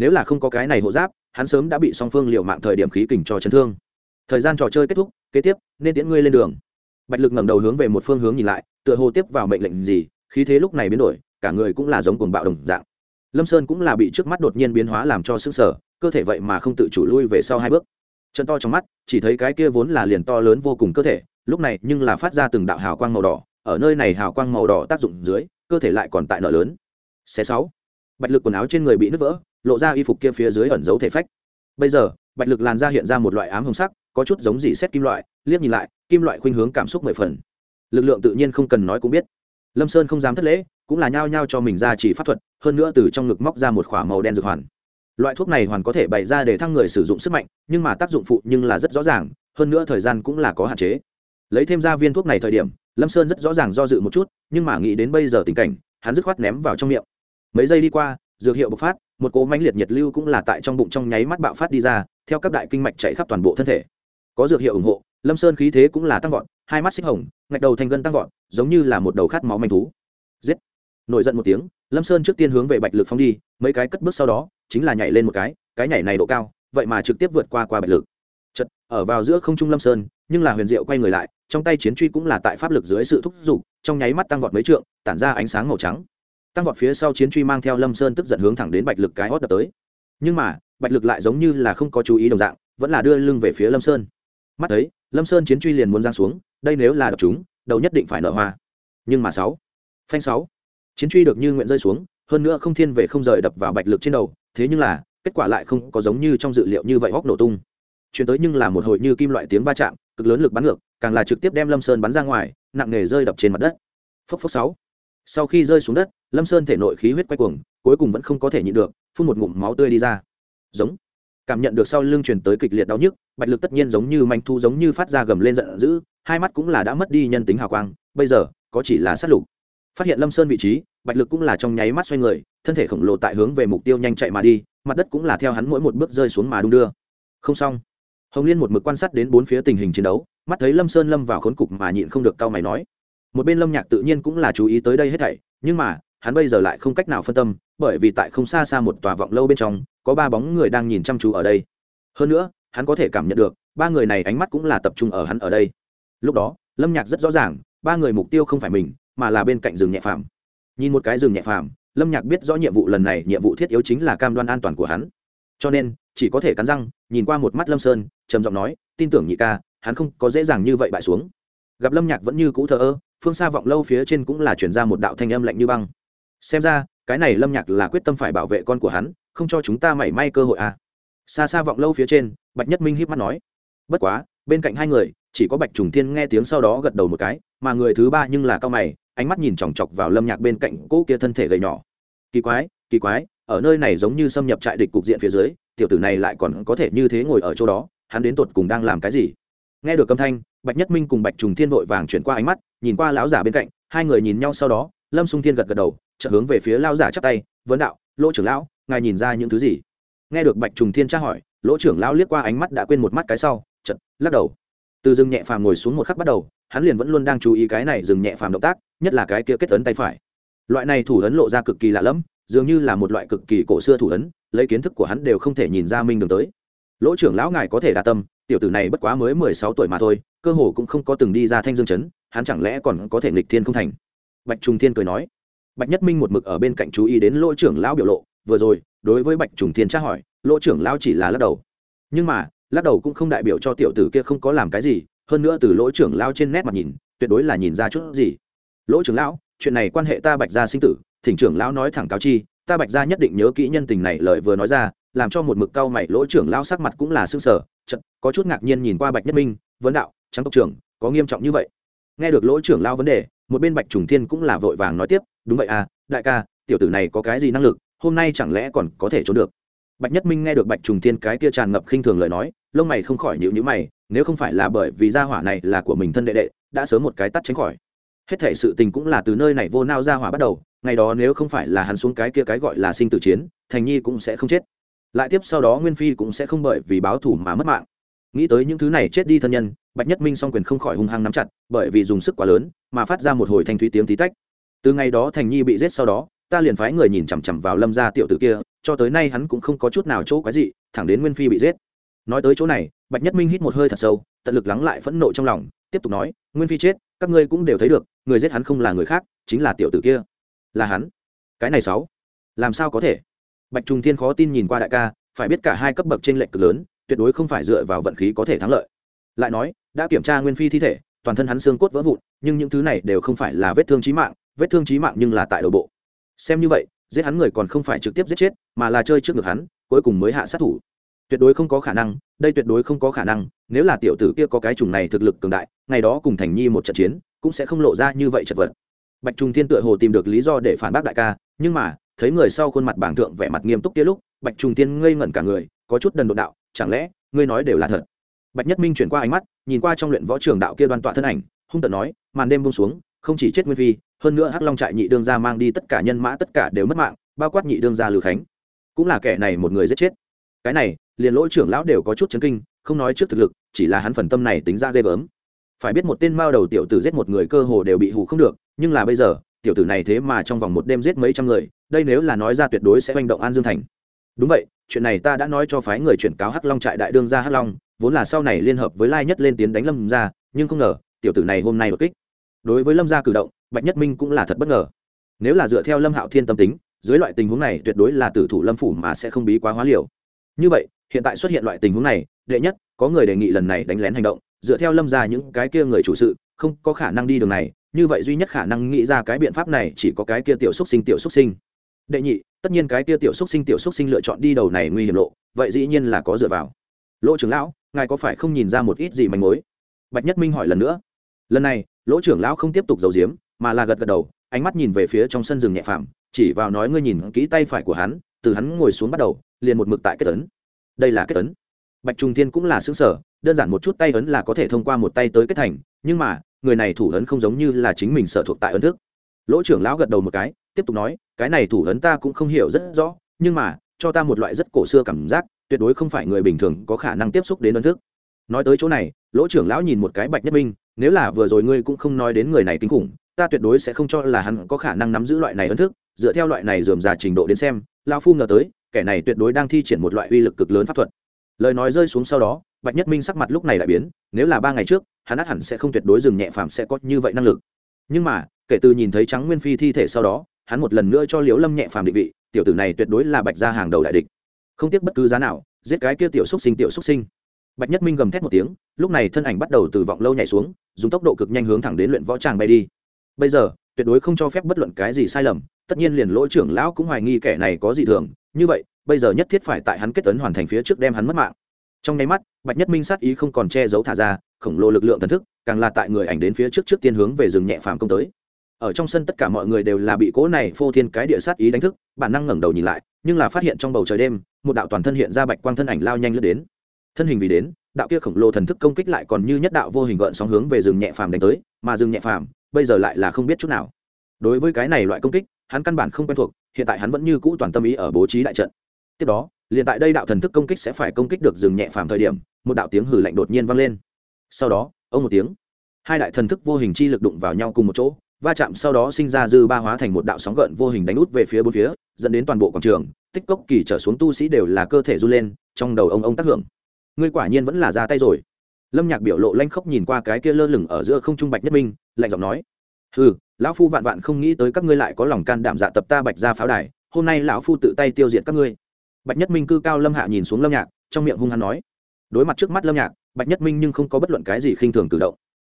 nếu là không có cái này hộ giáp, hắn sớm đã bị song phương liệu mạng thời điểm khí kình cho chấn thương. Thời gian trò chơi kết thúc, kế tiếp, nên tiễn ngươi lên đường. Bạch lực ngẩng đầu hướng về một phương hướng nhìn lại, tựa hồ tiếp vào mệnh lệnh gì, khí thế lúc này biến đổi, cả người cũng là giống cuồng bạo đồng dạng. Lâm sơn cũng là bị trước mắt đột nhiên biến hóa làm cho sức sở cơ thể vậy mà không tự chủ lui về sau hai bước. Chân to trong mắt, chỉ thấy cái kia vốn là liền to lớn vô cùng cơ thể, lúc này nhưng là phát ra từng đạo hào quang màu đỏ, ở nơi này hào quang màu đỏ tác dụng dưới, cơ thể lại còn tại nợ lớn. Xé sáu. Bạch lực quần áo trên người bị nứt vỡ lộ ra y phục kia phía dưới ẩn giấu thể phách. Bây giờ, bạch lực làn da hiện ra một loại ám hồng sắc, có chút giống dị xét kim loại, liếc nhìn lại, kim loại khuynh hướng cảm xúc mười phần. Lực lượng tự nhiên không cần nói cũng biết. Lâm sơn không dám thất lễ, cũng là nhao nhao cho mình ra chỉ pháp thuật, hơn nữa từ trong ngực móc ra một k h ỏ a màu đen dược hoàn. Loại thuốc này hoàn có thể bày ra để thăng người sử dụng sức mạnh, nhưng mà tác dụng phụ nhưng là rất rõ ràng, hơn nữa thời gian cũng là có hạn chế. Lấy thêm ra viên thuốc này thời điểm, lâm sơn rất rõ ràng do dự một chút, nhưng mà nghĩ đến bây giờ tình cảnh, hắn dứt khoát ném vào trong miệng. Mấy giây đi qua, dược hiệu bộc phát một cỗ mãnh liệt nhiệt lưu cũng là tại trong bụng trong nháy mắt bạo phát đi ra, theo các đại kinh mạch chạy khắp toàn bộ thân thể. Có dược hiệu ủng hộ, lâm sơn khí thế cũng là tăng vọt, hai mắt xích hồng, ngạch đầu thành gân tăng vọt, giống như là một đầu khát máu manh thú. Giết! Nổi giận một tiếng, lâm sơn trước tiên hướng về bạch lực phóng đi, mấy cái cất bước sau đó, chính là nhảy lên một cái cái nhảy này độ cao, vậy mà trực tiếp vượt qua qua bạch lực. Chật, ở vào giữa không trung lâm sơn, nhưng là huyền diệu quay người lại, trong tay chiến truy cũng là tại pháp lực dưới sự thúc giục, trong nháy mắt tăng vọt mấy trượng, tản ra ánh sáng màu trắng tăng vọt phía sau chiến truy mang theo lâm sơn tức giận hướng thẳng đến bạch lực cái hót đập tới. Nhưng mà, bạch lực lại giống như là không có chú ý đồng dạng, vẫn là đưa lưng về phía lâm sơn. Mắt thấy, lâm sơn chiến truy liền muốn giang xuống, đây nếu là đập chúng, đầu nhất định phải nở hoa. Nhưng mà sáu, phanh sáu, chiến truy được như nguyện rơi xuống, hơn nữa không thiên về không rời đập vào bạch lực trên đầu, thế nhưng là, kết quả lại không có giống như trong dự liệu như vậy hóc nổ tung. Chuyển tới nhưng là một hồi như kim loại tiếng va chạm, cực lớn lực bắn ngược, càng là trực tiếp đem lâm sơn bắn ra ngoài, nặng nề rơi đập trên mặt đất. Phốc phốc sáu, sau khi rơi xuống đất lâm sơn thể nội khí huyết quay cuồng, cuối cùng vẫn không có thể nhịn được, phun một ngụm máu tươi đi ra. Giống. Cảm nhận được sau lưng truyền tới kịch liệt đau nhức, bạch lực tất nhiên giống như manh thu giống như phát ra gầm lên giận dữ, hai mắt cũng là đã mất đi nhân tính hào quang, bây giờ, có chỉ là sát lục. Phát hiện lâm sơn vị trí, bạch lực cũng là trong nháy mắt xoay người, thân thể khổng lồ tại hướng về mục tiêu nhanh chạy mà đi, mặt đất cũng là theo hắn mỗi một bước rơi xuống mà đung đưa. Không xong. Hồng liên một mực quan sát đến bốn phía tình hình chiến đấu, mắt thấy lâm sơn lâm vào khốn cục mà nhịn không được cau mày nói. Một bên lâm nhạc tự nhiên cũng là chú ý tới đây hết thảy, nhưng mà hắn bây giờ lại không cách nào phân tâm, bởi vì tại không xa xa một tòa vọng lâu bên trong, có ba bóng người đang nhìn chăm chú ở đây. Hơn nữa, hắn có thể cảm nhận được, ba người này ánh mắt cũng là tập trung ở hắn ở đây. Lúc đó, lâm nhạc rất rõ ràng, ba người mục tiêu không phải mình, mà là bên cạnh rừng nhẹ phàm. Nhìn một cái rừng nhẹ phàm, lâm nhạc biết rõ nhiệm vụ lần này, nhiệm vụ thiết yếu chính là cam đoan an toàn của hắn. Cho nên, chỉ có thể cắn răng, nhìn qua một mắt lâm sơn, trầm giọng nói, tin tưởng nhị ca, hắn không có dễ dàng như vậy bại xuống. Gặp lâm nhạc vẫn như cũ thờ ơ, phương xa vọng lâu phía trên cũng là chuyển ra một đạo thanh âm lạnh như băng xem ra, cái này lâm nhạc là quyết tâm phải bảo vệ con của hắn, không cho chúng ta mảy may cơ hội à. Xa xa vọng lâu phía trên, bạch nhất minh híp mắt nói. Bất quá, bên cạnh hai người, chỉ có bạch trùng thiên nghe tiếng sau đó gật đầu một cái, mà người thứ ba nhưng là cao mày, ánh mắt nhìn chòng chọc vào lâm nhạc bên cạnh cỗ kia thân thể gầy nhỏ. Kỳ quái kỳ quái, ở nơi này giống như xâm nhập trại địch cục diện phía dưới, tiểu tử này lại còn có thể như thế ngồi ở chỗ đó, hắn đến tột cùng đang làm cái gì? Nghe được âm thanh, bạch nhất minh cùng bạch trùng thiên vội vàng chuyển qua ánh mắt, nhìn qua lão giả bên cạnh, hai người nhìn nhau sau đó, lâm xung thiên gật gật đầu chợt hướng về phía lão giả chắp tay, vấn đạo, lỗ trưởng lão, ngài nhìn ra những thứ gì? Nghe được bạch trùng thiên tra hỏi, lỗ trưởng lão liếc qua ánh mắt đã quên một mắt cái sau, chợt lắc đầu. Từ rừng nhẹ phàm ngồi xuống một khắc bắt đầu, hắn liền vẫn luôn đang chú ý cái này dương nhẹ phàm động tác, nhất là cái kia kết ấn tay phải. Loại này thủ ấn lộ ra cực kỳ lạ lẫm, dường như là một loại cực kỳ cổ xưa thủ ấn, lấy kiến thức của hắn đều không thể nhìn ra minh đường tới. Lỗ trưởng lão ngài có thể đa tâm, tiểu tử này bất quá mới mười sáu tuổi mà thôi, cơ hồ cũng không có từng đi ra thanh dương chấn hắn chẳng lẽ còn có thể nghịch thiên không thành? Bạch trùng thiên cười nói bạch nhất minh một mực ở bên cạnh chú ý đến lỗ trưởng lão biểu lộ, vừa rồi, đối với bạch trùng thiên tra hỏi, lỗ trưởng lão chỉ là lắc đầu. Nhưng mà, lắc đầu cũng không đại biểu cho tiểu tử kia không có làm cái gì, hơn nữa từ lỗ trưởng lão trên nét mặt nhìn, tuyệt đối là nhìn ra chút gì. Lỗ trưởng lão, chuyện này quan hệ ta bạch gia sinh tử, thỉnh trưởng lão nói thẳng cáo chi, ta bạch gia nhất định nhớ kỹ nhân tình này lời vừa nói ra, làm cho một mực cao mày lỗ trưởng lão sắc mặt cũng là sưng sở chật có chút ngạc nhiên nhìn qua bạch nhất minh, vấn đạo trắng tộc trưởng, có nghiêm trọng như vậy? Nghe được lỗ trưởng lão vấn đề, một bên bạch trùng thiên cũng là vội vàng nói tiếp đúng vậy à đại ca, tiểu tử này có cái gì năng lực, hôm nay chẳng lẽ còn có thể trốn được? Bạch nhất minh nghe được bạch trùng thiên cái kia tràn ngập khinh thường lời nói, lông mày không khỏi nhịu nhữ mày, nếu không phải là bởi vì gia hỏa này là của mình thân đệ đệ, đã sớm một cái tắt tránh khỏi. Hết thể sự tình cũng là từ nơi này vô nao gia hỏa bắt đầu, ngày đó nếu không phải là hắn xuống cái kia cái gọi là sinh tử chiến, thành nhi cũng sẽ không chết. Lại tiếp sau đó nguyên phi cũng sẽ không bởi vì báo thủ mà mất mạng. Nghĩ tới những thứ này chết đi thân nhân, bạch nhất minh song quyền không khỏi hung hăng nắm chặt, bởi vì dùng sức quá lớn, mà phát ra một hồi thanh thúy tiếng tí tách từ ngày đó thành nhi bị giết sau đó, ta liền phái người nhìn chằm chằm vào lâm gia tiểu tử kia, cho tới nay hắn cũng không có chút nào chỗ quái gì thẳng đến nguyên phi bị giết. Nói tới chỗ này, bạch nhất minh hít một hơi thật sâu, tận lực lắng lại phẫn nộ trong lòng, tiếp tục nói, nguyên phi chết, các ngươi cũng đều thấy được, người giết hắn không là người khác, chính là tiểu tử kia. Là hắn? Cái này sáu? Làm sao có thể? Bạch trùng thiên khó tin nhìn qua đại ca, phải biết cả hai cấp bậc trên lệnh cực lớn, tuyệt đối không phải dựa vào vận khí có thể thắng lợi. Lại nói, đã kiểm tra nguyên phi thi thể, toàn thân hắn xương cốt vỡ vụn, nhưng những thứ này đều không phải là vết thương chí mạng vết thương chí mạng nhưng là tại đầu bộ. Xem như vậy, giết hắn người còn không phải trực tiếp giết chết, mà là chơi trước ngực hắn, cuối cùng mới hạ sát thủ. Tuyệt đối không có khả năng, đây tuyệt đối không có khả năng, nếu là tiểu tử kia có cái trùng này thực lực cường đại, ngày đó cùng thành nhi một trận chiến, cũng sẽ không lộ ra như vậy chật vật. Bạch trung thiên tựa hồ tìm được lý do để phản bác đại ca, nhưng mà, thấy người sau khuôn mặt bảng thượng vẻ mặt nghiêm túc kia lúc, bạch trung thiên ngây ngẩn cả người, có chút đần độ đạo, chẳng lẽ, ngươi nói đều là thật? Bạch nhất minh chuyển qua ánh mắt, nhìn qua trong luyện võ trường đạo kia đoàn tọa thân ảnh, hung tận nói, màn đêm buông xuống, không chỉ chết nguyên phi hơn nữa hắc long trại nhị đương gia mang đi tất cả nhân mã tất cả đều mất mạng, bao quát nhị đương gia lưu khánh. Cũng là kẻ này một người giết chết. Cái này, liền lỗi trưởng lão đều có chút chấn kinh, không nói trước thực lực, chỉ là hắn phần tâm này tính ra ghê gớm. Phải biết một tên mao đầu tiểu tử giết một người cơ hồ đều bị hù không được, nhưng là bây giờ, tiểu tử này thế mà trong vòng một đêm giết mấy trăm người, đây nếu là nói ra tuyệt đối sẽ manh động an dương thành. Đúng vậy, chuyện này ta đã nói cho phái người chuyển cáo hắc long trại đại đương ra hắc long, vốn là sau này liên hợp với lai nhất lên tiến đánh lâm ra nhưng không ngờ, tiểu tử này hôm nay đột kích. Đối với lâm gia cử động bạch nhất minh cũng là thật bất ngờ. Nếu là dựa theo lâm hạo thiên tâm tính, dưới loại tình huống này tuyệt đối là tử thủ lâm phủ mà sẽ không bí quá hóa liều. Như vậy, hiện tại xuất hiện loại tình huống này, đệ nhất, có người đề nghị lần này đánh lén hành động. Dựa theo lâm ra những cái kia người chủ sự, không có khả năng đi đường này, như vậy duy nhất khả năng nghĩ ra cái biện pháp này chỉ có cái kia tiểu xúc sinh, tiểu xúc sinh. Đệ nhị, tất nhiên cái kia tiểu xúc sinh, tiểu xúc sinh lựa chọn đi đầu này nguy hiểm lộ, vậy dĩ nhiên là có dựa vào. Lỗ trưởng lão, ngài có phải không nhìn ra một ít gì manh mối? Bạch nhất minh hỏi lần nữa. Lần này, lỗ trưởng lão không tiếp tục giấu giếm mà là gật gật đầu, ánh mắt nhìn về phía trong sân rừng nhẹ phạm chỉ vào nói ngươi nhìn kỹ tay phải của hắn, từ hắn ngồi xuống bắt đầu, liền một mực tại kết tấn đây là kết tấn bạch trung thiên cũng là xứng sở đơn giản một chút tay ấn là có thể thông qua một tay tới kết thành, nhưng mà, người này thủ ấn không giống như là chính mình sở thuộc tại ấn thức. Lỗ trưởng lão gật đầu một cái, tiếp tục nói, cái này thủ ấn ta cũng không hiểu rất rõ, nhưng mà, cho ta một loại rất cổ xưa cảm giác, tuyệt đối không phải người bình thường có khả năng tiếp xúc đến ấn thức. Nói tới chỗ này, lỗ trưởng lão nhìn một cái bạch nhất minh, nếu là vừa rồi ngươi cũng không nói đến người này kinh khủng ta tuyệt đối sẽ không cho là hắn có khả năng nắm giữ loại này ấn thức, dựa theo loại này dườm già trình độ đến xem lao phu ngờ tới, kẻ này tuyệt đối đang thi triển một loại uy lực cực lớn pháp thuật. Lời nói rơi xuống sau đó, bạch nhất minh sắc mặt lúc này lại biến, nếu là ba ngày trước, hắn át hẳn sẽ không tuyệt đối dừng nhẹ phàm sẽ có như vậy năng lực. Nhưng mà, kể từ nhìn thấy trắng nguyên phi thi thể sau đó, hắn một lần nữa cho liễu lâm nhẹ phàm định vị, tiểu tử này tuyệt đối là bạch gia hàng đầu đại địch. Không tiếc bất cứ giá nào, giết cái kia tiểu xúc sinh tiểu xúc sinh. Bạch nhất minh gầm thét một tiếng, lúc này thân ảnh bắt đầu từ vọng lâu nhảy xuống, dùng tốc độ cực nhanh hướng thẳng đến luyện võ tràng bay đi bây giờ, tuyệt đối không cho phép bất luận cái gì sai lầm, tất nhiên liền lỗ trưởng lão cũng hoài nghi kẻ này có gì thường, như vậy, bây giờ nhất thiết phải tại hắn kết tấn hoàn thành phía trước đem hắn mất mạng. Trong nháy mắt, bạch nhất minh sát ý không còn che giấu thả ra, khổng lồ lực lượng thần thức, càng là tại người ảnh đến phía trước trước tiên hướng về rừng nhẹ phàm công tới. Ở trong sân tất cả mọi người đều là bị cố này phô thiên cái địa sát ý đánh thức, bản năng ngẩng đầu nhìn lại, nhưng là phát hiện trong bầu trời đêm, một đạo toàn thân hiện ra bạch quang thân ảnh lao nhanh lướt đến. Thân hình vì đến, đạo kia khổng lồ thần thức công kích lại còn như nhất đạo vô hình gợn sóng hướng về rừng nhẹ phàm đánh tới, mà rừng nhẹ phàm bây giờ lại là không biết chút nào. Đối với cái này loại công kích, hắn căn bản không quen thuộc, hiện tại hắn vẫn như cũ toàn tâm ý ở bố trí đại trận. Tiếp đó, liền tại đây đạo thần thức công kích sẽ phải công kích được dừng nhẹ phàm thời điểm, một đạo tiếng hử lạnh đột nhiên vang lên. Sau đó, ông một tiếng, hai đại thần thức vô hình chi lực đụng vào nhau cùng một chỗ, va chạm sau đó sinh ra dư ba hóa thành một đạo sóng gợn vô hình đánh út về phía bốn phía, dẫn đến toàn bộ quảng trường, tích cốc kỳ trở xuống tu sĩ đều là cơ thể run lên, trong đầu ông ông tác hưởng. Ngươi quả nhiên vẫn là ra tay rồi lâm nhạc biểu lộ lanh khóc nhìn qua cái kia lơ lửng ở giữa không trung bạch nhất minh, lạnh giọng nói ừ lão phu vạn vạn không nghĩ tới các ngươi lại có lòng can đảm dạ tập ta bạch ra pháo đài, hôm nay lão phu tự tay tiêu diệt các ngươi. Bạch nhất minh cư cao lâm hạ nhìn xuống lâm nhạc, trong miệng hung hăng nói, đối mặt trước mắt lâm nhạc, bạch nhất minh nhưng không có bất luận cái gì khinh thường cử động.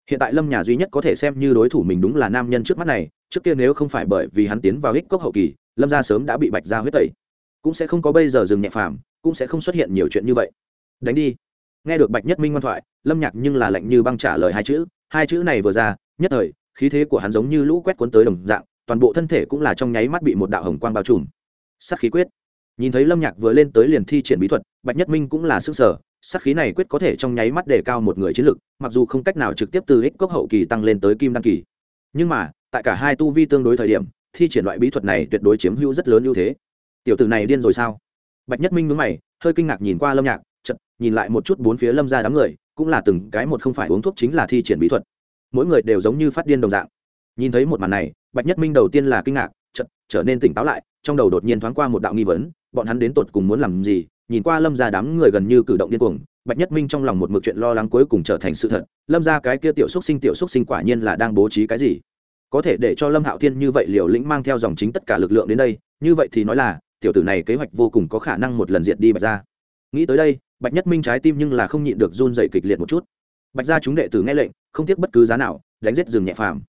Hiện tại lâm nhà duy nhất có thể xem như đối thủ mình đúng là nam nhân trước mắt này, trước kia nếu không phải bởi vì hắn tiến vào hích cốc hậu kỳ, lâm gia sớm đã bị bạch gia huyết tẩy. Cũng sẽ không có bây giờ dừng nhẹ phàm, cũng sẽ không xuất hiện nhiều chuyện như vậy. Đánh đi nghe được bạch nhất minh ngoan thoại, lâm nhạc nhưng là lạnh như băng trả lời hai chữ. Hai chữ này vừa ra, nhất thời, khí thế của hắn giống như lũ quét cuốn tới đồng dạng, toàn bộ thân thể cũng là trong nháy mắt bị một đạo hồng quang bao trùm. Sắc khí quyết. Nhìn thấy lâm nhạc vừa lên tới liền thi triển bí thuật, bạch nhất minh cũng là sức sở sắc khí này quyết có thể trong nháy mắt đề cao một người chiến lực, mặc dù không cách nào trực tiếp từ ích cốc hậu kỳ tăng lên tới kim đăng kỳ. Nhưng mà, tại cả hai tu vi tương đối thời điểm, thi triển loại bí thuật này tuyệt đối chiếm hữu rất lớn ưu thế. Tiểu tử này điên rồi sao? Bạch nhất minh mướn mày, hơi kinh ngạc nhìn qua lâm nhạc nhìn lại một chút bốn phía lâm ra đám người, cũng là từng cái một không phải uống thuốc chính là thi triển bí thuật. Mỗi người đều giống như phát điên đồng dạng. Nhìn thấy một màn này, bạch nhất minh đầu tiên là kinh ngạc chật trở nên tỉnh táo lại, trong đầu đột nhiên thoáng qua một đạo nghi vấn, bọn hắn đến tột cùng muốn làm gì? Nhìn qua lâm ra đám người gần như cử động điên cuồng, bạch nhất minh trong lòng một mực chuyện lo lắng cuối cùng trở thành sự thật. Lâm ra cái kia tiểu xúc sinh, tiểu xúc sinh quả nhiên là đang bố trí cái gì? Có thể để cho lâm hạo thiên như vậy liều lĩnh mang theo dòng chính tất cả lực lượng đến đây, như vậy thì nói là, tiểu tử này kế hoạch vô cùng có khả năng một lần diệt đi bạch ra. Nghĩ tới đây bạch nhất minh trái tim nhưng là không nhịn được run dày kịch liệt một chút. Bạch ra chúng đệ tử nghe lệnh, không tiếc bất cứ giá nào, đánh giết rừng nhẹ phàm.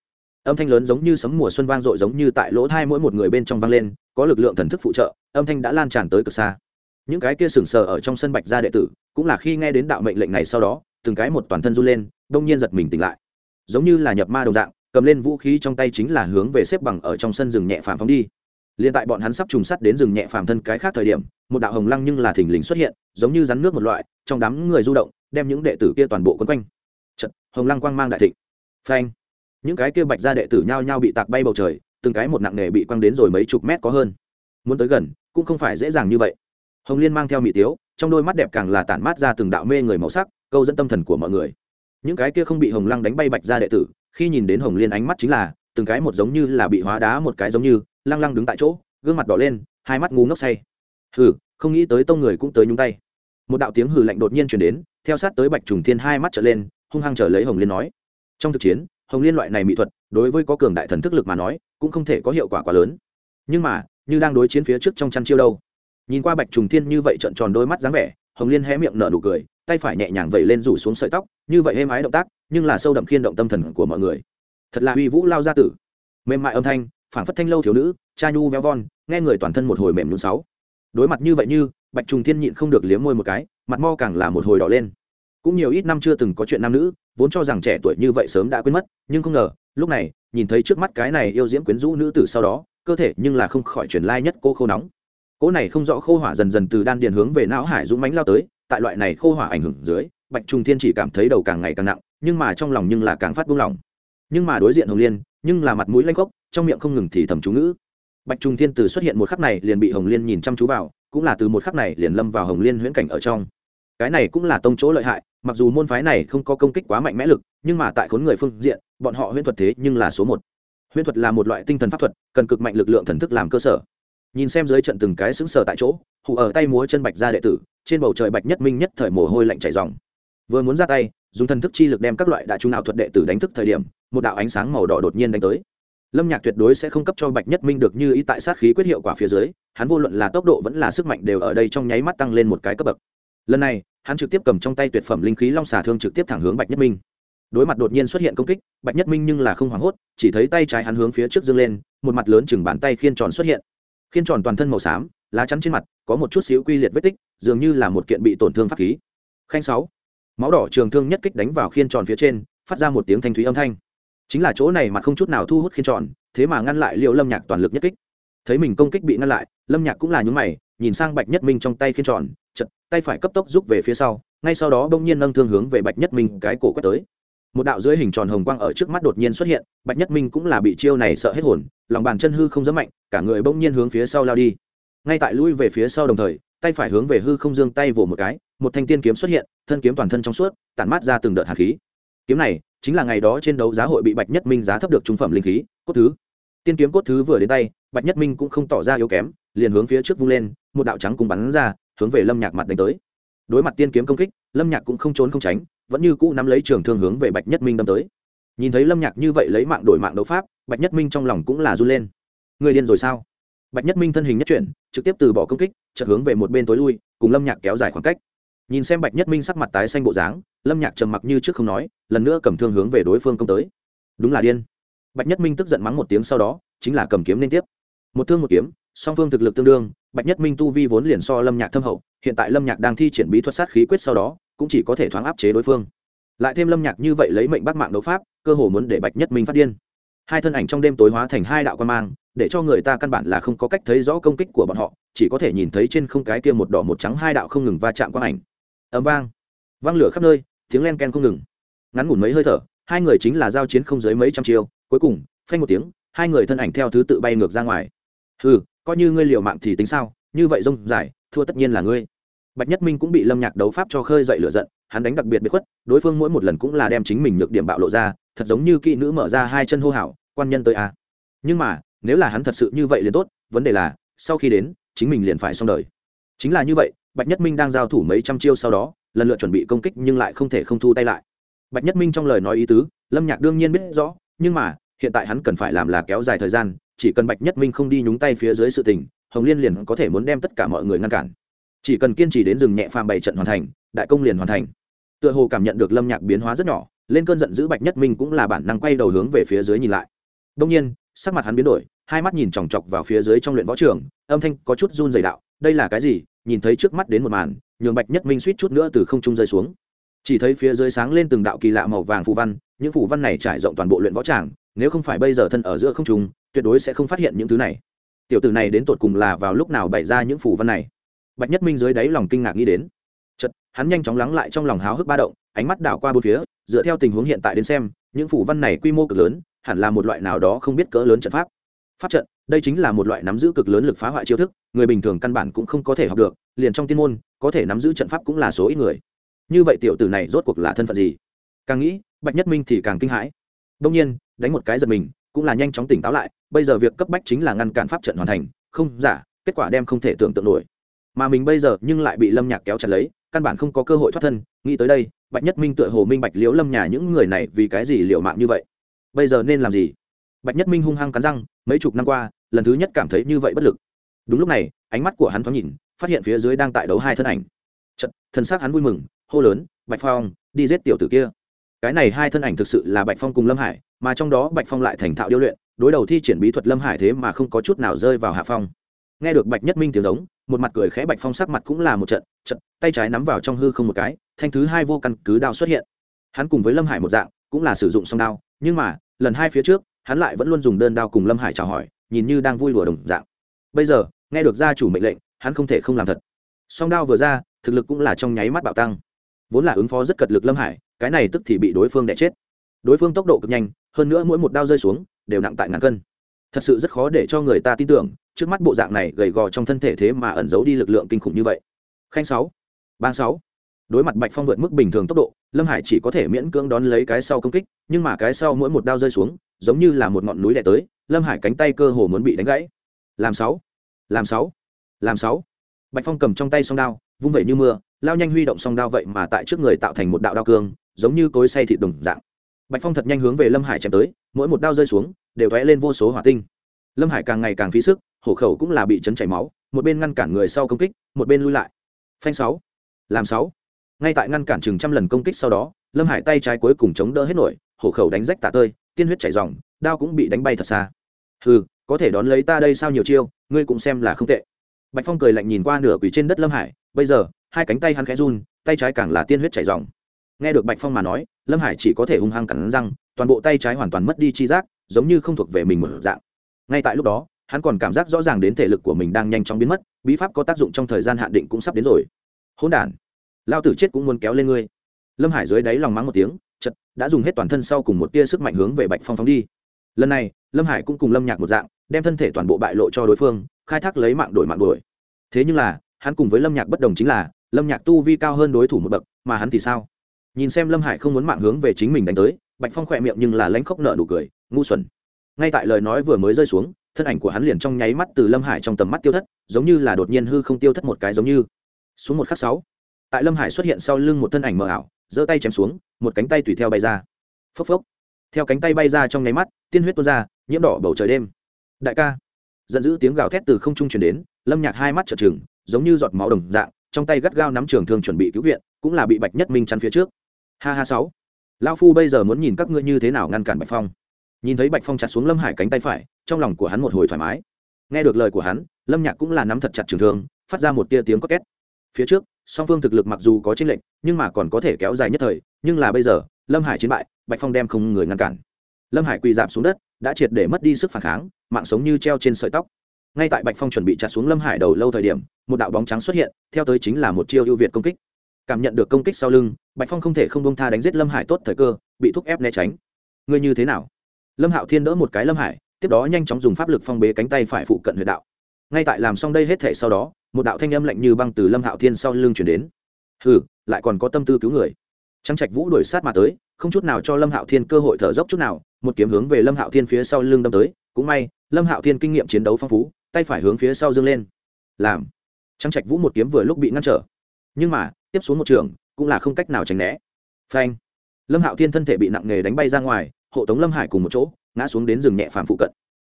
Âm thanh lớn giống như sấm mùa xuân vang dội giống như tại lỗ thai mỗi một người bên trong vang lên, có lực lượng thần thức phụ trợ, âm thanh đã lan tràn tới cực xa. Những cái kia sừng sờ ở trong sân bạch gia đệ tử, cũng là khi nghe đến đạo mệnh lệnh này sau đó, từng cái một toàn thân run lên, đông nhiên giật mình tỉnh lại. Giống như là nhập ma đồng dạng, cầm lên vũ khí trong tay chính là hướng về xếp bằng ở trong sân rừng nhẹ phàm phóng đi liền tại bọn hắn sắp trùng sắt đến rừng nhẹ phàm thân cái khác thời điểm một đạo hồng lăng nhưng là thình lình xuất hiện giống như rắn nước một loại trong đám người du động đem những đệ tử kia toàn bộ quấn quanh. Chật, hồng lăng quang mang đại thịnh. Phanh! Những cái kia bạch ra đệ tử nhao nhao bị tạc bay bầu trời từng cái một nặng nề bị quăng đến rồi mấy chục mét có hơn. Muốn tới gần cũng không phải dễ dàng như vậy. Hồng liên mang theo mỹ tiếu trong đôi mắt đẹp càng là tản mát ra từng đạo mê người màu sắc câu dẫn tâm thần của mọi người. Những cái kia không bị hồng lăng đánh bay bạch ra đệ tử khi nhìn đến hồng liên ánh mắt chính là từng cái một giống như là bị hóa đá một cái giống như lăng lăng đứng tại chỗ, gương mặt đỏ lên, hai mắt ngu ngốc say. Hừ, không nghĩ tới tông người cũng tới nhúng tay. Một đạo tiếng hừ lạnh đột nhiên chuyển đến, theo sát tới bạch trùng thiên hai mắt trở lên, hung hăng trở lấy hồng liên nói. Trong thực chiến, hồng liên loại này mỹ thuật, đối với có cường đại thần thức lực mà nói, cũng không thể có hiệu quả quá lớn. Nhưng mà, như đang đối chiến phía trước trong chăn chiêu đâu. Nhìn qua bạch trùng thiên như vậy trợn tròn đôi mắt dáng vẻ, hồng liên hé miệng nở nụ cười, tay phải nhẹ nhàng vẩy lên rủ xuống sợi tóc, như vậy êm ái động tác, nhưng là sâu đậm khiên động tâm thần của mọi người. Thật là uy vũ lao gia tử. Mềm mại âm thanh phảng phất thanh lâu thiếu nữ, cha nhu véo von, nghe người toàn thân một hồi mềm nhún sáu. Đối mặt như vậy như, bạch trùng thiên nhịn không được liếm môi một cái, mặt mo càng là một hồi đỏ lên. Cũng nhiều ít năm chưa từng có chuyện nam nữ, vốn cho rằng trẻ tuổi như vậy sớm đã quên mất, nhưng không ngờ, lúc này, nhìn thấy trước mắt cái này yêu diễm quyến rũ nữ tử sau đó, cơ thể nhưng là không khỏi chuyển lai nhất cô khô nóng. Cỗ này không rõ khô hỏa dần dần từ đan điền hướng về não hải dũng mánh lao tới, tại loại này khô hỏa ảnh hưởng dưới, bạch trùng thiên chỉ cảm thấy đầu càng ngày càng nặng, nhưng mà trong lòng nhưng là càng phát buông lỏng. Nhưng mà đối diện hồng liên nhưng là mặt mũi lanh khốc, trong miệng không ngừng thì thầm chú ngữ. Bạch trung thiên từ xuất hiện một khắc này liền bị hồng liên nhìn chăm chú vào, cũng là từ một khắc này liền lâm vào hồng liên huyễn cảnh ở trong. Cái này cũng là tông chỗ lợi hại, mặc dù môn phái này không có công kích quá mạnh mẽ lực, nhưng mà tại khốn người phương diện, bọn họ huyễn thuật thế nhưng là số một. Huyễn thuật là một loại tinh thần pháp thuật, cần cực mạnh lực lượng thần thức làm cơ sở. Nhìn xem dưới trận từng cái xứng sở tại chỗ hụ ở tay múa chân bạch ra đệ tử, trên bầu trời bạch nhất minh nhất thời mồ hôi lạnh chảy dòng vừa muốn ra tay, dùng thần thức chi lực đem các loại đại trung ảo thuật đệ tử đánh thức thời điểm, một đạo ánh sáng màu đỏ đột nhiên đánh tới. Lâm nhạc tuyệt đối sẽ không cấp cho bạch nhất minh được như ý tại sát khí quyết hiệu quả phía dưới, hắn vô luận là tốc độ vẫn là sức mạnh đều ở đây trong nháy mắt tăng lên một cái cấp bậc. Lần này, hắn trực tiếp cầm trong tay tuyệt phẩm linh khí long xà thương trực tiếp thẳng hướng bạch nhất minh. Đối mặt đột nhiên xuất hiện công kích, bạch nhất minh nhưng là không hoảng hốt, chỉ thấy tay trái hắn hướng phía trước dâng lên, một mặt lớn chừng bàn tay khiên tròn xuất hiện. Khiên tròn toàn thân màu xám, lá chắn trên mặt, có một chút xíu quy liệt vết tích, dường như là một kiện bị tổn thương pháp khí. Khanh sáu máu đỏ trường thương nhất kích đánh vào khiên tròn phía trên, phát ra một tiếng thanh thúy âm thanh. Chính là chỗ này mà không chút nào thu hút khiên tròn, thế mà ngăn lại liệu lâm nhạc toàn lực nhất kích. Thấy mình công kích bị ngăn lại, lâm nhạc cũng là những mày, nhìn sang bạch nhất minh trong tay khiên tròn chật tay phải cấp tốc rút về phía sau, ngay sau đó bỗng nhiên nâng thương hướng về bạch nhất minh cái cổ quét tới. Một đạo dưới hình tròn hồng quang ở trước mắt đột nhiên xuất hiện, bạch nhất minh cũng là bị chiêu này sợ hết hồn, lòng bàn chân hư không dám mạnh, cả người bỗng nhiên hướng phía sau lao đi. Ngay tại lui về phía sau đồng thời tay phải hướng về hư không dương tay vỗ một cái, một thanh tiên kiếm xuất hiện, thân kiếm toàn thân trong suốt, tản mát ra từng đợt hạt khí. Kiếm này chính là ngày đó trên đấu giá hội bị bạch nhất minh giá thấp được trung phẩm linh khí, cốt thứ. Tiên kiếm cốt thứ vừa đến tay, bạch nhất minh cũng không tỏ ra yếu kém, liền hướng phía trước vung lên, một đạo trắng cùng bắn ra, hướng về lâm nhạc mặt đánh tới. Đối mặt tiên kiếm công kích, lâm nhạc cũng không trốn không tránh, vẫn như cũ nắm lấy trường thương hướng về bạch nhất minh đâm tới. Nhìn thấy lâm nhạc như vậy lấy mạng đổi mạng đấu pháp, bạch nhất minh trong lòng cũng là run lên. Người điên rồi sao? Bạch nhất minh thân hình nhất chuyển, trực tiếp từ bỏ công kích, chợt hướng về một bên tối lui, cùng lâm nhạc kéo dài khoảng cách. Nhìn xem bạch nhất minh sắc mặt tái xanh bộ dáng, lâm nhạc trầm mặc như trước không nói, lần nữa cầm thương hướng về đối phương công tới. Đúng là điên. Bạch nhất minh tức giận mắng một tiếng sau đó, chính là cầm kiếm liên tiếp. Một thương một kiếm, song phương thực lực tương đương, bạch nhất minh tu vi vốn liền so lâm nhạc thâm hậu, hiện tại lâm nhạc đang thi triển bí thuật sát khí quyết sau đó, cũng chỉ có thể thoáng áp chế đối phương. Lại thêm lâm nhạc như vậy lấy mệnh bắt mạng đấu pháp, cơ hồ muốn để bạch nhất minh phát điên hai thân ảnh trong đêm tối hóa thành hai đạo quan mang, để cho người ta căn bản là không có cách thấy rõ công kích của bọn họ, chỉ có thể nhìn thấy trên không cái kia một đỏ một trắng hai đạo không ngừng va chạm quang ảnh. Ấm vang. Vang lửa khắp nơi, tiếng len ken không ngừng. Ngắn ngủn mấy hơi thở, hai người chính là giao chiến không dưới mấy trăm chiêu, cuối cùng, phanh một tiếng, hai người thân ảnh theo thứ tự bay ngược ra ngoài. Ừ coi như ngươi liều mạng thì tính sao, như vậy rông dài, thua tất nhiên là ngươi. Bạch nhất minh cũng bị lâm nhạc đấu pháp cho khơi dậy lửa giận, hắn đánh đặc biệt biệt khuất, đối phương mỗi một lần cũng là đem chính mình nhược điểm bạo lộ ra thật giống như kỹ nữ mở ra hai chân hô hào, quan nhân tới a à. nhưng mà, nếu là hắn thật sự như vậy liền tốt, vấn đề là, sau khi đến, chính mình liền phải xong đời. Chính là như vậy, bạch nhất minh đang giao thủ mấy trăm chiêu sau đó, lần lượt chuẩn bị công kích nhưng lại không thể không thu tay lại. Bạch nhất minh trong lời nói ý tứ, lâm nhạc đương nhiên biết rõ, nhưng mà, hiện tại hắn cần phải làm là kéo dài thời gian, chỉ cần bạch nhất minh không đi nhúng tay phía dưới sự tình, hồng liên liền có thể muốn đem tất cả mọi người ngăn cản. Chỉ cần kiên trì đến rừng nhẹ phàm bảy trận hoàn thành, đại công liền hoàn thành. Tựa hồ cảm nhận được lâm nhạc biến hóa rất nhỏ lên cơn giận dữ bạch nhất minh cũng là bản năng quay đầu hướng về phía dưới nhìn lại. Đông nhiên, sắc mặt hắn biến đổi, hai mắt nhìn chòng chọc vào phía dưới trong luyện võ trường, âm thanh có chút run dày đạo, đây là cái gì? Nhìn thấy trước mắt đến một màn, nhường bạch nhất minh suýt chút nữa từ không trung rơi xuống. Chỉ thấy phía dưới sáng lên từng đạo kỳ lạ màu vàng phù văn, những phù văn này trải rộng toàn bộ luyện võ tràng, nếu không phải bây giờ thân ở giữa không trung, tuyệt đối sẽ không phát hiện những thứ này. Tiểu tử này đến tột cùng là vào lúc nào bày ra những phù văn này? Bạch nhất minh dưới đáy lòng kinh ngạc nghĩ đến. Chật hắn nhanh chóng lắng lại trong lòng háo hức ba động ánh mắt đảo qua bốn phía, dựa theo tình huống hiện tại đến xem, những phù văn này quy mô cực lớn, hẳn là một loại nào đó không biết cỡ lớn trận pháp. Pháp trận, đây chính là một loại nắm giữ cực lớn lực phá hoại chiêu thức, người bình thường căn bản cũng không có thể học được, liền trong tiên môn, có thể nắm giữ trận pháp cũng là số ít người. Như vậy tiểu tử này rốt cuộc là thân phận gì? Càng nghĩ, bạch nhất minh thì càng kinh hãi. Đông nhiên, đánh một cái giật mình, cũng là nhanh chóng tỉnh táo lại, bây giờ việc cấp bách chính là ngăn cản pháp trận hoàn thành, không, giả, kết quả đem không thể tưởng tượng nổi. Mà mình bây giờ nhưng lại bị lâm nhạc kéo chặt lấy, căn bản không có cơ hội thoát thân, nghĩ tới đây bạch nhất minh tựa hồ minh bạch liễu lâm nhà những người này vì cái gì liệu mạng như vậy? Bây giờ nên làm gì? Bạch nhất minh hung hăng cắn răng mấy chục năm qua lần thứ nhất cảm thấy như vậy bất lực. Đúng lúc này ánh mắt của hắn thoáng nhìn phát hiện phía dưới đang tại đấu hai thân ảnh. Chật, thân xác hắn vui mừng hô lớn bạch phong đi giết tiểu tử kia. Cái này hai thân ảnh thực sự là bạch phong cùng lâm hải mà trong đó bạch phong lại thành thạo điêu luyện đối đầu thi triển bí thuật lâm hải thế mà không có chút nào rơi vào hạ phong nghe được bạch nhất minh tiếng giống, một mặt cười khẽ bạch phong sắc mặt cũng là một trận trận, tay trái nắm vào trong hư không một cái, thanh thứ hai vô căn cứ đao xuất hiện. Hắn cùng với lâm hải một dạng, cũng là sử dụng song đao, nhưng mà, lần hai phía trước, hắn lại vẫn luôn dùng đơn đao cùng lâm hải chào hỏi, nhìn như đang vui đùa đồng dạng. Bây giờ, nghe được gia chủ mệnh lệnh, hắn không thể không làm thật. Song đao vừa ra, thực lực cũng là trong nháy mắt bạo tăng. Vốn là ứng phó rất cật lực lâm hải, cái này tức thì bị đối phương đẻ chết. Đối phương tốc độ cực nhanh, hơn nữa mỗi một đao rơi xuống, đều nặng tại ngàn cân. Thật sự rất khó để cho người ta tin tưởng trước mắt bộ dạng này gầy gò trong thân thể thế mà ẩn giấu đi lực lượng kinh khủng như vậy. Khanh sáu, bang sáu. Đối mặt bạch phong vượt mức bình thường tốc độ, lâm hải chỉ có thể miễn cưỡng đón lấy cái sau công kích, nhưng mà cái sau mỗi một đao rơi xuống, giống như là một ngọn núi đè tới, lâm hải cánh tay cơ hồ muốn bị đánh gãy. Làm sáu làm sáu làm sáu. Bạch phong cầm trong tay song đao, vung vẩy như mưa, lao nhanh huy động song đao vậy mà tại trước người tạo thành một đạo đao cương, giống như cối say thịt đồng dạng. Bạch phong thật nhanh hướng về lâm hải chém tới, mỗi một đao rơi xuống, đều tóe lên vô số hỏa tinh lâm hải càng ngày càng phí sức, hổ khẩu cũng là bị chấn chảy máu, một bên ngăn cản người sau công kích, một bên lui lại. Phanh sáu. Làm sáu. Ngay tại ngăn cản chừng trăm lần công kích sau đó, lâm hải tay trái cuối cùng chống đỡ hết nổi, hổ khẩu đánh rách tả tơi, tiên huyết chảy dòng đao cũng bị đánh bay thật xa. Hừ, có thể đón lấy ta đây sao nhiều chiêu, ngươi cũng xem là không tệ. Bạch phong cười lạnh nhìn qua nửa quỷ trên đất lâm hải, bây giờ, hai cánh tay hắn khẽ run, tay trái càng là tiên huyết chảy dòng nghe được bạch phong mà nói, lâm hải chỉ có thể hung hăng cắn răng, toàn bộ tay trái hoàn toàn mất đi chi giác, giống như không thuộc về mình một dạng ngay tại lúc đó, hắn còn cảm giác rõ ràng đến thể lực của mình đang nhanh chóng biến mất, bí pháp có tác dụng trong thời gian hạn định cũng sắp đến rồi. Hỗn đản, lao tử chết cũng muốn kéo lên ngươi. Lâm hải dưới đáy lòng mắng một tiếng, chật, đã dùng hết toàn thân sau cùng một tia sức mạnh hướng về bạch phong phóng đi. Lần này, lâm hải cũng cùng lâm nhạc một dạng, đem thân thể toàn bộ bại lộ cho đối phương, khai thác lấy mạng đổi mạng đổi. thế nhưng là, hắn cùng với lâm nhạc bất đồng chính là, lâm nhạc tu vi cao hơn đối thủ một bậc, mà hắn thì sao? Nhìn xem lâm hải không muốn mạng hướng về chính mình đánh tới, bạch phong khỏe miệng nhưng là lãnh khóc nợ nụ cười, ngu xuẩn ngay tại lời nói vừa mới rơi xuống, thân ảnh của hắn liền trong nháy mắt từ lâm hải trong tầm mắt tiêu thất, giống như là đột nhiên hư không tiêu thất một cái giống như. Xuống một khắc sáu, tại lâm hải xuất hiện sau lưng một thân ảnh mờ ảo, giơ tay chém xuống, một cánh tay tùy theo bay ra. Phốc phốc. Theo cánh tay bay ra trong nháy mắt, tiên huyết tuôn ra, nhiễm đỏ bầu trời đêm. Đại ca. Giận dữ tiếng gào thét từ không trung truyền đến, lâm nhạc hai mắt trợn trừng, giống như giọt máu đồng dạng, trong tay gắt gao nắm trường thương chuẩn bị cứu viện, cũng là bị bạch nhất minh chắn phía trước. Ha ha sáu. Lao phu bây giờ muốn nhìn các ngươi như thế nào ngăn cản bạch phong nhìn thấy bạch phong chặt xuống lâm hải cánh tay phải, trong lòng của hắn một hồi thoải mái. Nghe được lời của hắn, lâm nhạc cũng là nắm thật chặt trường thương, phát ra một tia tiếng có két. Phía trước, song phương thực lực mặc dù có chênh lệnh nhưng mà còn có thể kéo dài nhất thời, nhưng là bây giờ, lâm hải chiến bại, bạch phong đem không người ngăn cản. Lâm hải quỳ dạp xuống đất, đã triệt để mất đi sức phản kháng, mạng sống như treo trên sợi tóc. Ngay tại bạch phong chuẩn bị chặt xuống lâm hải đầu lâu thời điểm, một đạo bóng trắng xuất hiện, theo tới chính là một chiêu ưu việt công kích. Cảm nhận được công kích sau lưng, bạch phong không thể không bông tha đánh giết lâm hải tốt thời cơ, bị thúc ép né tránh. Ngươi như thế nào? Lâm hạo thiên đỡ một cái lâm hải, tiếp đó nhanh chóng dùng pháp lực phong bế cánh tay phải phụ cận huyệt đạo. Ngay tại làm xong đây hết thể sau đó, một đạo thanh âm lạnh như băng từ lâm hạo thiên sau lưng chuyển đến. Hừ, lại còn có tâm tư cứu người. Trăng trạch vũ đuổi sát mà tới, không chút nào cho lâm hạo thiên cơ hội thở dốc chút nào, một kiếm hướng về lâm hạo thiên phía sau lưng đâm tới. Cũng may, lâm hạo thiên kinh nghiệm chiến đấu phong phú, tay phải hướng phía sau dâng lên. Làm. Trăng trạch vũ một kiếm vừa lúc bị ngăn trở. Nhưng mà, tiếp xuống một trường, cũng là không cách nào tránh né. Phanh. Lâm hạo thiên thân thể bị nặng nề đánh bay ra ngoài hộ tống lâm hải cùng một chỗ, ngã xuống đến rừng nhẹ phàm phụ cận.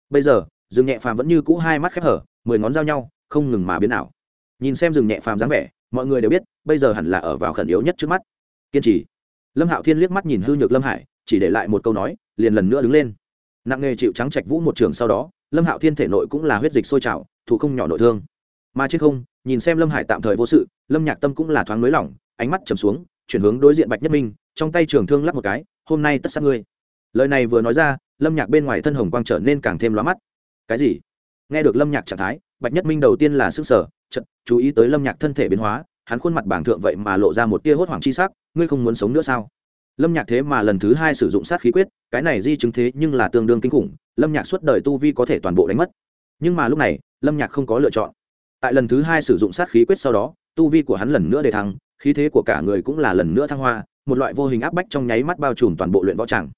Bây giờ, rừng nhẹ phàm vẫn như cũ hai mắt khép hở, mười ngón giao nhau, không ngừng mà biến ảo. Nhìn xem rừng nhẹ phàm dáng vẻ, mọi người đều biết, bây giờ hẳn là ở vào khẩn yếu nhất trước mắt. Kiên trì. Lâm hạo thiên liếc mắt nhìn hư nhược lâm hải, chỉ để lại một câu nói, liền lần nữa đứng lên. Nặng nghề chịu trắng trạch vũ một trường sau đó, lâm hạo thiên thể nội cũng là huyết dịch sôi trào, thủ không nhỏ nội thương. Mà trên không, nhìn xem lâm hải tạm thời vô sự, lâm nhạc tâm cũng là thoáng nới lỏng, ánh mắt trầm xuống, chuyển hướng đối diện bạch nhất minh, trong tay trường thương lắp một cái, hôm nay tất sát ngươi lời này vừa nói ra, lâm nhạc bên ngoài thân hồng quang trở nên càng thêm lóa mắt. Cái gì? Nghe được lâm nhạc trạng thái, bạch nhất minh đầu tiên là sức sở chật chú ý tới lâm nhạc thân thể biến hóa, hắn khuôn mặt bảng thượng vậy mà lộ ra một tia hốt hoảng chi sắc, ngươi không muốn sống nữa sao? Lâm nhạc thế mà lần thứ hai sử dụng sát khí quyết, cái này di chứng thế nhưng là tương đương kinh khủng, lâm nhạc suốt đời tu vi có thể toàn bộ đánh mất. Nhưng mà lúc này, lâm nhạc không có lựa chọn. Tại lần thứ hai sử dụng sát khí quyết sau đó, tu vi của hắn lần nữa đề thăng, khí thế của cả người cũng là lần nữa thăng hoa, một loại vô hình áp bách trong nháy mắt bao trùm toàn bộ luyện võ tràng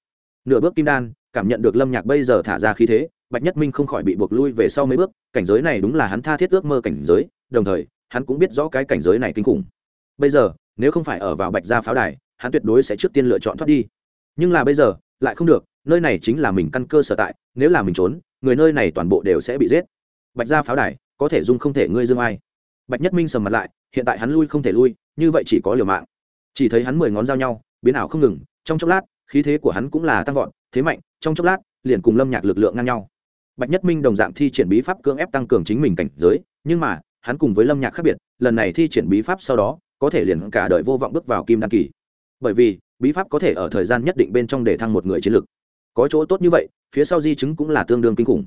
nửa bước kim đan, cảm nhận được lâm nhạc bây giờ thả ra khí thế, bạch nhất minh không khỏi bị buộc lui về sau mấy bước, cảnh giới này đúng là hắn tha thiết ước mơ cảnh giới, đồng thời, hắn cũng biết rõ cái cảnh giới này kinh khủng. Bây giờ, nếu không phải ở vào bạch gia pháo đài, hắn tuyệt đối sẽ trước tiên lựa chọn thoát đi. Nhưng là bây giờ, lại không được, nơi này chính là mình căn cơ sở tại, nếu là mình trốn, người nơi này toàn bộ đều sẽ bị giết. Bạch gia pháo đài, có thể dung không thể ngươi dương ai? Bạch nhất minh sầm mặt lại, hiện tại hắn lui không thể lui, như vậy chỉ có liều mạng. Chỉ thấy hắn mười ngón giao nhau, biến ảo không ngừng, trong chốc lát khí thế của hắn cũng là tăng vọt, thế mạnh, trong chốc lát, liền cùng lâm nhạc lực lượng ngang nhau. Bạch nhất minh đồng dạng thi triển bí pháp cưỡng ép tăng cường chính mình cảnh giới, nhưng mà, hắn cùng với lâm nhạc khác biệt, lần này thi triển bí pháp sau đó, có thể liền cả đời vô vọng bước vào kim Đan kỳ. Bởi vì, bí pháp có thể ở thời gian nhất định bên trong để thăng một người chiến lực. Có chỗ tốt như vậy, phía sau di chứng cũng là tương đương kinh khủng.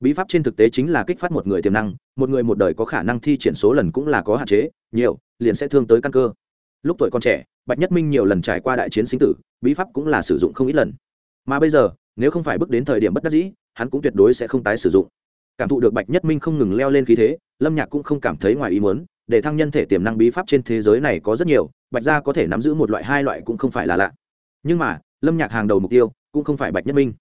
Bí pháp trên thực tế chính là kích phát một người tiềm năng, một người một đời có khả năng thi triển số lần cũng là có hạn chế, nhiều, liền sẽ thương tới căn cơ lúc tuổi còn trẻ, bạch nhất minh nhiều lần trải qua đại chiến sinh tử, bí pháp cũng là sử dụng không ít lần. Mà bây giờ, nếu không phải bước đến thời điểm bất đắc dĩ, hắn cũng tuyệt đối sẽ không tái sử dụng. Cảm thụ được bạch nhất minh không ngừng leo lên khí thế, lâm nhạc cũng không cảm thấy ngoài ý muốn, để thăng nhân thể tiềm năng bí pháp trên thế giới này có rất nhiều, bạch gia có thể nắm giữ một loại, hai loại cũng không phải là lạ. Nhưng mà, lâm nhạc hàng đầu mục tiêu cũng không phải bạch nhất minh.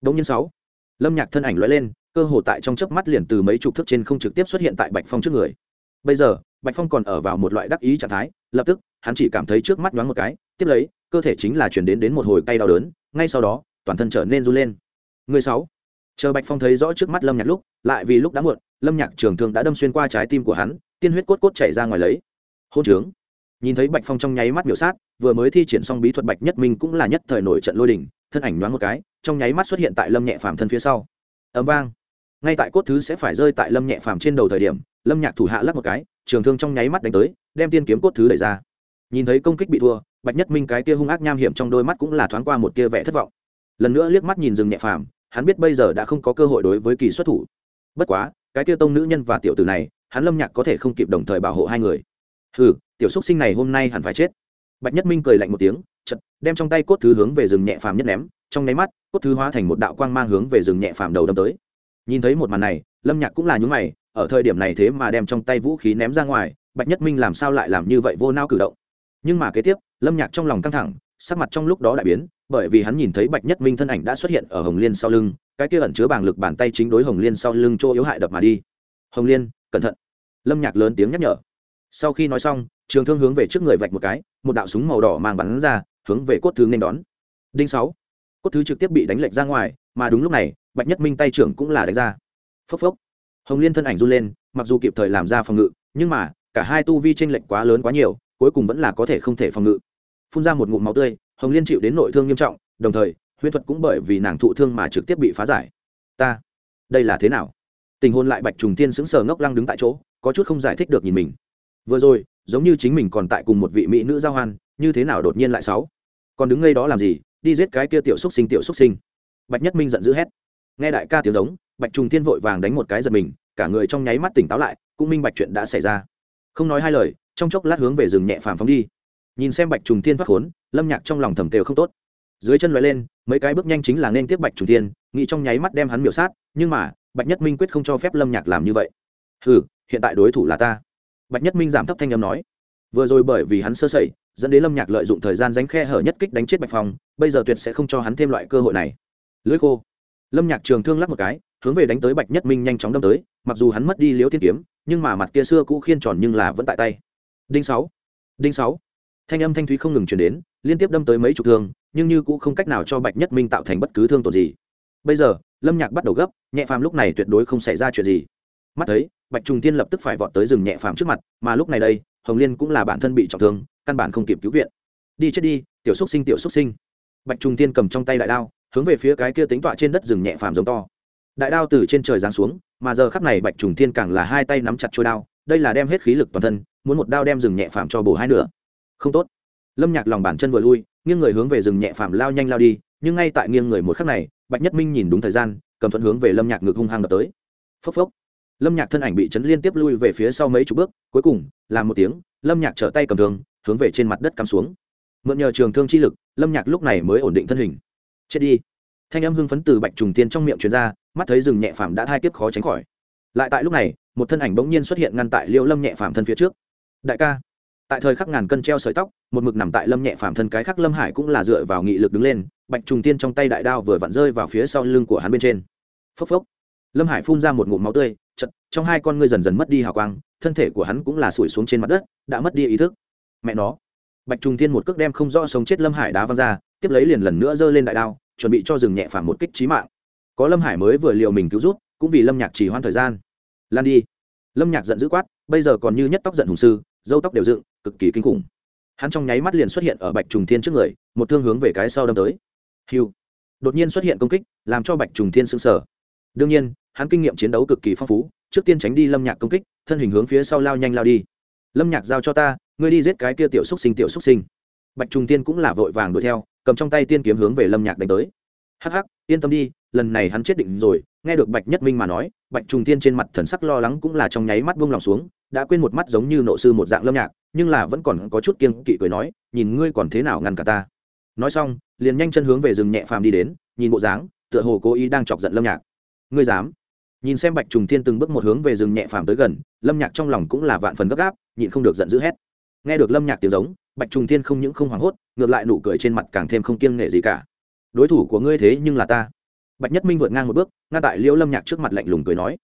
Đông nhân sáu, lâm nhạc thân ảnh loại lên, cơ hồ tại trong chớp mắt liền từ mấy chục thước trên không trực tiếp xuất hiện tại bạch phong trước người. Bây giờ, bạch phong còn ở vào một loại đắc ý trạng thái, lập tức hắn chỉ cảm thấy trước mắt nhoáng một cái, tiếp lấy, cơ thể chính là chuyển đến đến một hồi cay đau đớn, ngay sau đó, toàn thân trở nên run lên. Người sáu. Chờ bạch phong thấy rõ trước mắt lâm nhạc lúc, lại vì lúc đã muộn, lâm nhạc trường thương đã đâm xuyên qua trái tim của hắn, tiên huyết cốt cốt chảy ra ngoài lấy. Hôn trướng. Nhìn thấy bạch phong trong nháy mắt biểu sát, vừa mới thi triển xong bí thuật bạch nhất minh cũng là nhất thời nổi trận lôi đình, thân ảnh nhoáng một cái, trong nháy mắt xuất hiện tại lâm nhẹ phàm thân phía sau. Ấm vang. Ngay tại cốt thứ sẽ phải rơi tại lâm nhẹ phàm trên đầu thời điểm, lâm nhạc thủ hạ lắp một cái, trường thương trong nháy mắt đánh tới, đem tiên kiếm cốt thứ đẩy ra nhìn thấy công kích bị thua, bạch nhất minh cái tia hung ác nham hiểm trong đôi mắt cũng là thoáng qua một tia vẻ thất vọng. Lần nữa liếc mắt nhìn rừng nhẹ phàm, hắn biết bây giờ đã không có cơ hội đối với kỳ xuất thủ. Bất quá, cái tia tông nữ nhân và tiểu tử này, hắn lâm nhạc có thể không kịp đồng thời bảo hộ hai người. Hừ, tiểu xúc sinh này hôm nay hẳn phải chết. Bạch nhất minh cười lạnh một tiếng chật đem trong tay cốt thứ hướng về rừng nhẹ phàm nhất ném, trong nháy mắt, cốt thứ hóa thành một đạo quang mang hướng về rừng nhẹ phàm đầu đâm tới. Nhìn thấy một màn này, lâm nhạc cũng là nhúng mày, ở thời điểm này thế mà đem trong tay vũ khí ném ra ngoài, bạch nhất minh làm sao lại làm như vậy vô nao cử động? Nhưng mà kế tiếp, lâm nhạc trong lòng căng thẳng, sắc mặt trong lúc đó đại biến, bởi vì hắn nhìn thấy bạch nhất minh thân ảnh đã xuất hiện ở hồng liên sau lưng, cái kia ẩn chứa bàng lực bàn tay chính đối hồng liên sau lưng chỗ yếu hại đập mà đi. Hồng liên, cẩn thận. Lâm nhạc lớn tiếng nhắc nhở. Sau khi nói xong, trường thương hướng về trước người vạch một cái, một đạo súng màu đỏ mang bắn ra, hướng về cốt thứ nên đón. Đinh sáu. Cốt thứ trực tiếp bị đánh lệch ra ngoài, mà đúng lúc này, bạch nhất minh tay trưởng cũng là đánh ra. Phốc phốc. Hồng liên thân ảnh run lên, mặc dù kịp thời làm ra phòng ngự, nhưng mà, cả hai tu vi tranh lệch quá lớn quá nhiều cuối cùng vẫn là có thể không thể phòng ngự. Phun ra một ngụm máu tươi, hồng liên chịu đến nội thương nghiêm trọng, đồng thời, huyễn thuật cũng bởi vì nàng thụ thương mà trực tiếp bị phá giải. Ta, đây là thế nào? Tình hôn lại bạch trùng tiên sững sờ ngốc lăng đứng tại chỗ, có chút không giải thích được nhìn mình. Vừa rồi, giống như chính mình còn tại cùng một vị mỹ nữ giao hoan, như thế nào đột nhiên lại sáu? Còn đứng ngay đó làm gì? Đi giết cái kia tiểu xúc sinh, tiểu xúc sinh. Bạch nhất minh giận dữ hét. Nghe đại ca tiếng giống, bạch trùng tiên vội vàng đánh một cái giật mình, cả người trong nháy mắt tỉnh táo lại, cũng minh bạch chuyện đã xảy ra. Không nói hai lời trong chốc lát hướng về rừng nhẹ phàm phóng đi. Nhìn xem bạch trùng tiên thoát khốn, lâm nhạc trong lòng thầm tều không tốt. Dưới chân loại lên, mấy cái bước nhanh chính là nên tiếp bạch trùng tiên nghĩ trong nháy mắt đem hắn miểu sát, nhưng mà, bạch nhất minh quyết không cho phép lâm nhạc làm như vậy. Ừ hiện tại đối thủ là ta. Bạch nhất minh giảm thấp thanh âm nói. Vừa rồi bởi vì hắn sơ sẩy, dẫn đến lâm nhạc lợi dụng thời gian ránh khe hở nhất kích đánh chết bạch phong, bây giờ tuyệt sẽ không cho hắn thêm loại cơ hội này. Lưỡi khô. Lâm nhạc trường thương lắc một cái, hướng về đánh tới bạch nhất minh nhanh chóng đâm tới, mặc dù hắn mất đi liếu tiên kiếm, nhưng mà mặt kia xưa cũ khiên tròn nhưng là vẫn tại tay đinh sáu. Đinh sáu. Thanh âm thanh thúy không ngừng chuyển đến, liên tiếp đâm tới mấy chục thương, nhưng như cũng không cách nào cho bạch nhất minh tạo thành bất cứ thương tổn gì. Bây giờ, lâm nhạc bắt đầu gấp, nhẹ phàm lúc này tuyệt đối không xảy ra chuyện gì. Mắt thấy, bạch trùng tiên lập tức phải vọt tới rừng nhẹ phàm trước mặt, mà lúc này đây, hồng liên cũng là bản thân bị trọng thương, căn bản không kịp cứu viện. Đi chết đi, tiểu xúc sinh, tiểu xúc sinh. Bạch trùng tiên cầm trong tay đại đao, hướng về phía cái kia tính tọa trên đất rừng nhẹ phàm giống to. Đại đao từ trên trời giáng xuống, mà giờ khắp này bạch trùng thiên càng là hai tay nắm chặt trôi đao đây là đem hết khí lực toàn thân, muốn một đao đem rừng nhẹ phàm cho bổ hai nửa. Không tốt. Lâm nhạc lòng bàn chân vừa lui, nghiêng người hướng về rừng nhẹ phàm lao nhanh lao đi, nhưng ngay tại nghiêng người một khắc này, bạch nhất minh nhìn đúng thời gian, cầm thuận hướng về lâm nhạc ngực hung hăng đập tới. Phốc phốc. Lâm nhạc thân ảnh bị chấn liên tiếp lui về phía sau mấy chục bước, cuối cùng, làm một tiếng, lâm nhạc trở tay cầm thương, hướng về trên mặt đất cắm xuống. Mượn nhờ trường thương chi lực, lâm nhạc lúc này mới ổn định thân hình. Chết đi. Thanh âm hưng phấn từ bạch trùng tiên trong miệng truyền ra, mắt thấy rừng nhẹ phàm đã thai tiếp khó tránh khỏi. Lại tại lúc này một thân ảnh bỗng nhiên xuất hiện ngăn tại liêu lâm nhẹ phàm thân phía trước. Đại ca. Tại thời khắc ngàn cân treo sợi tóc, một mực nằm tại lâm nhẹ phàm thân cái khắc lâm hải cũng là dựa vào nghị lực đứng lên, bạch trùng tiên trong tay đại đao vừa vặn rơi vào phía sau lưng của hắn bên trên. Phốc phốc. Lâm hải phun ra một ngụm máu tươi, chật, trong hai con ngươi dần dần mất đi hào quang, thân thể của hắn cũng là sủi xuống trên mặt đất, đã mất đi ý thức. Mẹ nó. Bạch trùng tiên một cước đem không rõ sống chết lâm hải đá văng ra, tiếp lấy liền lần nữa giơ lên đại đao, chuẩn bị cho rừng nhẹ phàm một kích trí mạng. Có lâm hải mới vừa liệu mình cứu rút cũng vì lâm nhạc chỉ hoãn thời gian lan đi. Lâm nhạc giận dữ quát, bây giờ còn như nhất tóc giận hùng sư, dâu tóc đều dựng, cực kỳ kinh khủng. Hắn trong nháy mắt liền xuất hiện ở bạch trùng thiên trước người, một thương hướng về cái sau đâm tới. Hiu đột nhiên xuất hiện công kích, làm cho bạch trùng thiên sững sờ. Đương nhiên, hắn kinh nghiệm chiến đấu cực kỳ phong phú, trước tiên tránh đi lâm nhạc công kích, thân hình hướng phía sau lao nhanh lao đi. Lâm nhạc giao cho ta, ngươi đi giết cái kia tiểu xúc sinh, tiểu xúc sinh. Bạch trùng tiên cũng là vội vàng đuổi theo, cầm trong tay tiên kiếm hướng về lâm nhạc đánh tới. Hắc hắc, yên tâm đi, lần này hắn chết định rồi nghe được bạch nhất minh mà nói, bạch trùng tiên trên mặt thần sắc lo lắng cũng là trong nháy mắt buông lòng xuống, đã quên một mắt giống như nộ sư một dạng lâm nhạc, nhưng là vẫn còn có chút kiêng kỵ cười nói, nhìn ngươi còn thế nào ngăn cả ta? Nói xong, liền nhanh chân hướng về rừng nhẹ phàm đi đến, nhìn bộ dáng, tựa hồ cố ý đang chọc giận lâm nhạc. Ngươi dám? Nhìn xem bạch trùng thiên từng bước một hướng về rừng nhẹ phàm tới gần, lâm nhạc trong lòng cũng là vạn phần gấp gáp, nhịn không được giận dữ hét. Nghe được lâm nhạc tiếng giống, bạch trùng thiên không những không hoảng hốt, ngược lại nụ cười trên mặt càng thêm không kiêng nghệ gì cả. Đối thủ của ngươi thế nhưng là ta. Bạch nhất minh vượt ngang một bước ngăn tại liễu lâm nhạc trước mặt lạnh lùng cười nói,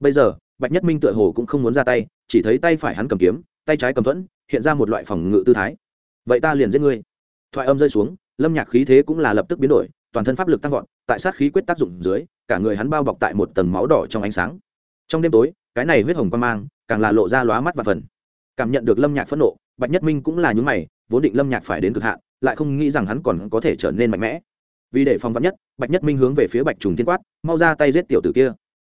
bây giờ, bạch nhất minh tựa hồ cũng không muốn ra tay, chỉ thấy tay phải hắn cầm kiếm, tay trái cầm thuẫn, hiện ra một loại phòng ngự tư thái. Vậy ta liền giết ngươi. Thoại âm rơi xuống, lâm nhạc khí thế cũng là lập tức biến đổi, toàn thân pháp lực tăng vọt, tại sát khí quyết tác dụng dưới, cả người hắn bao bọc tại một tầng máu đỏ trong ánh sáng. Trong đêm tối, cái này huyết hồng quan mang, càng là lộ ra lóa mắt và phần. Cảm nhận được lâm nhạc phẫn nộ, bạch nhất minh cũng là những mày, vốn định lâm nhạc phải đến cực hạn, lại không nghĩ rằng hắn còn có thể trở nên mạnh mẽ vì để phòng vắn nhất, bạch nhất minh hướng về phía bạch trùng thiên quát, mau ra tay giết tiểu tử kia.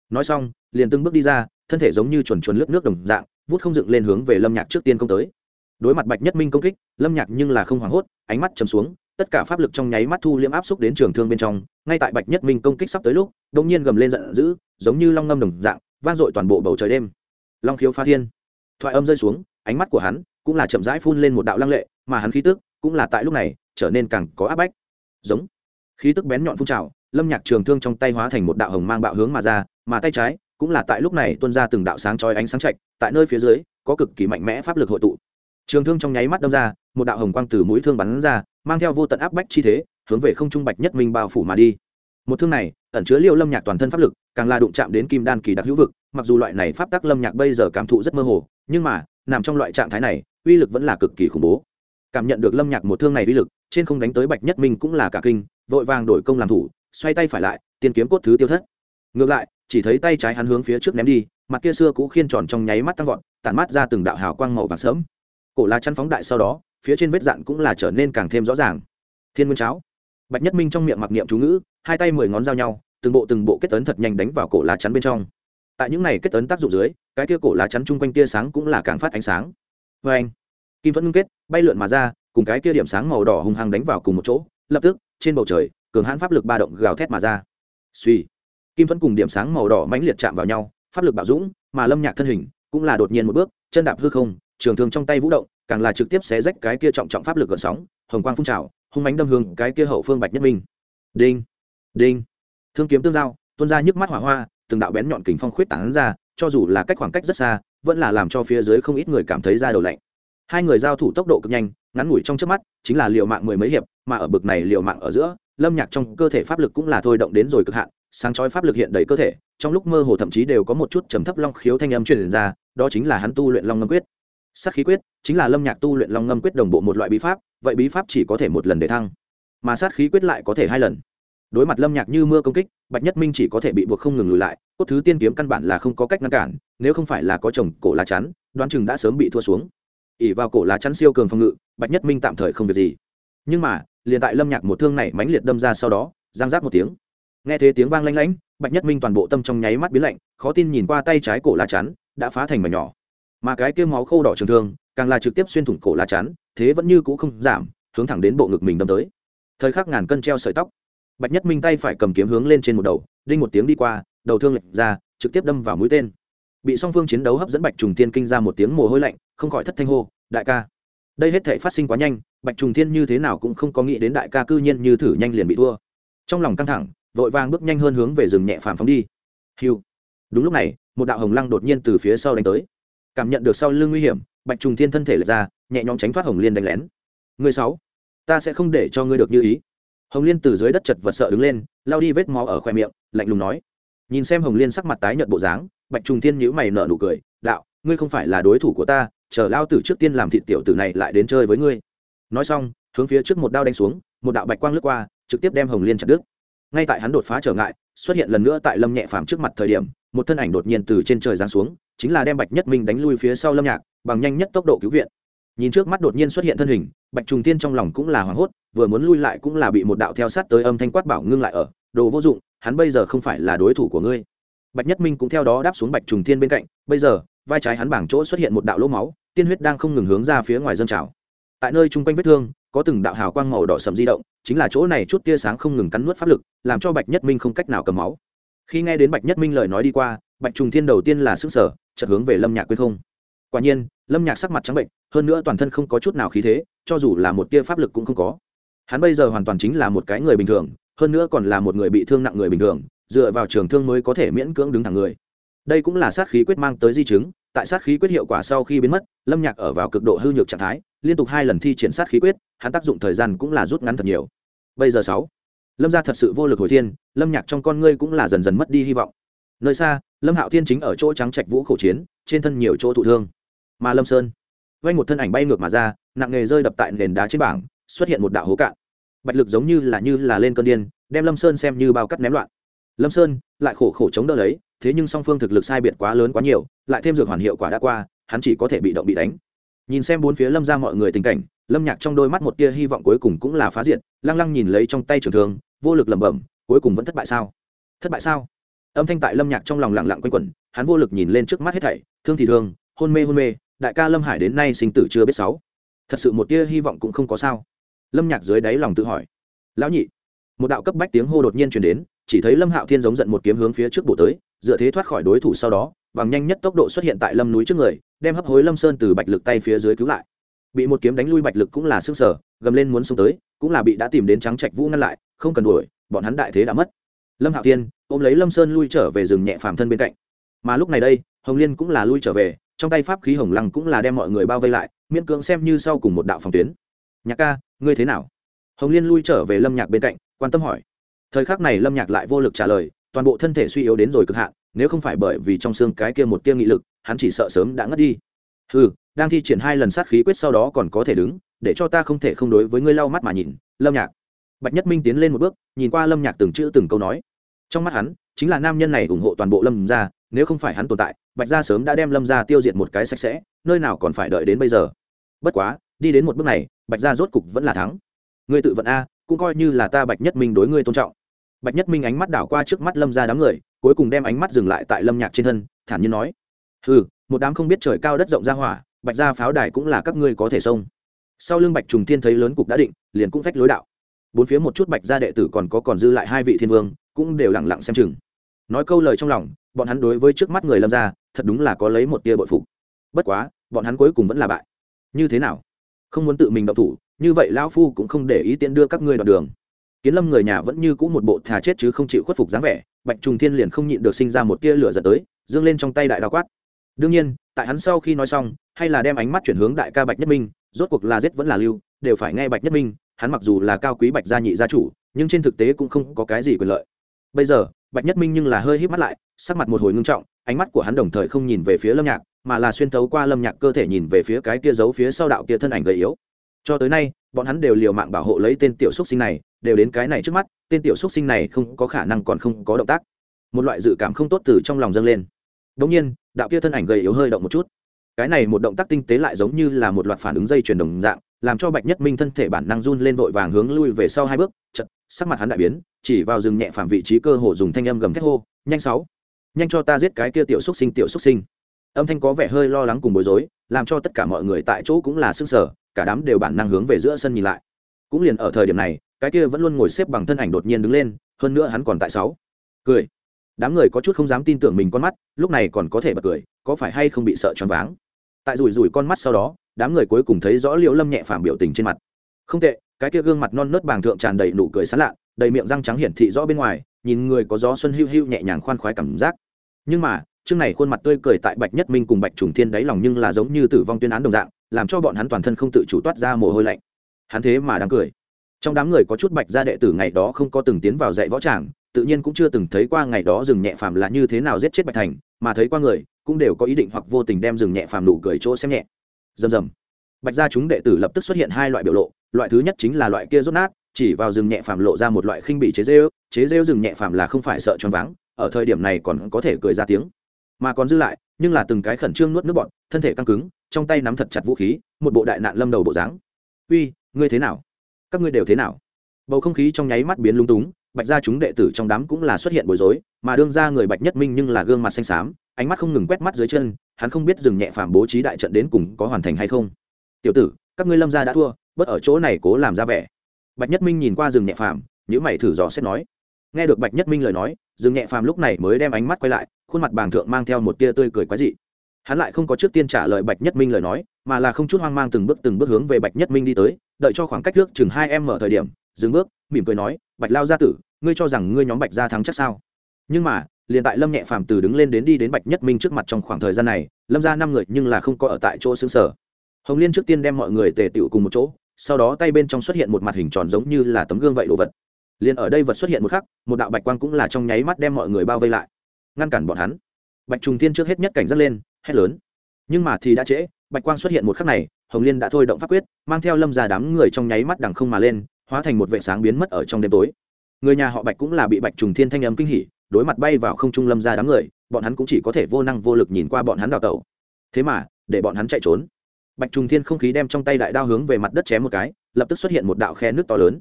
Nói xong, liền từng bước đi ra, thân thể giống như chuồn chuồn lướt nước đồng dạng, vút không dựng lên hướng về lâm nhạc trước tiên công tới. Đối mặt bạch nhất minh công kích, lâm nhạc nhưng là không hoảng hốt, ánh mắt chầm xuống, tất cả pháp lực trong nháy mắt thu liễm áp xúc đến trường thương bên trong. Ngay tại bạch nhất minh công kích sắp tới lúc đ ỗ n g nhiên gầm lên giận dữ, giống như long ngâm đồng dạng, vang dội toàn bộ bầu trời đêm. Long khiếu phá thiên. Thoại âm rơi xuống, ánh mắt của hắn cũng là chậm rãi phun lên một đạo lăng lệ, mà hắn khí tức cũng là tại lúc này trở nên càng có áp bách. Giống khí tức bén nhọn phun trào, lâm nhạc trường thương trong tay hóa thành một đạo hồng mang bạo hướng mà ra, mà tay trái cũng là tại lúc này tuôn ra từng đạo sáng chói ánh sáng chạch tại nơi phía dưới có cực kỳ mạnh mẽ pháp lực hội tụ. Trường thương trong nháy mắt đâm ra, một đạo hồng quang từ mũi thương bắn ra, mang theo vô tận áp bách chi thế, hướng về không trung bạch nhất minh bao phủ mà đi. Một thương này ẩn chứa liêu lâm nhạc toàn thân pháp lực, càng là đụng chạm đến kim đan kỳ đặc hữu vực, mặc dù loại này pháp tắc lâm nhạc bây giờ cảm thụ rất mơ hồ, nhưng mà, nằm trong loại trạng thái này, uy lực vẫn là cực kỳ khủng bố. Cảm nhận được lâm nhạc một thương này uy lực, trên không đánh tới bạch nhất minh cũng là cả kinh vội vàng đổi công làm thủ, xoay tay phải lại, tiên kiếm cốt thứ tiêu thất. Ngược lại, chỉ thấy tay trái hắn hướng phía trước ném đi, mặt kia xưa cũ khiên tròn trong nháy mắt tăng vọt, tản mát ra từng đạo hào quang màu vàng sớm cổ lá chăn phóng đại sau đó, phía trên vết dạn cũng là trở nên càng thêm rõ ràng. Thiên nguyên cháo. Bạch nhất minh trong miệng mặc niệm chú ngữ, hai tay mười ngón giao nhau, từng bộ từng bộ kết tấn thật nhanh đánh vào cổ lá chắn bên trong. Tại những này kết tấn tác dụng dưới, cái tia cổ lá chắn chung quanh tia sáng cũng là càng phát ánh sáng. Vê anh kim thuẫn ngưng kết, bay lượn mà ra, cùng cái kia điểm sáng màu đỏ hung hăng đánh vào cùng một chỗ lập tức, trên bầu trời, cường hãn pháp lực ba động gào thét mà ra. Suy kim thuẫn cùng điểm sáng màu đỏ mãnh liệt chạm vào nhau, pháp lực bạo dũng, mà lâm nhạc thân hình cũng là đột nhiên một bước, chân đạp hư không, trường thương trong tay vũ động, càng là trực tiếp xé rách cái kia trọng trọng pháp lực gợn sóng, hồng quang phun trào, hung mánh đâm hương cái kia hậu phương bạch nhất minh. Đinh đinh. Thương kiếm tương giao, tuôn ra nhức mắt hỏa hoa, từng đạo bén nhọn kính phong khuyết tán ra, cho dù là cách khoảng cách rất xa, vẫn là làm cho phía dưới không ít người cảm thấy ra đầu lạnh. Hai người giao thủ tốc độ cực nhanh ngắn ngủi trong trước mắt, chính là liệu mạng mười mấy hiệp, mà ở bực này liệu mạng ở giữa, lâm nhạc trong cơ thể pháp lực cũng là thôi động đến rồi cực hạn, sáng chói pháp lực hiện đầy cơ thể, trong lúc mơ hồ thậm chí đều có một chút trầm thấp long khiếu thanh âm truyền ra, đó chính là hắn tu luyện long ngâm quyết. Sát khí quyết, chính là lâm nhạc tu luyện long ngâm quyết đồng bộ một loại bí pháp, vậy bí pháp chỉ có thể một lần để thăng, mà sát khí quyết lại có thể hai lần. Đối mặt lâm nhạc như mưa công kích, bạch nhất minh chỉ có thể bị buộc không ngừng lùi lại, cốt thứ tiên kiếm căn bản là không có cách ngăn cản, nếu không phải là có chồng cổ lá chắn, đoán chừng đã sớm bị thua xuống ỉ vào cổ lá chắn siêu cường phòng ngự, bạch nhất minh tạm thời không việc gì. Nhưng mà, liền tại lâm nhạc một thương này mãnh liệt đâm ra sau đó giang giác một tiếng. Nghe thấy tiếng vang lanh lảnh, bạch nhất minh toàn bộ tâm trong nháy mắt biến lạnh, khó tin nhìn qua tay trái cổ lá chắn, đã phá thành mảnh nhỏ. Mà cái kia máu khô đỏ trường thương, càng là trực tiếp xuyên thủng cổ lá chắn, thế vẫn như cũ không giảm, hướng thẳng đến bộ ngực mình đâm tới. Thời khắc ngàn cân treo sợi tóc. Bạch nhất minh tay phải cầm kiếm hướng lên trên một đầu, đinh một tiếng đi qua, đầu thương lệch ra, trực tiếp đâm vào mũi tên bị song phương chiến đấu hấp dẫn bạch trùng Thiên kinh ra một tiếng mồ hôi lạnh, không khỏi thất thanh hô, đại ca, đây hết thể phát sinh quá nhanh, bạch trùng thiên như thế nào cũng không có nghĩ đến đại ca cư nhiên như thử nhanh liền bị thua. Trong lòng căng thẳng, vội vàng bước nhanh hơn hướng về rừng nhẹ phàm phóng đi. Hiu đúng lúc này, một đạo hồng lăng đột nhiên từ phía sau đánh tới. Cảm nhận được sau lưng nguy hiểm, bạch trùng thiên thân thể lật ra, nhẹ nhõm tránh thoát hồng liên đánh lén. Người sáu, ta sẽ không để cho ngươi được như ý. Hồng liên từ dưới đất chật vật sợ đứng lên lao đi vết máu ở khoe miệng, lạnh lùng nói. Nhìn xem hồng liên sắc mặt tái nhợt bộ dáng bạch trùng thiên nhữ mày nở nụ cười, đạo, ngươi không phải là đối thủ của ta, chờ lao tử trước tiên làm thịt tiểu tử này lại đến chơi với ngươi. Nói xong, hướng phía trước một đao đánh xuống, một đạo bạch quang lướt qua, trực tiếp đem hồng liên chặt đứt. Ngay tại hắn đột phá trở ngại, xuất hiện lần nữa tại lâm nhẹ phàm trước mặt thời điểm, một thân ảnh đột nhiên từ trên trời giáng xuống, chính là đem bạch nhất minh đánh lui phía sau lâm nhạc, bằng nhanh nhất tốc độ cứu viện. Nhìn trước mắt đột nhiên xuất hiện thân hình, bạch trùng tiên trong lòng cũng là hoảng hốt, vừa muốn lui lại cũng là bị một đạo theo sát tới âm thanh quát bảo ngưng lại ở, đồ vô dụng, hắn bây giờ không phải là đối thủ của ngươi bạch nhất minh cũng theo đó đáp xuống bạch trùng Thiên bên cạnh, bây giờ, vai trái hắn bảng chỗ xuất hiện một đạo lỗ máu, tiên huyết đang không ngừng hướng ra phía ngoài dân trào. Tại nơi chung quanh vết thương, có từng đạo hào quang màu đỏ sầm di động, chính là chỗ này chút tia sáng không ngừng cắn nuốt pháp lực, làm cho bạch nhất minh không cách nào cầm máu. Khi nghe đến bạch nhất minh lời nói đi qua, bạch trùng thiên đầu tiên là sức sở chợt hướng về lâm nhạc quên không. Quả nhiên, lâm nhạc sắc mặt trắng bệnh, hơn nữa toàn thân không có chút nào khí thế, cho dù là một tia pháp lực cũng không có. Hắn bây giờ hoàn toàn chính là một cái người bình thường, hơn nữa còn là một người bị thương nặng người bình thường dựa vào trường thương mới có thể miễn cưỡng đứng thẳng người. Đây cũng là sát khí quyết mang tới di chứng, tại sát khí quyết hiệu quả sau khi biến mất, lâm nhạc ở vào cực độ hư nhược trạng thái, liên tục hai lần thi triển sát khí quyết, hắn tác dụng thời gian cũng là rút ngắn thật nhiều. Bây giờ sáu, lâm gia thật sự vô lực hồi thiên, lâm nhạc trong con ngươi cũng là dần dần mất đi hy vọng. Nơi xa, lâm hạo thiên chính ở chỗ trắng trạch vũ khẩu chiến, trên thân nhiều chỗ thụ thương. Mà lâm sơn vay một thân ảnh bay ngược mà ra, nặng nghề rơi đập tại nền đá trên bảng, xuất hiện một đạo hố cạn. Bạch lực giống như là như là lên cơn điên, đem lâm sơn xem như bao cắt ném loạn lâm sơn lại khổ khổ chống đỡ lấy, thế nhưng song phương thực lực sai biệt quá lớn quá nhiều, lại thêm dược hoàn hiệu quả đã qua, hắn chỉ có thể bị động bị đánh. Nhìn xem bốn phía lâm ra mọi người tình cảnh, lâm nhạc trong đôi mắt một tia hy vọng cuối cùng cũng là phá diện lăng lăng nhìn lấy trong tay trường thương, vô lực lẩm bẩm, cuối cùng vẫn thất bại sao? Thất bại sao? Âm thanh tại lâm nhạc trong lòng lặng lặng quanh quẩn, hắn vô lực nhìn lên trước mắt hết thảy, thương thì thương, hôn mê hôn mê, đại ca lâm hải đến nay sinh tử chưa biết sáu. Thật sự một tia hy vọng cũng không có sao. Lâm nhạc dưới đáy lòng tự hỏi. Lão nhị, một đạo cấp bách tiếng hô đột nhiên truyền đến chỉ thấy lâm hạo thiên giống giận một kiếm hướng phía trước bổ tới, dựa thế thoát khỏi đối thủ sau đó, bằng nhanh nhất tốc độ xuất hiện tại lâm núi trước người, đem hấp hối lâm sơn từ bạch lực tay phía dưới cứu lại. Bị một kiếm đánh lui bạch lực cũng là sức sở gầm lên muốn xông tới, cũng là bị đã tìm đến trắng trạch vũ ngăn lại, không cần đuổi, bọn hắn đại thế đã mất. Lâm hạo thiên ôm lấy lâm sơn lui trở về rừng nhẹ phàm thân bên cạnh. Mà lúc này đây, hồng liên cũng là lui trở về, trong tay pháp khí hồng lăng cũng là đem mọi người bao vây lại, miễn cưỡng xem như sau cùng một đạo phòng tuyến. Nhạc ca, ngươi thế nào? Hồng liên lui trở về lâm nhạc bên cạnh, quan tâm hỏi thời khắc này lâm nhạc lại vô lực trả lời, toàn bộ thân thể suy yếu đến rồi cực hạn, nếu không phải bởi vì trong xương cái kia một tiêm nghị lực, hắn chỉ sợ sớm đã ngất đi. Ừ đang thi triển hai lần sát khí quyết sau đó còn có thể đứng, để cho ta không thể không đối với ngươi lau mắt mà nhìn, lâm nhạc. Bạch nhất minh tiến lên một bước, nhìn qua lâm nhạc từng chữ từng câu nói. Trong mắt hắn, chính là nam nhân này ủng hộ toàn bộ lâm gia, nếu không phải hắn tồn tại, bạch gia sớm đã đem lâm gia tiêu diệt một cái sạch sẽ, nơi nào còn phải đợi đến bây giờ. Bất quá, đi đến một bước này, bạch gia rốt cục vẫn là thắng. Ngươi tự vận a, cũng coi như là ta bạch nhất minh đối ngươi tôn trọng bạch nhất minh ánh mắt đảo qua trước mắt lâm gia đám người, cuối cùng đem ánh mắt dừng lại tại lâm nhạc trên thân, thản nhiên nói ừ một đám không biết trời cao đất rộng ra hỏa, bạch gia pháo đài cũng là các ngươi có thể xông. Sau lưng bạch trùng thiên thấy lớn cục đã định, liền cũng phách lối đạo. Bốn phía một chút bạch gia đệ tử còn có còn dư lại hai vị thiên vương, cũng đều lẳng lặng xem chừng. Nói câu lời trong lòng, bọn hắn đối với trước mắt người lâm gia, thật đúng là có lấy một tia bội phục. Bất quá, bọn hắn cuối cùng vẫn là bại. Như thế nào? Không muốn tự mình động thủ, như vậy lão phu cũng không để ý tiện đưa các ngươi đoạn đường kiến lâm người nhà vẫn như cũ một bộ thà chết chứ không chịu khuất phục dáng vẻ, bạch trùng thiên liền không nhịn được sinh ra một tia lửa giật tới dương lên trong tay đại đao quát. Đương nhiên, tại hắn sau khi nói xong, hay là đem ánh mắt chuyển hướng đại ca bạch nhất minh, rốt cuộc là giết vẫn là lưu, đều phải nghe bạch nhất minh, hắn mặc dù là cao quý bạch gia nhị gia chủ, nhưng trên thực tế cũng không có cái gì quyền lợi. Bây giờ, bạch nhất minh nhưng là hơi hít mắt lại, sắc mặt một hồi ngưng trọng, ánh mắt của hắn đồng thời không nhìn về phía lâm nhạc, mà là xuyên thấu qua lâm nhạc cơ thể nhìn về phía cái kia giấu phía sau đạo kia thân ảnh gầy yếu. Cho tới nay, bọn hắn đều liều mạng bảo hộ lấy tên tiểu xúc sinh này đều đến cái này trước mắt, tên tiểu xúc sinh này không có khả năng còn không có động tác. Một loại dự cảm không tốt từ trong lòng dâng lên. Đ ỗ n g nhiên, đạo kia thân ảnh gầy yếu hơi động một chút. Cái này một động tác tinh tế lại giống như là một loạt phản ứng dây chuyển đồng dạng, làm cho bạch nhất minh thân thể bản năng run lên vội vàng hướng lui về sau hai bước chật sắc mặt hắn đại biến, chỉ vào rừng nhẹ phạm vị trí cơ hồ dùng thanh âm gầm thét hô, nhanh sáu, nhanh cho ta giết cái kia tiểu xúc sinh, tiểu xúc sinh. Âm thanh có vẻ hơi lo lắng cùng bối rối, làm cho tất cả mọi người tại chỗ cũng là s sở cả đám đều bản năng hướng về giữa sân nhìn lại. Cũng liền ở thời điểm này cái kia vẫn luôn ngồi xếp bằng thân ảnh đột nhiên đứng lên, hơn nữa hắn còn tại sáu. Cười. Đám người có chút không dám tin tưởng mình con mắt, lúc này còn có thể bật cười, có phải hay không bị sợ choáng váng? Tại rủi rủi con mắt sau đó, đám người cuối cùng thấy rõ liễu lâm nhẹ phàm biểu tình trên mặt. Không tệ, cái kia gương mặt non nớt bàng thượng tràn đầy nụ cười sán lạ, đầy miệng răng trắng hiển thị rõ bên ngoài, nhìn người có gió xuân hưu hưu nhẹ nhàng khoan khoái cảm giác. Nhưng mà, chương này khuôn mặt tươi cười tại bạch nhất minh cùng bạch trùng thiên đáy lòng nhưng là giống như tử vong tuyên án đồng dạng, làm cho bọn hắn toàn thân không tự chủ toát ra mồ hôi lạnh. Hắn thế mà đang cười trong đám người có chút bạch gia đệ tử ngày đó không có từng tiến vào dạy võ tràng, tự nhiên cũng chưa từng thấy qua ngày đó rừng nhẹ phàm là như thế nào giết chết bạch thành, mà thấy qua người, cũng đều có ý định hoặc vô tình đem rừng nhẹ phàm nụ cười chỗ xem nhẹ. Dầm dầm bạch gia chúng đệ tử lập tức xuất hiện hai loại biểu lộ, loại thứ nhất chính là loại kia rốt nát, chỉ vào rừng nhẹ phàm lộ ra một loại khinh bị chế rêu chế rêu rừng nhẹ phàm là không phải sợ choáng váng, ở thời điểm này còn có thể cười ra tiếng. Mà còn dư lại, nhưng là từng cái khẩn trương nuốt nước bọn thân thể căng cứng, trong tay nắm thật chặt vũ khí, một bộ đại nạn lâm đầu bộ dáng. Uy, ngươi thế nào? Các ngươi đều thế nào? Bầu không khí trong nháy mắt biến lung túng, bạch ra chúng đệ tử trong đám cũng là xuất hiện bối rối, mà đương ra người bạch nhất minh nhưng là gương mặt xanh xám, ánh mắt không ngừng quét mắt dưới chân, hắn không biết dừng nhẹ phàm bố trí đại trận đến cùng có hoàn thành hay không. Tiểu tử, các ngươi lâm gia đã thua, bớt ở chỗ này cố làm ra vẻ. Bạch nhất minh nhìn qua rừng nhẹ phàm nhữ mày thử dò xét nói. Nghe được bạch nhất minh lời nói rừng nhẹ phàm lúc này mới đem ánh mắt quay lại, khuôn mặt bàng thượng mang theo một tia tươi cười quái dị hắn lại không có trước tiên trả lời bạch nhất minh lời nói, mà là không chút hoang mang từng bước từng bước hướng về bạch nhất minh đi tới, đợi cho khoảng cách trước chừng hai em mở thời điểm, dừng bước, mỉm cười nói, bạch lao gia tử, ngươi cho rằng ngươi nhóm bạch gia thắng chắc sao? Nhưng mà, liền tại lâm nhẹ phàm từ đứng lên đến đi đến bạch nhất minh trước mặt trong khoảng thời gian này, lâm ra năm người nhưng là không có ở tại chỗ xứng sở. Hồng liên trước tiên đem mọi người tề tựu cùng một chỗ, sau đó tay bên trong xuất hiện một mặt hình tròn giống như là tấm gương vậy đồ vật. Liền ở đây vật xuất hiện một khắc, một đạo bạch quang cũng là trong nháy mắt đem mọi người bao vây lại, ngăn cản bọn hắn. Bạch trùng tiên trước hết nhất cảnh giác lên hét lớn. Nhưng mà thì đã trễ, bạch quang xuất hiện một khắc này, hồng liên đã thôi động pháp quyết, mang theo lâm ra đám người trong nháy mắt đằng không mà lên, hóa thành một vệ sáng biến mất ở trong đêm tối. Người nhà họ bạch cũng là bị bạch trùng thiên thanh âm kinh hỉ, đối mặt bay vào không trung lâm ra đám người, bọn hắn cũng chỉ có thể vô năng vô lực nhìn qua bọn hắn đào tẩu. Thế mà, để bọn hắn chạy trốn. Bạch trùng thiên không khí đem trong tay đại đao hướng về mặt đất chém một cái, lập tức xuất hiện một đạo khe nước to lớn.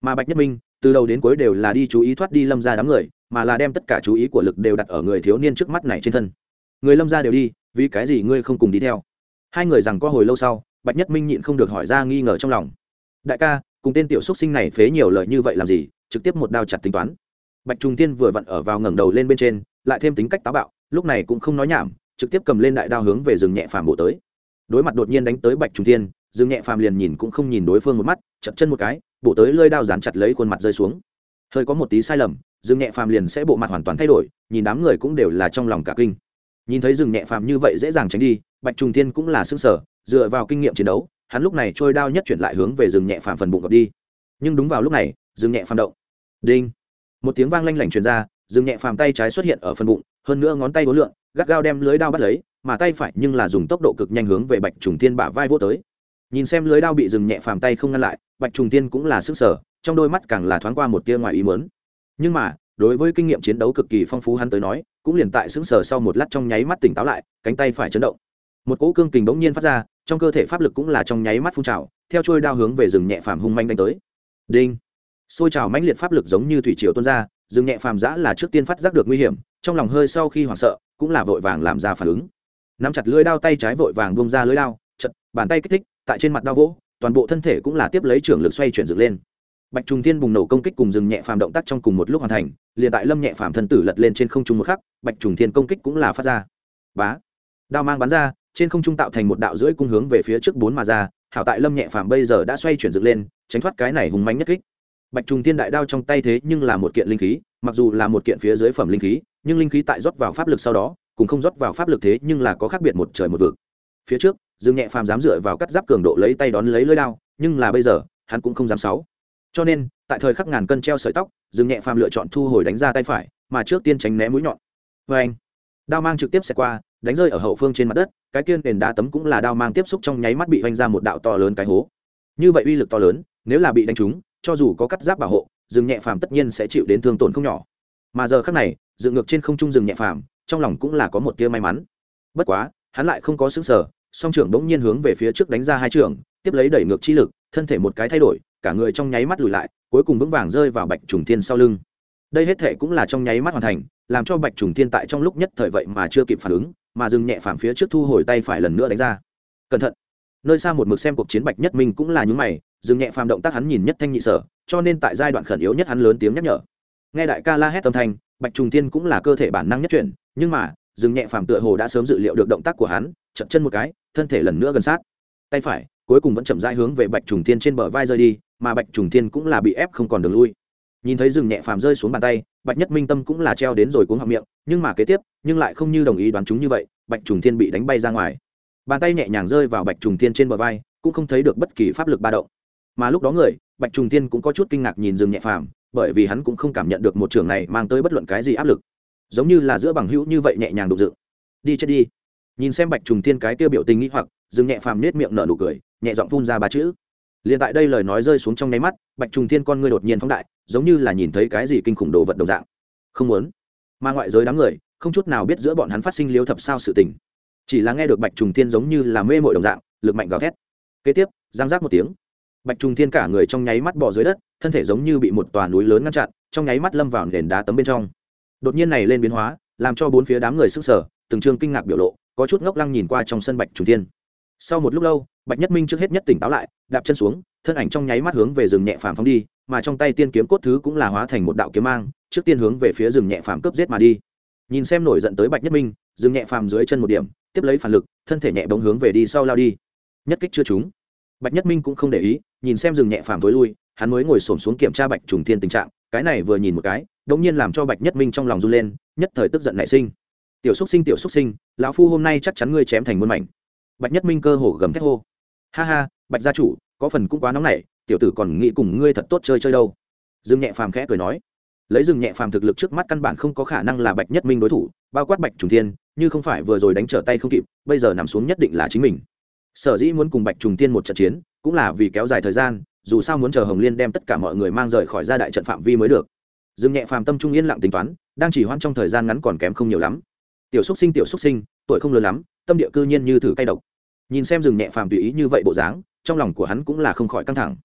Mà bạch nhất minh, từ đầu đến cuối đều là đi chú ý thoát đi lâm ra đám người, mà là đem tất cả chú ý của lực đều đặt ở người thiếu niên trước mắt này trên thân. Người lâm ra đều đi vì cái gì ngươi không cùng đi theo? Hai người rằng có hồi lâu sau, bạch nhất minh nhịn không được hỏi ra nghi ngờ trong lòng. Đại ca, cùng tên tiểu xúc sinh này phế nhiều lời như vậy làm gì, trực tiếp một đao chặt tính toán. Bạch trung tiên vừa vặn ở vào ngẩng đầu lên bên trên, lại thêm tính cách táo bạo, lúc này cũng không nói nhảm, trực tiếp cầm lên đại đao hướng về rừng nhẹ phàm bộ tới. Đối mặt đột nhiên đánh tới bạch trung tiên rừng nhẹ phàm liền nhìn cũng không nhìn đối phương một mắt, chậm chân một cái, bộ tới lơi đao dán chặt lấy khuôn mặt rơi xuống. Hơi có một tí sai lầm, rừng nhẹ phàm liền sẽ bộ mặt hoàn toàn thay đổi, nhìn đám người cũng đều là trong lòng cả kinh nhìn thấy rừng nhẹ phàm như vậy dễ dàng tránh đi, bạch trùng thiên cũng là xương sở dựa vào kinh nghiệm chiến đấu, hắn lúc này trôi đao nhất chuyển lại hướng về rừng nhẹ phàm phần bụng gập đi. Nhưng đúng vào lúc này, rừng nhẹ phàm động. Đinh! Một tiếng vang lanh lảnh truyền ra, rừng nhẹ phàm tay trái xuất hiện ở phần bụng, hơn nữa ngón tay đối lượn, gắt gao đem lưới đao bắt lấy, mà tay phải nhưng là dùng tốc độ cực nhanh hướng về bạch trùng thiên bả vai vô tới. Nhìn xem lưới đao bị rừng nhẹ phàm tay không ngăn lại, bạch trùng thiên cũng là sức sở trong đôi mắt càng là thoáng qua một tia ngoài ý mớn nhưng mà, đối với kinh nghiệm chiến đấu cực kỳ phong phú hắn tới nói cũng liền tại sững sờ sau một lát trong nháy mắt tỉnh táo lại, cánh tay phải chấn động. Một cỗ cương kình bỗng nhiên phát ra, trong cơ thể pháp lực cũng là trong nháy mắt phun trào, theo trôi đao hướng về rừng nhẹ phàm hung manh đánh tới. Đinh! Xôi trào mãnh liệt pháp lực giống như thủy triều tuôn ra, rừng nhẹ phàm giã là trước tiên phát giác được nguy hiểm, trong lòng hơi sau khi hoảng sợ, cũng là vội vàng làm ra phản ứng. Nắm chặt lưỡi đao tay trái vội vàng buông ra lưỡi đao, chật, bàn tay kích thích, tại trên mặt đao vỗ, toàn bộ thân thể cũng là tiếp lấy trưởng lực xoay chuyển dựng lên bạch trùng thiên bùng nổ công kích cùng dừng nhẹ phàm động tác trong cùng một lúc hoàn thành, liền tại lâm nhẹ phàm thân tử lật lên trên không trung một khắc, bạch trùng thiên công kích cũng là phát ra. Bá! Đao mang bắn ra, trên không trung tạo thành một đạo rưỡi cung hướng về phía trước bốn mà ra, hảo tại lâm nhẹ phàm bây giờ đã xoay chuyển dựng lên, tránh thoát cái này hùng mãnh nhất kích. Bạch trùng thiên đại đao trong tay thế nhưng là một kiện linh khí, mặc dù là một kiện phía dưới phẩm linh khí, nhưng linh khí tại rót vào pháp lực sau đó cũng không rót vào pháp lực thế nhưng là có khác biệt một trời một vực. Phía trước, dương nhẹ phàm dám dựa vào cắt giáp cường độ lấy tay đón lấy lưỡi đao, nhưng là bây giờ, hắn cũng không dám sáu cho nên, tại thời khắc ngàn cân treo sợi tóc, dương nhẹ phàm lựa chọn thu hồi đánh ra tay phải, mà trước tiên tránh né mũi nhọn. Vê anh, đao mang trực tiếp xẹt qua, đánh rơi ở hậu phương trên mặt đất, cái kiên nền đá tấm cũng là đao mang tiếp xúc trong nháy mắt bị vanh ra một đạo to lớn cái hố. Như vậy uy lực to lớn, nếu là bị đánh trúng, cho dù có cắt giáp bảo hộ dừng nhẹ phàm tất nhiên sẽ chịu đến thương tổn không nhỏ. Mà giờ khắc này, dựng ngược trên không trung dừng nhẹ phàm, trong lòng cũng là có một tia may mắn. Bất quá, hắn lại không có xứng sở song trưởng bỗng nhiên hướng về phía trước đánh ra hai trưởng, tiếp lấy đẩy ngược chi lực, thân thể một cái thay đổi cả người trong nháy mắt lùi lại, cuối cùng vững vàng rơi vào bạch trùng thiên sau lưng. Đây hết thể cũng là trong nháy mắt hoàn thành, làm cho bạch trùng thiên tại trong lúc nhất thời vậy mà chưa kịp phản ứng, mà dừng nhẹ phàm phía trước thu hồi tay phải lần nữa đánh ra. Cẩn thận! Nơi xa một mực xem cuộc chiến bạch nhất minh cũng là những mày, dừng nhẹ phàm động tác hắn nhìn nhất thanh nhị sở, cho nên tại giai đoạn khẩn yếu nhất hắn lớn tiếng nhắc nhở. Nghe đại ca la hét âm thanh, bạch trùng thiên cũng là cơ thể bản năng nhất chuyển, nhưng mà, dừng nhẹ phàm tựa hồ đã sớm dự liệu được động tác của hắn, chậm chân một cái, thân thể lần nữa gần sát. Tay phải cuối cùng vẫn chậm rãi hướng về bạch trùng thiên trên bờ vai rơi đi, mà bạch trùng thiên cũng là bị ép không còn đường lui. Nhìn thấy rừng nhẹ phàm rơi xuống bàn tay, bạch nhất minh tâm cũng là treo đến rồi cuống họng miệng, nhưng mà kế tiếp, nhưng lại không như đồng ý đoán chúng như vậy, bạch trùng thiên bị đánh bay ra ngoài. Bàn tay nhẹ nhàng rơi vào bạch trùng thiên trên bờ vai, cũng không thấy được bất kỳ pháp lực ba động. Mà lúc đó người, bạch trùng thiên cũng có chút kinh ngạc nhìn rừng nhẹ phàm, bởi vì hắn cũng không cảm nhận được một trường này mang tới bất luận cái gì áp lực. Giống như là giữa bằng hữu như vậy nhẹ nhàng đục dự đi chết đi. Nhìn xem bạch trùng thiên cái tiêu biểu tình nghĩ hoặc dừng nhẹ phàm nết miệng nở nụ cười, nhẹ giọng phun ra ba chữ. Liền tại đây lời nói rơi xuống trong nháy mắt, bạch trùng thiên con ngươi đột nhiên phóng đại, giống như là nhìn thấy cái gì kinh khủng đồ vật đồng dạng. Không muốn. Mà ngoại giới đám người, không chút nào biết giữa bọn hắn phát sinh liêu thập sao sự tình. Chỉ là nghe được bạch trùng thiên giống như là mê mội đồng dạng, lực mạnh gào thét. Kế tiếp giang giác một tiếng. Bạch trùng thiên cả người trong nháy mắt bỏ dưới đất, thân thể giống như bị một tòa núi lớn ngăn chặn, trong nháy mắt lâm vào nền đá tấm bên trong. Đột nhiên này lên biến hóa, làm cho bốn phía đám người sức sở từng trương kinh ngạc biểu lộ, có chút ngốc lăng nhìn qua trong sân bạch trùng thiên sau một lúc lâu, bạch nhất minh trước hết nhất tỉnh táo lại, đạp chân xuống, thân ảnh trong nháy mắt hướng về rừng nhẹ phàm phóng đi, mà trong tay tiên kiếm cốt thứ cũng là hóa thành một đạo kiếm mang, trước tiên hướng về phía rừng nhẹ phàm cướp giết mà đi. Nhìn xem nổi giận tới bạch nhất minh, rừng nhẹ phàm dưới chân một điểm, tiếp lấy phản lực, thân thể nhẹ bóng hướng về đi sau lao đi. Nhất kích chưa trúng. Bạch nhất minh cũng không để ý, nhìn xem rừng nhẹ phàm tối lui, hắn mới ngồi xổm xuống kiểm tra bạch trùng thiên tình trạng, cái này vừa nhìn một cái, đống nhiên làm cho bạch nhất minh trong lòng run lên, nhất thời tức giận nảy sinh. Tiểu xúc sinh, tiểu xúc sinh, lão phu hôm nay chắc chắn ngươi chém thành muôn mảnh bạch nhất minh cơ hồ gầm thét hô. Ha ha, bạch gia chủ, có phần cũng quá nóng nảy, tiểu tử còn nghĩ cùng ngươi thật tốt chơi chơi đâu. Dương nhẹ phàm khẽ cười nói. Lấy dương nhẹ phàm thực lực trước mắt căn bản không có khả năng là bạch nhất minh đối thủ, bao quát bạch trùng thiên, như không phải vừa rồi đánh trở tay không kịp, bây giờ nằm xuống nhất định là chính mình. Sở dĩ muốn cùng bạch trùng thiên một trận chiến, cũng là vì kéo dài thời gian, dù sao muốn chờ hồng liên đem tất cả mọi người mang rời khỏi gia đại trận phạm vi mới được. Dương nhẹ phàm tâm trung yên lặng tính toán, đang chỉ hoãn trong thời gian ngắn còn kém không nhiều lắm. Tiểu xúc sinh, tiểu xúc sinh, tuổi không lớn lắm, tâm địa cư nhiên như thử cay độc nhìn xem rừng nhẹ phàm tùy ý như vậy bộ dáng, trong lòng của hắn cũng là không khỏi căng thẳng.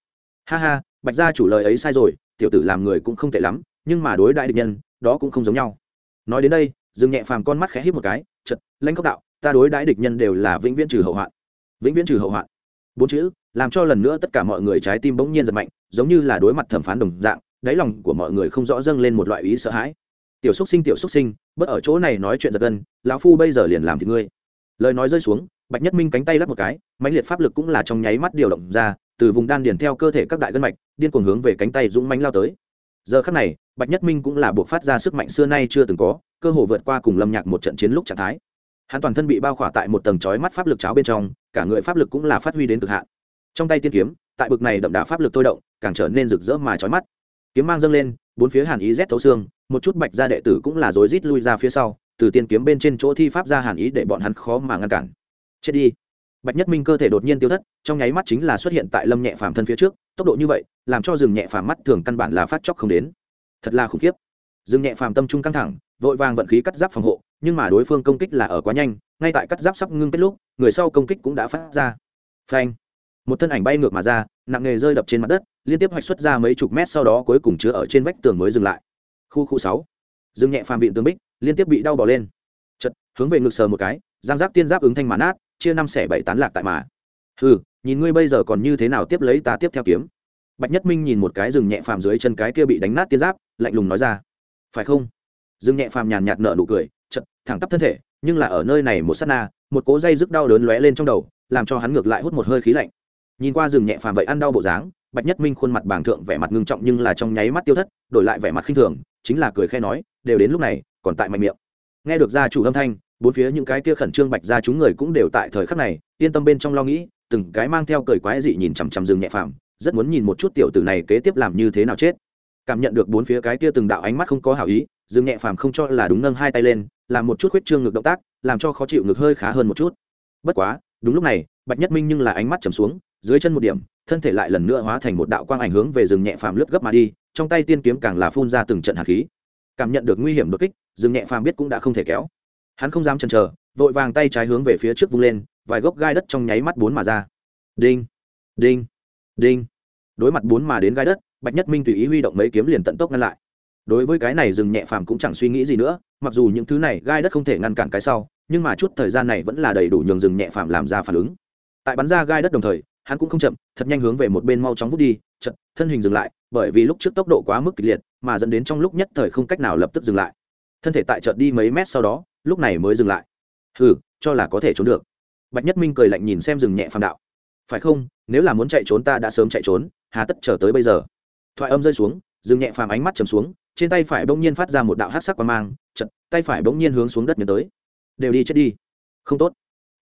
Ha ha, bạch gia chủ lời ấy sai rồi, tiểu tử làm người cũng không tệ lắm, nhưng mà đối đại địch nhân, đó cũng không giống nhau. Nói đến đây, rừng nhẹ phàm con mắt khẽ hít một cái chật lãnh cốc đạo, ta đối đãi địch nhân đều là vĩnh viễn trừ hậu hoạn, vĩnh viễn trừ hậu hoạn. Bốn chữ, làm cho lần nữa tất cả mọi người trái tim bỗng nhiên giật mạnh, giống như là đối mặt thẩm phán đồng dạng, đáy lòng của mọi người không rõ dâng lên một loại ý sợ hãi. Tiểu xúc sinh, tiểu xúc sinh bất ở chỗ này nói chuyện giật gân, lão phu bây giờ liền làm thì ngươi. Lời nói rơi xuống bạch nhất minh cánh tay lắp một cái, mãnh liệt pháp lực cũng là trong nháy mắt điều động ra, từ vùng đan điền theo cơ thể các đại gân mạch, điên cuồng hướng về cánh tay dũng mãnh lao tới. Giờ khắc này, bạch nhất minh cũng là buộc phát ra sức mạnh xưa nay chưa từng có, cơ hồ vượt qua cùng lâm nhạc một trận chiến lúc trạng thái. Hắn toàn thân bị bao khỏa tại một tầng chói mắt pháp lực cháo bên trong, cả người pháp lực cũng là phát huy đến cực hạn. Trong tay tiên kiếm, tại bực này đậm đà pháp lực thôi động, càng trở nên rực rỡ mà chói mắt. Kiếm mang dâng lên, bốn phía hàn ý rét thấu xương, một chút bạch gia đệ tử cũng là rối rít lui ra phía sau, từ tiên kiếm bên trên chỗ thi pháp ra hàn ý để bọn hắn khó mà ngăn cản chết đi. Bạch nhất minh cơ thể đột nhiên tiêu thất, trong nháy mắt chính là xuất hiện tại lâm nhẹ phàm thân phía trước, tốc độ như vậy, làm cho rừng nhẹ phàm mắt thường căn bản là phát chóc không đến. Thật là khủng khiếp. Rừng nhẹ phàm tâm trung căng thẳng, vội vàng vận khí cắt giáp phòng hộ, nhưng mà đối phương công kích là ở quá nhanh, ngay tại cắt giáp sắp ngưng kết lúc, người sau công kích cũng đã phát ra. Phanh. Một thân ảnh bay ngược mà ra, nặng nghề rơi đập trên mặt đất, liên tiếp hoạch xuất ra mấy chục mét sau đó cuối cùng chứa ở trên vách tường mới dừng lại. Khu khu sáu. Rừng nhẹ phàm viện tường bích, liên tiếp bị đau bỏ lên. Chật hướng về ngực sờ một cái, giang giáp tiên giáp ứng thanh mán át chia năm xẻ bảy tán lạc tại mà. Ừ nhìn ngươi bây giờ còn như thế nào tiếp lấy ta tiếp theo kiếm. Bạch nhất minh nhìn một cái rừng nhẹ phàm dưới chân cái kia bị đánh nát tiên giáp, lạnh lùng nói ra. Phải không? Rừng nhẹ phàm nhàn nhạt nở nụ cười chật thẳng tắp thân thể, nhưng là ở nơi này một sát na, một cố dây rức đau đớn lóe lên trong đầu, làm cho hắn ngược lại hút một hơi khí lạnh. Nhìn qua rừng nhẹ phàm vậy ăn đau bộ dáng, bạch nhất minh khuôn mặt bàng thượng vẻ mặt ngưng trọng nhưng là trong nháy mắt tiêu thất, đổi lại vẻ mặt khinh thường, chính là cười khe nói, đều đến lúc này, còn tại mạnh miệng. Nghe được gia chủ âm thanh bốn phía những cái kia khẩn trương bạch ra chúng người cũng đều tại thời khắc này, yên tâm bên trong lo nghĩ, từng cái mang theo cười quái dị nhìn chằm chằm rừng nhẹ phàm, rất muốn nhìn một chút tiểu tử này kế tiếp làm như thế nào chết. Cảm nhận được bốn phía cái kia từng đạo ánh mắt không có hảo ý, rừng nhẹ phàm không cho là đúng nâng hai tay lên, làm một chút huyết trương ngực động tác, làm cho khó chịu ngực hơi khá hơn một chút. Bất quá, đúng lúc này, bạch nhất minh nhưng là ánh mắt trầm xuống, dưới chân một điểm, thân thể lại lần nữa hóa thành một đạo quang ảnh hướng về rừng nhẹ phàm lướt gấp mà đi, trong tay tiên kiếm càng là phun ra từng trận hạt khí. Cảm nhận được nguy hiểm đột kích, rừng nhẹ phàm biết cũng đã không thể kéo hắn không dám chần chờ, vội vàng tay trái hướng về phía trước vung lên, vài gốc gai đất trong nháy mắt bốn mà ra. Đinh đinh đinh. Đối mặt bốn mà đến gai đất, bạch nhất minh tùy ý huy động mấy kiếm liền tận tốc ngăn lại. Đối với cái này rừng nhẹ phàm cũng chẳng suy nghĩ gì nữa, mặc dù những thứ này gai đất không thể ngăn cản cái sau, nhưng mà chút thời gian này vẫn là đầy đủ nhường rừng nhẹ phàm làm ra phản ứng. Tại bắn ra gai đất đồng thời, hắn cũng không chậm, thật nhanh hướng về một bên mau chóng vút đi chật thân hình dừng lại, bởi vì lúc trước tốc độ quá mức kịch liệt, mà dẫn đến trong lúc nhất thời không cách nào lập tức dừng lại. Thân thể tại chợt đi mấy mét sau đó lúc này mới dừng lại. Hừ, cho là có thể trốn được. Bạch nhất minh cười lạnh nhìn xem rừng nhẹ phàm đạo. Phải không? Nếu là muốn chạy trốn ta đã sớm chạy trốn, hà tất chờ tới bây giờ. Thoại âm rơi xuống, rừng nhẹ phàm ánh mắt chầm xuống, trên tay phải bỗng nhiên phát ra một đạo hát sắc qua mang chật tay phải bỗng nhiên hướng xuống đất nhớ tới. Đều đi chết đi. Không tốt.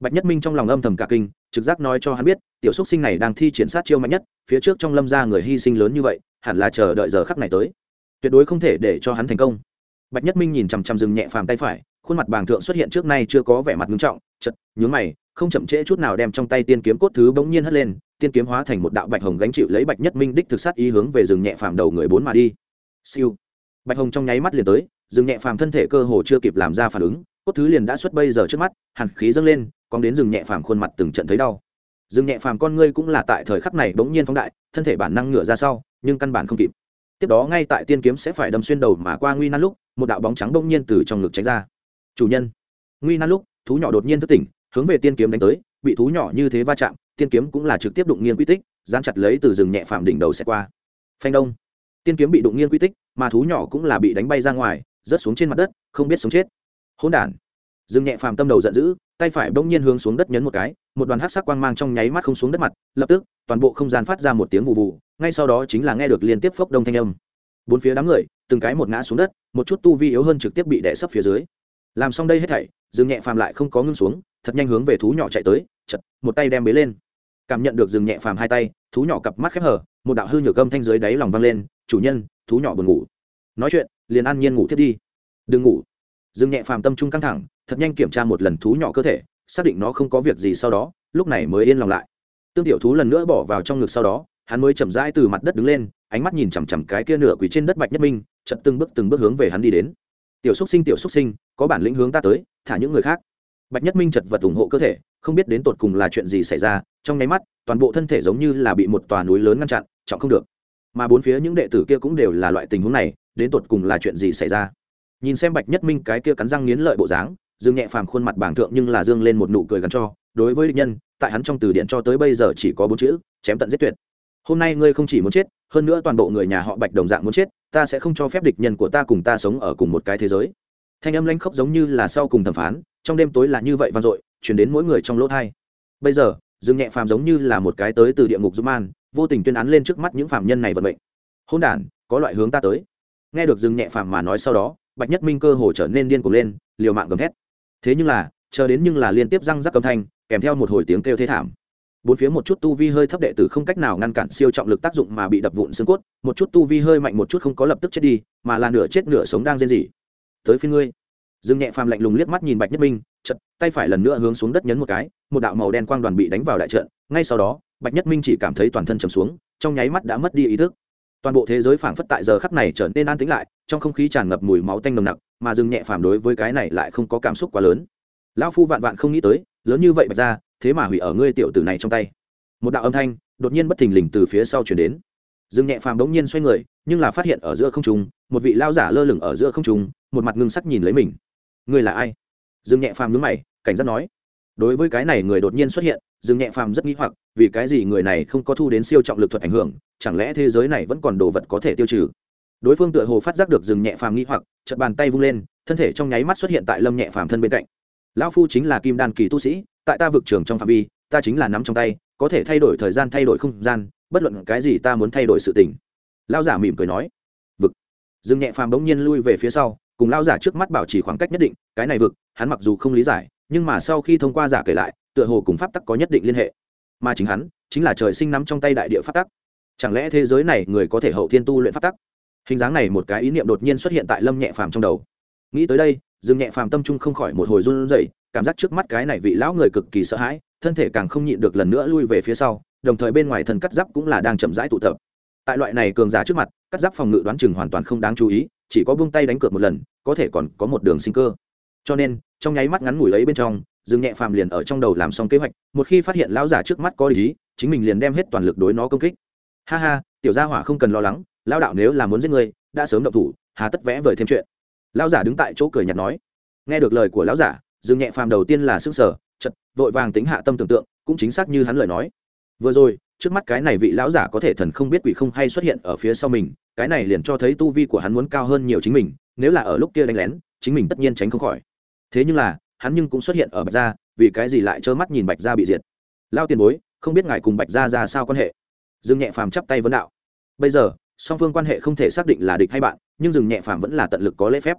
Bạch nhất minh trong lòng âm thầm cả kinh, trực giác nói cho hắn biết, tiểu xúc sinh này đang thi triển sát chiêu mạnh nhất, phía trước trong lâm ra người hy sinh lớn như vậy, hẳn là chờ đợi giờ khắc này tới. Tuyệt đối không thể để cho hắn thành công. Bạch nhất minh nhìn chằm chằm rừng nhẹ phàm tay phải khuôn mặt bàng thượng xuất hiện trước nay chưa có vẻ mặt nghiêm trọng chật nhướng mày, không chậm trễ chút nào đem trong tay tiên kiếm cốt thứ bỗng nhiên hất lên, tiên kiếm hóa thành một đạo bạch hồng gánh chịu lấy bạch nhất minh đích thực sát ý hướng về rừng nhẹ phàm đầu người bốn mà đi. Siêu. Bạch hồng trong nháy mắt liền tới, rừng nhẹ phàm thân thể cơ hồ chưa kịp làm ra phản ứng, cốt thứ liền đã xuất bây giờ trước mắt, hàn khí dâng lên còn đến rừng nhẹ phàm khuôn mặt từng trận thấy đau. Rừng nhẹ phàm con ngươi cũng là tại thời khắc này bỗng nhiên phóng đại, thân thể bản năng ngửa ra sau, nhưng căn bản không kịp. Tiếp đó ngay tại tiên kiếm sẽ phải đâm xuyên đầu mà qua nguy nan lúc, một đạo bóng trắng bỗng nhiên từ trong ngực tránh ra chủ nhân. Nguy nan lúc, thú nhỏ đột nhiên thức tỉnh, hướng về tiên kiếm đánh tới, bị thú nhỏ như thế va chạm, tiên kiếm cũng là trực tiếp đụng nghiêng quy tích, dán chặt lấy từ rừng nhẹ Phạm đỉnh đầu sẽ qua. Phanh đông. Tiên kiếm bị đụng nghiêng quy tích, mà thú nhỏ cũng là bị đánh bay ra ngoài, rớt xuống trên mặt đất, không biết sống chết. Hỗn đản. Rừng nhẹ phàm tâm đầu giận dữ, tay phải bỗng nhiên hướng xuống đất nhấn một cái, một đoàn hắc sắc quang mang trong nháy mắt không xuống đất mặt, lập tức, toàn bộ không gian phát ra một tiếng vụ vụ ngay sau đó chính là nghe được liên tiếp phốc đông thanh âm. Bốn phía đám người, từng cái một ngã xuống đất, một chút tu vi yếu hơn trực tiếp bị đè sấp phía dưới làm xong đây hết thảy, rừng nhẹ phàm lại không có ngưng xuống, thật nhanh hướng về thú nhỏ chạy tới, chật, một tay đem bế lên. Cảm nhận được rừng nhẹ phàm hai tay, thú nhỏ cặp mắt khép hở một đạo hư nhược gâm thanh dưới đáy lòng vang lên, chủ nhân, thú nhỏ buồn ngủ. Nói chuyện, liền an nhiên ngủ thiết đi. Đừng ngủ. Rừng nhẹ phàm tâm trung căng thẳng, thật nhanh kiểm tra một lần thú nhỏ cơ thể, xác định nó không có việc gì sau đó, lúc này mới yên lòng lại. Tương tiểu thú lần nữa bỏ vào trong ngực sau đó, hắn mới chậm rãi từ mặt đất đứng lên, ánh mắt nhìn chằm chằm cái kia nửa quỳ trên đất bạch nhất minh chật từng bước từng bước hướng về hắn đi đến tiểu xúc sinh tiểu xúc sinh, có bản lĩnh hướng ta tới, thả những người khác. Bạch nhất minh chật vật ủng hộ cơ thể, không biết đến tột cùng là chuyện gì xảy ra, trong nháy mắt, toàn bộ thân thể giống như là bị một tòa núi lớn ngăn chặn, trọng không được. Mà bốn phía những đệ tử kia cũng đều là loại tình huống này, đến tột cùng là chuyện gì xảy ra? Nhìn xem bạch nhất minh cái kia cắn răng nghiến lợi bộ dáng, dương nhẹ phàm khuôn mặt bảng thượng nhưng là dương lên một nụ cười gắn cho. Đối với địch nhân, tại hắn trong từ điện cho tới bây giờ chỉ có bốn chữ, chém tận giết tuyệt hôm nay ngươi không chỉ muốn chết, hơn nữa toàn bộ người nhà họ bạch đồng dạng muốn chết, ta sẽ không cho phép địch nhân của ta cùng ta sống ở cùng một cái thế giới. Thanh âm lanh khóc giống như là sau cùng thẩm phán, trong đêm tối là như vậy vang dội chuyển đến mỗi người trong lỗ thai. Bây giờ, dương nhẹ phàm giống như là một cái tới từ địa ngục dung an vô tình tuyên án lên trước mắt những phạm nhân này vận mệnh. Hôn đản, có loại hướng ta tới. Nghe được dương nhẹ phàm mà nói sau đó, bạch nhất minh cơ hồ trở nên điên cuồng lên, liều mạng gầm thét. Thế nhưng là, chờ đến nhưng là liên tiếp răng rắc âm thanh, kèm theo một hồi tiếng kêu thế thảm bốn phía một chút tu vi hơi thấp đệ tử không cách nào ngăn cản siêu trọng lực tác dụng mà bị đập vụn xương cốt, một chút tu vi hơi mạnh một chút không có lập tức chết đi, mà là nửa chết nửa sống đang rên rỉ. Tới phía ngươi. Dương nhẹ phàm lạnh lùng liếc mắt nhìn bạch nhất minh chật tay phải lần nữa hướng xuống đất nhấn một cái, một đạo màu đen quang đoàn bị đánh vào đại trận, ngay sau đó, bạch nhất minh chỉ cảm thấy toàn thân trầm xuống, trong nháy mắt đã mất đi ý thức. Toàn bộ thế giới phảng phất tại giờ khắc này trở nên an tĩnh lại, trong không khí tràn ngập mùi máu tanh nồng nặc, mà dừng nhẹ phàm đối với cái này lại không có cảm xúc quá lớn. Lão phu vạn vạn không nghĩ tới, lớn như vậy bạch ra thế mà hủy ở ngươi tiểu tử này trong tay. Một đạo âm thanh đột nhiên bất thình lình từ phía sau chuyển đến. Dương nhẹ phàm đống nhiên xoay người, nhưng là phát hiện ở giữa không trung, một vị lao giả lơ lửng ở giữa không trung, một mặt ngưng sắc nhìn lấy mình. Ngươi là ai? Dương nhẹ phàm nhướng mày, cảnh giác nói. Đối với cái này người đột nhiên xuất hiện, dương nhẹ phàm rất nghĩ hoặc, vì cái gì người này không có thu đến siêu trọng lực thuật ảnh hưởng, chẳng lẽ thế giới này vẫn còn đồ vật có thể tiêu trừ? Đối phương tựa hồ phát giác được dừng nhẹ phàm nghĩ hoặc chật bàn tay vung lên, thân thể trong nháy mắt xuất hiện tại lâm nhẹ phàm thân bên cạnh. Lão phu chính là kim đan kỳ tu sĩ tại ta vực trường trong phạm vi, ta chính là nắm trong tay, có thể thay đổi thời gian thay đổi không gian, bất luận cái gì ta muốn thay đổi sự tình. Lão giả mỉm cười nói. Vực. Dương nhẹ phàm bỗng nhiên lui về phía sau, cùng lão giả trước mắt bảo trì khoảng cách nhất định, cái này vực, hắn mặc dù không lý giải, nhưng mà sau khi thông qua giả kể lại, tựa hồ cùng pháp tắc có nhất định liên hệ. Mà chính hắn, chính là trời sinh nắm trong tay đại địa pháp tắc. Chẳng lẽ thế giới này người có thể hậu thiên tu luyện pháp tắc? Hình dáng này một cái ý niệm đột nhiên xuất hiện tại lâm nhẹ phàm trong đầu. Nghĩ tới đây, dương nhẹ phàm tâm trung không khỏi một hồi run rẩy cảm giác trước mắt cái này vị lão người cực kỳ sợ hãi, thân thể càng không nhịn được lần nữa lui về phía sau, đồng thời bên ngoài thân cắt giáp cũng là đang chậm rãi tụ tập. Tại loại này cường giả trước mặt, cắt giáp phòng ngự đoán chừng hoàn toàn không đáng chú ý, chỉ có buông tay đánh cược một lần, có thể còn có một đường sinh cơ. Cho nên, trong nháy mắt ngắn ngủi ấy bên trong, dương nhẹ phàm liền ở trong đầu làm xong kế hoạch, một khi phát hiện lão giả trước mắt có ý, chính mình liền đem hết toàn lực đối nó công kích. Ha ha, tiểu gia hỏa không cần lo lắng, lão đạo nếu là muốn giết người, đã sớm động thủ, hà tất vẽ vời thêm chuyện. Lão giả đứng tại chỗ cười nhạt nói. Nghe được lời của lão giả dương nhẹ phàm đầu tiên là sức sở chật vội vàng tính hạ tâm tưởng tượng, cũng chính xác như hắn lời nói. Vừa rồi, trước mắt cái này vị lão giả có thể thần không biết quỷ không hay xuất hiện ở phía sau mình, cái này liền cho thấy tu vi của hắn muốn cao hơn nhiều chính mình, nếu là ở lúc kia đánh lén, chính mình tất nhiên tránh không khỏi. Thế nhưng là, hắn nhưng cũng xuất hiện ở bạch gia, vì cái gì lại trơ mắt nhìn bạch gia bị diệt? Lao tiền bối, không biết ngài cùng bạch gia ra sao quan hệ? Dương nhẹ phàm chắp tay vấn đạo. Bây giờ, song phương quan hệ không thể xác định là địch hay bạn, nhưng dừng nhẹ phàm vẫn là tận lực có lễ phép.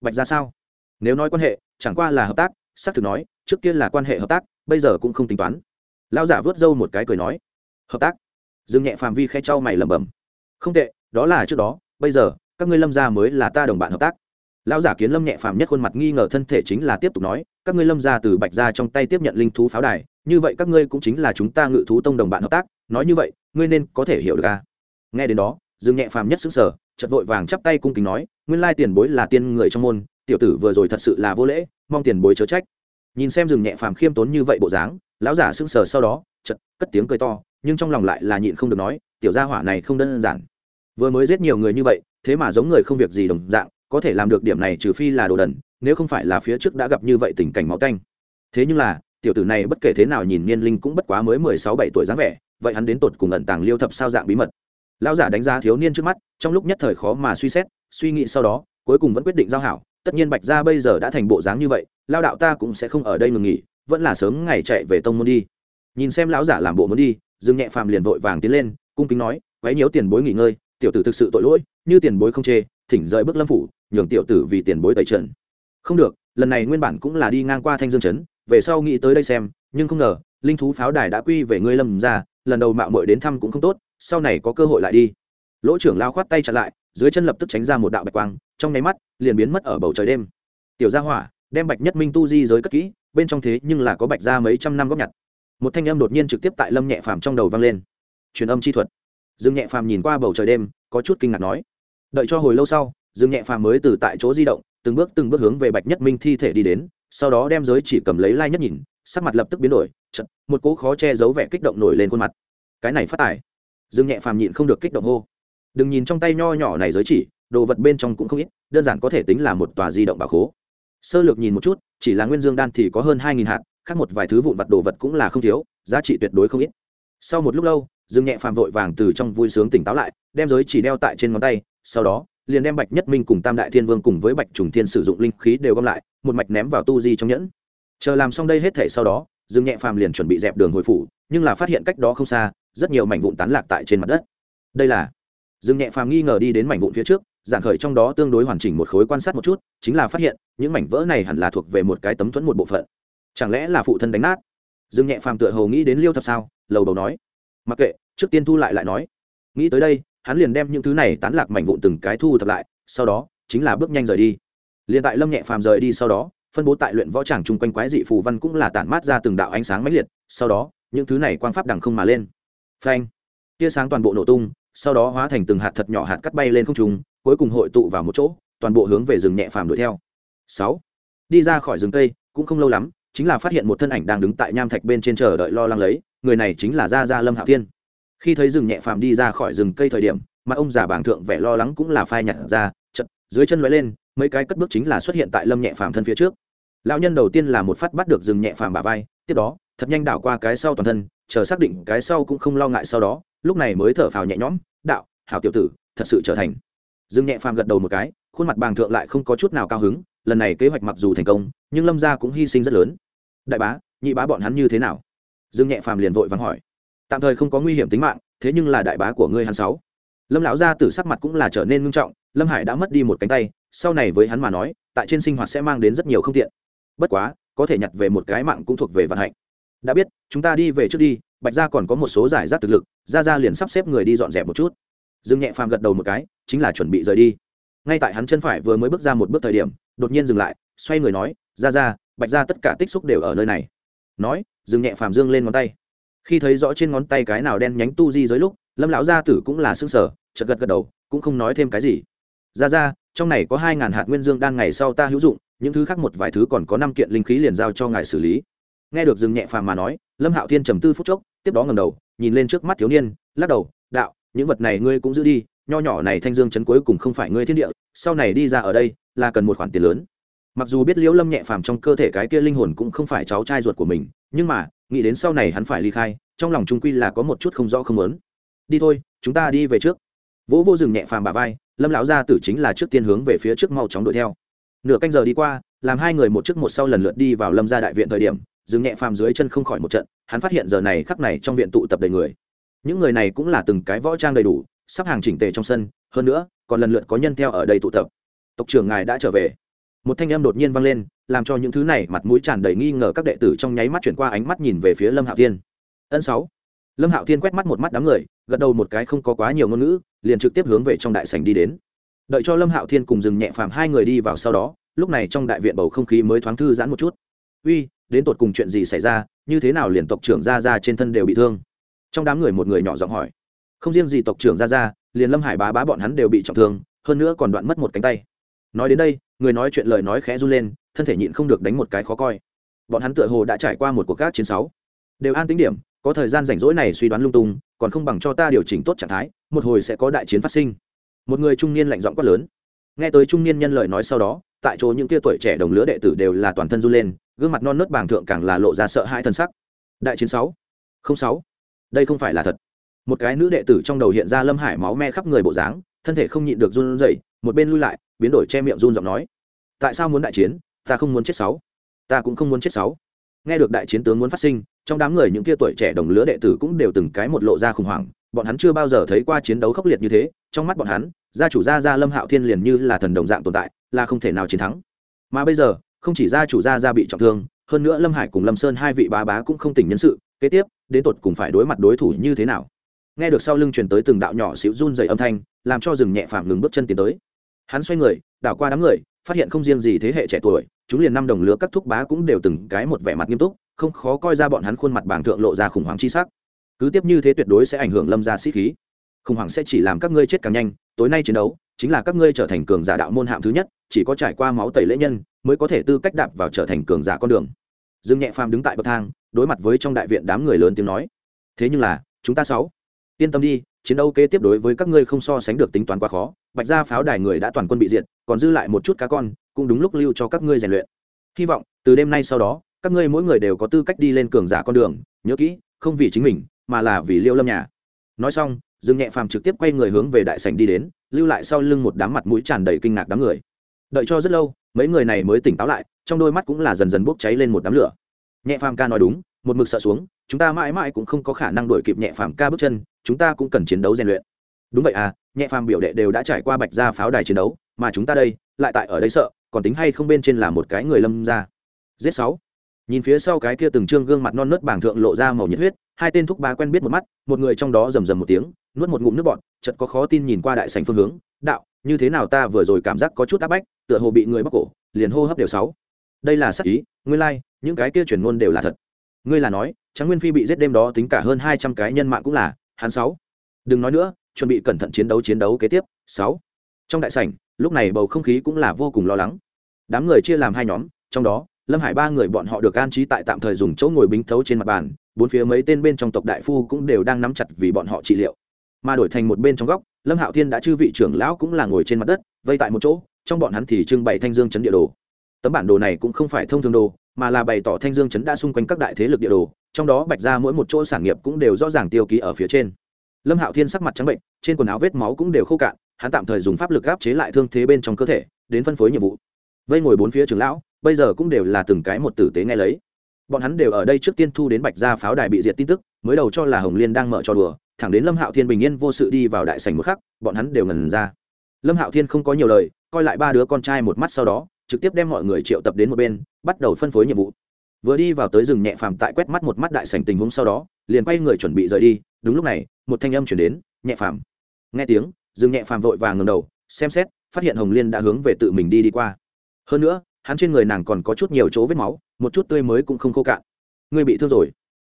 Bạch gia sao? Nếu nói quan hệ chẳng qua là hợp tác, xác thực nói, trước kia là quan hệ hợp tác, bây giờ cũng không tính toán. Lao giả vớt râu một cái cười nói, hợp tác? Dương nhẹ phàm vi khe trao mày lẩm bẩm, không tệ, đó là trước đó, bây giờ, các ngươi lâm gia mới là ta đồng bạn hợp tác. Lão giả kiến lâm nhẹ phàm nhất khuôn mặt nghi ngờ thân thể chính là tiếp tục nói, các ngươi lâm gia từ bạch gia trong tay tiếp nhận linh thú pháo đài, như vậy các ngươi cũng chính là chúng ta ngự thú tông đồng bạn hợp tác, nói như vậy, ngươi nên có thể hiểu được à? Nghe đến đó, dương nhẹ phàm nhất xứng sở chật vội vàng chắp tay cung kính nói, nguyên lai tiền bối là tiên người trong môn tiểu tử vừa rồi thật sự là vô lễ, mong tiền bối chớ trách. Nhìn xem rừng nhẹ phàm khiêm tốn như vậy bộ dáng, lão giả sững sờ sau đó chật cất tiếng cười to, nhưng trong lòng lại là nhịn không được nói, tiểu gia hỏa này không đơn giản. Vừa mới giết nhiều người như vậy, thế mà giống người không việc gì đồng dạng, có thể làm được điểm này trừ phi là đồ đần, nếu không phải là phía trước đã gặp như vậy tình cảnh máu tanh thế nhưng là, tiểu tử này bất kể thế nào nhìn niên linh cũng bất quá mới mười sáu bảy tuổi dáng vẻ, vậy hắn đến tột cùng ẩn tàng liêu thập sao dạng bí mật. Lão giả đánh giá thiếu niên trước mắt, trong lúc nhất thời khó mà suy xét, suy nghĩ sau đó, cuối cùng vẫn quyết định giao hảo tất nhiên bạch gia bây giờ đã thành bộ dáng như vậy, lao đạo ta cũng sẽ không ở đây ngừng nghỉ, vẫn là sớm ngày chạy về tông môn đi. Nhìn xem lão giả làm bộ muốn đi, dương nhẹ phàm liền vội vàng tiến lên, cung kính nói, quấy nhiễu tiền bối nghỉ ngơi, tiểu tử thực sự tội lỗi, như tiền bối không chê, thỉnh rời bước lâm phủ, nhường tiểu tử vì tiền bối tẩy trần. Không được, lần này nguyên bản cũng là đi ngang qua thanh dương trấn, về sau nghĩ tới đây xem, nhưng không ngờ, linh thú pháo đài đã quy về ngươi lâm ra, lần đầu mạo muội đến thăm cũng không tốt, sau này có cơ hội lại đi. Lỗ trưởng lao khoát tay chặn lại dưới chân lập tức tránh ra một đạo bạch quang, trong nháy mắt, liền biến mất ở bầu trời đêm. Tiểu gia hỏa, đem bạch nhất minh tu di giới cất kỹ, bên trong thế nhưng là có bạch ra mấy trăm năm góp nhặt. Một thanh âm đột nhiên trực tiếp tại lâm nhẹ phàm trong đầu vang lên. Truyền âm chi thuật. Dương nhẹ phàm nhìn qua bầu trời đêm, có chút kinh ngạc nói, đợi cho hồi lâu sau, dương nhẹ phàm mới từ tại chỗ di động, từng bước từng bước hướng về bạch nhất minh thi thể đi đến, sau đó đem giới chỉ cầm lấy lai nhất nhìn, sắc mặt lập tức biến đổi chật một cỗ khó che giấu vẻ kích động nổi lên khuôn mặt. Cái này phát tải dương nhẹ phàm nhịn không được kích động hô đừng nhìn trong tay nho nhỏ này giới chỉ, đồ vật bên trong cũng không ít, đơn giản có thể tính là một tòa di động bảo khố. Sơ lược nhìn một chút, chỉ là nguyên dương đan thì có hơn hai nghìn hạt, khác một vài thứ vụn vặt đồ vật cũng là không thiếu, giá trị tuyệt đối không ít. Sau một lúc lâu, dương nhẹ phàm vội vàng từ trong vui sướng tỉnh táo lại, đem giới chỉ đeo tại trên ngón tay, sau đó, liền đem bạch nhất minh cùng tam đại thiên vương cùng với bạch trùng thiên sử dụng linh khí đều gom lại, một mạch ném vào tu di trong nhẫn. Chờ làm xong đây hết thể sau đó, dương nhẹ phàm liền chuẩn bị dẹp đường hồi phủ, nhưng là phát hiện cách đó không xa, rất nhiều mảnh vụn tán lạc tại trên mặt đất. Đây là dương nhẹ phàm nghi ngờ đi đến mảnh vụn phía trước giảng khởi trong đó tương đối hoàn chỉnh một khối quan sát một chút, chính là phát hiện, những mảnh vỡ này hẳn là thuộc về một cái tấm thuẫn một bộ phận. Chẳng lẽ là phụ thân đánh nát? Dương nhẹ phàm tựa hồ nghĩ đến liêu thập sao, lầu đầu nói. Mặc kệ, trước tiên thu lại lại nói. Nghĩ tới đây, hắn liền đem những thứ này tán lạc mảnh vụn từng cái thu thập lại, sau đó, chính là bước nhanh rời đi. Liền tại lâm nhẹ phàm rời đi sau đó, phân bố tại luyện võ tràng chung quanh quái dị phù văn cũng là tản mát ra từng đạo ánh sáng mãnh liệt, sau đó, những thứ này quang pháp đằng không mà lên. Phanh! Tia sáng toàn bộ nổ tung sau đó hóa thành từng hạt thật nhỏ hạt cắt bay lên không trung cuối cùng hội tụ vào một chỗ toàn bộ hướng về rừng nhẹ phàm đuổi theo. Sáu đi ra khỏi rừng cây cũng không lâu lắm chính là phát hiện một thân ảnh đang đứng tại nham thạch bên trên chờ đợi lo lắng lấy người này chính là gia gia lâm hạo thiên. Khi thấy rừng nhẹ phàm đi ra khỏi rừng cây thời điểm mà ông già bảng thượng vẻ lo lắng cũng là phai nhạt ra chợt, dưới chân lóe lên mấy cái cất bước chính là xuất hiện tại lâm nhẹ phàm thân phía trước. Lão nhân đầu tiên là một phát bắt được rừng nhẹ phàm bả vai tiếp đó thật nhanh đảo qua cái sau toàn thân chờ xác định cái sau cũng không lo ngại sau đó lúc này mới thở phào nhẹ nhõm, đạo, hảo tiểu tử, thật sự trở thành. Dương nhẹ phàm gật đầu một cái, khuôn mặt bàng thượng lại không có chút nào cao hứng, lần này kế hoạch mặc dù thành công, nhưng lâm gia cũng hy sinh rất lớn. Đại bá, nhị bá bọn hắn như thế nào? Dương nhẹ phàm liền vội vắng hỏi. Tạm thời không có nguy hiểm tính mạng, thế nhưng là đại bá của ngươi hắn sáu. Lâm lão gia tử sắc mặt cũng là trở nên ngưng trọng, lâm hải đã mất đi một cánh tay, sau này với hắn mà nói, tại trên sinh hoạt sẽ mang đến rất nhiều không tiện. Bất quá, có thể nhặt về một cái mạng cũng thuộc về vận hạnh. Đã biết chúng ta đi về trước đi, bạch gia còn có một số giải rác thực lực, gia gia liền sắp xếp người đi dọn dẹp một chút. Dương nhẹ phàm gật đầu một cái, chính là chuẩn bị rời đi. Ngay tại hắn chân phải vừa mới bước ra một bước thời điểm, đột nhiên dừng lại, xoay người nói, gia gia, bạch gia tất cả tích xúc đều ở nơi này. Nói, dương nhẹ phàm dương lên ngón tay. Khi thấy rõ trên ngón tay cái nào đen nhánh tu di dưới lúc, lâm lão gia tử cũng là xương sở chật gật gật đầu, cũng không nói thêm cái gì. Gia gia, trong này có hai ngàn hạt nguyên dương đang ngày sau ta hữu dụng, những thứ khác một vài thứ còn có năm kiện linh khí liền giao cho ngài xử lý nghe được dừng nhẹ phàm mà nói, lâm hạo thiên trầm tư phút chốc, tiếp đó ngầm đầu, nhìn lên trước mắt thiếu niên, lắc đầu, đạo, những vật này ngươi cũng giữ đi, nho nhỏ này thanh dương chấn cuối cùng không phải ngươi thiên địa, sau này đi ra ở đây, là cần một khoản tiền lớn. Mặc dù biết liễu lâm nhẹ phàm trong cơ thể cái kia linh hồn cũng không phải cháu trai ruột của mình, nhưng mà, nghĩ đến sau này hắn phải ly khai, trong lòng trung quy là có một chút không rõ không lớn đi thôi, chúng ta đi về trước. Vỗ vô rừng nhẹ phàm bà vai, lâm lão gia tử chính là trước tiên hướng về phía trước mau chóng đuổi theo. Nửa canh giờ đi qua, làm hai người một trước một sau lần lượt đi vào lâm gia đại viện thời điểm dừng nhẹ phàm dưới chân không khỏi một trận, hắn phát hiện giờ này khắc này trong viện tụ tập đầy người. Những người này cũng là từng cái võ trang đầy đủ, sắp hàng chỉnh tề trong sân, hơn nữa, còn lần lượt có nhân theo ở đây tụ tập. Tộc trưởng ngài đã trở về. Một thanh âm đột nhiên vang lên, làm cho những thứ này mặt mũi tràn đầy nghi ngờ các đệ tử trong nháy mắt chuyển qua ánh mắt nhìn về phía lâm hạo thiên. Ân sáu. Lâm hạo thiên quét mắt một mắt đám người, gật đầu một cái không có quá nhiều ngôn ngữ, liền trực tiếp hướng về trong đại sảnh đi đến. Đợi cho lâm hạo thiên cùng dừng nhẹ phàm hai người đi vào sau đó, lúc này trong đại viện bầu không khí mới thoáng thư giãn một chút. Uy đến tột cùng chuyện gì xảy ra, như thế nào liền tộc trưởng ra ra trên thân đều bị thương? Trong đám người một người nhỏ giọng hỏi. Không riêng gì tộc trưởng ra ra liền lâm hải bá bá bọn hắn đều bị trọng thương, hơn nữa còn đoạn mất một cánh tay. Nói đến đây, người nói chuyện lời nói khẽ run lên, thân thể nhịn không được đánh một cái khó coi. Bọn hắn tựa hồ đã trải qua một cuộc gác chiến sáu. Đều an tính điểm, có thời gian rảnh rỗi này suy đoán lung tung, còn không bằng cho ta điều chỉnh tốt trạng thái, một hồi sẽ có đại chiến phát sinh. Một người trung niên lạnh giọng quát lớn. Nghe tới trung niên nhân lời nói sau đó tại chỗ những tia tuổi trẻ đồng lứa đệ tử đều là toàn thân run lên, gương mặt non nớt bàng thượng càng là lộ ra sợ hãi thân sắc. Đại chiến sáu, không sáu. Đây không phải là thật. Một cái nữ đệ tử trong đầu hiện ra lâm hải máu me khắp người bộ dáng, thân thể không nhịn được run rẩy, một bên lui lại, biến đổi che miệng run giọng nói. Tại sao muốn đại chiến? Ta không muốn chết sáu. Ta cũng không muốn chết sáu. Nghe được đại chiến tướng muốn phát sinh, trong đám người những kia tuổi trẻ đồng lứa đệ tử cũng đều từng cái một lộ ra khủng hoảng, bọn hắn chưa bao giờ thấy qua chiến đấu khốc liệt như thế, trong mắt bọn hắn, gia chủ gia gia lâm hạo thiên liền như là thần đồng dạng tồn tại là không thể nào chiến thắng. Mà bây giờ, không chỉ gia chủ gia gia bị trọng thương, hơn nữa lâm hải cùng lâm sơn hai vị bá bá cũng không tỉnh nhân sự, kế tiếp, đến tột cùng phải đối mặt đối thủ như thế nào? Nghe được sau lưng truyền tới từng đạo nhỏ xíu run dày âm thanh, làm cho rừng nhẹ phàm ngừng bước chân tiến tới. Hắn xoay người, đảo qua đám người, phát hiện không riêng gì thế hệ trẻ tuổi, chúng liền năm đồng lứa các thúc bá cũng đều từng cái một vẻ mặt nghiêm túc, không khó coi ra bọn hắn khuôn mặt bảng thượng lộ ra khủng hoảng chi sắc. Cứ tiếp như thế tuyệt đối sẽ ảnh hưởng lâm gia sĩ khí. Khủng hoảng sẽ chỉ làm các ngươi chết càng nhanh, tối nay chiến đấu, chính là các ngươi trở thành cường giả đạo môn hạng thứ nhất chỉ có trải qua máu tẩy lễ nhân mới có thể tư cách đạp vào trở thành cường giả con đường. Dương nhẹ phàm đứng tại bậc thang, đối mặt với trong đại viện đám người lớn tiếng nói, thế nhưng là, chúng ta sáu, yên tâm đi, chiến đấu kế tiếp đối với các ngươi không so sánh được tính toán quá khó, bạch gia pháo đài người đã toàn quân bị diệt, còn dư lại một chút cá con, cũng đúng lúc lưu cho các ngươi rèn luyện. Hy vọng, từ đêm nay sau đó, các ngươi mỗi người đều có tư cách đi lên cường giả con đường, nhớ kỹ, không vì chính mình, mà là vì liêu lâm nhà. Nói xong, dương nhẹ phàm trực tiếp quay người hướng về đại sảnh đi đến, lưu lại sau lưng một đám mặt mũi tràn đầy kinh ngạc đám người đợi cho rất lâu, mấy người này mới tỉnh táo lại, trong đôi mắt cũng là dần dần bốc cháy lên một đám lửa. Nhẹ phàm ca nói đúng, một mực sợ xuống, chúng ta mãi mãi cũng không có khả năng đuổi kịp nhẹ phàm ca bước chân, chúng ta cũng cần chiến đấu rèn luyện. Đúng vậy à nhẹ phàm biểu đệ đều đã trải qua bạch ra pháo đài chiến đấu, mà chúng ta đây, lại tại ở đây sợ, còn tính hay không bên trên là một cái người lâm ra giết sáu. Nhìn phía sau cái kia từng trương gương mặt non nớt bảng thượng lộ ra màu nhiệt huyết, hai tên thúc bá quen biết một mắt, một người trong đó rầm rầm một tiếng, nuốt một ngụm nước bọt chật có khó tin nhìn qua đại sảnh phương hướng, đạo, như thế nào ta vừa rồi cảm giác có chút áp bách tựa hồ bị người bóc cổ liền hô hấp đều sáu. Đây là sắc ý nguyên lai like, những cái kia chuyển ngôn đều là thật. Ngươi là nói trắng nguyên phi bị giết đêm đó tính cả hơn hai trăm cái nhân mạng cũng là hắn sáu. Đừng nói nữa chuẩn bị cẩn thận chiến đấu chiến đấu kế tiếp sáu. Trong đại sảnh lúc này bầu không khí cũng là vô cùng lo lắng. Đám người chia làm hai nhóm trong đó lâm hải ba người bọn họ được an trí tại tạm thời dùng chỗ ngồi bính thấu trên mặt bàn bốn phía mấy tên bên trong tộc đại phu cũng đều đang nắm chặt vì bọn họ trị liệu. Mà đổi thành một bên trong góc lâm hạo thiên đã chư vị trưởng lão cũng là ngồi trên mặt đất vây tại một chỗ trong bọn hắn thì trưng bày thanh dương chấn địa đồ. Tấm bản đồ này cũng không phải thông thường đồ, mà là bày tỏ thanh dương chấn đã xung quanh các đại thế lực địa đồ, trong đó bạch ra mỗi một chỗ sản nghiệp cũng đều rõ ràng tiêu ký ở phía trên. Lâm hạo thiên sắc mặt trắng bệnh, trên quần áo vết máu cũng đều khô cạn, hắn tạm thời dùng pháp lực áp chế lại thương thế bên trong cơ thể, đến phân phối nhiệm vụ. Vây ngồi bốn phía trưởng lão, bây giờ cũng đều là từng cái một tử tế nghe lấy. Bọn hắn đều ở đây trước tiên thu đến bạch gia pháo đài bị diệt tin tức, mới đầu cho là hồng liên đang mở trò đùa, thẳng đến lâm hạo thiên bình yên vô sự đi vào đại sảnh một khắc, bọn hắn đều ngần ra. Lâm hạo thiên không có nhiều lời coi lại ba đứa con trai một mắt sau đó, trực tiếp đem mọi người triệu tập đến một bên, bắt đầu phân phối nhiệm vụ. Vừa đi vào tới rừng nhẹ phàm tại quét mắt một mắt đại sảnh tình huống sau đó, liền quay người chuẩn bị rời đi, đúng lúc này, một thanh âm chuyển đến, nhẹ phàm. Nghe tiếng, rừng nhẹ phàm vội vàng ngầm đầu, xem xét, phát hiện hồng liên đã hướng về tự mình đi đi qua. Hơn nữa, hắn trên người nàng còn có chút nhiều chỗ vết máu, một chút tươi mới cũng không khô cạn. Ngươi bị thương rồi.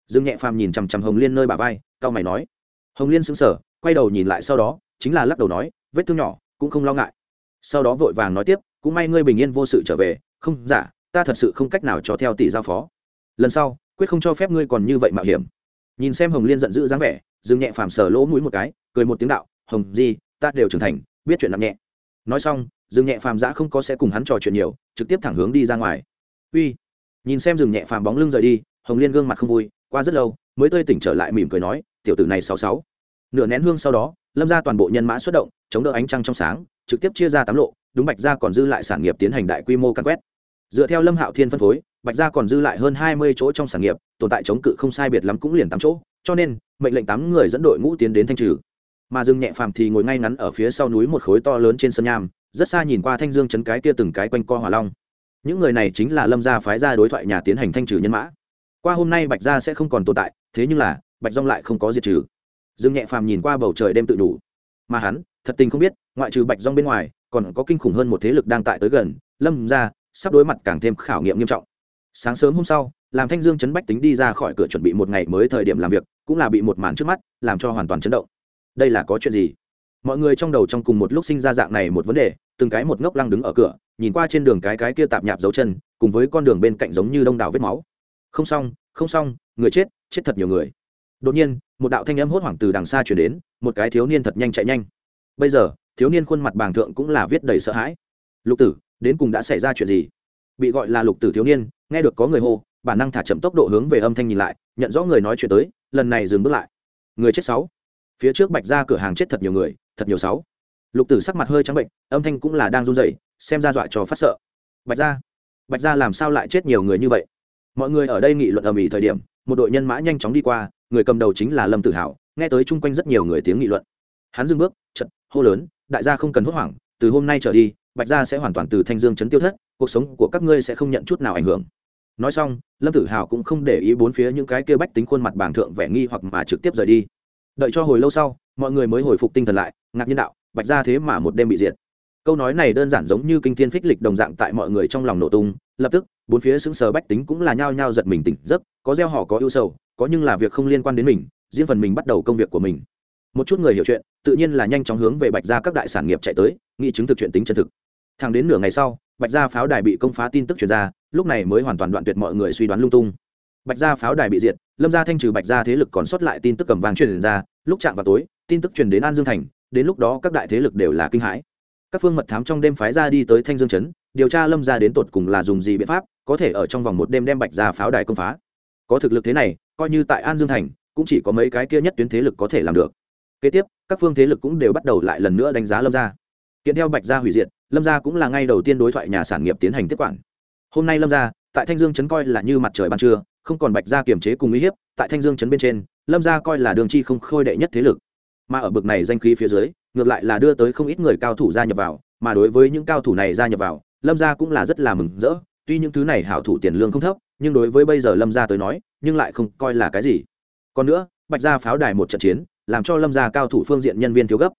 Dương nhẹ phàm nhìn chằm chằm hồng liên nơi bà vai cao mày nói. Hồng liên sững sờ, quay đầu nhìn lại sau đó, chính là lắc đầu nói, vết thương nhỏ, cũng không lo ngại sau đó vội vàng nói tiếp, cũng may ngươi bình yên vô sự trở về, không giả ta thật sự không cách nào cho theo tỷ giao phó. Lần sau, quyết không cho phép ngươi còn như vậy mạo hiểm. Nhìn xem hồng liên giận dữ dáng vẻ, dương nhẹ phàm sờ lỗ mũi một cái, cười một tiếng đạo, hồng di, ta đều trưởng thành, biết chuyện nặng nhẹ. Nói xong, dương nhẹ phàm giã không có sẽ cùng hắn trò chuyện nhiều, trực tiếp thẳng hướng đi ra ngoài. Uy. Nhìn xem dừng nhẹ phàm bóng lưng rời đi, hồng liên gương mặt không vui, qua rất lâu, mới tươi tỉnh trở lại mỉm cười nói, tiểu tử này sáu sáu. Nửa nén hương sau đó, lâm ra toàn bộ nhân mã xuất động, chống đỡ ánh trăng trong sáng trực tiếp chia ra tám lộ, đúng bạch gia còn dư lại sản nghiệp tiến hành đại quy mô căn quét. Dựa theo lâm hạo thiên phân phối, bạch gia còn dư lại hơn hai mươi chỗ trong sản nghiệp, tồn tại chống cự không sai biệt lắm cũng liền tám chỗ, cho nên, mệnh lệnh tám người dẫn đội ngũ tiến đến thanh trừ. Mà dương nhẹ phàm thì ngồi ngay ngắn ở phía sau núi một khối to lớn trên sân nham, rất xa nhìn qua thanh dương chấn cái kia từng cái quanh co hỏa long. Những người này chính là lâm gia phái ra đối thoại nhà tiến hành thanh trừ nhân mã. Qua hôm nay bạch gia sẽ không còn tồn tại, thế nhưng là, bạch dong lại không có diệt trừ. Dương nhẹ phàm nhìn qua bầu trời đêm tự đủ. Mà hắn, thật tình không biết ngoại trừ bạch rong bên ngoài, còn có kinh khủng hơn một thế lực đang tại tới gần, lâm gia sắp đối mặt càng thêm khảo nghiệm nghiêm trọng. Sáng sớm hôm sau, làm thanh dương chấn bách tính đi ra khỏi cửa chuẩn bị một ngày mới thời điểm làm việc, cũng là bị một màn trước mắt, làm cho hoàn toàn chấn động. Đây là có chuyện gì? Mọi người trong đầu trong cùng một lúc sinh ra dạng này một vấn đề, từng cái một ngốc lăng đứng ở cửa, nhìn qua trên đường cái cái kia tạp nhạp dấu chân, cùng với con đường bên cạnh giống như đông đảo vết máu. Không xong không xong, người chết chết thật nhiều người. Đột nhiên, một đạo thanh âm hốt hoảng từ đằng xa chuyển đến, một cái thiếu niên thật nhanh chạy nhanh. Bây giờ thiếu niên khuôn mặt bàng thượng cũng là viết đầy sợ hãi. Lục tử, đến cùng đã xảy ra chuyện gì? Bị gọi là lục tử thiếu niên, nghe được có người hô, bản năng thả chậm tốc độ hướng về âm thanh nhìn lại, nhận rõ người nói chuyện tới, lần này dừng bước lại. Người chết sáu. Phía trước bạch ra cửa hàng chết thật nhiều người, thật nhiều sáu. Lục tử sắc mặt hơi trắng bệnh, âm thanh cũng là đang run rẩy, xem ra dọa cho phát sợ. Bạch ra bạch ra làm sao lại chết nhiều người như vậy? Mọi người ở đây nghị luận ầm ĩ thời điểm, một đội nhân mã nhanh chóng đi qua, người cầm đầu chính là lâm tử hảo, nghe tới chung quanh rất nhiều người tiếng nghị luận. Hắn dừng bước chật hô lớn đại gia không cần hốt hoảng, từ hôm nay trở đi, bạch gia sẽ hoàn toàn từ thanh dương chấn tiêu thất, cuộc sống của các ngươi sẽ không nhận chút nào ảnh hưởng. Nói xong, lâm tử hào cũng không để ý bốn phía những cái kia bách tính khuôn mặt bảng thượng vẻ nghi hoặc mà trực tiếp rời đi. Đợi cho hồi lâu sau, mọi người mới hồi phục tinh thần lại, ngạc nhiên đạo, bạch gia thế mà một đêm bị diệt. Câu nói này đơn giản giống như kinh thiên phích lịch đồng dạng tại mọi người trong lòng nổ tung, lập tức, bốn phía xứng sờ bách tính cũng là nhao nhao giật mình tỉnh giấc, có gieo họ có ưu sầu, có nhưng là việc không liên quan đến mình, riêng phần mình bắt đầu công việc của mình một chút người hiểu chuyện, tự nhiên là nhanh chóng hướng về bạch gia các đại sản nghiệp chạy tới, nghĩ chứng thực chuyện tính chân thực. Thẳng đến nửa ngày sau, bạch gia pháo đài bị công phá tin tức truyền ra, lúc này mới hoàn toàn đoạn tuyệt mọi người suy đoán lung tung. Bạch gia pháo đài bị diệt, lâm gia thanh trừ bạch gia thế lực còn sót lại tin tức cầm vàng truyền ra, lúc chạm vào tối, tin tức truyền đến an dương thành, đến lúc đó các đại thế lực đều là kinh hãi. Các phương mật thám trong đêm phái ra đi tới thanh dương trấn, điều tra lâm gia đến tột cùng là dùng gì biện pháp, có thể ở trong vòng một đêm đem bạch gia pháo đài công phá. Có thực lực thế này, coi như tại an dương thành, cũng chỉ có mấy cái kia nhất tuyến thế lực có thể làm được kế tiếp, các phương thế lực cũng đều bắt đầu lại lần nữa đánh giá lâm gia. Kiện theo bạch gia hủy diệt, lâm gia cũng là ngay đầu tiên đối thoại nhà sản nghiệp tiến hành tiếp quản. Hôm nay lâm gia, tại thanh dương trấn coi là như mặt trời ban trưa, không còn bạch gia kiềm chế cùng uy hiếp, tại thanh dương trấn bên trên, lâm gia coi là đường chi không khôi đệ nhất thế lực. Mà ở bực này danh khí phía dưới, ngược lại là đưa tới không ít người cao thủ gia nhập vào, mà đối với những cao thủ này gia nhập vào, lâm gia cũng là rất là mừng rỡ, tuy những thứ này hảo thủ tiền lương không thấp, nhưng đối với bây giờ lâm gia tới nói, nhưng lại không coi là cái gì. Còn nữa, bạch gia pháo đài một trận chiến làm cho lâm gia cao thủ phương diện nhân viên thiếu gấp.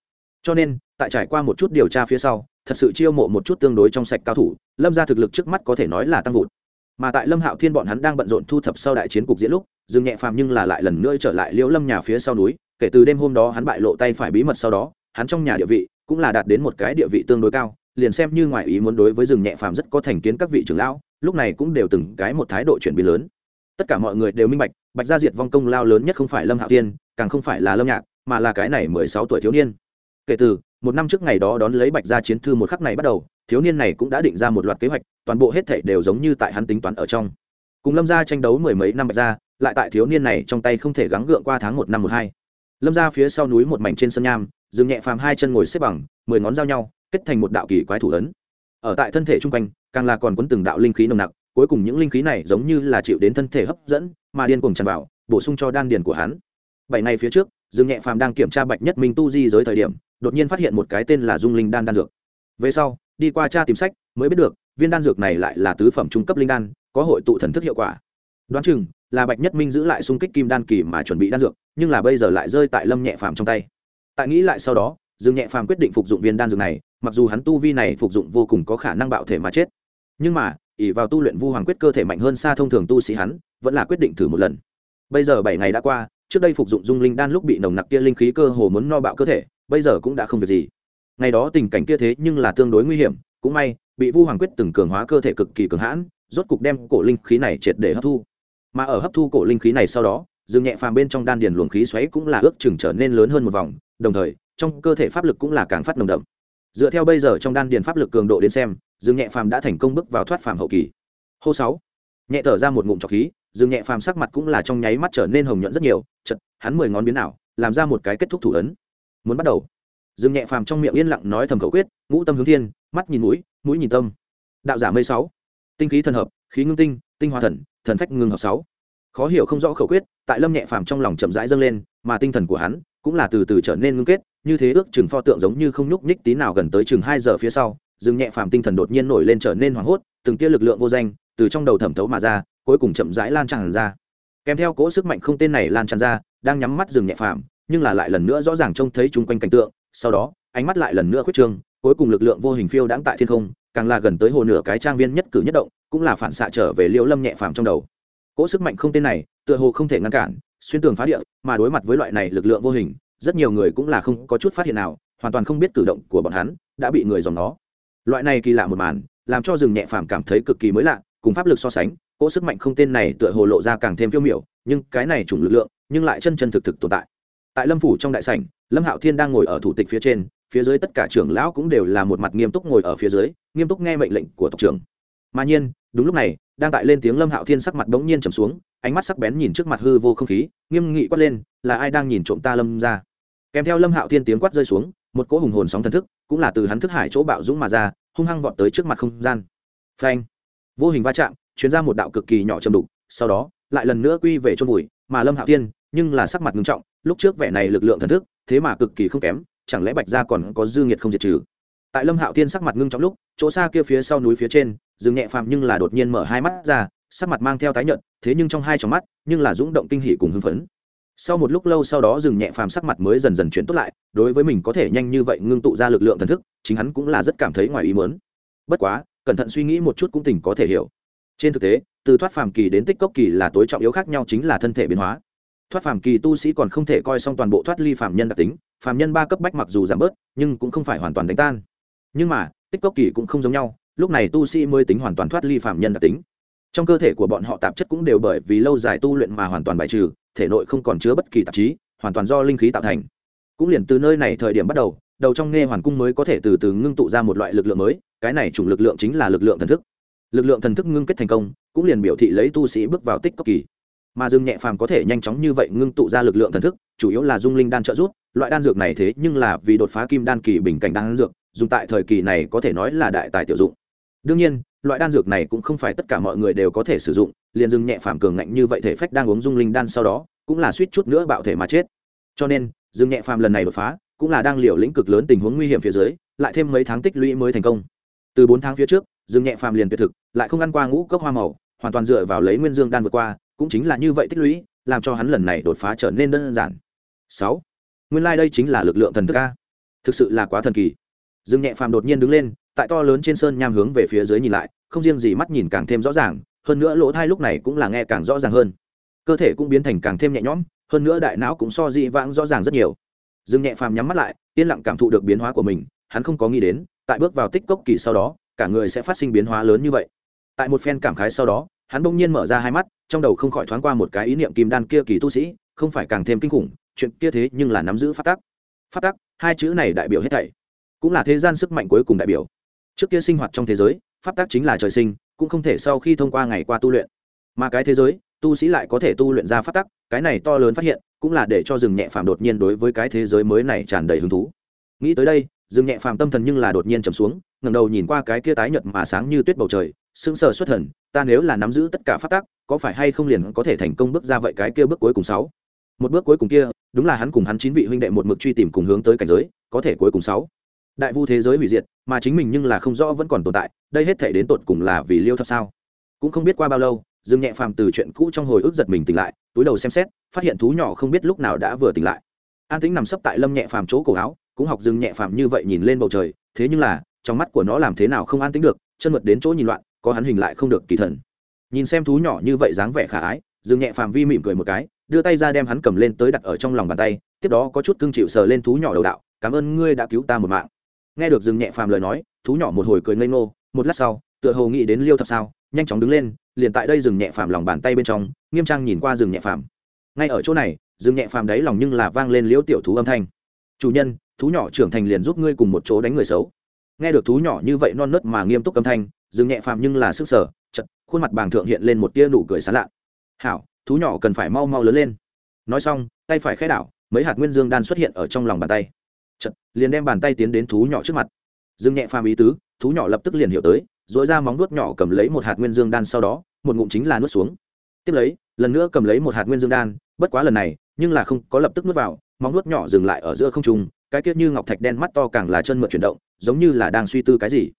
Cho nên, tại trải qua một chút điều tra phía sau, thật sự chiêu mộ một chút tương đối trong sạch cao thủ, lâm gia thực lực trước mắt có thể nói là tăng vụt. Mà tại lâm hạo thiên bọn hắn đang bận rộn thu thập sau đại chiến cục diễn lúc dừng nhẹ phàm nhưng là lại lần nữa trở lại liễu lâm nhà phía sau núi, kể từ đêm hôm đó hắn bại lộ tay phải bí mật sau đó, hắn trong nhà địa vị cũng là đạt đến một cái địa vị tương đối cao, liền xem như ngoài ý muốn đối với rừng nhẹ phàm rất có thành kiến các vị trưởng lão, lúc này cũng đều từng cái một thái độ chuyển biến lớn tất cả mọi người đều minh bạch bạch gia diệt vong công lao lớn nhất không phải lâm hạo tiên càng không phải là lâm nhạc, mà là cái này mười sáu tuổi thiếu niên. Kể từ, một năm trước ngày đó đón lấy bạch gia chiến thư một khắc này bắt đầu, thiếu niên này cũng đã định ra một loạt kế hoạch, toàn bộ hết thảy đều giống như tại hắn tính toán ở trong. Cùng lâm gia tranh đấu mười mấy năm bạch gia, lại tại thiếu niên này trong tay không thể gắng gượng qua tháng một năm một hai. Lâm gia phía sau núi một mảnh trên sân nham dừng nhẹ phàm hai chân ngồi xếp bằng, mười ngón giao nhau, kết thành một đạo kỳ quái thủ ấn. Ở tại thân thể chung quanh, càng là còn quấn từng đạo linh khí nồng nặc cuối cùng những linh khí này giống như là chịu đến thân thể hấp dẫn, mà điên cuồng tràn vào, bổ sung cho đan điền của hắn. Bảy ngày phía trước, dương nhẹ phàm đang kiểm tra bạch nhất minh tu di giới thời điểm, đột nhiên phát hiện một cái tên là dung linh đan đan dược. Về sau, đi qua tra tìm sách, mới biết được, viên đan dược này lại là tứ phẩm trung cấp linh đan, có hội tụ thần thức hiệu quả. Đoán chừng, là bạch nhất minh giữ lại xung kích kim đan kỳ mà chuẩn bị đan dược, nhưng là bây giờ lại rơi tại lâm nhẹ phàm trong tay. Tại nghĩ lại sau đó, dương nhẹ phàm quyết định phục dụng viên đan dược này, mặc dù hắn tu vi này phục dụng vô cùng có khả năng bạo thể mà chết. Nhưng mà ỉ vào tu luyện vu hoàng quyết cơ thể mạnh hơn xa thông thường tu sĩ hắn, vẫn là quyết định thử một lần. Bây giờ bảy ngày đã qua, trước đây phục dụng dung linh đan lúc bị nồng nặc kia linh khí cơ hồ muốn no bạo cơ thể, bây giờ cũng đã không việc gì. Ngày đó tình cảnh kia thế nhưng là tương đối nguy hiểm, cũng may, bị vu hoàng quyết từng cường hóa cơ thể cực kỳ cường hãn, rốt cục đem cổ linh khí này triệt để hấp thu. Mà ở hấp thu cổ linh khí này sau đó dừng nhẹ phàm bên trong đan điền luồng khí xoáy cũng là ước chừng trở nên lớn hơn một vòng, đồng thời, trong cơ thể pháp lực cũng là càng phát nồng đậm. Dựa theo bây giờ trong đan điền pháp lực cường độ đến xem dương nhẹ phàm đã thành công bước vào thoát phàm hậu kỳ. Hô sáu. Nhẹ thở ra một ngụm trọc khí dương nhẹ phàm sắc mặt cũng là trong nháy mắt trở nên hồng nhuận rất nhiều chật hắn mười ngón biến ảo, làm ra một cái kết thúc thủ ấn. Muốn bắt đầu. Dương nhẹ phàm trong miệng yên lặng nói thầm khẩu quyết, ngũ tâm hướng thiên, mắt nhìn mũi mũi nhìn tâm. Đạo giả mây sáu. Tinh khí thần hợp, khí ngưng tinh tinh hoa thần thần phách ngưng hợp sáu. Khó hiểu không rõ khẩu quyết, tại lâm nhẹ phàm trong lòng chậm rãi dâng lên, mà tinh thần của hắn cũng là từ từ trở nên ngưng kết, như thế ước chừng pho tượng giống như không nhúc nhích tí nào gần tới chừng hai giờ phía sau dừng nhẹ phàm tinh thần đột nhiên nổi lên trở nên hoảng hốt, từng tia lực lượng vô danh từ trong đầu thẩm thấu mà ra, cuối cùng chậm rãi lan tràn ra. Kèm theo cỗ sức mạnh không tên này lan tràn ra, đang nhắm mắt dừng nhẹ phàm, nhưng là lại lần nữa rõ ràng trông thấy chung quanh cảnh tượng, sau đó, ánh mắt lại lần nữa khuyết trương, cuối cùng lực lượng vô hình phiêu đãng tại thiên không, càng là gần tới hồ nửa cái trang viên nhất cử nhất động, cũng là phản xạ trở về liễu lâm nhẹ phàm trong đầu. Cỗ sức mạnh không tên này, tựa hồ không thể ngăn cản, xuyên tường phá địa, mà đối mặt với loại này lực lượng vô hình, rất nhiều người cũng là không có chút phát hiện nào, hoàn toàn không biết cử động của bọn hắn đã bị người dòng nó loại này kỳ lạ một màn, làm cho rừng nhẹ phàm cảm thấy cực kỳ mới lạ, cùng pháp lực so sánh, cỗ sức mạnh không tên này tựa hồ lộ ra càng thêm phiêu miểu, nhưng cái này chủng lực lượng, nhưng lại chân chân thực thực tồn tại. Tại lâm phủ trong đại sảnh, lâm hạo thiên đang ngồi ở thủ tịch phía trên, phía dưới tất cả trưởng lão cũng đều là một mặt nghiêm túc ngồi ở phía dưới, nghiêm túc nghe mệnh lệnh của tộc trưởng. Mà nhiên, đúng lúc này, đang tại lên tiếng lâm hạo thiên sắc mặt bỗng nhiên trầm xuống, ánh mắt sắc bén nhìn trước mặt hư vô không khí, nghiêm nghị quát lên, là ai đang nhìn trộm ta lâm ra kèm theo lâm hạo thiên tiếng quát rơi xuống, một cỗ hùng hồn sóng thần thức cũng là từ hắn thức hải chỗ bạo dũng mà ra, hung hăng vọt tới trước mặt không gian. Phanh! Vô hình va chạm chuyến ra một đạo cực kỳ nhỏ chầm đục, sau đó, lại lần nữa quy về chôn vùi, mà lâm hạo thiên, nhưng là sắc mặt nghiêm trọng, lúc trước vẻ này lực lượng thần thức, thế mà cực kỳ không kém, chẳng lẽ bạch gia còn có dư nghiệt không diệt trừ? Tại lâm hạo thiên sắc mặt ngưng trọng lúc, chỗ xa kia phía sau núi phía trên dừng nhẹ phàm nhưng là đột nhiên mở hai mắt ra, sắc mặt mang theo tái nhợt, thế nhưng trong hai tròng mắt, nhưng là rung động kinh hỉ cùng hưng phấn sau một lúc lâu sau đó dừng nhẹ phàm sắc mặt mới dần dần chuyển tốt lại, đối với mình có thể nhanh như vậy ngưng tụ ra lực lượng thần thức, chính hắn cũng là rất cảm thấy ngoài ý mớn bất quá, cẩn thận suy nghĩ một chút cũng tỉnh có thể hiểu. Trên thực tế, từ thoát phàm kỳ đến tích cốc kỳ là tối trọng yếu khác nhau chính là thân thể biến hóa. Thoát phàm kỳ tu sĩ còn không thể coi xong toàn bộ thoát ly phàm nhân đặc tính, phàm nhân ba cấp bách mặc dù giảm bớt, nhưng cũng không phải hoàn toàn đánh tan. Nhưng mà, tích cốc kỳ cũng không giống nhau, lúc này tu sĩ mới tính hoàn toàn thoát ly phàm nhân đặc tính. Trong cơ thể của bọn họ tạp chất cũng đều bởi vì lâu dài tu luyện mà hoàn toàn bài trừ thể nội không còn chứa bất kỳ tạp chí, hoàn toàn do linh khí tạo thành. Cũng liền từ nơi này thời điểm bắt đầu đầu trong nghe hoàn cung mới có thể từ từ ngưng tụ ra một loại lực lượng mới, cái này chủng lực lượng chính là lực lượng thần thức. Lực lượng thần thức ngưng kết thành công, cũng liền biểu thị lấy tu sĩ bước vào tích cốc kỳ. Mà dương nhẹ phàm có thể nhanh chóng như vậy ngưng tụ ra lực lượng thần thức, chủ yếu là dung linh đan trợ giúp, loại đan dược này thế nhưng là vì đột phá kim đan kỳ bình cảnh đan dược, dùng tại thời kỳ này có thể nói là đại tài tiểu dụng. Đương nhiên loại đan dược này cũng không phải tất cả mọi người đều có thể sử dụng, liền dừng nhẹ phàm cường ngạnh như vậy thể phách đang uống dung linh đan sau đó, cũng là suýt chút nữa bạo thể mà chết. Cho nên, dừng nhẹ phàm lần này đột phá, cũng là đang liều lĩnh cực lớn tình huống nguy hiểm phía dưới, lại thêm mấy tháng tích lũy mới thành công. Từ bốn tháng phía trước, dừng nhẹ phàm liền tuyệt thực, lại không ăn qua ngũ cốc hoa màu, hoàn toàn dựa vào lấy nguyên dương đan vượt qua, cũng chính là như vậy tích lũy, làm cho hắn lần này đột phá trở nên đơn giản. Sáu, nguyên lai、like、đây chính là lực lượng thần thức a. Thực sự là quá thần kỳ. Dương nhẹ phàm đột nhiên đứng lên, tại to lớn trên sơn nham hướng về phía dưới nhìn lại không riêng gì mắt nhìn càng thêm rõ ràng, hơn nữa lỗ thai lúc này cũng là nghe càng rõ ràng hơn. Cơ thể cũng biến thành càng thêm nhẹ nhõm, hơn nữa đại não cũng so dị vãng rõ ràng rất nhiều. Dương nhẹ phàm nhắm mắt lại, yên lặng cảm thụ được biến hóa của mình, hắn không có nghĩ đến, tại bước vào tích cốc kỳ sau đó, cả người sẽ phát sinh biến hóa lớn như vậy. Tại một phen cảm khái sau đó, hắn bỗng nhiên mở ra hai mắt, trong đầu không khỏi thoáng qua một cái ý niệm kim đan kia kỳ tu sĩ, không phải càng thêm kinh khủng, chuyện kia thế nhưng là nắm giữ phát tắc. Phát tắc, hai chữ này đại biểu hết thảy, cũng là thế gian sức mạnh cuối cùng đại biểu. Trước kia sinh hoạt trong thế giới pháp tắc chính là trời sinh, cũng không thể sau khi thông qua ngày qua tu luyện. Mà cái thế giới, tu sĩ lại có thể tu luyện ra pháp tắc cái này to lớn phát hiện, cũng là để cho rừng nhẹ phàm đột nhiên đối với cái thế giới mới này tràn đầy hứng thú. Nghĩ tới đây, rừng nhẹ phàm tâm thần nhưng là đột nhiên trầm xuống, ngẩng đầu nhìn qua cái kia tái nhật mà sáng như tuyết bầu trời, sững sờ xuất thần, ta nếu là nắm giữ tất cả pháp tắc có phải hay không liền có thể thành công bước ra vậy cái kia bước cuối cùng sáu? Một bước cuối cùng kia, đúng là hắn cùng hắn chín vị huynh đệ một mực truy tìm cùng hướng tới cảnh giới, có thể cuối cùng sáu đại vu thế giới hủy diệt, mà chính mình nhưng là không rõ vẫn còn tồn tại, đây hết thể đến tột cùng là vì liêu thập sao? Cũng không biết qua bao lâu, dương nhẹ phàm từ chuyện cũ trong hồi ức giật mình tỉnh lại, túi đầu xem xét, phát hiện thú nhỏ không biết lúc nào đã vừa tỉnh lại. An tính nằm sấp tại lâm nhẹ phàm chỗ cổ áo, cũng học dương nhẹ phàm như vậy nhìn lên bầu trời, thế nhưng là, trong mắt của nó làm thế nào không an tính được, chân mượt đến chỗ nhìn loạn, có hắn hình lại không được kỳ thần. Nhìn xem thú nhỏ như vậy dáng vẻ khả ái, dương nhẹ phàm vi mỉm cười một cái, đưa tay ra đem hắn cầm lên tới đặt ở trong lòng bàn tay, tiếp đó có chút cưng chịu sờ lên thú nhỏ đầu đạo, cảm ơn ngươi đã cứu ta một mạng nghe được dừng nhẹ phàm lời nói, thú nhỏ một hồi cười ngây ngô, một lát sau, tựa hồ nghĩ đến liêu thập sao, nhanh chóng đứng lên, liền tại đây dừng nhẹ phàm lòng bàn tay bên trong, nghiêm trang nhìn qua dừng nhẹ phàm. Ngay ở chỗ này dừng nhẹ phàm đáy lòng nhưng là vang lên liễu tiểu thú âm thanh. Chủ nhân, thú nhỏ trưởng thành liền giúp ngươi cùng một chỗ đánh người xấu. Nghe được thú nhỏ như vậy non nớt mà nghiêm túc âm thanh dừng nhẹ phàm nhưng là sức sở chật khuôn mặt bàng thượng hiện lên một tia nụ cười sán lạ hảo, thú nhỏ cần phải mau mau lớn lên. Nói xong, tay phải khẽ đảo, mấy hạt nguyên dương đan xuất hiện ở trong lòng bàn tay chật, liền đem bàn tay tiến đến thú nhỏ trước mặt. Dương nhẹ phàm ý tứ, thú nhỏ lập tức liền hiểu tới dội ra móng nuốt nhỏ cầm lấy một hạt nguyên dương đan sau đó, một ngụm chính là nuốt xuống. Tiếp lấy, lần nữa cầm lấy một hạt nguyên dương đan, bất quá lần này, nhưng là không có lập tức nuốt vào, móng nuốt nhỏ dừng lại ở giữa không trung, cái tiết như ngọc thạch đen mắt to càng là chân mượt chuyển động, giống như là đang suy tư cái gì.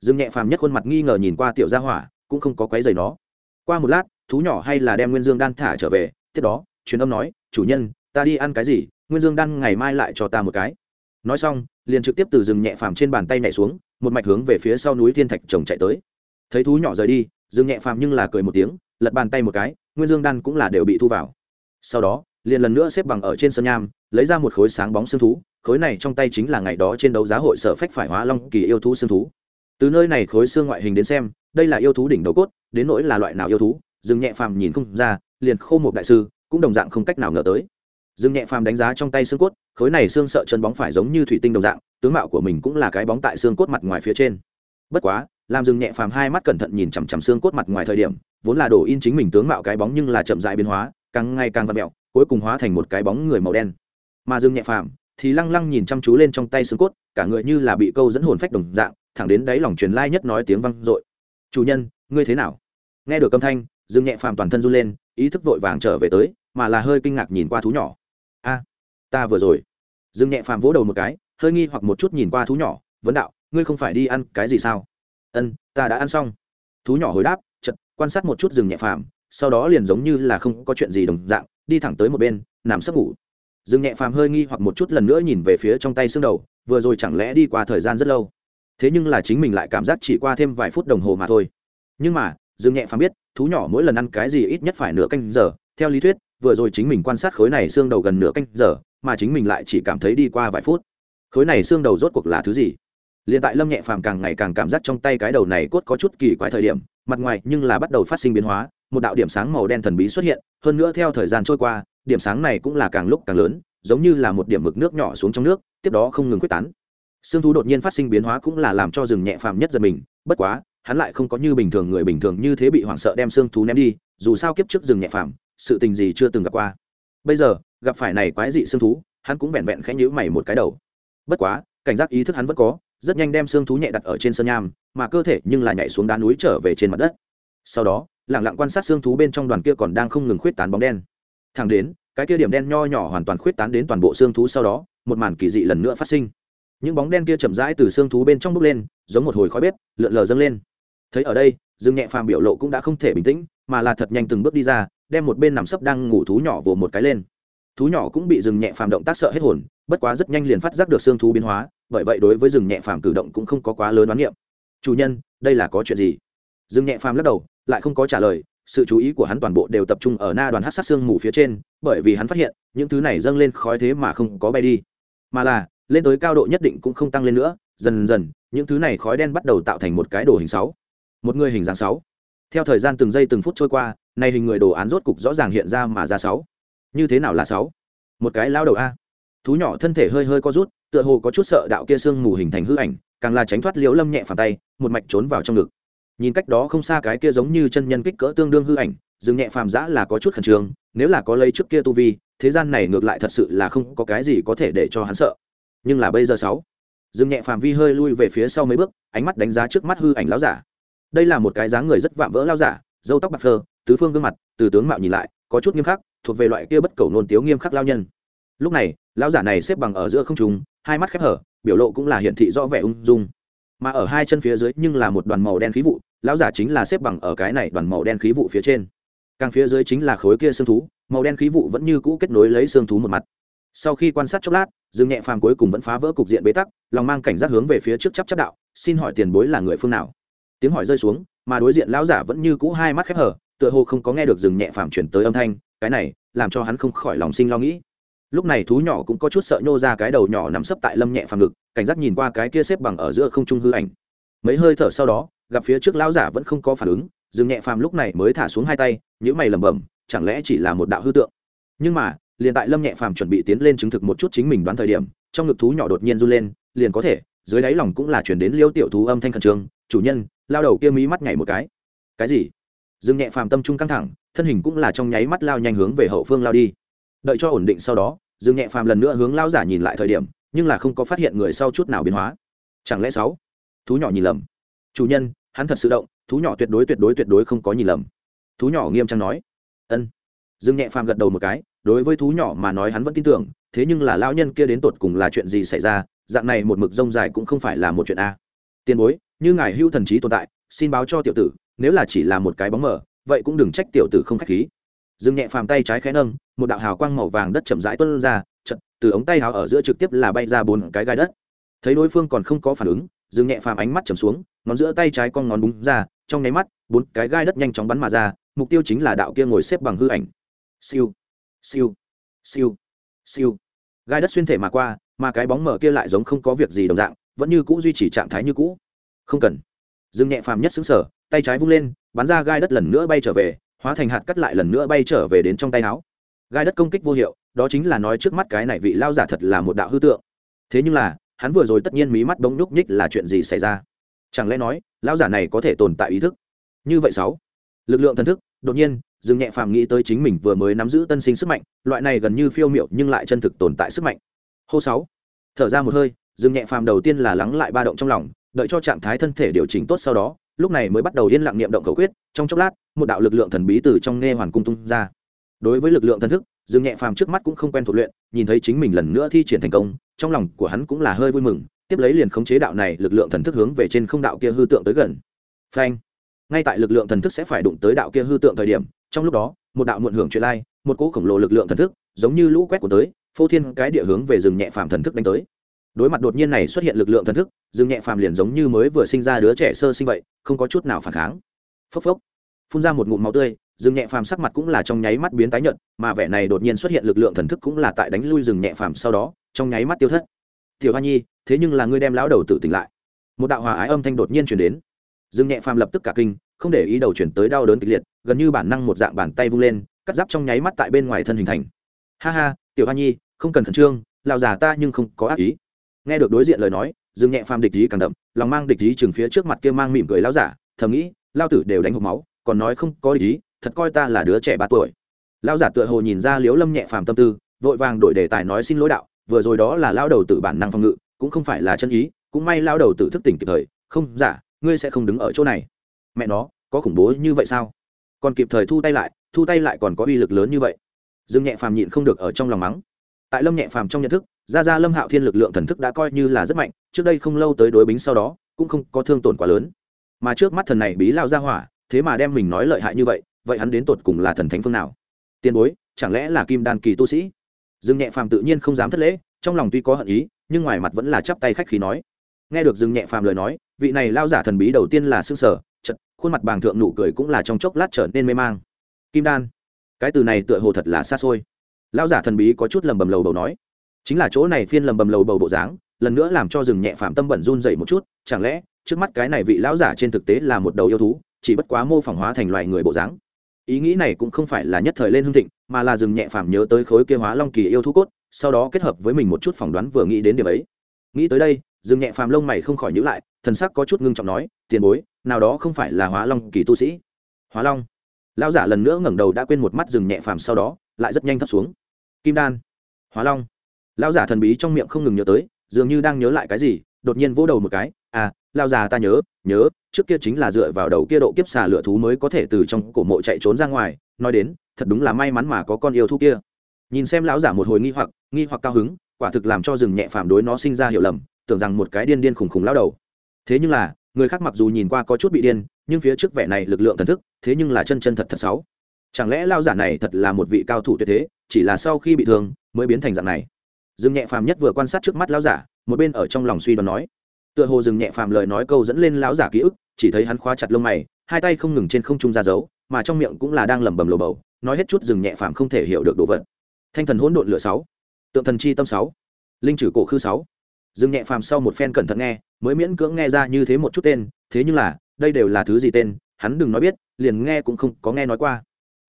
Dương nhẹ phàm nhất khuôn mặt nghi ngờ nhìn qua tiểu gia hỏa, cũng không có quấy giày nó. Qua một lát, thú nhỏ hay là đem nguyên dương đan thả trở về, tiếp đó, truyền âm nói, chủ nhân, ta đi ăn cái gì? Nguyên dương đan ngày mai lại cho ta một cái nói xong, liền trực tiếp từ rừng nhẹ phàm trên bàn tay nhảy xuống, một mạch hướng về phía sau núi thiên thạch trồng chạy tới. Thấy thú nhỏ rời đi, rừng nhẹ phàm nhưng là cười một tiếng, lật bàn tay một cái, nguyên dương đan cũng là đều bị thu vào. Sau đó, liền lần nữa xếp bằng ở trên sân nham, lấy ra một khối sáng bóng xương thú, khối này trong tay chính là ngày đó trên đấu giá hội sở phách phải hóa long kỳ yêu thú xương thú. Từ nơi này khối xương ngoại hình đến xem, đây là yêu thú đỉnh đầu cốt, đến nỗi là loại nào yêu thú, rừng nhẹ phàm nhìn không ra, liền khô một đại sư, cũng đồng dạng không cách nào ngờ tới dương nhẹ phàm đánh giá trong tay xương cốt, khối này xương sợ chân bóng phải giống như thủy tinh đồng dạng, tướng mạo của mình cũng là cái bóng tại xương cốt mặt ngoài phía trên. Bất quá, làm dương nhẹ phàm hai mắt cẩn thận nhìn chằm chằm xương cốt mặt ngoài thời điểm, vốn là đổ in chính mình tướng mạo cái bóng nhưng là chậm dại biến hóa, càng ngày càng vặn mẹo, cuối cùng hóa thành một cái bóng người màu đen. Mà dương nhẹ phàm thì lăng lăng nhìn chăm chú lên trong tay xương cốt, cả người như là bị câu dẫn hồn phách đồng dạng, thẳng đến đáy lòng truyền lai nhất nói tiếng vang dội. Chủ nhân, ngươi thế nào? Nghe được âm thanh dương nhẹ phàm toàn thân run lên, ý thức vội vàng trở về tới, mà là hơi kinh ngạc nhìn qua thú nhỏ ta vừa rồi. Dương nhẹ phàm vỗ đầu một cái, hơi nghi hoặc một chút nhìn qua thú nhỏ, vấn đạo, ngươi không phải đi ăn cái gì sao? Ân, ta đã ăn xong. Thú nhỏ hồi đáp chật quan sát một chút rừng nhẹ phàm, sau đó liền giống như là không có chuyện gì đồng dạng, đi thẳng tới một bên, nằm sấp ngủ. Rừng nhẹ phàm hơi nghi hoặc một chút lần nữa nhìn về phía trong tay xương đầu, vừa rồi chẳng lẽ đi qua thời gian rất lâu? Thế nhưng là chính mình lại cảm giác chỉ qua thêm vài phút đồng hồ mà thôi. Nhưng mà, dương nhẹ phàm biết, thú nhỏ mỗi lần ăn cái gì ít nhất phải nửa canh giờ, theo lý thuyết vừa rồi chính mình quan sát khối này xương đầu gần nửa canh giờ, mà chính mình lại chỉ cảm thấy đi qua vài phút. Khối này xương đầu rốt cuộc là thứ gì? Liền tại lâm nhẹ phàm càng ngày càng cảm giác trong tay cái đầu này cốt có chút kỳ quái thời điểm, mặt ngoài nhưng là bắt đầu phát sinh biến hóa, một đạo điểm sáng màu đen thần bí xuất hiện, hơn nữa theo thời gian trôi qua, điểm sáng này cũng là càng lúc càng lớn, giống như là một điểm mực nước nhỏ xuống trong nước, tiếp đó không ngừng quyết tán. Xương thú đột nhiên phát sinh biến hóa cũng là làm cho rừng nhẹ phàm nhất giật mình, bất quá, hắn lại không có như bình thường người bình thường như thế bị hoảng sợ đem xương thú ném đi, dù sao kiếp trước rừng nhẹ phàm sự tình gì chưa từng gặp qua. Bây giờ, gặp phải này quái dị xương thú, hắn cũng vẹn vẹn khẽ nhíu mày một cái đầu. Bất quá, cảnh giác ý thức hắn vẫn có, rất nhanh đem xương thú nhẹ đặt ở trên sân nham, mà cơ thể nhưng là nhảy xuống đá núi trở về trên mặt đất. Sau đó lẳng lặng quan sát xương thú bên trong đoàn kia còn đang không ngừng khuyết tán bóng đen. Thẳng đến, cái kia điểm đen nho nhỏ hoàn toàn khuyết tán đến toàn bộ xương thú sau đó, một màn kỳ dị lần nữa phát sinh. Những bóng đen kia chậm rãi từ xương thú bên trong bốc lên, giống một hồi khói bếp, lượn lờ dâng lên. Thấy ở đây, dương nhẹ phàm biểu lộ cũng đã không thể bình tĩnh, mà là thật nhanh từng bước đi ra đem một bên nằm sấp đang ngủ thú nhỏ vồ một cái lên. Thú nhỏ cũng bị rừng nhẹ phàm động tác sợ hết hồn, bất quá rất nhanh liền phát giác được xương thú biến hóa, bởi vậy đối với rừng nhẹ phàm cử động cũng không có quá lớn đoán niệm chủ nhân, đây là có chuyện gì? Rừng nhẹ phàm lắc đầu, lại không có trả lời, sự chú ý của hắn toàn bộ đều tập trung ở na đoàn hát sát xương mù phía trên, bởi vì hắn phát hiện, những thứ này dâng lên khói thế mà không có bay đi. Mà là, lên tới cao độ nhất định cũng không tăng lên nữa, dần dần, những thứ này khói đen bắt đầu tạo thành một cái đồ hình sáu. Một người hình dáng sáu. Theo thời gian từng giây từng phút trôi qua nay hình người đồ án rốt cục rõ ràng hiện ra mà ra sáu. Như thế nào là sáu? Một cái lao đầu a. Thú nhỏ thân thể hơi hơi co rút, tựa hồ có chút sợ đạo kia xương mù hình thành hư ảnh, càng là tránh thoát liễu lâm nhẹ phản tay, một mạch trốn vào trong ngực. Nhìn cách đó không xa cái kia giống như chân nhân kích cỡ tương đương hư ảnh, dừng nhẹ phàm giã là có chút khẩn trương, nếu là có lấy trước kia tu vi, thế gian này ngược lại thật sự là không có cái gì có thể để cho hắn sợ. Nhưng là bây giờ sáu. Dừng nhẹ phàm vi hơi lui về phía sau mấy bước, ánh mắt đánh giá trước mắt hư ảnh lão giả. Đây là một cái dáng người rất vạm vỡ lao giả dâu tóc bạc phơ tứ phương gương mặt, từ tướng mạo nhìn lại, có chút nghiêm khắc, thuộc về loại kia bất cầu nôn tiếu nghiêm khắc lao nhân. Lúc này, lão giả này xếp bằng ở giữa không trùng hai mắt khép hở, biểu lộ cũng là hiển thị rõ vẻ ung dung. Mà ở hai chân phía dưới nhưng là một đoàn màu đen khí vụ, lão giả chính là xếp bằng ở cái này đoàn màu đen khí vụ phía trên. Càng phía dưới chính là khối kia xương thú, màu đen khí vụ vẫn như cũ kết nối lấy xương thú một mặt. Sau khi quan sát chốc lát, dương nhẹ phàm cuối cùng vẫn phá vỡ cục diện bế tắc, lòng mang cảnh giác hướng về phía trước chấp chấp đạo, xin hỏi tiền bối là người phương nào? Tiếng hỏi rơi xuống, mà đối diện lão giả vẫn như cũ hai mắt khép hở tựa hồ không có nghe được rừng nhẹ phàm chuyển tới âm thanh, cái này làm cho hắn không khỏi lòng sinh lo nghĩ. Lúc này thú nhỏ cũng có chút sợ nhô ra cái đầu nhỏ nằm sấp tại lâm nhẹ phàm ngực, cảnh giác nhìn qua cái kia xếp bằng ở giữa không trung hư ảnh. Mấy hơi thở sau đó, gặp phía trước lão giả vẫn không có phản ứng, rừng nhẹ phàm lúc này mới thả xuống hai tay nhữ mày lẩm bẩm, chẳng lẽ chỉ là một đạo hư tượng? Nhưng mà, liền tại lâm nhẹ phàm chuẩn bị tiến lên chứng thực một chút chính mình đoán thời điểm, trong ngực thú nhỏ đột nhiên run lên, liền có thể, dưới đáy lòng cũng là chuyển đến liêu tiểu thú âm thanh khẩn trương, chủ nhân, lao đầu kia mí mắt nhảy một cái. Cái gì? Dương nhẹ phàm tâm trung căng thẳng, thân hình cũng là trong nháy mắt lao nhanh hướng về hậu phương lao đi. Đợi cho ổn định sau đó dương nhẹ phàm lần nữa hướng lao giả nhìn lại thời điểm, nhưng là không có phát hiện người sau chút nào biến hóa. Chẳng lẽ sáu? Thú nhỏ nhìn lầm. Chủ nhân, hắn thật sự động, thú nhỏ tuyệt đối tuyệt đối tuyệt đối không có nhìn lầm. Thú nhỏ nghiêm trang nói. Ân. Dương nhẹ phàm gật đầu một cái, đối với thú nhỏ mà nói hắn vẫn tin tưởng, thế nhưng là lao nhân kia đến tột cùng là chuyện gì xảy ra, dạng này một mực rông dài cũng không phải là một chuyện a. Tiền bối, như ngài hưu thần trí tồn tại, xin báo cho tiểu tử nếu là chỉ là một cái bóng mờ, vậy cũng đừng trách tiểu tử không khách khí. Dương nhẹ phàm tay trái khẽ nâng, một đạo hào quang màu vàng đất chậm rãi tuân ra chật từ ống tay hào ở giữa trực tiếp là bay ra bốn cái gai đất. Thấy đối phương còn không có phản ứng dương nhẹ phàm ánh mắt chầm xuống, ngón giữa tay trái con ngón búng ra, trong nháy mắt, bốn cái gai đất nhanh chóng bắn mà ra, mục tiêu chính là đạo kia ngồi xếp bằng hư ảnh. Siêu siêu siêu siêu. Gai đất xuyên thể mà qua, mà cái bóng mở kia lại giống không có việc gì đồng dạng, vẫn như cũ duy trì trạng thái như cũ. Không cần. Dương nhẹ phàm nhất xứng sở tay trái vung lên, bắn ra gai đất lần nữa bay trở về, hóa thành hạt cắt lại lần nữa bay trở về đến trong tay áo. Gai đất công kích vô hiệu, đó chính là nói trước mắt cái này vị lao giả thật là một đạo hư tượng. Thế nhưng là, hắn vừa rồi tất nhiên mí mắt bỗng nhúc nhích là chuyện gì xảy ra? Chẳng lẽ nói, lao giả này có thể tồn tại ý thức? Như vậy sáu. Lực lượng thần thức, đột nhiên dương nhẹ phàm nghĩ tới chính mình vừa mới nắm giữ tân sinh sức mạnh, loại này gần như phiêu miệu nhưng lại chân thực tồn tại sức mạnh. Hô sáu. Thở ra một hơi dương nhẹ phàm đầu tiên là lắng lại ba động trong lòng, đợi cho trạng thái thân thể điều chỉnh tốt sau đó lúc này mới bắt đầu yên lặng niệm động khẩu quyết, trong chốc lát, một đạo lực lượng thần bí từ trong nghe hoàn cung tung ra. Đối với lực lượng thần thức, dương nhẹ phàm trước mắt cũng không quen thuộc luyện, nhìn thấy chính mình lần nữa thi triển thành công, trong lòng của hắn cũng là hơi vui mừng, tiếp lấy liền khống chế đạo này lực lượng thần thức hướng về trên không đạo kia hư tượng tới gần. Phanh! Ngay tại lực lượng thần thức sẽ phải đụng tới đạo kia hư tượng thời điểm, trong lúc đó, một đạo muộn hưởng chuyện lai, một cỗ khổng lồ lực lượng thần thức, giống như lũ quét của tới, phô thiên cái địa hướng về rừng nhẹ phàm thần thức đánh tới đối mặt đột nhiên này xuất hiện lực lượng thần thức, Dương nhẹ phàm liền giống như mới vừa sinh ra đứa trẻ sơ sinh vậy, không có chút nào phản kháng. Phốc phốc, phun ra một ngụm máu tươi, Dương nhẹ phàm sắc mặt cũng là trong nháy mắt biến tái nhợt, mà vẻ này đột nhiên xuất hiện lực lượng thần thức cũng là tại đánh lui Dương nhẹ phàm sau đó, trong nháy mắt tiêu thất. Tiểu hoa nhi, thế nhưng là ngươi đem lão đầu tử tỉnh lại. Một đạo hòa ái âm thanh đột nhiên chuyển đến. Dương nhẹ phàm lập tức cả kinh, không để ý đầu chuyển tới đau đớn kịch liệt, gần như bản năng một dạng bàn tay vung lên, cắt giáp trong nháy mắt tại bên ngoài thân hình thành. Ha ha, tiểu hoa nhi, không cần khẩn trương, lão già ta nhưng không có ác ý nghe được đối diện lời nói, dương nhẹ phàm địch ý càng đậm, lòng mang địch ý chừng phía trước mặt kia mang mỉm cười lão giả, thầm nghĩ lao tử đều đánh hộp máu, còn nói không có địch ý, thật coi ta là đứa trẻ ba tuổi. Lão giả tựa hồ nhìn ra liếu lâm nhẹ phàm tâm tư, vội vàng đổi đề tài nói xin lỗi đạo, vừa rồi đó là lao đầu tự bản năng phòng ngự, cũng không phải là chân ý, cũng may lao đầu tự thức tỉnh kịp thời, không, giả, ngươi sẽ không đứng ở chỗ này. Mẹ nó, có khủng bố như vậy sao? Còn kịp thời thu tay lại, thu tay lại còn có uy lực lớn như vậy. Dương nhẹ phàm nhịn không được ở trong lòng mắng. Tại lâm nhẹ phàm trong nhận thức ra ra lâm hạo thiên lực lượng thần thức đã coi như là rất mạnh, trước đây không lâu tới đối bính sau đó, cũng không có thương tổn quá lớn. Mà trước mắt thần này bí lao ra hỏa, thế mà đem mình nói lợi hại như vậy vậy hắn đến tột cùng là thần thánh phương nào? Tiền bối, chẳng lẽ là kim đan kỳ tu sĩ? Dương nhẹ phàm tự nhiên không dám thất lễ, trong lòng tuy có hận ý, nhưng ngoài mặt vẫn là chắp tay khách khí nói. Nghe được dương nhẹ phàm lời nói, vị này lao giả thần bí đầu tiên là xương sở chật khuôn mặt bàng thượng nụ cười cũng là trong chốc lát trở nên mê mang. Kim đan, cái từ này tựa hồ thật là xa xôi. Lao giả thần bí có chút lầm bầm lầu bầu nói chính là chỗ này phiên lầm bầm lầu bầu bộ dáng, lần nữa làm cho rừng nhẹ phạm tâm bẩn run dậy một chút, chẳng lẽ, trước mắt cái này vị lão giả trên thực tế là một đầu yêu thú, chỉ bất quá mô phỏng hóa thành loài người bộ dáng. Ý nghĩ này cũng không phải là nhất thời lên hương thịnh, mà là rừng nhẹ phạm nhớ tới khối kia hóa long kỳ yêu thú cốt, sau đó kết hợp với mình một chút phỏng đoán vừa nghĩ đến điểm ấy. Nghĩ tới đây, rừng nhẹ phàm lông mày không khỏi nhữ lại, thần sắc có chút ngưng trọng nói, tiền bối, nào đó không phải là hóa long kỳ tu sĩ. Hóa long? Lão giả lần nữa ngẩng đầu đã quên một mắt rừng nhẹ phàm sau đó, lại rất nhanh thấp xuống. Kim đan. Hóa long? Lão giả thần bí trong miệng không ngừng nhớ tới, dường như đang nhớ lại cái gì, đột nhiên vỗ đầu một cái à lão già ta nhớ nhớ, trước kia chính là dựa vào đầu kia độ kiếp xà lửa thú mới có thể từ trong cổ mộ chạy trốn ra ngoài, nói đến, thật đúng là may mắn mà có con yêu thú kia. Nhìn xem lão giả một hồi nghi hoặc nghi hoặc cao hứng, quả thực làm cho rừng nhẹ phàm đối nó sinh ra hiểu lầm, tưởng rằng một cái điên điên khùng khùng lao đầu. Thế nhưng là, người khác mặc dù nhìn qua có chút bị điên, nhưng phía trước vẻ này lực lượng thần thức, thế nhưng là chân chân thật thật sáu. Chẳng lẽ lao giả này thật là một vị cao thủ tuyệt thế, chỉ là sau khi bị thương, mới biến thành dạng này? Dương nhẹ phàm nhất vừa quan sát trước mắt lão giả, một bên ở trong lòng suy đoán nói. Tựa hồ dừng nhẹ phàm lời nói câu dẫn lên lão giả ký ức, chỉ thấy hắn khóa chặt lông mày, hai tay không ngừng trên không trung ra dấu, mà trong miệng cũng là đang lẩm bẩm lồ bầu, nói hết chút dừng nhẹ phàm không thể hiểu được đồ vật. Thanh thần hỗn độn lửa sáu, tượng thần chi tâm sáu, linh trừ cổ khư sáu. Dừng nhẹ phàm sau một phen cẩn thận nghe, mới miễn cưỡng nghe ra như thế một chút tên, thế nhưng là, đây đều là thứ gì tên, hắn đừng nói biết, liền nghe cũng không có nghe nói qua.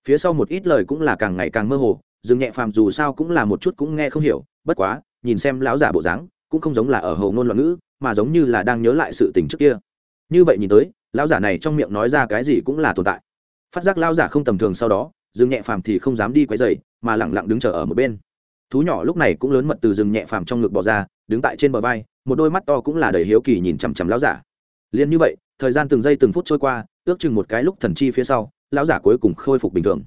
Phía sau một ít lời cũng là càng ngày càng mơ hồ, dừng nhẹ phàm dù sao cũng là một chút cũng nghe không hiểu bất quá, nhìn xem lão giả bộ dáng, cũng không giống là ở hầu ngôn loạn ngữ, mà giống như là đang nhớ lại sự tình trước kia. Như vậy nhìn tới, lão giả này trong miệng nói ra cái gì cũng là tồn tại. Phát giác lão giả không tầm thường sau đó dừng nhẹ phàm thì không dám đi quấy dày mà lẳng lặng đứng chờ ở một bên. Thú nhỏ lúc này cũng lớn mật từ rừng nhẹ phàm trong ngực bỏ ra, đứng tại trên bờ vai, một đôi mắt to cũng là đầy hiếu kỳ nhìn chằm chằm lão giả. Liền như vậy, thời gian từng giây từng phút trôi qua, ước chừng một cái lúc thần chi phía sau, lão giả cuối cùng khôi phục bình thường.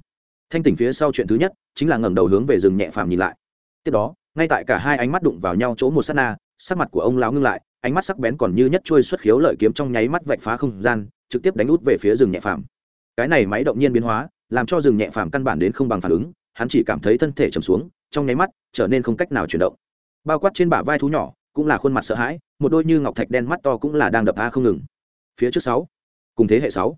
Thanh tỉnh phía sau chuyện thứ nhất, chính là ngẩng đầu hướng về rừng nhẹ phàm nhìn lại. Tiếp đó ngay tại cả hai ánh mắt đụng vào nhau chỗ một sát na, sắc mặt của ông lão ngưng lại, ánh mắt sắc bén còn như nhất trôi xuất khiếu lợi kiếm trong nháy mắt vạch phá không gian, trực tiếp đánh út về phía rừng nhẹ phàm. Cái này máy động nhiên biến hóa, làm cho rừng nhẹ phàm căn bản đến không bằng phản ứng, hắn chỉ cảm thấy thân thể trầm xuống, trong nháy mắt, trở nên không cách nào chuyển động. Bao quát trên bả vai thú nhỏ, cũng là khuôn mặt sợ hãi, một đôi như ngọc thạch đen mắt to cũng là đang đập tha không ngừng. Phía trước sáu, cùng thế hệ sáu.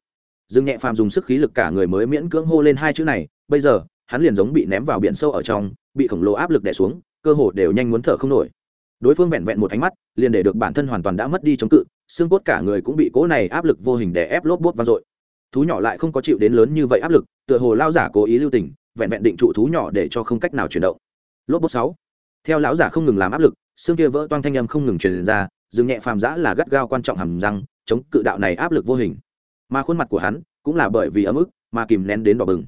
Dương nhẹ phàm dùng sức khí lực cả người mới miễn cưỡng hô lên hai chữ này, bây giờ, hắn liền giống bị ném vào biển sâu ở trong, bị khổng lồ áp lực đè xuống cơ hồ đều nhanh muốn thở không nổi. Đối phương vẹn vẹn một ánh mắt, liền để được bản thân hoàn toàn đã mất đi chống cự, xương cốt cả người cũng bị cỗ này áp lực vô hình đè ép lốp bốt vang dội. Thú nhỏ lại không có chịu đến lớn như vậy áp lực, tựa hồ lao giả cố ý lưu tình, vẹn vẹn định trụ thú nhỏ để cho không cách nào chuyển động. Lốp bốt sáu. Theo lão giả không ngừng làm áp lực, xương kia vỡ toang thanh âm không ngừng truyền ra dừng nhẹ phàm giã là gắt gao quan trọng hầm răng, chống cự đạo này áp lực vô hình. Mà khuôn mặt của hắn cũng là bởi vì ấm ức mà kìm nén đến đỏ bừng.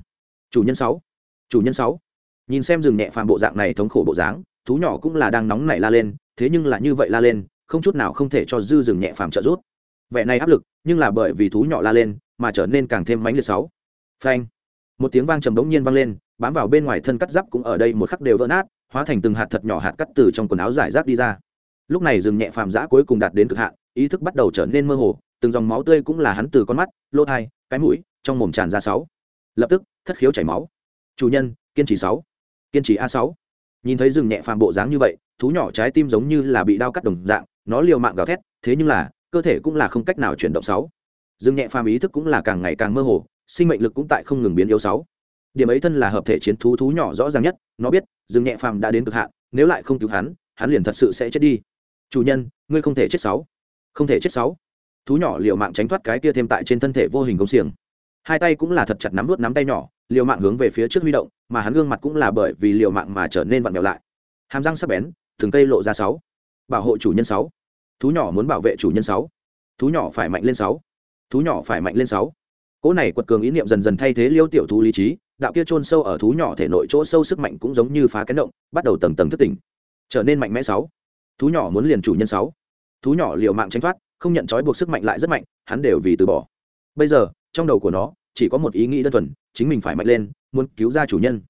Chủ nhân sáu. Chủ nhân sáu nhìn xem rừng nhẹ phàm bộ dạng này thống khổ bộ dáng, thú nhỏ cũng là đang nóng nảy la lên, thế nhưng là như vậy la lên, không chút nào không thể cho dư rừng nhẹ phàm trợ rút vẻ này áp lực, nhưng là bởi vì thú nhỏ la lên, mà trở nên càng thêm mãnh liệt sáu. Phanh! Một tiếng vang trầm đống nhiên vang lên, bám vào bên ngoài thân cắt giáp cũng ở đây một khắc đều vỡ nát, hóa thành từng hạt thật nhỏ hạt cắt từ trong quần áo giải rác đi ra. Lúc này rừng nhẹ phàm giã cuối cùng đạt đến cực hạn, ý thức bắt đầu trở nên mơ hồ, từng dòng máu tươi cũng là hắn từ con mắt, lỗ thai cái mũi, trong mồm tràn ra sáu. Lập tức, thất khiếu chảy máu. Chủ nhân, kiên trì sáu kiên trì a sáu. Nhìn thấy rừng nhẹ phàm bộ dáng như vậy, thú nhỏ trái tim giống như là bị đau cắt đồng dạng, nó liều mạng gào thét, thế nhưng là, cơ thể cũng là không cách nào chuyển động sáu. Rừng nhẹ phàm ý thức cũng là càng ngày càng mơ hồ, sinh mệnh lực cũng tại không ngừng biến yếu sáu. Điểm ấy thân là hợp thể chiến thú thú nhỏ rõ ràng nhất, nó biết, rừng nhẹ phàm đã đến cực hạn, nếu lại không cứu hắn hắn liền thật sự sẽ chết đi. Chủ nhân, ngươi không thể chết sáu. Không thể chết sáu. Thú nhỏ liều mạng tránh thoát cái kia thêm tại trên thân thể vô hình công xiềng. Hai tay cũng là thật chặt nắm vút nắm tay nhỏ liều mạng hướng về phía trước huy động, mà hắn gương mặt cũng là bởi vì liều mạng mà trở nên vặn vẹo lại. Hàm răng sắc bén từng cây lộ ra sáu. Bảo hộ chủ nhân sáu. Thú nhỏ muốn bảo vệ chủ nhân sáu. Thú nhỏ phải mạnh lên sáu. Thú nhỏ phải mạnh lên sáu. Cỗ này quật cường ý niệm dần dần thay thế liêu tiểu thú lý trí, đạo kia chôn sâu ở thú nhỏ thể nội chỗ sâu sức mạnh cũng giống như phá cánh động, bắt đầu tầng tầng thức tỉnh, trở nên mạnh mẽ sáu. Thú nhỏ muốn liền chủ nhân sáu. Thú nhỏ liều mạng tránh thoát, không nhận trói buộc sức mạnh lại rất mạnh, hắn đều vì từ bỏ. Bây giờ, trong đầu của nó, chỉ có một ý nghĩ đơn thuần chính mình phải mạnh lên, muốn cứu ra chủ nhân.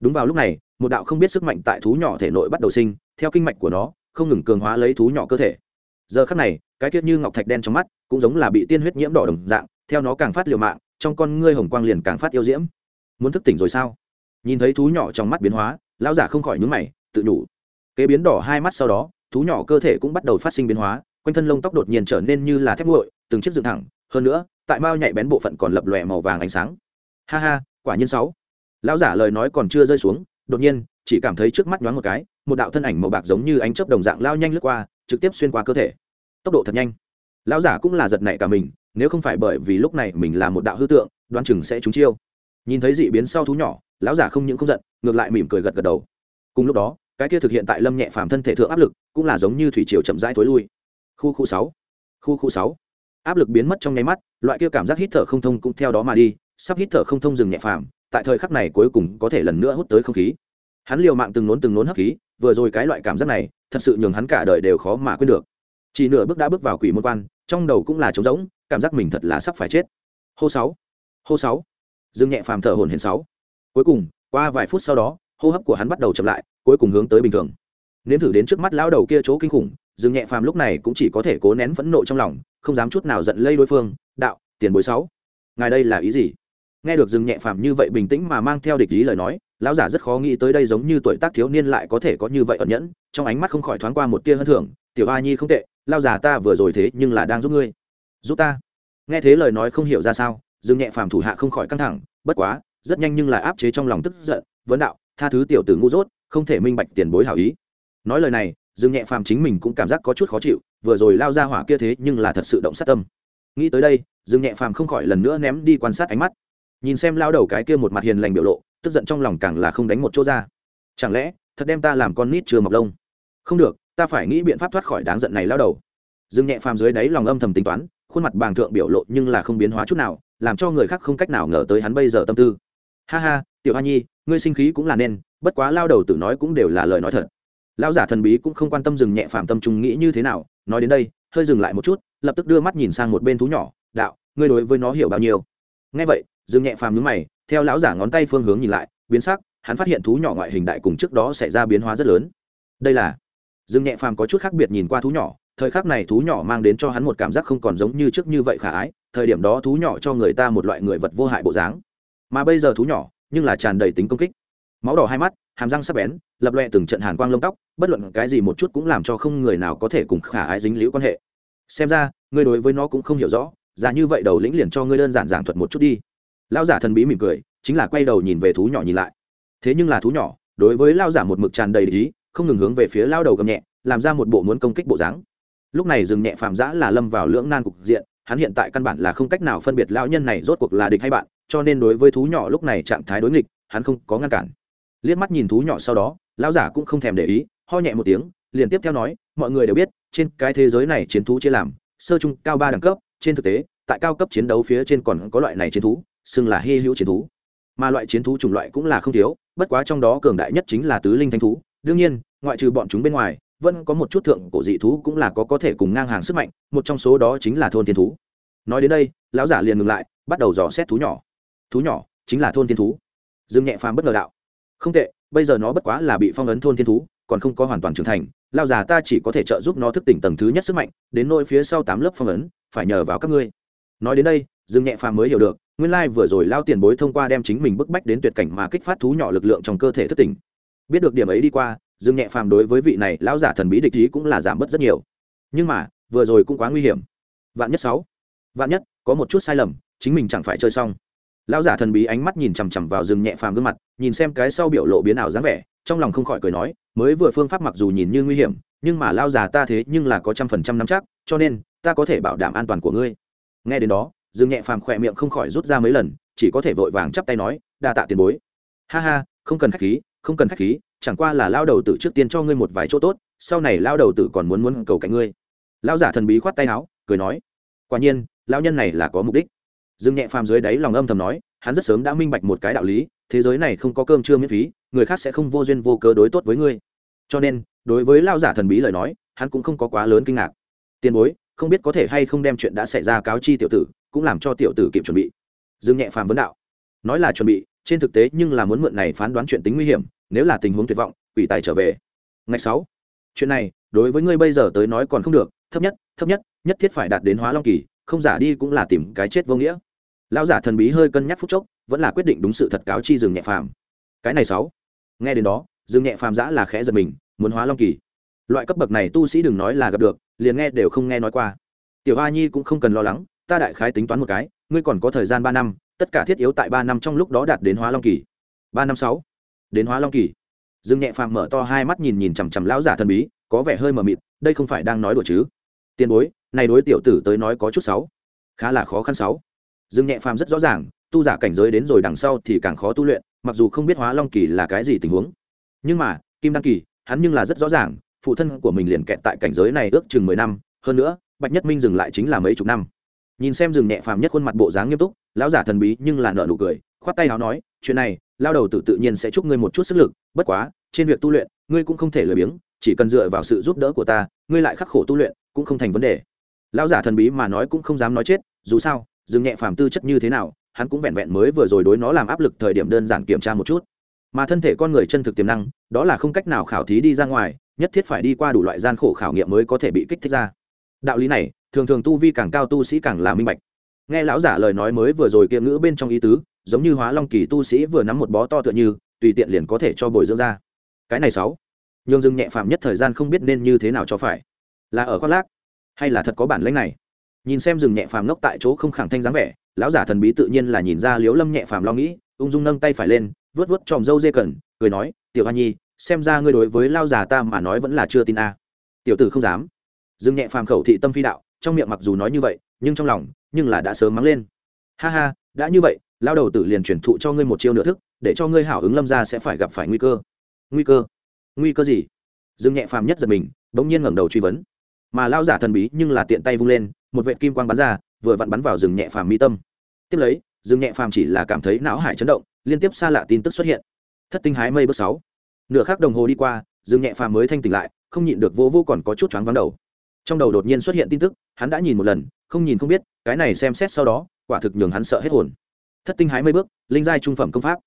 Đúng vào lúc này, một đạo không biết sức mạnh tại thú nhỏ thể nội bắt đầu sinh, theo kinh mạch của nó, không ngừng cường hóa lấy thú nhỏ cơ thể. Giờ khắc này, cái tiết như ngọc thạch đen trong mắt, cũng giống là bị tiên huyết nhiễm đỏ đồng dạng, theo nó càng phát liều mạng, trong con ngươi hồng quang liền càng phát yêu diễm. Muốn thức tỉnh rồi sao? Nhìn thấy thú nhỏ trong mắt biến hóa, lão giả không khỏi nhúng mày, tự nhủ. Kế biến đỏ hai mắt sau đó, thú nhỏ cơ thể cũng bắt đầu phát sinh biến hóa, quanh thân lông tóc đột nhiên trở nên như là thép nguội, từng chiếc dựng thẳng. Hơn nữa, tại mao nhạy bén bộ phận còn lập lòe màu vàng ánh sáng ha ha, quả nhiên sáu. Lão giả lời nói còn chưa rơi xuống, đột nhiên, chỉ cảm thấy trước mắt nhoáng một cái, một đạo thân ảnh màu bạc giống như ánh chớp đồng dạng lao nhanh lướt qua, trực tiếp xuyên qua cơ thể. Tốc độ thật nhanh. Lão giả cũng là giật nảy cả mình, nếu không phải bởi vì lúc này mình là một đạo hư tượng, đoán chừng sẽ trúng chiêu. Nhìn thấy dị biến sau thú nhỏ, lão giả không những không giận, ngược lại mỉm cười gật gật đầu. Cùng lúc đó, cái kia thực hiện tại lâm nhẹ phàm thân thể thượng áp lực, cũng là giống như thủy triều chậm rãi thối lui. Khu khu sáu. Khu khu sáu. Áp lực biến mất trong nháy mắt, loại kia cảm giác hít thở không thông cũng theo đó mà đi sắp hít thở không thông dừng nhẹ phàm, tại thời khắc này cuối cùng có thể lần nữa hút tới không khí. Hắn liều mạng từng nốn từng nốn hấp khí, vừa rồi cái loại cảm giác này, thật sự nhường hắn cả đời đều khó mà quên được. Chỉ nửa bước đã bước vào quỷ môn quan, trong đầu cũng là trống rỗng, cảm giác mình thật là sắp phải chết. Hô sáu hô sáu. Dương nhẹ phàm thở hồn hển sáu. Cuối cùng, qua vài phút sau đó, hô hấp của hắn bắt đầu chậm lại, cuối cùng hướng tới bình thường. Nếm thử đến trước mắt lão đầu kia chỗ kinh khủng, dương nhẹ phàm lúc này cũng chỉ có thể cố nén phẫn nộ trong lòng, không dám chút nào giận lây đối phương, đạo, tiền bối sáu, ngài đây là ý gì? Nghe được dương nhẹ phàm như vậy bình tĩnh mà mang theo địch ý lời nói, lão giả rất khó nghĩ tới đây giống như tuổi tác thiếu niên lại có thể có như vậy ẩn nhẫn, trong ánh mắt không khỏi thoáng qua một tia hơn thưởng tiểu a nhi không tệ lao già ta vừa rồi thế nhưng là đang giúp ngươi. Giúp ta? Nghe thế lời nói không hiểu ra sao, dương nhẹ phàm thủ hạ không khỏi căng thẳng, bất quá, rất nhanh nhưng lại áp chế trong lòng tức giận, vấn đạo, tha thứ tiểu tử ngu dốt, không thể minh bạch tiền bối hảo ý. Nói lời này, dương nhẹ phàm chính mình cũng cảm giác có chút khó chịu, vừa rồi lao ra hỏa kia thế nhưng là thật sự động sát tâm. Nghĩ tới đây, dương nhẹ phàm không khỏi lần nữa ném đi quan sát ánh mắt nhìn xem lao đầu cái kia một mặt hiền lành biểu lộ, tức giận trong lòng càng là không đánh một chỗ ra. Chẳng lẽ, thật đem ta làm con nít chưa mọc lông? Không được, ta phải nghĩ biện pháp thoát khỏi đáng giận này lao đầu. Dương nhẹ phàm dưới đáy lòng âm thầm tính toán, khuôn mặt bàng thượng biểu lộ nhưng là không biến hóa chút nào, làm cho người khác không cách nào ngờ tới hắn bây giờ tâm tư. Ha ha, tiểu hoa nhi, ngươi sinh khí cũng là nên, bất quá lao đầu tự nói cũng đều là lời nói thật. Lao giả thần bí cũng không quan tâm dừng nhẹ phàm tâm trung nghĩ như thế nào, nói đến đây, hơi dừng lại một chút, lập tức đưa mắt nhìn sang một bên thú nhỏ, đạo, ngươi đối với nó hiểu bao nhiêu? Nghe vậy Dương nhẹ phàm nhướng mày, theo lão giả ngón tay phương hướng nhìn lại, biến sắc, hắn phát hiện thú nhỏ ngoại hình đại cùng trước đó xảy ra biến hóa rất lớn. Đây là, dương nhẹ phàm có chút khác biệt nhìn qua thú nhỏ, thời khắc này thú nhỏ mang đến cho hắn một cảm giác không còn giống như trước như vậy khả ái, thời điểm đó thú nhỏ cho người ta một loại người vật vô hại bộ dáng. Mà bây giờ thú nhỏ, nhưng là tràn đầy tính công kích. Máu đỏ hai mắt, hàm răng sắc bén, lập loẹ từng trận hàn quang lông tóc, bất luận cái gì một chút cũng làm cho không người nào có thể cùng khả ái dính liễu quan hệ. Xem ra, ngươi đối với nó cũng không hiểu rõ già như vậy đầu lĩnh liền cho ngươi đơn giản giảng thuật một chút đi lão giả thần bí mỉm cười, chính là quay đầu nhìn về thú nhỏ nhìn lại. Thế nhưng là thú nhỏ, đối với lao giả một mực tràn đầy ý, không ngừng hướng về phía lao đầu gầm nhẹ, làm ra một bộ muốn công kích bộ dáng. Lúc này rừng nhẹ phàm giã là lâm vào lưỡng nan cục diện, hắn hiện tại căn bản là không cách nào phân biệt lão nhân này rốt cuộc là địch hay bạn, cho nên đối với thú nhỏ lúc này trạng thái đối nghịch, hắn không có ngăn cản. Liếc mắt nhìn thú nhỏ sau đó, lão giả cũng không thèm để ý, ho nhẹ một tiếng, liền tiếp theo nói, mọi người đều biết, trên cái thế giới này chiến thú chia làm, sơ trung cao ba đẳng cấp, trên thực tế, tại cao cấp chiến đấu phía trên còn có loại này chiến thú xưng là hy hữu chiến thú. Mà loại chiến thú chủng loại cũng là không thiếu, bất quá trong đó cường đại nhất chính là tứ linh thanh thú. Đương nhiên, ngoại trừ bọn chúng bên ngoài, vẫn có một chút thượng cổ dị thú cũng là có có thể cùng ngang hàng sức mạnh, một trong số đó chính là thôn thiên thú. Nói đến đây, lão giả liền ngừng lại, bắt đầu dò xét thú nhỏ. Thú nhỏ chính là thôn thiên thú. Dương nhẹ phàm bất ngờ đạo. Không tệ, bây giờ nó bất quá là bị phong ấn thôn thiên thú, còn không có hoàn toàn trưởng thành. Lao già ta chỉ có thể trợ giúp nó thức tỉnh tầng thứ nhất sức mạnh, đến nôi phía sau tám lớp phong ấn, phải nhờ vào các ngươi. Nói đến đây dương nhẹ phàm mới hiểu được, nguyên lai vừa rồi lao tiền bối thông qua đem chính mình bức bách đến tuyệt cảnh mà kích phát thú nhỏ lực lượng trong cơ thể thức tỉnh biết được điểm ấy đi qua dương nhẹ phàm đối với vị này lão giả thần bí địch ý cũng là giảm bớt rất nhiều. Nhưng mà, vừa rồi cũng quá nguy hiểm. Vạn nhất sáu, vạn nhất, có một chút sai lầm, chính mình chẳng phải chơi xong. Lão giả thần bí ánh mắt nhìn chằm chằm vào rừng nhẹ phàm gương mặt, nhìn xem cái sau biểu lộ biến ảo dáng vẻ, trong lòng không khỏi cười nói, mới vừa phương pháp mặc dù nhìn như nguy hiểm, nhưng mà lao già ta thế nhưng là có trăm phần trăm nắm chắc, cho nên, ta có thể bảo đảm an toàn của ngươi. Nghe đến đó Dương nhẹ phàm khỏe miệng không khỏi rút ra mấy lần, chỉ có thể vội vàng chắp tay nói, đa tạ tiền bối. Ha ha, không cần khách khí, không cần khách khí, chẳng qua là lao đầu tử trước tiên cho ngươi một vài chỗ tốt, sau này lao đầu tử còn muốn muốn cầu cạnh ngươi. Lao giả thần bí khoát tay áo, cười nói, quả nhiên lao nhân này là có mục đích. Dương nhẹ phàm dưới đáy lòng âm thầm nói, hắn rất sớm đã minh bạch một cái đạo lý, thế giới này không có cơm trưa miễn phí, người khác sẽ không vô duyên vô cớ đối tốt với ngươi. Cho nên, đối với lao giả thần bí lời nói, hắn cũng không có quá lớn kinh ngạc. Tiền bối, không biết có thể hay không đem chuyện đã xảy ra cáo chi tiểu tử cũng làm cho tiểu tử kịp chuẩn bị. Dương nhẹ phàm vấn đạo. Nói là chuẩn bị, trên thực tế nhưng là muốn mượn này phán đoán chuyện tính nguy hiểm, nếu là tình huống tuyệt vọng, quỷ tài trở về. Ngày sáu. Chuyện này, đối với ngươi bây giờ tới nói còn không được, thấp nhất thấp nhất nhất thiết phải đạt đến hóa long kỳ, không giả đi cũng là tìm cái chết vô nghĩa. Lão giả thần bí hơi cân nhắc phút chốc, vẫn là quyết định đúng sự thật cáo chi dừng nhẹ phàm. Cái này sáu. Nghe đến đó, dương nhẹ phàm giã là khẽ giật mình, muốn hóa long kỳ. Loại cấp bậc này tu sĩ đừng nói là gặp được, liền nghe đều không nghe nói qua. Tiểu hoa nhi cũng không cần lo lắng ta đại khái tính toán một cái, ngươi còn có thời gian ba năm, tất cả thiết yếu tại ba năm trong lúc đó đạt đến hóa long kỳ. Ba năm sáu, đến hóa long kỳ. Dương nhẹ phàm mở to hai mắt nhìn nhìn chằm chằm lão giả thần bí, có vẻ hơi mờ mịt, đây không phải đang nói đùa chứ? Tiền bối, này đối tiểu tử tới nói có chút sáu khá là khó khăn sáu dương nhẹ phàm rất rõ ràng, tu giả cảnh giới đến rồi đằng sau thì càng khó tu luyện, mặc dù không biết hóa long kỳ là cái gì tình huống. Nhưng mà, kim đăng kỳ, hắn nhưng là rất rõ ràng, phụ thân của mình liền kẹt tại cảnh giới này ước chừng mười năm, hơn nữa, bạch nhất minh dừng lại chính là mấy chục năm nhìn xem rừng nhẹ phàm nhất khuôn mặt bộ dáng nghiêm túc, lão giả thần bí nhưng là nợ nụ cười, khoát tay áo nói, chuyện này, lao đầu tự tự nhiên sẽ chúc ngươi một chút sức lực, bất quá, trên việc tu luyện, ngươi cũng không thể lười biếng, chỉ cần dựa vào sự giúp đỡ của ta, ngươi lại khắc khổ tu luyện, cũng không thành vấn đề. Lão giả thần bí mà nói cũng không dám nói chết, dù sao, rừng nhẹ phàm tư chất như thế nào, hắn cũng vẹn vẹn mới vừa rồi đối nó làm áp lực thời điểm đơn giản kiểm tra một chút. Mà thân thể con người chân thực tiềm năng, đó là không cách nào khảo thí đi ra ngoài, nhất thiết phải đi qua đủ loại gian khổ khảo nghiệm mới có thể bị kích thích ra đạo lý này, thường thường tu vi càng cao tu sĩ càng là minh bạch. Nghe lão giả lời nói mới vừa rồi kiệm ngữ bên trong ý tứ, giống như hóa long kỳ tu sĩ vừa nắm một bó to tựa như, tùy tiện liền có thể cho bồi dưỡng ra. Cái này sáu, nhường dừng nhẹ phàm nhất thời gian không biết nên như thế nào cho phải. Là ở khoác lác, hay là thật có bản lãnh này? Nhìn xem rừng nhẹ phàm ngốc tại chỗ không khẳng thanh dáng vẻ, lão giả thần bí tự nhiên là nhìn ra liếu lâm nhẹ phàm lo nghĩ, ung dung nâng tay phải lên vớt vớt tròm dâu dê cần cười nói, tiểu hoa nhi, xem ra ngươi đối với lao già ta mà nói vẫn là chưa tin a. Tiểu tử không dám. Dương nhẹ phàm khẩu thị tâm phi đạo, trong miệng mặc dù nói như vậy, nhưng trong lòng, nhưng là đã sớm mắng lên. Ha ha, đã như vậy lao đầu tử liền truyền thụ cho ngươi một chiêu nửa thức, để cho ngươi hảo ứng lâm ra sẽ phải gặp phải nguy cơ. Nguy cơ? Nguy cơ gì? Dương nhẹ phàm nhất giật mình, bỗng nhiên ngẩng đầu truy vấn. Mà lao giả thần bí nhưng là tiện tay vung lên, một vệ kim quang bắn ra, vừa vặn bắn vào rừng nhẹ phàm mi tâm. Tiếp lấy rừng nhẹ phàm chỉ là cảm thấy não hải chấn động, liên tiếp xa lạ tin tức xuất hiện. Thất tinh hái mây bước sáu. Nửa khắc đồng hồ đi qua rừng nhẹ phàm mới thanh tỉnh lại, không nhịn được vô vô còn có chút choáng vắng đầu trong đầu đột nhiên xuất hiện tin tức, hắn đã nhìn một lần, không nhìn không biết, cái này xem xét sau đó, quả thực nhường hắn sợ hết hồn. Thất tinh hái mấy bước, linh giai trung phẩm công pháp.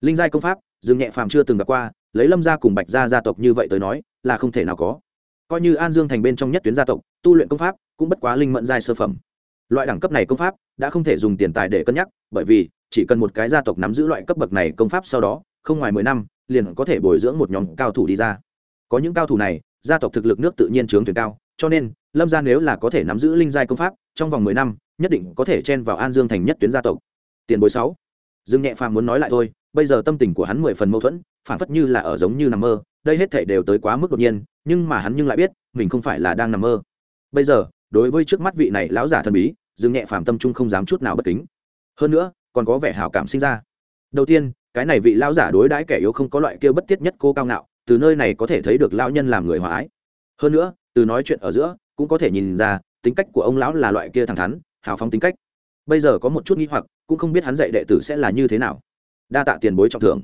Linh giai công pháp, dương nhẹ phàm chưa từng gặp qua, lấy lâm gia cùng bạch gia gia tộc như vậy tới nói, là không thể nào có. Coi như an dương thành bên trong nhất tuyến gia tộc, tu luyện công pháp cũng bất quá linh mẫn giai sơ phẩm. Loại đẳng cấp này công pháp đã không thể dùng tiền tài để cân nhắc, bởi vì chỉ cần một cái gia tộc nắm giữ loại cấp bậc này công pháp sau đó, không ngoài mười năm, liền có thể bồi dưỡng một nhóm cao thủ đi ra. Có những cao thủ này, gia tộc thực lực nước tự nhiên trướng tuyển cao cho nên, lâm gia nếu là có thể nắm giữ linh giai công pháp, trong vòng mười năm, nhất định có thể chen vào an dương thành nhất tuyến gia tộc. Tiền bối sáu. Dương nhẹ phàm muốn nói lại thôi, bây giờ tâm tình của hắn mười phần mâu thuẫn phản phất như là ở giống như nằm mơ, đây hết thể đều tới quá mức đột nhiên, nhưng mà hắn nhưng lại biết, mình không phải là đang nằm mơ. Bây giờ, đối với trước mắt vị này lão giả thần bí, dương nhẹ phàm tâm trung không dám chút nào bất kính. Hơn nữa, còn có vẻ hảo cảm sinh ra. Đầu tiên, cái này vị lão giả đối đãi kẻ yếu không có loại kia bất tiết nhất cô cao ngạo, từ nơi này có thể thấy được lão nhân làm người hòa ái. Hơn nữa từ nói chuyện ở giữa, cũng có thể nhìn ra, tính cách của ông lão là loại kia thẳng thắn, hào phóng tính cách. Bây giờ có một chút nghi hoặc, cũng không biết hắn dạy đệ tử sẽ là như thế nào. Đa tạ tiền bối trọng thưởng.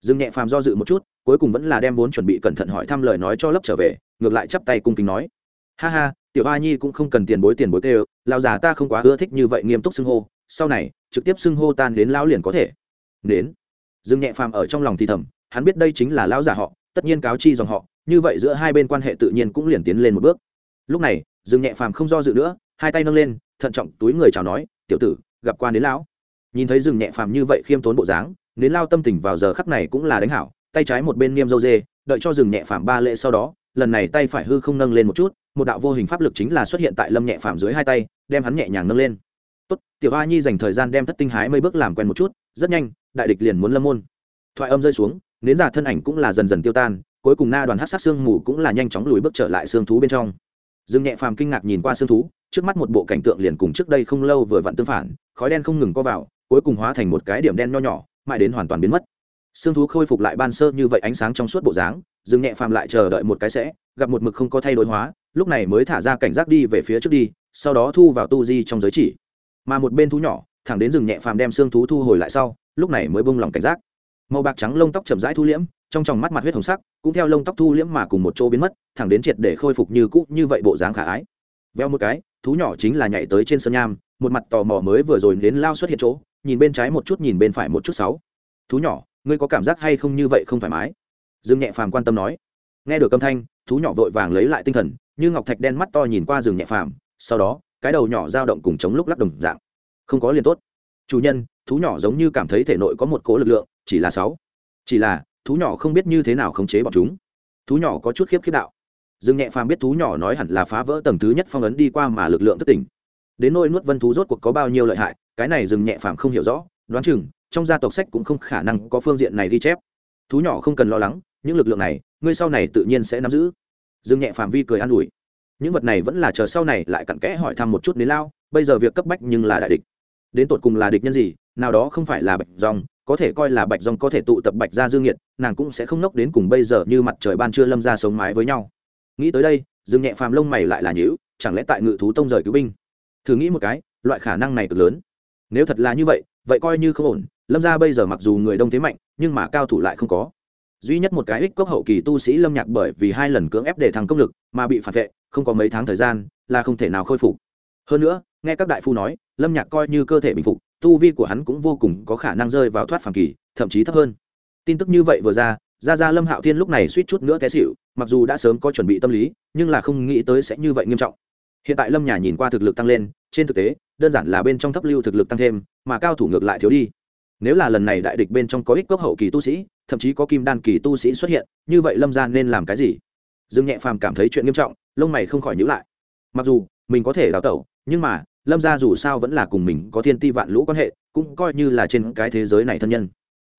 Dương nhẹ phàm do dự một chút, cuối cùng vẫn là đem vốn chuẩn bị cẩn thận hỏi thăm lời nói cho lấp trở về, ngược lại chắp tay cung kính nói. Ha ha, tiểu a nhi cũng không cần tiền bối tiền bối tê lao già ta không quá ưa thích như vậy nghiêm túc xưng hô, sau này, trực tiếp xưng hô tan đến lão liền có thể. Đến. Dương nhẹ phàm ở trong lòng thì thầm, hắn biết đây chính là lão già họ tất nhiên cáo chi dòng họ, như vậy giữa hai bên quan hệ tự nhiên cũng liền tiến lên một bước. Lúc này, dương nhẹ phàm không do dự nữa, hai tay nâng lên, thận trọng túi người chào nói, tiểu tử, gặp qua đến lão. Nhìn thấy dương nhẹ phàm như vậy khiêm tốn bộ dáng đến lao tâm tình vào giờ khắc này cũng là đánh hảo, tay trái một bên niêm dâu dê, đợi cho Dừng nhẹ phàm ba lễ sau đó, lần này tay phải hư không nâng lên một chút, một đạo vô hình pháp lực chính là xuất hiện tại lâm nhẹ phàm dưới hai tay, đem hắn nhẹ nhàng nâng lên. Tốt, tiểu a nhi dành thời gian đem thất tinh hái mấy bước làm quen một chút, rất nhanh, đại địch liền muốn lâm môn. Thoại âm rơi xuống nến giả thân ảnh cũng là dần dần tiêu tan, cuối cùng na đoàn hát sát xương mù cũng là nhanh chóng lùi bước trở lại xương thú bên trong. Dương nhẹ phàm kinh ngạc nhìn qua xương thú, trước mắt một bộ cảnh tượng liền cùng trước đây không lâu vừa vặn tương phản, khói đen không ngừng co vào, cuối cùng hóa thành một cái điểm đen nho nhỏ, mãi đến hoàn toàn biến mất. Xương thú khôi phục lại ban sơ như vậy ánh sáng trong suốt bộ dáng, dương nhẹ phàm lại chờ đợi một cái sẽ, gặp một mực không có thay đổi hóa, lúc này mới thả ra cảnh giác đi về phía trước đi, sau đó thu vào tu di trong giới chỉ. Mà một bên thú nhỏ, thẳng đến rừng nhẹ phàm đem xương thú thu hồi lại sau, lúc này mới bông lòng cảnh giác màu bạc trắng lông tóc chậm rãi thu liễm, trong tròng mắt mặt huyết hồng sắc, cũng theo lông tóc thu liễm mà cùng một chỗ biến mất, thẳng đến triệt để khôi phục như cũ, như vậy bộ dáng khả ái. Veo một cái, thú nhỏ chính là nhảy tới trên sân nham, một mặt tò mò mới vừa rồi đến lao xuất hiện chỗ, nhìn bên trái một chút, nhìn bên phải một chút sáu. Thú nhỏ, ngươi có cảm giác hay không như vậy không thoải mái? Dương nhẹ phàm quan tâm nói. Nghe được âm thanh, thú nhỏ vội vàng lấy lại tinh thần, như ngọc thạch đen mắt to nhìn qua rừng nhẹ phàm, sau đó, cái đầu nhỏ dao động cùng chống lúc lắc đồng dạng. Không có liền tốt. Chủ nhân, thú nhỏ giống như cảm thấy thể nội có một cỗ lực lượng chỉ là sáu. Chỉ là, thú nhỏ không biết như thế nào khống chế bọn chúng. Thú nhỏ có chút khiếp khiếp đạo. Dương nhẹ phàm biết thú nhỏ nói hẳn là phá vỡ tầng thứ nhất phong ấn đi qua mà lực lượng thất tỉnh. Đến nỗi nuốt vân thú rốt cuộc có bao nhiêu lợi hại, cái này dừng nhẹ phàm không hiểu rõ, đoán chừng, trong gia tộc sách cũng không khả năng có phương diện này ghi chép. Thú nhỏ không cần lo lắng, những lực lượng này, ngươi sau này tự nhiên sẽ nắm giữ. Dương nhẹ phàm vi cười an ủi. Những vật này vẫn là chờ sau này lại cặn kẽ hỏi thăm một chút đến lao, bây giờ việc cấp bách nhưng là đại địch. Đến tột cùng là địch nhân gì, nào đó không phải là bạch dòng có thể coi là bạch dòng có thể tụ tập bạch ra dương nghiệt nàng cũng sẽ không nốc đến cùng bây giờ như mặt trời ban trưa lâm ra sống mái với nhau. Nghĩ tới đây, dương nhẹ phàm lông mày lại là nhữ chẳng lẽ tại ngự thú tông rời cứu binh? Thử nghĩ một cái, loại khả năng này cực lớn. Nếu thật là như vậy vậy coi như không ổn, lâm ra bây giờ mặc dù người đông thế mạnh, nhưng mà cao thủ lại không có. Duy nhất một cái ích cốc hậu kỳ tu sĩ lâm nhạc bởi vì hai lần cưỡng ép để thăng công lực, mà bị phản vệ, không có mấy tháng thời gian, là không thể nào khôi phục. Hơn nữa, nghe các đại phu nói, lâm nhạc coi như cơ thể bình phục tu vi của hắn cũng vô cùng có khả năng rơi vào thoát phàm kỳ, thậm chí thấp hơn. Tin tức như vậy vừa ra ra ra lâm hạo thiên lúc này suýt chút nữa té xịu mặc dù đã sớm có chuẩn bị tâm lý, nhưng là không nghĩ tới sẽ như vậy nghiêm trọng. Hiện tại lâm nhà nhìn qua thực lực tăng lên, trên thực tế, đơn giản là bên trong thấp lưu thực lực tăng thêm, mà cao thủ ngược lại thiếu đi. Nếu là lần này đại địch bên trong có ích cốc hậu kỳ tu sĩ, thậm chí có kim đan kỳ tu sĩ xuất hiện, như vậy lâm gia nên làm cái gì? Dương nhẹ phàm cảm thấy chuyện nghiêm trọng, lông mày không khỏi nhữ lại. Mặc dù, mình có thể đào tẩu, nhưng mà lâm gia dù sao vẫn là cùng mình có thiên ti vạn lũ quan hệ, cũng coi như là trên cái thế giới này thân nhân.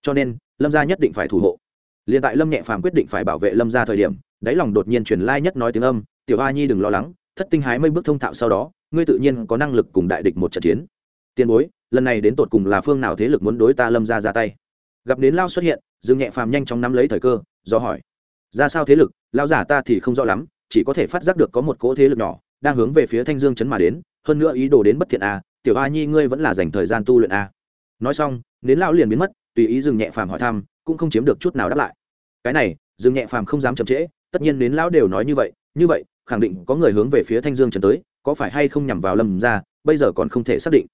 Cho nên, lâm gia nhất định phải thủ hộ. Liền tại lâm nhẹ phàm quyết định phải bảo vệ lâm gia thời điểm, đáy lòng đột nhiên truyền lai nhất nói tiếng âm, tiểu a nhi đừng lo lắng, thất tinh hái mây bước thông thạo sau đó, ngươi tự nhiên có năng lực cùng đại địch một trận chiến. Tiền bối, lần này đến tột cùng là phương nào thế lực muốn đối ta lâm gia ra tay? Gặp đến lao xuất hiện, dương nhẹ phàm nhanh chóng nắm lấy thời cơ, do hỏi. Ra sao thế lực? Lao giả ta thì không rõ lắm, chỉ có thể phát giác được có một cỗ thế lực nhỏ đang hướng về phía thanh dương chấn mà đến, hơn nữa ý đồ đến bất thiện a tiểu a nhi ngươi vẫn là dành thời gian tu luyện a nói xong, đến lão liền biến mất, tùy ý dừng nhẹ phàm hỏi thăm, cũng không chiếm được chút nào đáp lại. Cái này dừng nhẹ phàm không dám chậm trễ, tất nhiên đến lão đều nói như vậy như vậy, khẳng định có người hướng về phía thanh dương trần tới, có phải hay không nhằm vào lâm ra bây giờ còn không thể xác định.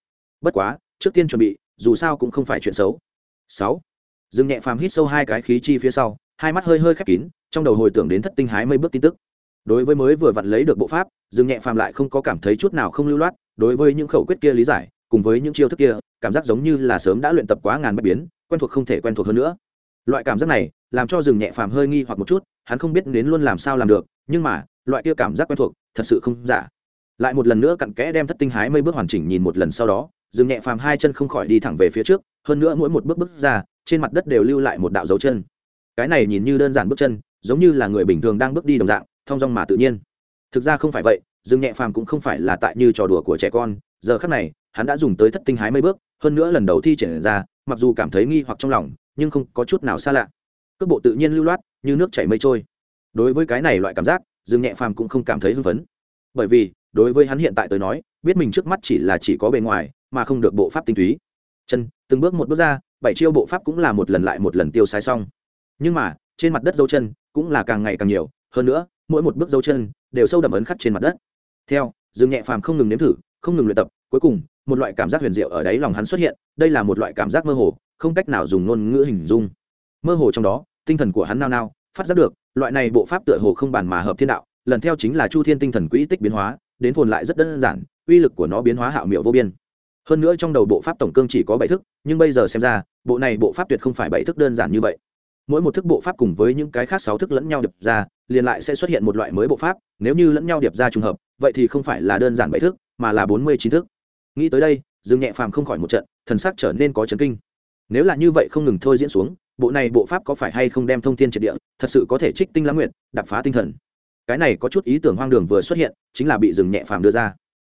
Bất quá, trước tiên chuẩn bị, dù sao cũng không phải chuyện xấu. Sáu. Dừng nhẹ phàm hít sâu hai cái khí chi phía sau, hai mắt hơi hơi khép kín, trong đầu hồi tưởng đến thất tinh hái mây bước tin tức đối với mới vừa vặn lấy được bộ pháp, dương nhẹ phàm lại không có cảm thấy chút nào không lưu loát, đối với những khẩu quyết kia lý giải, cùng với những chiêu thức kia, cảm giác giống như là sớm đã luyện tập quá ngàn bất biến, quen thuộc không thể quen thuộc hơn nữa. Loại cảm giác này, làm cho dừng nhẹ phàm hơi nghi hoặc một chút, hắn không biết đến luôn làm sao làm được, nhưng mà, loại kia cảm giác quen thuộc, thật sự không giả. Lại một lần nữa cặn kẽ đem thất tinh hái mây bước hoàn chỉnh nhìn một lần sau đó dừng nhẹ phàm hai chân không khỏi đi thẳng về phía trước, hơn nữa mỗi một bước bước ra, trên mặt đất đều lưu lại một đạo dấu chân. Cái này nhìn như đơn giản bước chân, giống như là người bình thường đang bước đi đồng dạng thong dong mà tự nhiên. Thực ra không phải vậy, dương nhẹ phàm cũng không phải là tại như trò đùa của trẻ con, giờ khắc này, hắn đã dùng tới thất tinh hái mấy bước, hơn nữa lần đầu thi triển ra, mặc dù cảm thấy nghi hoặc trong lòng, nhưng không có chút nào xa lạ. Cước bộ tự nhiên lưu loát, như nước chảy mây trôi. Đối với cái này loại cảm giác, dương nhẹ phàm cũng không cảm thấy hưng phấn. Bởi vì, đối với hắn hiện tại tới nói, biết mình trước mắt chỉ là chỉ có bề ngoài, mà không được bộ pháp tinh túy. Chân, từng bước một bước ra, bảy chiêu bộ pháp cũng là một lần lại một lần tiêu sai xong. Nhưng mà, trên mặt đất dấu chân cũng là càng ngày càng nhiều, hơn nữa mỗi một bước dấu chân đều sâu đậm ấn khắc trên mặt đất. Theo, dương nhẹ phàm không ngừng nếm thử, không ngừng luyện tập, cuối cùng, một loại cảm giác huyền diệu ở đáy lòng hắn xuất hiện, đây là một loại cảm giác mơ hồ, không cách nào dùng ngôn ngữ hình dung. Mơ hồ trong đó, tinh thần của hắn nao nao, phát giác được, loại này bộ pháp tựa hồ không bàn mà hợp thiên đạo, lần theo chính là chu thiên tinh thần quỹ tích biến hóa, đến phồn lại rất đơn giản, uy lực của nó biến hóa hạo miệu vô biên. Hơn nữa trong đầu bộ pháp tổng cương chỉ có bảy thức, nhưng bây giờ xem ra, bộ này bộ pháp tuyệt không phải bảy thức đơn giản như vậy mỗi một thức bộ pháp cùng với những cái khác sáu thức lẫn nhau điệp ra, liền lại sẽ xuất hiện một loại mới bộ pháp, nếu như lẫn nhau điệp ra trùng hợp, vậy thì không phải là đơn giản bảy thức, mà là bốn mươi chín thức. Nghĩ tới đây, dương nhẹ phàm không khỏi một trận, thần sắc trở nên có chấn kinh. Nếu là như vậy không ngừng thôi diễn xuống, bộ này bộ pháp có phải hay không đem thông tin triệt địa, thật sự có thể trích tinh lãng nguyện đập phá tinh thần. Cái này có chút ý tưởng hoang đường vừa xuất hiện, chính là bị dừng nhẹ phàm đưa ra.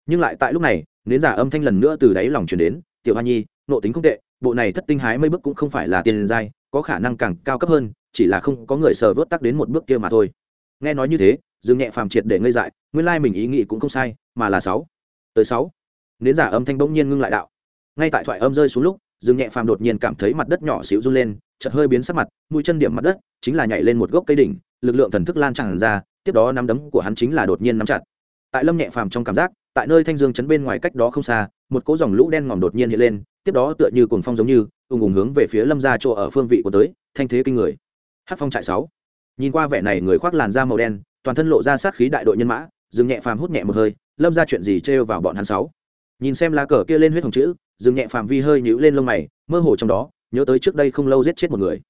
Nhưng lại tại lúc này, nến giả âm thanh lần nữa từ đáy lòng chuyển đến, tiểu hoa nhi, nộ tính không tệ, bộ này thất tinh hái mấy bước cũng không phải là tiền giai có khả năng càng cao cấp hơn, chỉ là không có người sờ vớt tắc đến một bước kia mà thôi. Nghe nói như thế, dương nhẹ phàm triệt để ngây dại, nguyên lai mình ý nghĩ cũng không sai, mà là sáu. Tới sáu. Nến giả âm thanh bỗng nhiên ngưng lại đạo. Ngay tại thoại âm rơi xuống lúc, dương nhẹ phàm đột nhiên cảm thấy mặt đất nhỏ xíu run lên, chợt hơi biến sắc mặt, mũi chân điểm mặt đất, chính là nhảy lên một gốc cây đỉnh, lực lượng thần thức lan tràn ra, tiếp đó nắm đấm của hắn chính là đột nhiên nắm chặt. Tại lâm nhẹ phàm trong cảm giác, tại nơi thanh dương chấn bên ngoài cách đó không xa, một cỗ dòng lũ đen ngòm đột nhiên hiện lên tiếp đó tựa như cuồng phong giống như, ùng ùng hướng về phía lâm gia chỗ ở phương vị của tới, thanh thế kinh người. Hát phong trại sáu. Nhìn qua vẻ này người khoác làn da màu đen, toàn thân lộ ra sát khí đại đội nhân mã, dừng nhẹ phàm hút nhẹ một hơi, lâm ra chuyện gì trêu vào bọn hắn sáu? Nhìn xem lá cờ kia lên huyết hồng chữ, dừng nhẹ phàm vi hơi nhũ lên lông mày, mơ hồ trong đó, nhớ tới trước đây không lâu giết chết một người.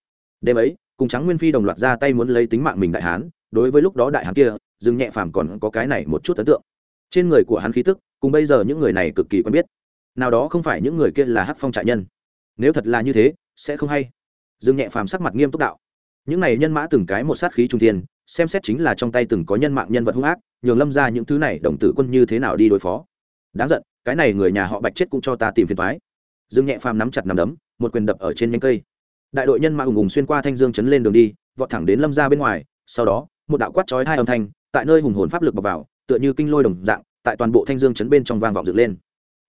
Đêm ấy, cùng trắng nguyên phi đồng loạt ra tay muốn lấy tính mạng mình đại hán, đối với lúc đó đại hán kia, dừng nhẹ phàm còn có cái này một chút ấn tượng. Trên người của hắn khí tức, cùng bây giờ những người này cực kỳ quen biết nào đó không phải những người kia là hắc phong trại nhân. Nếu thật là như thế, sẽ không hay. Dương nhẹ phàm sắc mặt nghiêm túc đạo. Những này nhân mã từng cái một sát khí trung thiên, xem xét chính là trong tay từng có nhân mạng nhân vật hung ác, nhường lâm ra những thứ này đồng tử quân như thế nào đi đối phó. Đáng giận, cái này người nhà họ bạch chết cũng cho ta tìm phiền thoái dương nhẹ phàm nắm chặt nắm đấm, một quyền đập ở trên nhánh cây. Đại đội nhân mã ùng ùng xuyên qua thanh dương chấn lên đường đi, vọt thẳng đến lâm ra bên ngoài, sau đó, một đạo quát chói hai âm thanh, tại nơi hùng hồn pháp lực bọc vào, tựa như kinh lôi đồng dạng, tại toàn bộ thanh dương chấn bên trong vang vọng dựng lên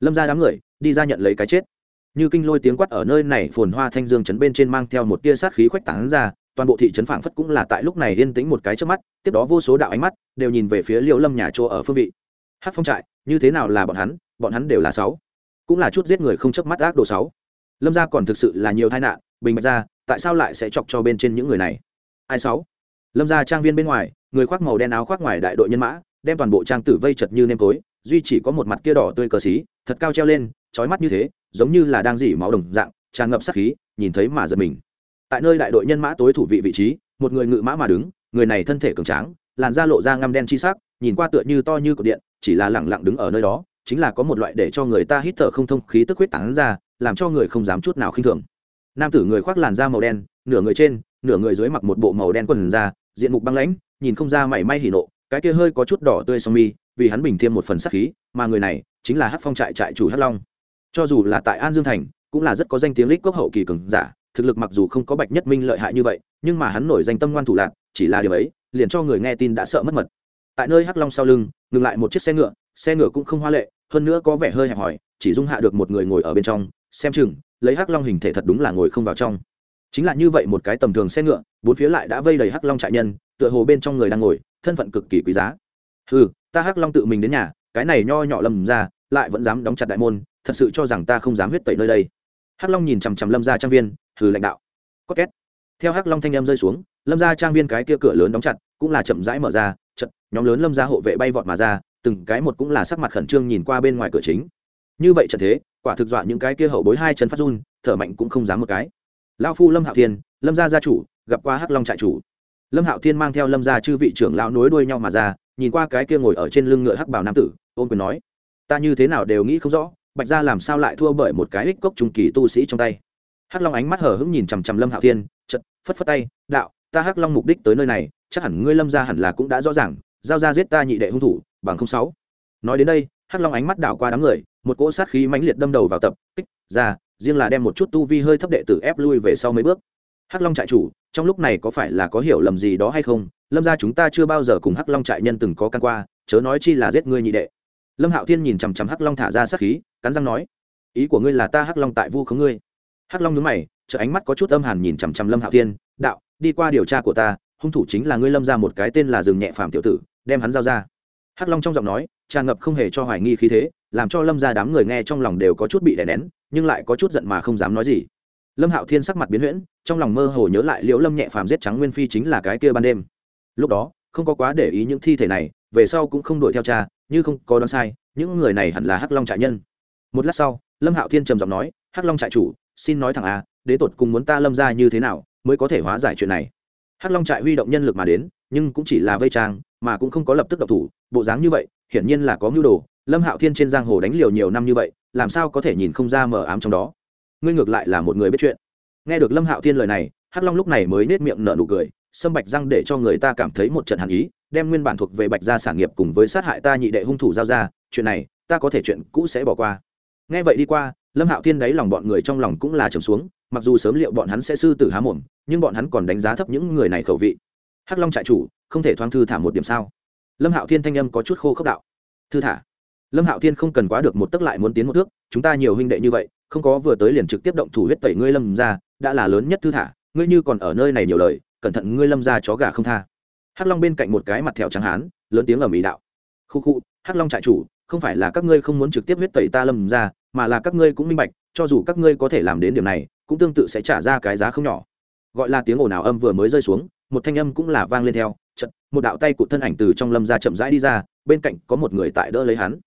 lâm ra đám người, đi ra nhận lấy cái chết. Như kinh lôi tiếng quát ở nơi này, phồn hoa thanh dương chấn bên trên mang theo một tia sát khí khoách tán ra, toàn bộ thị trấn phảng phất cũng là tại lúc này yên tĩnh một cái trước mắt, tiếp đó vô số đạo ánh mắt đều nhìn về phía liễu lâm nhà chỗ ở phương vị. Hát phong trại, như thế nào là bọn hắn bọn hắn đều là sáu. Cũng là chút giết người không chớp mắt ác đồ sáu. Lâm gia còn thực sự là nhiều tai nạn, bình bạch ra, tại sao lại sẽ chọc cho bên trên những người này? Ai sáu? Lâm gia trang viên bên ngoài, người khoác màu đen áo khoác ngoài đại đội nhân mã, đem toàn bộ trang tử vây chật như nêm tối duy chỉ có một mặt kia đỏ tươi cờ xí, thật cao treo lên trói mắt như thế, giống như là đang dỉ máu đồng dạng, tràn ngập sát khí, nhìn thấy mà giật mình. Tại nơi đại đội nhân mã tối thủ vị vị trí, một người ngự mã mà đứng, người này thân thể cường tráng, làn da lộ ra ngăm đen chi sắc, nhìn qua tựa như to như cột điện, chỉ là lẳng lặng đứng ở nơi đó, chính là có một loại để cho người ta hít thở không thông khí tức huyết tán ra, làm cho người không dám chút nào khinh thường. Nam tử người khoác làn da màu đen, nửa người trên, nửa người dưới mặc một bộ màu đen quần da, diện mục băng lãnh, nhìn không ra mảy may hỉ nộ, cái kia hơi có chút đỏ tươi song mi vì hắn bình thêm một phần sắc khí, mà người này chính là hát phong trại trại chủ hát long. Cho dù là tại an dương thành, cũng là rất có danh tiếng lích quốc hậu kỳ cường giả, thực lực mặc dù không có bạch nhất minh lợi hại như vậy, nhưng mà hắn nổi danh tâm ngoan thủ lạc, chỉ là điều ấy, liền cho người nghe tin đã sợ mất mật. Tại nơi hắc long sau lưng, ngừng lại một chiếc xe ngựa xe ngựa cũng không hoa lệ, hơn nữa có vẻ hơi hẹp hòi, chỉ dung hạ được một người ngồi ở bên trong, xem chừng, lấy hắc long hình thể thật đúng là ngồi không vào trong. Chính là như vậy một cái tầm thường xe ngựa, bốn phía lại đã vây đầy hắc long trại nhân, tựa hồ bên trong người đang ngồi, thân phận cực kỳ quý giá. Ừ ta hắc long tự mình đến nhà, cái này nho nhỏ Lâm ra, lại vẫn dám đóng chặt đại môn, thật sự cho rằng ta không dám huyết tẩy nơi đây. Hắc long nhìn chằm chằm lâm ra trang viên, hừ lãnh đạo. Có két. Theo hắc long thanh em rơi xuống, lâm ra trang viên cái kia cửa lớn đóng chặt, cũng là chậm rãi mở ra chậm nhóm lớn lâm ra hộ vệ bay vọt mà ra, từng cái một cũng là sắc mặt khẩn trương nhìn qua bên ngoài cửa chính. Như vậy trận thế, quả thực dọa những cái kia hậu bối hai chân phát run, thở mạnh cũng không dám một cái. Lao phu lâm hạo thiên, lâm gia gia chủ, gặp qua hắc long trại chủ. Lâm hạo thiên mang theo lâm gia chư vị trưởng lão nối đuôi nhau mà ra nhìn qua cái kia ngồi ở trên lưng ngựa hắc bảo nam tử ôm quyền nói, ta như thế nào đều nghĩ không rõ, bạch gia làm sao lại thua bởi một cái ích cốc trung kỳ tu sĩ trong tay. Hắc long ánh mắt hở hững nhìn chằm chằm lâm hạo thiên chật phất phất tay, đạo, ta hắc long mục đích tới nơi này, chắc hẳn ngươi lâm gia hẳn là cũng đã rõ ràng, giao ra giết ta nhị đệ hung thủ, bằng không sáu. Nói đến đây, hắc long ánh mắt đảo qua đám người, một cỗ sát khí mãnh liệt đâm đầu vào tập, kích ra, riêng là đem một chút tu vi hơi thấp đệ tử ép lui về sau mấy bước hắc long trại chủ, trong lúc này có phải là có hiểu lầm gì đó hay không? Lâm ra chúng ta chưa bao giờ cùng hắc long trại nhân từng có căn qua, chớ nói chi là giết ngươi nhị đệ. Lâm hạo thiên nhìn chằm chằm hắc long thả ra sát khí, cắn răng nói, ý của ngươi là ta hắc long tại vu khống ngươi. Hắc long nhướng mày chợ ánh mắt có chút âm hàn nhìn chằm chằm lâm hạo thiên, đạo, đi qua điều tra của ta, hung thủ chính là ngươi lâm ra một cái tên là rừng nhẹ phàm tiểu tử, đem hắn giao ra. Hắc long trong giọng nói, tràn ngập không hề cho hoài nghi khí thế, làm cho lâm ra đám người nghe trong lòng đều có chút bị đè nén, nhưng lại có chút giận mà không dám nói gì lâm hạo thiên sắc mặt biến huyễn, trong lòng mơ hồ nhớ lại liễu lâm nhẹ phàm giết trắng nguyên phi chính là cái kia ban đêm. Lúc đó, không có quá để ý những thi thể này, về sau cũng không đuổi theo cha, như không có đoán sai, những người này hẳn là hắc long trại nhân. Một lát sau, lâm hạo thiên trầm giọng nói, hắc long trại chủ, xin nói thẳng à đến tột cùng muốn ta lâm ra như thế nào mới có thể hóa giải chuyện này? Hắc long trại huy động nhân lực mà đến, nhưng cũng chỉ là vây trang, mà cũng không có lập tức độc thủ, bộ dáng như vậy, hiển nhiên là có mưu đồ. Lâm hạo thiên trên giang hồ đánh liều nhiều năm như vậy, làm sao có thể nhìn không ra mờ ám trong đó? Ngươi ngược lại là một người biết chuyện. Nghe được lâm hạo thiên lời này, hắc long lúc này mới nết miệng nở nụ cười sâm bạch răng để cho người ta cảm thấy một trận hàn ý, đem nguyên bản thuộc về bạch gia sản nghiệp cùng với sát hại ta nhị đệ hung thủ giao ra, chuyện này, ta có thể chuyện cũ sẽ bỏ qua. Nghe vậy đi qua, lâm hạo thiên đáy lòng bọn người trong lòng cũng là trầm xuống, mặc dù sớm liệu bọn hắn sẽ sư tử há mồm, nhưng bọn hắn còn đánh giá thấp những người này khẩu vị. Hắc long trại chủ, không thể thoáng thư thả một điểm sao? Lâm hạo thiên thanh âm có chút khô khốc đạo. Thư thả. Lâm hạo thiên không cần quá được một tấc lại muốn tiến một thước, chúng ta nhiều huynh đệ như vậy không có vừa tới liền trực tiếp động thủ huyết tẩy ngươi lâm ra, đã là lớn nhất thư thả, ngươi như còn ở nơi này nhiều lời, cẩn thận ngươi lâm ra chó gà không tha. Hắc long bên cạnh một cái mặt thẹo trắng hán, lớn tiếng ở mỹ đạo. Khu khu, hắc long trại chủ, không phải là các ngươi không muốn trực tiếp huyết tẩy ta lâm ra, mà là các ngươi cũng minh bạch, cho dù các ngươi có thể làm đến điểm này, cũng tương tự sẽ trả ra cái giá không nhỏ. Gọi là tiếng ồn ào âm vừa mới rơi xuống, một thanh âm cũng là vang lên theo chật một đạo tay cụt thân ảnh từ trong lâm ra chậm rãi đi ra, bên cạnh có một người tại đỡ lấy hắn.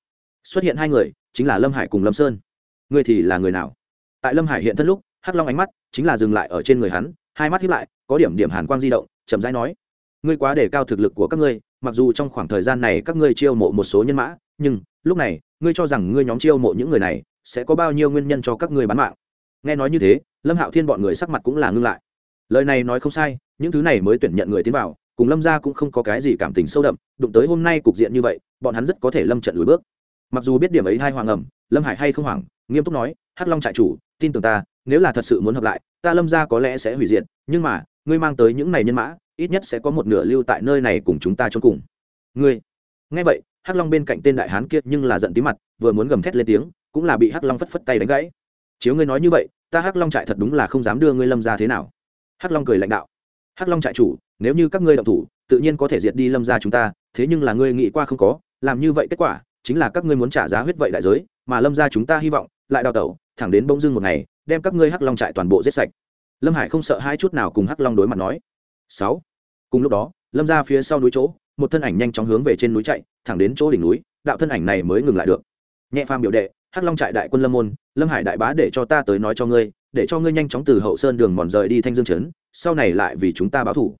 Xuất hiện hai người, chính là lâm hải cùng lâm sơn ngươi thì là người nào? Tại lâm hải hiện thân lúc, hắc long ánh mắt chính là dừng lại ở trên người hắn, hai mắt hiếp lại, có điểm điểm hàn quang di động, chậm rãi nói, ngươi quá đề cao thực lực của các ngươi, mặc dù trong khoảng thời gian này các ngươi chiêu mộ một số nhân mã, nhưng lúc này, ngươi cho rằng ngươi nhóm chiêu mộ những người này sẽ có bao nhiêu nguyên nhân cho các ngươi bán mạng? Nghe nói như thế, lâm hạo thiên bọn người sắc mặt cũng là ngưng lại. Lời này nói không sai, những thứ này mới tuyển nhận người tiến vào, cùng lâm gia cũng không có cái gì cảm tình sâu đậm, đụng tới hôm nay cục diện như vậy, bọn hắn rất có thể lâm trận lùi bước mặc dù biết điểm ấy hai hoàng ẩm, lâm hải hay không hoảng, nghiêm túc nói, hắc long trại chủ, tin tưởng ta, nếu là thật sự muốn hợp lại, ta lâm gia có lẽ sẽ hủy diệt, nhưng mà, ngươi mang tới những này nhân mã, ít nhất sẽ có một nửa lưu tại nơi này cùng chúng ta cho cùng. Ngươi? Nghe vậy, hắc long bên cạnh tên đại hán kia nhưng là giận tí mặt, vừa muốn gầm thét lên tiếng, cũng là bị hắc long phất phất tay đánh gãy. Chiếu ngươi nói như vậy, ta hắc long trại thật đúng là không dám đưa ngươi lâm ra thế nào. Hắc long cười lãnh đạo, hắc long trại chủ, nếu như các ngươi động thủ, tự nhiên có thể diệt đi lâm ra chúng ta, thế nhưng là ngươi nghĩ qua không có, làm như vậy kết quả chính là các ngươi muốn trả giá huyết vậy đại giới, mà lâm ra chúng ta hy vọng, lại đào tẩu, thẳng đến bông dưng một ngày, đem các ngươi hắc long trại toàn bộ giết sạch. Lâm hải không sợ hai chút nào cùng hắc long đối mặt nói. Sáu. Cùng lúc đó, lâm ra phía sau núi chỗ, một thân ảnh nhanh chóng hướng về trên núi chạy, thẳng đến chỗ đỉnh núi, đạo thân ảnh này mới ngừng lại được. Nhẹ phàm biểu đệ, hắc long trại đại quân lâm môn, lâm hải đại bá để cho ta tới nói cho ngươi, để cho ngươi nhanh chóng từ hậu sơn đường mòn rời đi thanh dương trấn, sau này lại vì chúng ta báo thủ.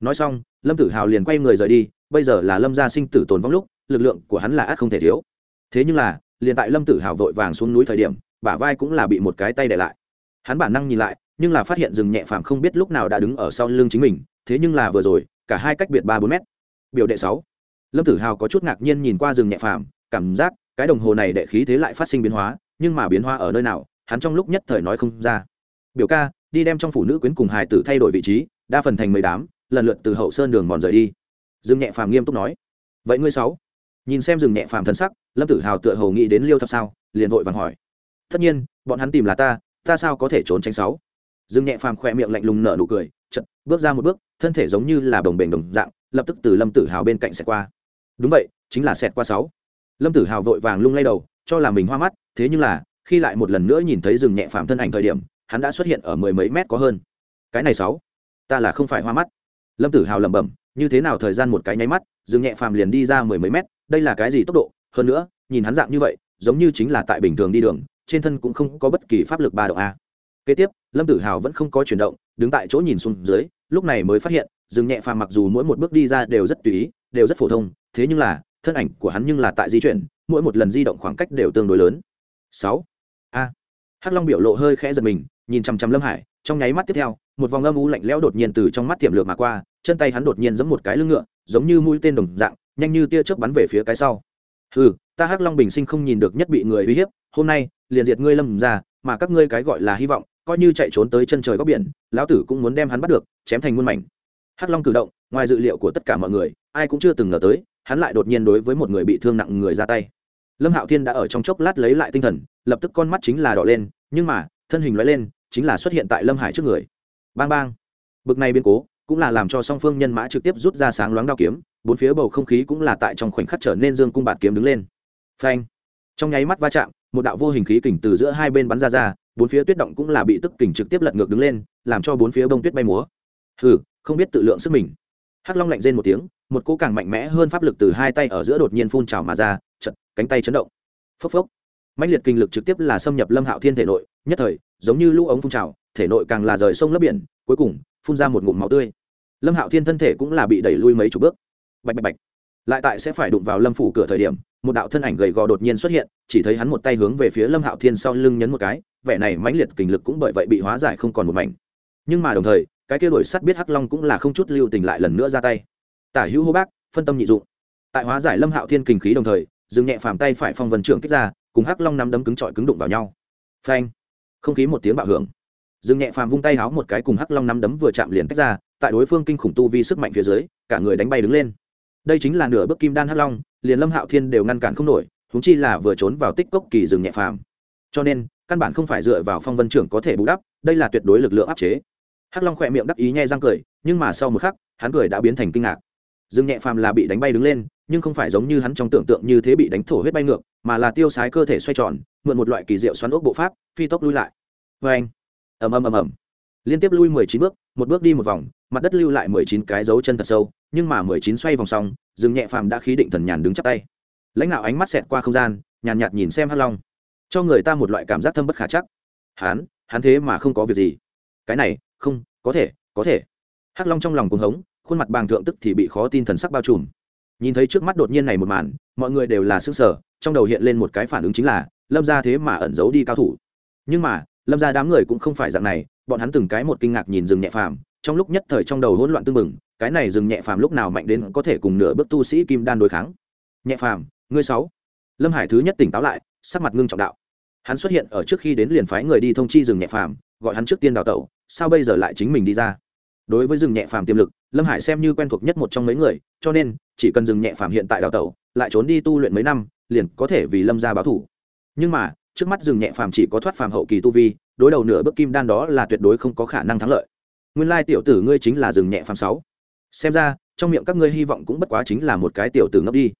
Nói xong, lâm tử hào liền quay người rời đi, bây giờ là lâm gia sinh tử tồn vong lúc lực lượng của hắn là ắt không thể thiếu. Thế nhưng là, liền tại lâm tử hào vội vàng xuống núi thời điểm, bả vai cũng là bị một cái tay để lại. Hắn bản năng nhìn lại, nhưng là phát hiện rừng nhẹ phàm không biết lúc nào đã đứng ở sau lưng chính mình, thế nhưng là vừa rồi, cả hai cách biệt ba bốn mét. Biểu đệ sáu. Lâm tử hào có chút ngạc nhiên nhìn qua rừng nhẹ phàm, cảm giác cái đồng hồ này đệ khí thế lại phát sinh biến hóa, nhưng mà biến hóa ở nơi nào, hắn trong lúc nhất thời nói không ra. Biểu ca, đi đem trong phụ nữ quyến cùng hài tử thay đổi vị trí, đa phần thành mấy đám, lần lượt từ hậu sơn đường mòn rời đi. Dương nhẹ phàm nghiêm túc nói. Vậy ngươi sáu? Nhìn xem rừng nhẹ phàm thân sắc, lâm tử hào tựa hồ nghĩ đến liêu thập sao, liền vội vàng hỏi. Tất nhiên, bọn hắn tìm là ta ta sao có thể trốn tránh sáu? Rừng nhẹ phàm khỏe miệng lạnh lùng nở nụ cười chật bước ra một bước, thân thể giống như là bồng bềnh đồng dạng, lập tức từ lâm tử hào bên cạnh xẹt qua. Đúng vậy, chính là xẹt qua sáu. Lâm tử hào vội vàng lung lay đầu, cho là mình hoa mắt, thế nhưng là, khi lại một lần nữa nhìn thấy rừng nhẹ phàm thân ảnh thời điểm, hắn đã xuất hiện ở mười mấy mét có hơn. Cái này sáu, ta là không phải hoa mắt. Lâm tử hào lẩm bẩm, như thế nào thời gian một cái nháy mắt Dừng nhẹ phàm liền đi ra mười mấy mét, đây là cái gì tốc độ? Hơn nữa, nhìn hắn dạng như vậy, giống như chính là tại bình thường đi đường, trên thân cũng không có bất kỳ pháp lực ba độ a. Kế tiếp, lâm tử hào vẫn không có chuyển động, đứng tại chỗ nhìn xuống dưới, lúc này mới phát hiện, dừng nhẹ phàm mặc dù mỗi một bước đi ra đều rất tùy ý, đều rất phổ thông, thế nhưng là, thân ảnh của hắn nhưng là tại di chuyển, mỗi một lần di động khoảng cách đều tương đối lớn. Sáu. A. Hắc long biểu lộ hơi khẽ giật mình, nhìn chằm chằm lâm hải trong nháy mắt tiếp theo một vòng âm u lạnh lẽo đột nhiên từ trong mắt tiềm lược mà qua chân tay hắn đột nhiên giẫm một cái lưng ngựa giống như mũi tên đồng dạng nhanh như tia chớp bắn về phía cái sau. Hừ, ta hắc long bình sinh không nhìn được nhất bị người uy hiếp hôm nay liền diệt ngươi lâm ra mà các ngươi cái gọi là hy vọng coi như chạy trốn tới chân trời góc biển lão tử cũng muốn đem hắn bắt được chém thành muôn mảnh. Hắc long cử động ngoài dự liệu của tất cả mọi người ai cũng chưa từng ngờ tới hắn lại đột nhiên đối với một người bị thương nặng người ra tay. Lâm hạo thiên đã ở trong chốc lát lấy lại tinh thần lập tức con mắt chính là đỏ lên nhưng mà thân hình loại lên chính là xuất hiện tại lâm hải trước người. Bang bang. Bực này biến cố, cũng là làm cho song phương nhân mã trực tiếp rút ra sáng loáng đao kiếm, bốn phía bầu không khí cũng là tại trong khoảnh khắc trở nên dương cung bạt kiếm đứng lên. Phanh. Trong nháy mắt va chạm, một đạo vô hình khí kình từ giữa hai bên bắn ra ra, bốn phía tuyết động cũng là bị tức kình trực tiếp lật ngược đứng lên, làm cho bốn phía bông tuyết bay múa. Hừ, không biết tự lượng sức mình. Hắc long lạnh rên một tiếng, một cỗ càng mạnh mẽ hơn pháp lực từ hai tay ở giữa đột nhiên phun trào mà ra, chật, cánh tay chấn động. Phốc phốc. Mạnh liệt kinh lực trực tiếp là xâm nhập lâm hạo thiên thể nội nhất thời, giống như lũ ống phun trào, thể nội càng là rời sông lấp biển, cuối cùng, phun ra một ngụm máu tươi. Lâm hạo thiên thân thể cũng là bị đẩy lui mấy chục bước. Bạch bạch bạch. Lại tại sẽ phải đụng vào lâm phủ cửa thời điểm, một đạo thân ảnh gầy gò đột nhiên xuất hiện, chỉ thấy hắn một tay hướng về phía lâm hạo thiên sau lưng nhấn một cái, vẻ này mãnh liệt kình lực cũng bởi vậy bị hóa giải không còn một mảnh. Nhưng mà đồng thời, cái kia đổi sắt biết hắc long cũng là không chút lưu tình lại lần nữa ra tay. Tả hữu hô bác, phân tâm nhị dụng. Tại hóa giải lâm hạo thiên kình khí đồng thời, dừng nhẹ phàm tay phải phong vân trưởng kích ra, cùng hắc long nắm đấm cứng trọi cứng đụng vào nhau. Phanh không khí một tiếng bạo hưởng. Dương nhẹ phàm vung tay háo một cái cùng hắc long nắm đấm vừa chạm liền tách ra, tại đối phương kinh khủng tu vi sức mạnh phía dưới, cả người đánh bay đứng lên. Đây chính là nửa bước kim đan hắc long, liền lâm hạo thiên đều ngăn cản không nổi húng chi là vừa trốn vào tích cốc kỳ rừng nhẹ phàm. Cho nên, căn bản không phải dựa vào phong vân trưởng có thể bù đắp, đây là tuyệt đối lực lượng áp chế. Hắc long khỏe miệng đắc ý nhai răng cười, nhưng mà sau một khắc, hắn cười đã biến thành kinh ngạc. Rừng nhẹ phàm là bị đánh bay đứng lên, nhưng không phải giống như hắn trong tưởng tượng như thế bị đánh thổ huyết bay ngược, mà là tiêu sái cơ thể xoay tròn mượn một loại kỳ diệu xoắn ốc bộ pháp phi tốc lui lại. Vê anh ầm ầm ầm ầm. Liên tiếp lui mười chín bước một bước đi một vòng mặt đất lưu lại mười chín cái dấu chân thật sâu nhưng mà mười chín xoay vòng xong dừng nhẹ phàm đã khí định thần nhàn đứng chắp tay. Lãnh đạo ánh mắt xẹt qua không gian nhàn nhạt, nhìn xem hắc long. Cho người ta một loại cảm giác thâm bất khả chắc. Hắn hắn thế mà không có việc gì. Cái này không có thể có thể. Hắc long trong lòng cuồng hống khuôn mặt bàng thượng tức thì bị khó tin thần sắc bao trùm. Nhìn thấy trước mắt đột nhiên này một màn mọi người đều là sức sở trong đầu hiện lên một cái phản ứng chính là lâm ra thế mà ẩn giấu đi cao thủ. Nhưng mà, lâm ra đám người cũng không phải dạng này, bọn hắn từng cái một kinh ngạc nhìn rừng nhẹ phàm, trong lúc nhất thời trong đầu hỗn loạn tưng bừng, cái này rừng nhẹ phàm lúc nào mạnh đến có thể cùng nửa bước tu sĩ kim đan đối kháng. Nhẹ phàm, ngươi sáu. Lâm hải thứ nhất tỉnh táo lại, sắc mặt ngưng trọng đạo. Hắn xuất hiện ở trước khi đến liền phái người đi thông chi rừng nhẹ phàm, gọi hắn trước tiên đào tẩu, sao bây giờ lại chính mình đi ra? Đối với rừng nhẹ phàm tiềm lực, lâm hải xem như quen thuộc nhất một trong mấy người, cho nên, chỉ cần rừng nhẹ phàm hiện tại đào tẩu, lại trốn đi tu luyện mấy năm, liền có thể vì lâm ra báo thủ nhưng mà, trước mắt rừng nhẹ phàm chỉ có thoát phàm hậu kỳ tu vi, đối đầu nửa bước kim đan đó là tuyệt đối không có khả năng thắng lợi. Nguyên lai tiểu tử ngươi chính là rừng nhẹ phàm sáu. Xem ra, trong miệng các ngươi hy vọng cũng bất quá chính là một cái tiểu tử ngốc đi.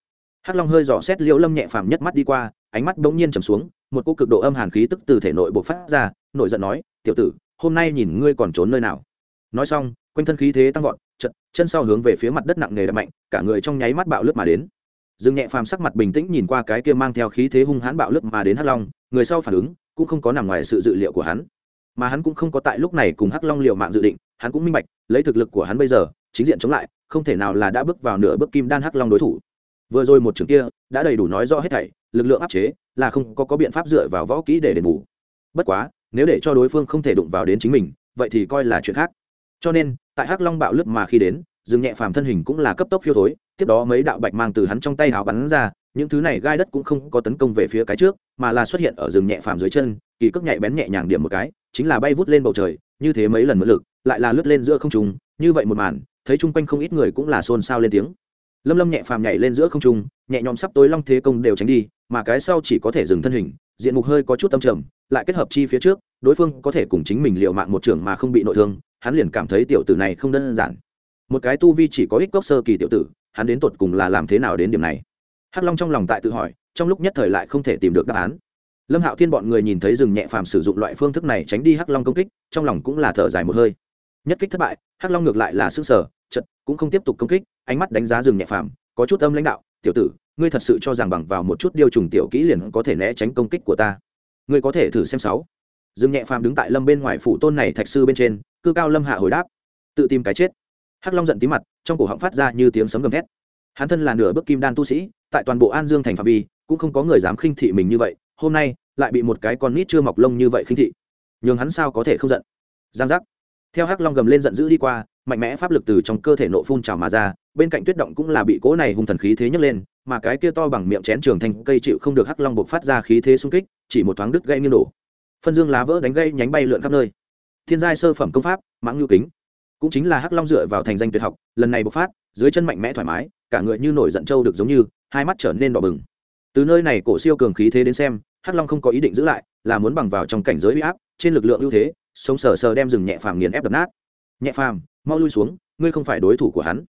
Hắc long hơi dò xét liễu lâm nhẹ phàm nhất mắt đi qua, ánh mắt bỗng nhiên trầm xuống, một cô cực độ âm hàn khí tức từ thể nội bộc phát ra nội giận nói, tiểu tử, hôm nay nhìn ngươi còn trốn nơi nào? Nói xong, quanh thân khí thế tăng vọt, chật, chân sau hướng về phía mặt đất nặng nề đập mạnh, cả người trong nháy mắt bạo lướt mà đến dương nhẹ phàm sắc mặt bình tĩnh nhìn qua cái kia mang theo khí thế hung hãn bạo lực mà đến hắc long người sau phản ứng cũng không có nằm ngoài sự dự liệu của hắn. Mà hắn cũng không có tại lúc này cùng hắc long liều mạng dự định hắn cũng minh bạch lấy thực lực của hắn bây giờ chính diện chống lại không thể nào là đã bước vào nửa bước kim đan hắc long đối thủ. Vừa rồi một trường kia đã đầy đủ nói rõ hết thảy lực lượng áp chế là không có, có biện pháp dựa vào võ kỹ để đền bù. Bất quá nếu để cho đối phương không thể đụng vào đến chính mình vậy thì coi là chuyện khác. Cho nên tại hắc long bạo lực mà khi đến dừng nhẹ phàm thân hình cũng là cấp tốc phiêu thối, tiếp đó mấy đạo bạch mang từ hắn trong tay hào bắn ra, những thứ này gai đất cũng không có tấn công về phía cái trước, mà là xuất hiện ở rừng nhẹ phàm dưới chân, kỳ cước nhạy bén nhẹ nhàng điểm một cái, chính là bay vút lên bầu trời, như thế mấy lần mất lực, lại là lướt lên giữa không trung, như vậy một màn, thấy chung quanh không ít người cũng là xôn xao lên tiếng. Lâm lâm nhẹ phàm nhảy lên giữa không trung, nhẹ nhõm sắp tối long thế công đều tránh đi, mà cái sau chỉ có thể dừng thân hình, diện mục hơi có chút tâm trầm, lại kết hợp chi phía trước, đối phương có thể cùng chính mình liệu mạng một trường mà không bị nội thương, hắn liền cảm thấy tiểu tử này không đơn giản một cái tu vi chỉ có ích cốc sơ kỳ tiểu tử, hắn đến tột cùng là làm thế nào đến điểm này? Hắc long trong lòng tại tự hỏi, trong lúc nhất thời lại không thể tìm được đáp án. Lâm hạo thiên bọn người nhìn thấy rừng nhẹ phàm sử dụng loại phương thức này tránh đi hắc long công kích, trong lòng cũng là thở dài một hơi. Nhất kích thất bại, hắc long ngược lại là s ư ơ n g sở chật cũng không tiếp tục công kích, ánh mắt đánh giá rừng nhẹ phàm, có chút âm lãnh đạo, tiểu tử, ngươi thật sự cho rằng bằng vào một chút điều trùng tiểu kỹ liền có thể né tránh công kích của ta? Ngươi có thể thử xem sáu. Rừng nhẹ phàm đứng tại lâm bên ngoài phủ tôn này thạch sư bên trên, cư cao lâm hạ hồi đáp, tự tìm cái chết hắc long giận tí mặt, trong cổ họng phát ra như tiếng sấm gầm thét. Hắn thân là nửa bước kim đan tu sĩ, tại toàn bộ an dương thành phạm vi, cũng không có người dám khinh thị mình như vậy, hôm nay, lại bị một cái con nít chưa mọc lông như vậy khinh thị. Nhường hắn sao có thể không giận? Giang giác. Theo hắc long gầm lên giận dữ đi qua, mạnh mẽ pháp lực từ trong cơ thể nộ phun trào mà ra, bên cạnh tuyết động cũng là bị cỗ này hung thần khí thế nhấc lên, mà cái kia to bằng miệng chén trường thành cây chịu không được hắc long buộc phát ra khí thế xung kích, chỉ một thoáng đứt gây nghiêng đổ. Phân dương lá vỡ đánh gây nhánh bay lượn khắp nơi. Thiên giai sơ phẩm công pháp, mãng lưu kính cũng chính là hắc long dựa vào thành danh tuyệt học, lần này bộc phát, dưới chân mạnh mẽ thoải mái, cả người như nổi giận trâu được giống như, hai mắt trở nên đỏ bừng. Từ nơi này cổ siêu cường khí thế đến xem, hắc long không có ý định giữ lại, là muốn bằng vào trong cảnh giới uy áp, trên lực lượng ưu thế, sống sờ sờ đem rừng nhẹ phàm nghiền ép đập nát. Nhẹ phàm, mau lui xuống, ngươi không phải đối thủ của hắn.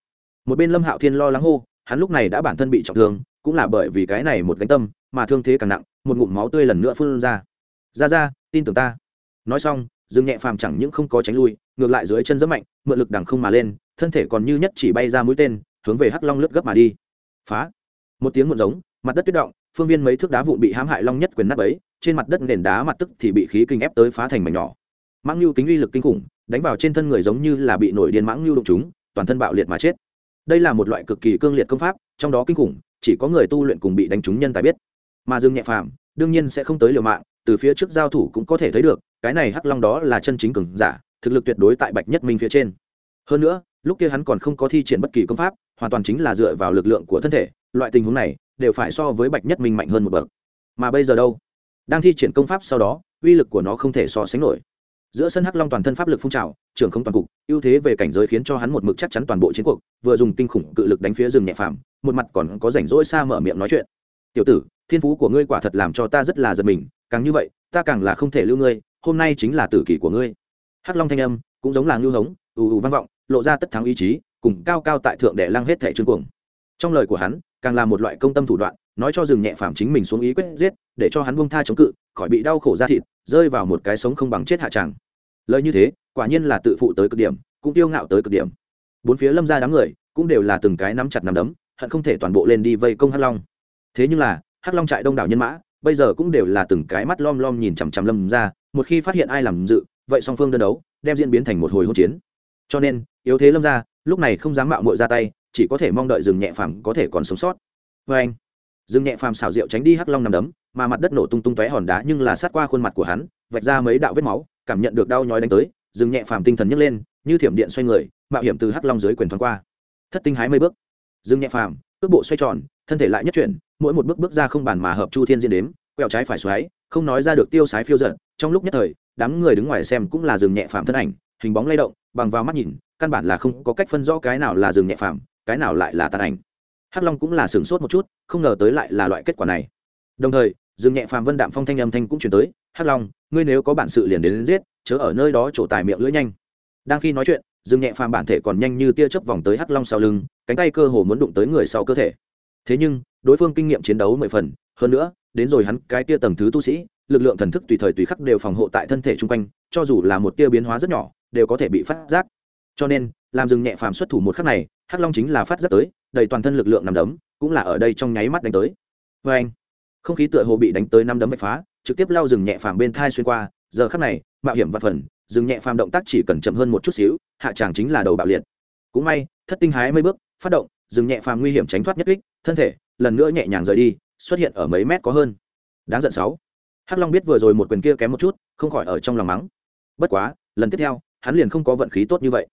Một bên lâm hạo thiên lo lắng hô, hắn lúc này đã bản thân bị trọng thương, cũng là bởi vì cái này một gánh tâm, mà thương thế càng nặng, một ngụm máu tươi lần nữa phun ra. Ra ra, tin tưởng ta. Nói xong dương nhẹ phàm chẳng những không có tránh lui, ngược lại dưới chân rất mạnh, mượn lực đằng không mà lên, thân thể còn như nhất chỉ bay ra mũi tên, hướng về hắc long lướt gấp mà đi. Phá! Một tiếng một giống, mặt đất tuyết động, phương viên mấy thước đá vụn bị hãm hại long nhất quyền nắp ấy trên mặt đất nền đá mặt tức thì bị khí kinh ép tới phá thành mảnh nhỏ. Mãng lưu kính uy lực kinh khủng, đánh vào trên thân người giống như là bị nổi điên mãng lưu đụng chúng, toàn thân bạo liệt mà chết. Đây là một loại cực kỳ cương liệt công pháp, trong đó kinh khủng, chỉ có người tu luyện cùng bị đánh trúng nhân tài biết. Mà dương nhẹ phàm, đương nhiên sẽ không tới liều mạng từ phía trước giao thủ cũng có thể thấy được, cái này hắc long đó là chân chính cường giả, thực lực tuyệt đối tại bạch nhất minh phía trên. Hơn nữa, lúc kia hắn còn không có thi triển bất kỳ công pháp, hoàn toàn chính là dựa vào lực lượng của thân thể, loại tình huống này đều phải so với bạch nhất minh mạnh hơn một bậc. Mà bây giờ đâu? Đang thi triển công pháp sau đó, uy lực của nó không thể so sánh nổi. Giữa sân hắc long toàn thân pháp lực phun trào, trưởng không toàn cục, ưu thế về cảnh giới khiến cho hắn một mực chắc chắn toàn bộ chiến cuộc, vừa dùng kinh khủng cự lực đánh phía rừng nhẹ phàm, một mặt còn có rảnh rỗi xa mở miệng nói chuyện. Tiểu tử, thiên phú của ngươi quả thật làm cho ta rất là giật mình càng như vậy, ta càng là không thể lưu ngươi, hôm nay chính là tử kỷ của ngươi. Hắc long thanh âm cũng giống là ngưu hống, ù ù vang vọng, lộ ra tất thắng ý chí, cùng cao cao tại thượng đệ lăng hết thẻ trương cuồng. Trong lời của hắn, càng là một loại công tâm thủ đoạn, nói cho rừng nhẹ phàm chính mình xuống ý quyết giết, để cho hắn buông tha chống cự, khỏi bị đau khổ ra thịt, rơi vào một cái sống không bằng chết hạ tràng. Lời như thế, quả nhiên là tự phụ tới cực điểm, cũng tiêu ngạo tới cực điểm. Bốn phía lâm ra đám người, cũng đều là từng cái nắm chặt nắm đấm, hận không thể toàn bộ lên đi vây công hắc long. Thế nhưng là, hắc long trại đông đảo nhân mã bây giờ cũng đều là từng cái mắt lom lom nhìn chằm chằm lâm ra một khi phát hiện ai làm dự, vậy song phương đơn đấu, đem diễn biến thành một hồi hỗn chiến. Cho nên, yếu thế lâm ra lúc này không dám mạo muội ra tay, chỉ có thể mong đợi rừng nhẹ phàm có thể còn sống sót. Vê anh, rừng nhẹ phàm xảo diệu tránh đi hắc long nằm đấm, mà mặt đất nổ tung tung tóe hòn đá nhưng là sát qua khuôn mặt của hắn, vạch ra mấy đạo vết máu, cảm nhận được đau nhói đánh tới, rừng nhẹ phàm tinh thần nhấc lên, như thiểm điện xoay người, mạo hiểm từ hắc long dưới quyền thoáng qua. Thất tinh hái mấy bước. Rừng nhẹ phàm, cước bộ xoay tròn thân thể lại nhất chuyển mỗi một bước bước ra không bàn mà hợp chu thiên diễn đếm quẹo trái phải xoáy không nói ra được tiêu sái phiêu giận trong lúc nhất thời đám người đứng ngoài xem cũng là rừng nhẹ phàm thân ảnh hình bóng lay động bằng vào mắt nhìn căn bản là không có cách phân rõ cái nào là rừng nhẹ phàm cái nào lại là tàn ảnh. Hắc long cũng là sửng sốt một chút không ngờ tới lại là loại kết quả này. Đồng thời rừng nhẹ phàm vân đạm phong thanh âm thanh cũng chuyển tới hắc long ngươi nếu có bản sự liền đến, đến giết chớ ở nơi đó trổ tài miệng lưỡi nhanh. Đang khi nói chuyện rừng nhẹ phàm bản thể còn nhanh như tia chớp vòng tới hắc long sau lưng cánh tay cơ hồ muốn đụng tới người sau cơ thể thế nhưng, đối phương kinh nghiệm chiến đấu mười phần, hơn nữa, đến rồi hắn cái tia tầng thứ tu sĩ, lực lượng thần thức tùy thời tùy khắc đều phòng hộ tại thân thể chung quanh, cho dù là một tia biến hóa rất nhỏ, đều có thể bị phát giác. Cho nên, làm dừng nhẹ phàm xuất thủ một khắc này, hắc long chính là phát giác tới, đầy toàn thân lực lượng nằm đấm, cũng là ở đây trong nháy mắt đánh tới. Vê anh, không khí tựa hồ bị đánh tới năm đấm vạch phá, trực tiếp lao dừng nhẹ phàm bên thai xuyên qua, giờ khắc này, mạo hiểm và phần, dừng nhẹ phàm động tác chỉ cần chậm hơn một chút xíu, hạ tràng chính là đầu bạo liệt. Cũng may, thất tinh hái mấy bước, phát động, dừng nhẹ phàm nguy hiểm tránh thoát nhất kích thân thể, lần nữa nhẹ nhàng rời đi, xuất hiện ở mấy mét có hơn. Đáng giận sáu. Hắc long biết vừa rồi một quyền kia kém một chút, không khỏi ở trong lòng mắng. Bất quá, lần tiếp theo, hắn liền không có vận khí tốt như vậy.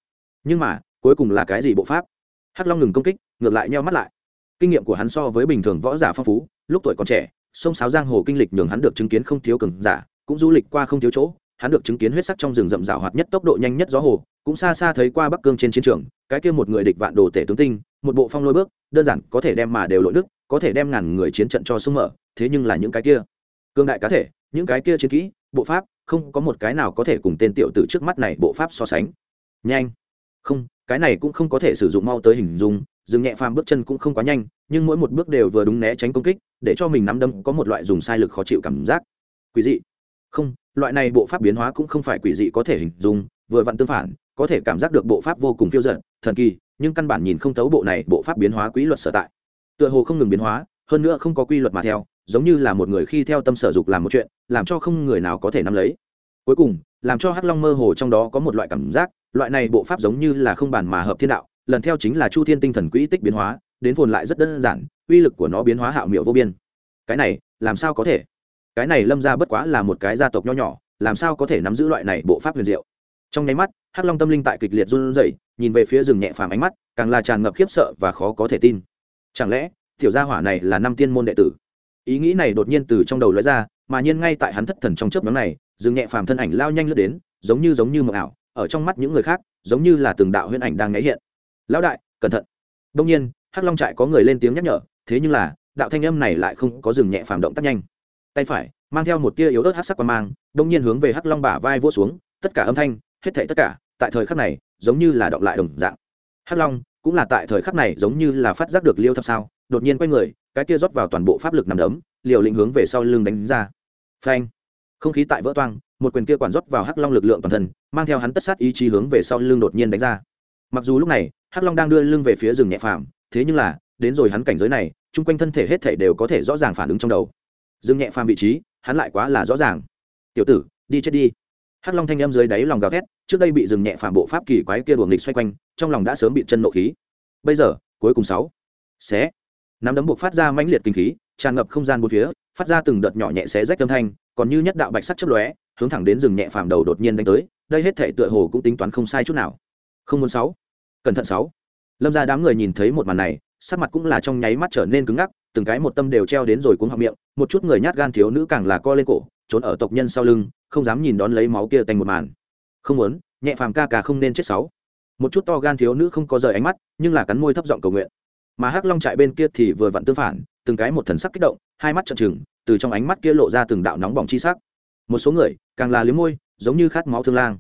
Nhưng mà, cuối cùng là cái gì bộ pháp? Hắc long ngừng công kích, ngược lại nheo mắt lại. Kinh nghiệm của hắn so với bình thường võ giả phong phú, lúc tuổi còn trẻ, sông sáo giang hồ kinh lịch nhường hắn được chứng kiến không thiếu cường giả, cũng du lịch qua không thiếu chỗ, hắn được chứng kiến huyết sắc trong rừng rậm rào hoạt nhất tốc độ nhanh nhất gió hồ, cũng xa xa thấy qua bắc cương trên chiến trường, cái kia một người địch vạn đồ tể tướng tinh một bộ phong lôi bước, đơn giản có thể đem mà đều lội đức, có thể đem ngàn người chiến trận cho sung mở, thế nhưng là những cái kia. Cương đại cá thể, những cái kia chiến kỹ, bộ pháp, không có một cái nào có thể cùng tên tiểu tử trước mắt này bộ pháp so sánh. Nhanh. Không, cái này cũng không có thể sử dụng mau tới hình dung, dừng nhẹ phàm bước chân cũng không quá nhanh, nhưng mỗi một bước đều vừa đúng né tránh công kích, để cho mình nắm đâm có một loại dùng sai lực khó chịu cảm giác. Quỷ dị. Không, loại này bộ pháp biến hóa cũng không phải quỷ dị có thể hình dung, vừa vặn tương phản, có thể cảm giác được bộ pháp vô cùng phiêu giận thần kỳ nhưng căn bản nhìn không thấu bộ này bộ pháp biến hóa quy luật sở tại. Tựa hồ không ngừng biến hóa, hơn nữa không có quy luật mà theo, giống như là một người khi theo tâm sở dục làm một chuyện, làm cho không người nào có thể nắm lấy. Cuối cùng, làm cho hắc long mơ hồ trong đó có một loại cảm giác, loại này bộ pháp giống như là không bàn mà hợp thiên đạo, lần theo chính là chu thiên tinh thần quỹ tích biến hóa, đến phồn lại rất đơn giản, uy lực của nó biến hóa hạo miệu vô biên. Cái này, làm sao có thể? Cái này lâm ra bất quá là một cái gia tộc nho nhỏ, làm sao có thể nắm giữ loại này bộ pháp huyền diệu? Trong nháy mắt, hắc long tâm linh tại kịch liệt run rẩy, nhìn về phía rừng nhẹ phàm ánh mắt, càng là tràn ngập khiếp sợ và khó có thể tin. Chẳng lẽ, tiểu gia hỏa này là năm tiên môn đệ tử? Ý nghĩ này đột nhiên từ trong đầu lóe ra, mà nhiên ngay tại hắn thất thần trong chớp nhóm này, rừng nhẹ phàm thân ảnh lao nhanh lướt đến, giống như giống như mộng ảo, ở trong mắt những người khác, giống như là từng đạo huyễn ảnh đang ngáy hiện. Lão đại, cẩn thận. Đông nhiên, hắc long trại có người lên tiếng nhắc nhở, thế nhưng là, đạo thanh âm này lại không có dừng nhẹ phàm động tác nhanh. Tay phải, mang theo một tia yếu ớt hắc sắc qua mang đông nhiên hướng về hắc long bả vai vỗ xuống, tất cả âm thanh hết thảy tất cả, tại thời khắc này, giống như là động lại đồng dạng. Hắc long, cũng là tại thời khắc này giống như là phát giác được liêu thập sao, đột nhiên quay người, cái kia rót vào toàn bộ pháp lực nằm đấm, liều lĩnh hướng về sau lưng đánh ra. Phanh! Không khí tại vỡ toang, một quyền kia quản rót vào hắc long lực lượng toàn thân, mang theo hắn tất sát ý chí hướng về sau lưng đột nhiên đánh ra. Mặc dù lúc này, hắc long đang đưa lưng về phía rừng nhẹ phàm, thế nhưng là, đến rồi hắn cảnh giới này, chung quanh thân thể hết thể đều có thể rõ ràng phản ứng trong đầu. Rừng nhẹ phàm vị trí, hắn lại quá là rõ ràng. Tiểu tử, đi chết đi hắc long thanh em dưới đáy lòng gào thét, trước đây bị dừng nhẹ phạm bộ pháp kỳ quái kia đuồng nghịch xoay quanh, trong lòng đã sớm bị chân nộ khí. Bây giờ, cuối cùng sáu. Xé. Nắm đấm buộc phát ra mãnh liệt kinh khí, tràn ngập không gian bốn phía, phát ra từng đợt nhỏ nhẹ xé rách âm thanh, còn như nhất đạo bạch sắc chớp lóe, hướng thẳng đến rừng nhẹ phàm đầu đột nhiên đánh tới, đây hết thể tựa hồ cũng tính toán không sai chút nào. Không muốn sáu. Cẩn thận sáu. Lâm ra đám người nhìn thấy một màn này, sắc mặt cũng là trong nháy mắt trở nên cứng ngắc, từng cái một tâm đều treo đến rồi cuống họng miệng, một chút người nhát gan thiếu nữ càng là co lên cổ, trốn ở tộc nhân sau lưng không dám nhìn đón lấy máu kia tành một màn. Không muốn, nhẹ phàm ca ca không nên chết sáu. Một chút to gan thiếu nữ không có rời ánh mắt, nhưng là cắn môi thấp giọng cầu nguyện. Mà hắc long trại bên kia thì vừa vặn tương phản, từng cái một thần sắc kích động, hai mắt trợn trừng, từ trong ánh mắt kia lộ ra từng đạo nóng bỏng chi sắc. Một số người, càng là liếm môi, giống như khát máu thương lang.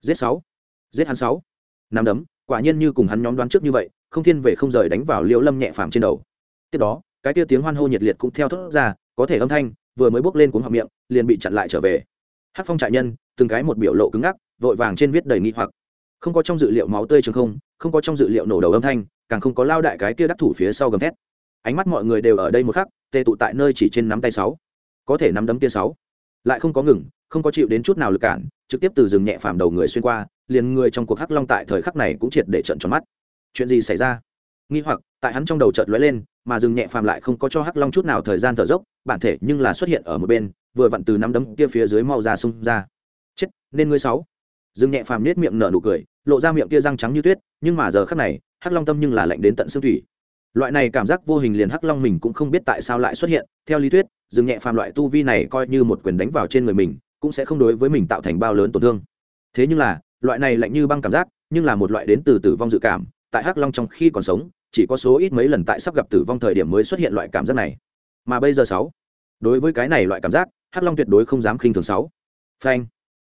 Giết sáu. Giết hắn sáu. Nắm đấm, quả nhiên như cùng hắn nhóm đoán trước như vậy, không thiên về không rời đánh vào liễu lâm nhẹ phàm trên đầu. Tiếp đó, cái kia tiếng hoan hô nhiệt liệt cũng theo thốt ra, có thể âm thanh, vừa mới bước lên cuốn họng miệng, liền bị chặn lại trở về hát phong trại nhân, từng cái một biểu lộ cứng ngắc, vội vàng trên viết đầy nghi hoặc. Không có trong dự liệu máu tươi trường không không có trong dự liệu nổ đầu âm thanh, càng không có lao đại cái kia đắc thủ phía sau gầm thét. Ánh mắt mọi người đều ở đây một khắc, tê tụ tại nơi chỉ trên nắm tay sáu. Có thể nắm đấm kia sáu. Lại không có ngừng, không có chịu đến chút nào lực cản, trực tiếp từ rừng nhẹ phàm đầu người xuyên qua, liền người trong cuộc hắc long tại thời khắc này cũng triệt để trận tròn mắt. Chuyện gì xảy ra? Nghi hoặc, tại hắn trong đầu chợt lóe lên, mà rừng nhẹ phàm lại không có cho hắc long chút nào thời gian thở dốc, bản thể nhưng là xuất hiện ở một bên vừa vặn từ nắm đấm kia phía dưới mau ra xung ra. Chết, nên ngươi sáu. Dương nhẹ phàm nết miệng nở nụ cười, lộ ra miệng kia răng trắng như tuyết, nhưng mà giờ khắc này, hắc long tâm nhưng là lạnh đến tận xương thủy. Loại này cảm giác vô hình liền hắc long mình cũng không biết tại sao lại xuất hiện, theo lý thuyết, Dương nhẹ phàm loại tu vi này coi như một quyền đánh vào trên người mình, cũng sẽ không đối với mình tạo thành bao lớn tổn thương. Thế nhưng là, loại này lạnh như băng cảm giác, nhưng là một loại đến từ tử vong dự cảm, tại hắc long trong khi còn sống, chỉ có số ít mấy lần tại sắp gặp tử vong thời điểm mới xuất hiện loại cảm giác này. Mà bây giờ sáu, đối với cái này loại cảm giác hắc long tuyệt đối không dám khinh thường sáu. Phanh.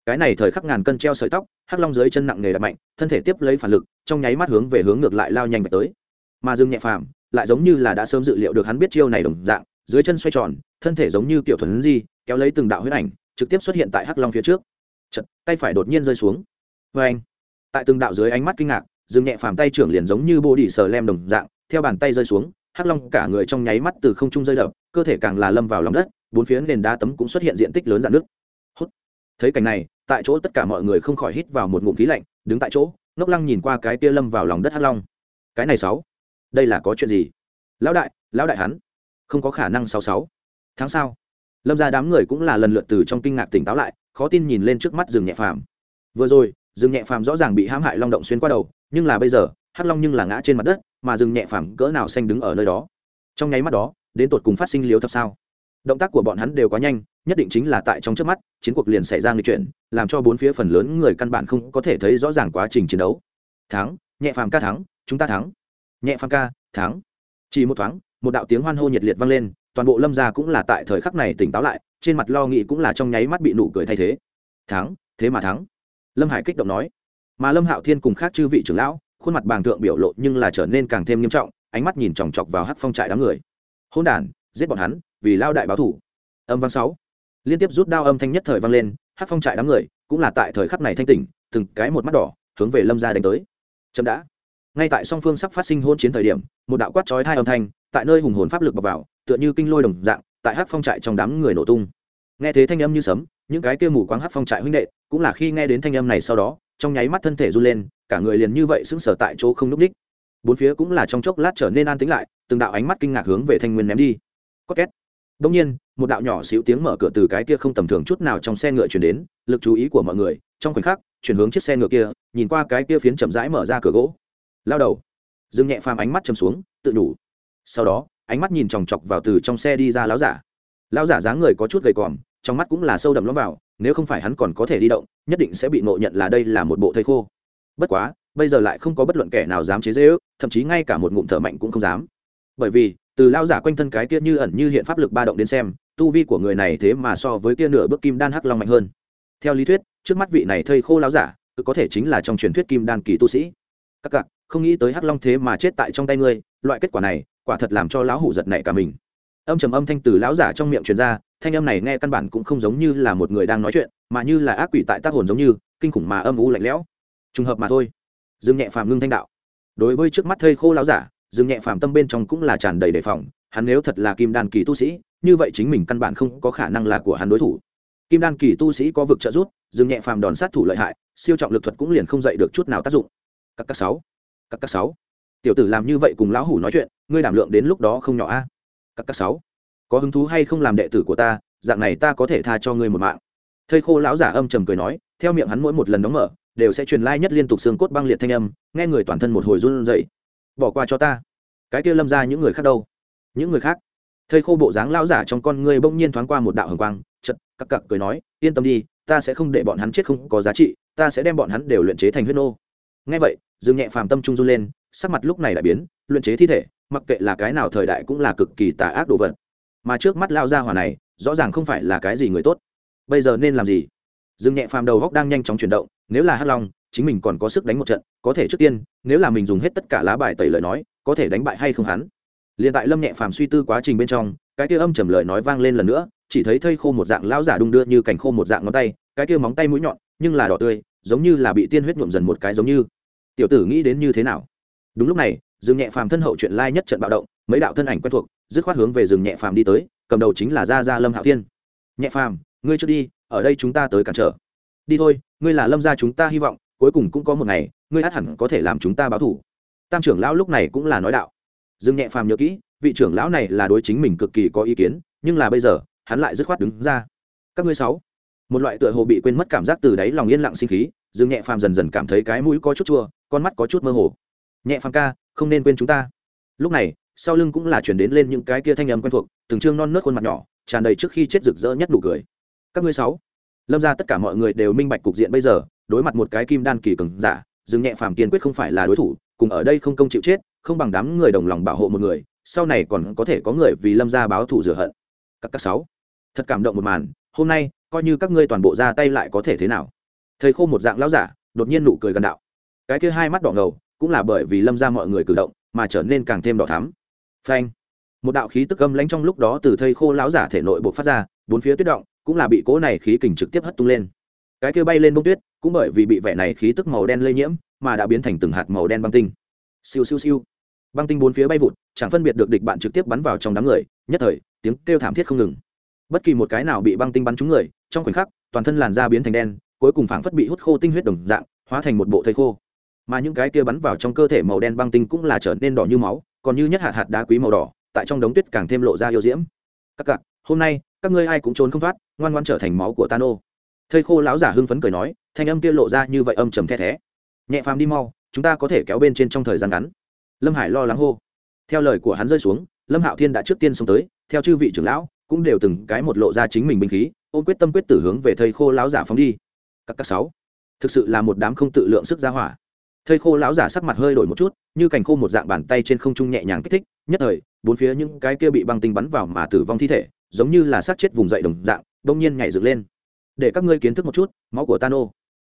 Cái này thời khắc ngàn cân treo sợi tóc hắc long dưới chân nặng nề đập mạnh thân thể tiếp lấy phản lực trong nháy mắt hướng về hướng ngược lại lao nhanh về tới. Mà dương nhẹ phàm lại giống như là đã sớm dự liệu được hắn biết chiêu này đồng dạng dưới chân xoay tròn thân thể giống như kiểu thuần di kéo lấy từng đạo huyết ảnh trực tiếp xuất hiện tại hắc long phía trước. Chật, tay phải đột nhiên rơi xuống. Vê anh tại từng đạo dưới ánh mắt kinh ngạc dương nhẹ phàm tay trưởng liền giống như bô đỉ sờ lem đồng dạng theo bàn tay rơi xuống hắc long cả người trong nháy mắt từ không trung rơi đập cơ thể càng là lâm vào lòng đất bốn phía nền đá tấm cũng xuất hiện diện tích lớn dạn nước. Hút. Thấy cảnh này, tại chỗ tất cả mọi người không khỏi hít vào một ngụm khí lạnh, đứng tại chỗ, ngốc lăng nhìn qua cái kia lâm vào lòng đất hắc long. Cái này sáu. Đây là có chuyện gì? Lão đại lão đại hắn. Không có khả năng sáu sáu. Tháng sau, lâm ra đám người cũng là lần lượt từ trong kinh ngạc tỉnh táo lại, khó tin nhìn lên trước mắt rừng nhẹ phàm. Vừa rồi, rừng nhẹ phàm rõ ràng bị hãm hại long động xuyên qua đầu, nhưng là bây giờ, hắc long nhưng là ngã trên mặt đất, mà rừng nhẹ phàm cỡ nào xanh đứng ở nơi đó. Trong nháy mắt đó, đến tột cùng phát sinh liếu thập sao? Động tác của bọn hắn đều quá nhanh, nhất định chính là tại trong trước mắt, chiến cuộc liền xảy ra người chuyện làm cho bốn phía phần lớn người căn bản không có thể thấy rõ ràng quá trình chiến đấu. Thắng, nhẹ phàm ca thắng, chúng ta thắng. Nhẹ phàm ca, thắng. Chỉ một thoáng, một đạo tiếng hoan hô nhiệt liệt vang lên, toàn bộ lâm gia cũng là tại thời khắc này tỉnh táo lại, trên mặt lo nghĩ cũng là trong nháy mắt bị nụ cười thay thế. Thắng, thế mà thắng. Lâm hải kích động nói. Mà lâm hạo thiên cùng khác chư vị trưởng lão, khuôn mặt bàng thượng biểu lộ nhưng là trở nên càng thêm nghiêm trọng, ánh mắt nhìn chòng chọc vào hắc phong trại đám người. Hôn đản, giết bọn hắn vì lao đại báo thủ. Âm vang sáu. Liên tiếp rút đao âm thanh nhất thời vang lên hát phong trại đám người cũng là tại thời khắc này thanh tỉnh, từng cái một mắt đỏ, hướng về lâm gia đánh tới. Chậm đã. Ngay tại song phương sắp phát sinh hôn chiến thời điểm, một đạo quát chói thai âm thanh tại nơi hùng hồn pháp lực bọc vào, tựa như kinh lôi đồng dạng, tại hát phong trại trong đám người nổ tung. Nghe thế thanh âm như sấm, những cái kia mù quáng hát phong trại huynh đệ cũng là khi nghe đến thanh âm này sau đó, trong nháy mắt thân thể run lên, cả người liền như vậy sững sờ tại chỗ không núp đích bốn phía cũng là trong chốc lát trở nên an tĩnh lại, từng đạo ánh mắt kinh ngạc hướng về thanh nguyên ném đi. Có két đông nhiên, một đạo nhỏ xíu tiếng mở cửa từ cái kia không tầm thường chút nào trong xe ngựa chuyển đến, lực chú ý của mọi người, trong khoảnh khắc, chuyển hướng chiếc xe ngựa kia, nhìn qua cái kia phiến chậm rãi mở ra cửa gỗ. Lao đầu. Dương nhẹ phàm ánh mắt trầm xuống, tự đủ. Sau đó, ánh mắt nhìn chòng chọc vào từ trong xe đi ra lão giả. Lão giả dáng người có chút gầy còm, trong mắt cũng là sâu đậm lõm vào, nếu không phải hắn còn có thể đi động, nhất định sẽ bị ngộ nhận là đây là một bộ thây khô. Bất quá, bây giờ lại không có bất luận kẻ nào dám chế dễ thậm chí ngay cả một ngụm thở mạnh cũng không dám bởi vì, từ lao giả quanh thân cái kia như ẩn như hiện pháp lực ba động đến xem, tu vi của người này thế mà so với kia nửa bước kim đan hắc long mạnh hơn. Theo lý thuyết, trước mắt vị này thây khô lao giả, cứ có thể chính là trong truyền thuyết kim đan kỳ tu sĩ. Các cặc, không nghĩ tới hắc long thế mà chết tại trong tay ngươi, loại kết quả này, quả thật làm cho lão hủ giật nảy cả mình. Âm trầm âm thanh từ lão giả trong miệng truyền ra, thanh âm này nghe căn bản cũng không giống như là một người đang nói chuyện, mà như là ác quỷ tại tác hồn giống như, kinh khủng mà âm u lạnh lẽo. Trùng hợp mà thôi. Dương nhẹ phàm ngưng thanh đạo. Đối với trước mắt thây khô lão giả Dừng nhẹ phàm tâm bên trong cũng là tràn đầy đề phòng hắn nếu thật là kim đan kỳ tu sĩ như vậy chính mình căn bản không có khả năng là của hắn đối thủ. Kim đan kỳ tu sĩ có vực trợ rút, Dừng nhẹ phàm đòn sát thủ lợi hại siêu trọng lực thuật cũng liền không dạy được chút nào tác dụng. Các các sáu các các sáu. Tiểu tử làm như vậy cùng lão hủ nói chuyện ngươi đảm lượng đến lúc đó không nhỏ a. Các các sáu. Có hứng thú hay không làm đệ tử của ta dạng này ta có thể tha cho ngươi một mạng. Thầy khô lão giả âm trầm cười nói theo miệng hắn mỗi một lần đóng mở đều sẽ truyền lai nhất liên tục xương cốt băng liệt thanh âm nghe người toàn thân một hồi run rẩy bỏ qua cho ta. Cái kia lâm ra những người khác đâu? Những người khác? Thầy khô bộ dáng lão giả trong con ngươi bỗng nhiên thoáng qua một đạo hồng quang chật cặc cặc cười nói, yên tâm đi, ta sẽ không để bọn hắn chết không có giá trị, ta sẽ đem bọn hắn đều luyện chế thành huyết nô. Ngay vậy, dương nhẹ phàm tâm trung run lên, sắc mặt lúc này lại biến, luyện chế thi thể, mặc kệ là cái nào thời đại cũng là cực kỳ tà ác đồ vật. Mà trước mắt lao ra hỏa này, rõ ràng không phải là cái gì người tốt. Bây giờ nên làm gì? Dương nhẹ phàm đầu góc đang nhanh chóng chuyển động, nếu là hắc long chính mình còn có sức đánh một trận, có thể trước tiên, nếu là mình dùng hết tất cả lá bài tẩy lời nói, có thể đánh bại hay không hắn? Liền tại lâm nhẹ phàm suy tư quá trình bên trong, cái kia âm trầm lời nói vang lên lần nữa, chỉ thấy thây khô một dạng lão giả đung đưa như cành khô một dạng ngón tay, cái kia móng tay mũi nhọn, nhưng là đỏ tươi, giống như là bị tiên huyết nhuộm dần một cái giống như. Tiểu tử nghĩ đến như thế nào? Đúng lúc này, dương nhẹ phàm thân hậu chuyện lai nhất trận bạo động, mấy đạo thân ảnh quen thuộc, dứt khoát hướng về rừng nhẹ phàm đi tới, cầm đầu chính là gia gia lâm hạo thiên. Nhẹ phàm, ngươi trước đi, ở đây chúng ta tới cản trở. Đi thôi, ngươi là lâm gia chúng ta hy vọng cuối cùng cũng có một ngày, ngươi át hẳn có thể làm chúng ta báo thủ. Tam trưởng lão lúc này cũng là nói đạo. Dương nhẹ phàm nhớ kỹ, vị trưởng lão này là đối chính mình cực kỳ có ý kiến, nhưng là bây giờ, hắn lại dứt khoát đứng ra. Các ngươi sáu. Một loại tựa hồ bị quên mất cảm giác từ đáy lòng yên lặng sinh khí, dương nhẹ phàm dần dần cảm thấy cái mũi có chút chua, con mắt có chút mơ hồ. Nhẹ phàm ca, không nên quên chúng ta. Lúc này, sau lưng cũng là chuyển đến lên những cái kia thanh âm quen thuộc, từng trương non nớt khuôn mặt nhỏ, tràn đầy trước khi chết rực rỡ nhất nụ cười. Các ngươi sáu. Lâm ra tất cả mọi người đều minh bạch cục diện bây giờ đối mặt một cái kim đan kỳ cường giả, dương nhẹ phàm kiên quyết không phải là đối thủ, cùng ở đây không công chịu chết, không bằng đám người đồng lòng bảo hộ một người, sau này còn có thể có người vì lâm gia báo thù rửa hận. Các các sáu. Thật cảm động một màn, hôm nay, coi như các ngươi toàn bộ ra tay lại có thể thế nào? Thầy khô một dạng lão giả, đột nhiên nụ cười gần đạo. Cái kia hai mắt đỏ ngầu, cũng là bởi vì lâm ra mọi người cử động, mà trở nên càng thêm đỏ thắm. Phanh. Một đạo khí tức âm lãnh trong lúc đó từ thây khô lão giả thể nội buộc phát ra, bốn phía tuyết động, cũng là bị cố này khí kình trực tiếp hất tung lên. Cái kia bay lên bông tuyết cũng bởi vì bị vẻ này khí tức màu đen lây nhiễm mà đã biến thành từng hạt màu đen băng tinh. Siêu siêu siêu. Băng tinh bốn phía bay vụt, chẳng phân biệt được địch bạn trực tiếp bắn vào trong đám người, nhất thời, tiếng kêu thảm thiết không ngừng. Bất kỳ một cái nào bị băng tinh bắn trúng người, trong khoảnh khắc, toàn thân làn da biến thành đen, cuối cùng phảng phất bị hút khô tinh huyết đồng dạng, hóa thành một bộ thây khô. Mà những cái kia bắn vào trong cơ thể màu đen băng tinh cũng là trở nên đỏ như máu, còn như nhất hạt hạt đá quý màu đỏ, tại trong đống tuyết càng thêm lộ ra yêu diễm. Các cặc, hôm nay, các ngươi ai cũng trốn không thoát, ngoan ngoan trở thành máu của tano. Thây khô lão giả hưng phấn cười nói thanh âm kia lộ ra như vậy âm trầm the thé. Nhẹ phàm đi mau, chúng ta có thể kéo bên trên trong thời gian ngắn. Lâm hải lo lắng hô. Theo lời của hắn rơi xuống, lâm hạo thiên đã trước tiên xông tới, theo chư vị trưởng lão, cũng đều từng cái một lộ ra chính mình binh khí, ôm quyết tâm quyết tử hướng về thầy khô lão giả phóng đi. Các các sáu. Thực sự là một đám không tự lượng sức ra hỏa. Thầy khô lão giả sắc mặt hơi đổi một chút, như cành khô một dạng bàn tay trên không trung nhẹ nhàng kích thích, nhất thời, bốn phía những cái kia bị băng tinh bắn vào mà tử vong thi thể, giống như là sát chết vùng dậy đồng dạng, đông nhiên nhảy dựng lên. Để các ngươi kiến thức một chút, máu của tano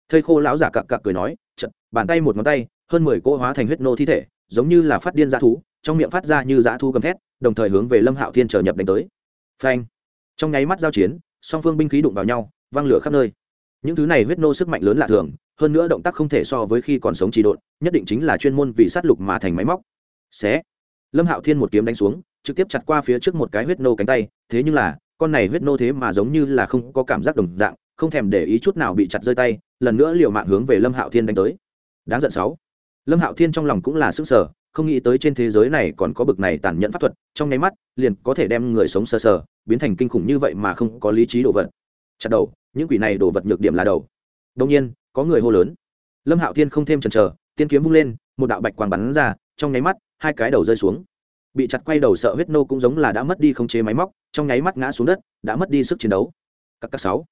thây khô lão giả cặc cặc cười nói chật bàn tay một ngón tay, hơn mười cỗ hóa thành huyết nô thi thể, giống như là phát điên dã thú, trong miệng phát ra như dã thú gầm thét, đồng thời hướng về lâm hạo thiên trở nhập đánh tới. Phanh. Trong nháy mắt giao chiến, song phương binh khí đụng vào nhau văng lửa khắp nơi. Những thứ này huyết nô sức mạnh lớn lạ thường, hơn nữa động tác không thể so với khi còn sống trì độn, nhất định chính là chuyên môn vì sát lục mà thành máy móc. Xé. Lâm hạo thiên một kiếm đánh xuống, trực tiếp chặt qua phía trước một cái huyết nô cánh tay, thế nhưng là, con này huyết nô thế mà giống như là không có cảm giác đồng dạng, không thèm để ý chút nào bị chặt rơi tay lần nữa liều mạng hướng về lâm hạo thiên đánh tới. Đáng giận sáu. Lâm hạo thiên trong lòng cũng là sức sở không nghĩ tới trên thế giới này còn có bực này tàn nhẫn pháp thuật, trong nháy mắt, liền có thể đem người sống sờ sờ, biến thành kinh khủng như vậy mà không có lý trí đồ vật. Chặt đầu, những quỷ này đồ vật nhược điểm là đầu. Đông nhiên, có người hô lớn. Lâm hạo thiên không thêm chần chờ, tiên kiếm vung lên, một đạo bạch quang bắn ra, trong nháy mắt, hai cái đầu rơi xuống. Bị chặt quay đầu sợ huyết nô cũng giống là đã mất đi khống chế máy móc, trong nháy mắt ngã xuống đất, đã mất đi sức chiến đấu. Các các sáu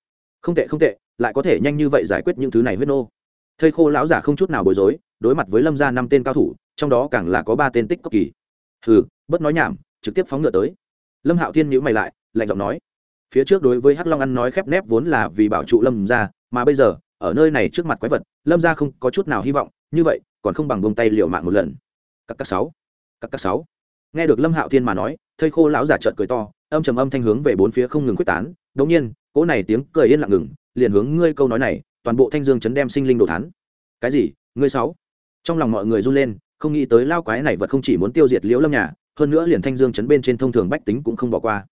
không tệ không tệ, lại có thể nhanh như vậy giải quyết những thứ này huyết nô. Thây khô lão giả không chút nào bối rối, đối mặt với lâm gia năm tên cao thủ, trong đó càng là có ba tên tích cực kỳ. Hừ, bất nói nhảm, trực tiếp phóng ngựa tới. Lâm hạo thiên nhíu mày lại, lạnh giọng nói. Phía trước đối với hắc long ăn nói khép nép vốn là vì bảo trụ lâm gia, mà bây giờ, ở nơi này trước mặt quái vật, lâm gia không có chút nào hy vọng, như vậy, còn không bằng buông tay liều mạng một lần. Các các sáu, các các sáu. Nghe được lâm hạo thiên mà nói thây khô lão giả trợn cười to, âm trầm âm thanh hướng về bốn phía không ngừng quyết tán. Đống nhiên cỗ này tiếng cười yên lặng ngừng, liền hướng ngươi câu nói này, toàn bộ thanh dương chấn đem sinh linh đồ thán. Cái gì? Ngươi sáu? Trong lòng mọi người run lên, không nghĩ tới lao quái này vật không chỉ muốn tiêu diệt liễu lâm nhà, hơn nữa liền thanh dương chấn bên trên thông thường bách tính cũng không bỏ qua.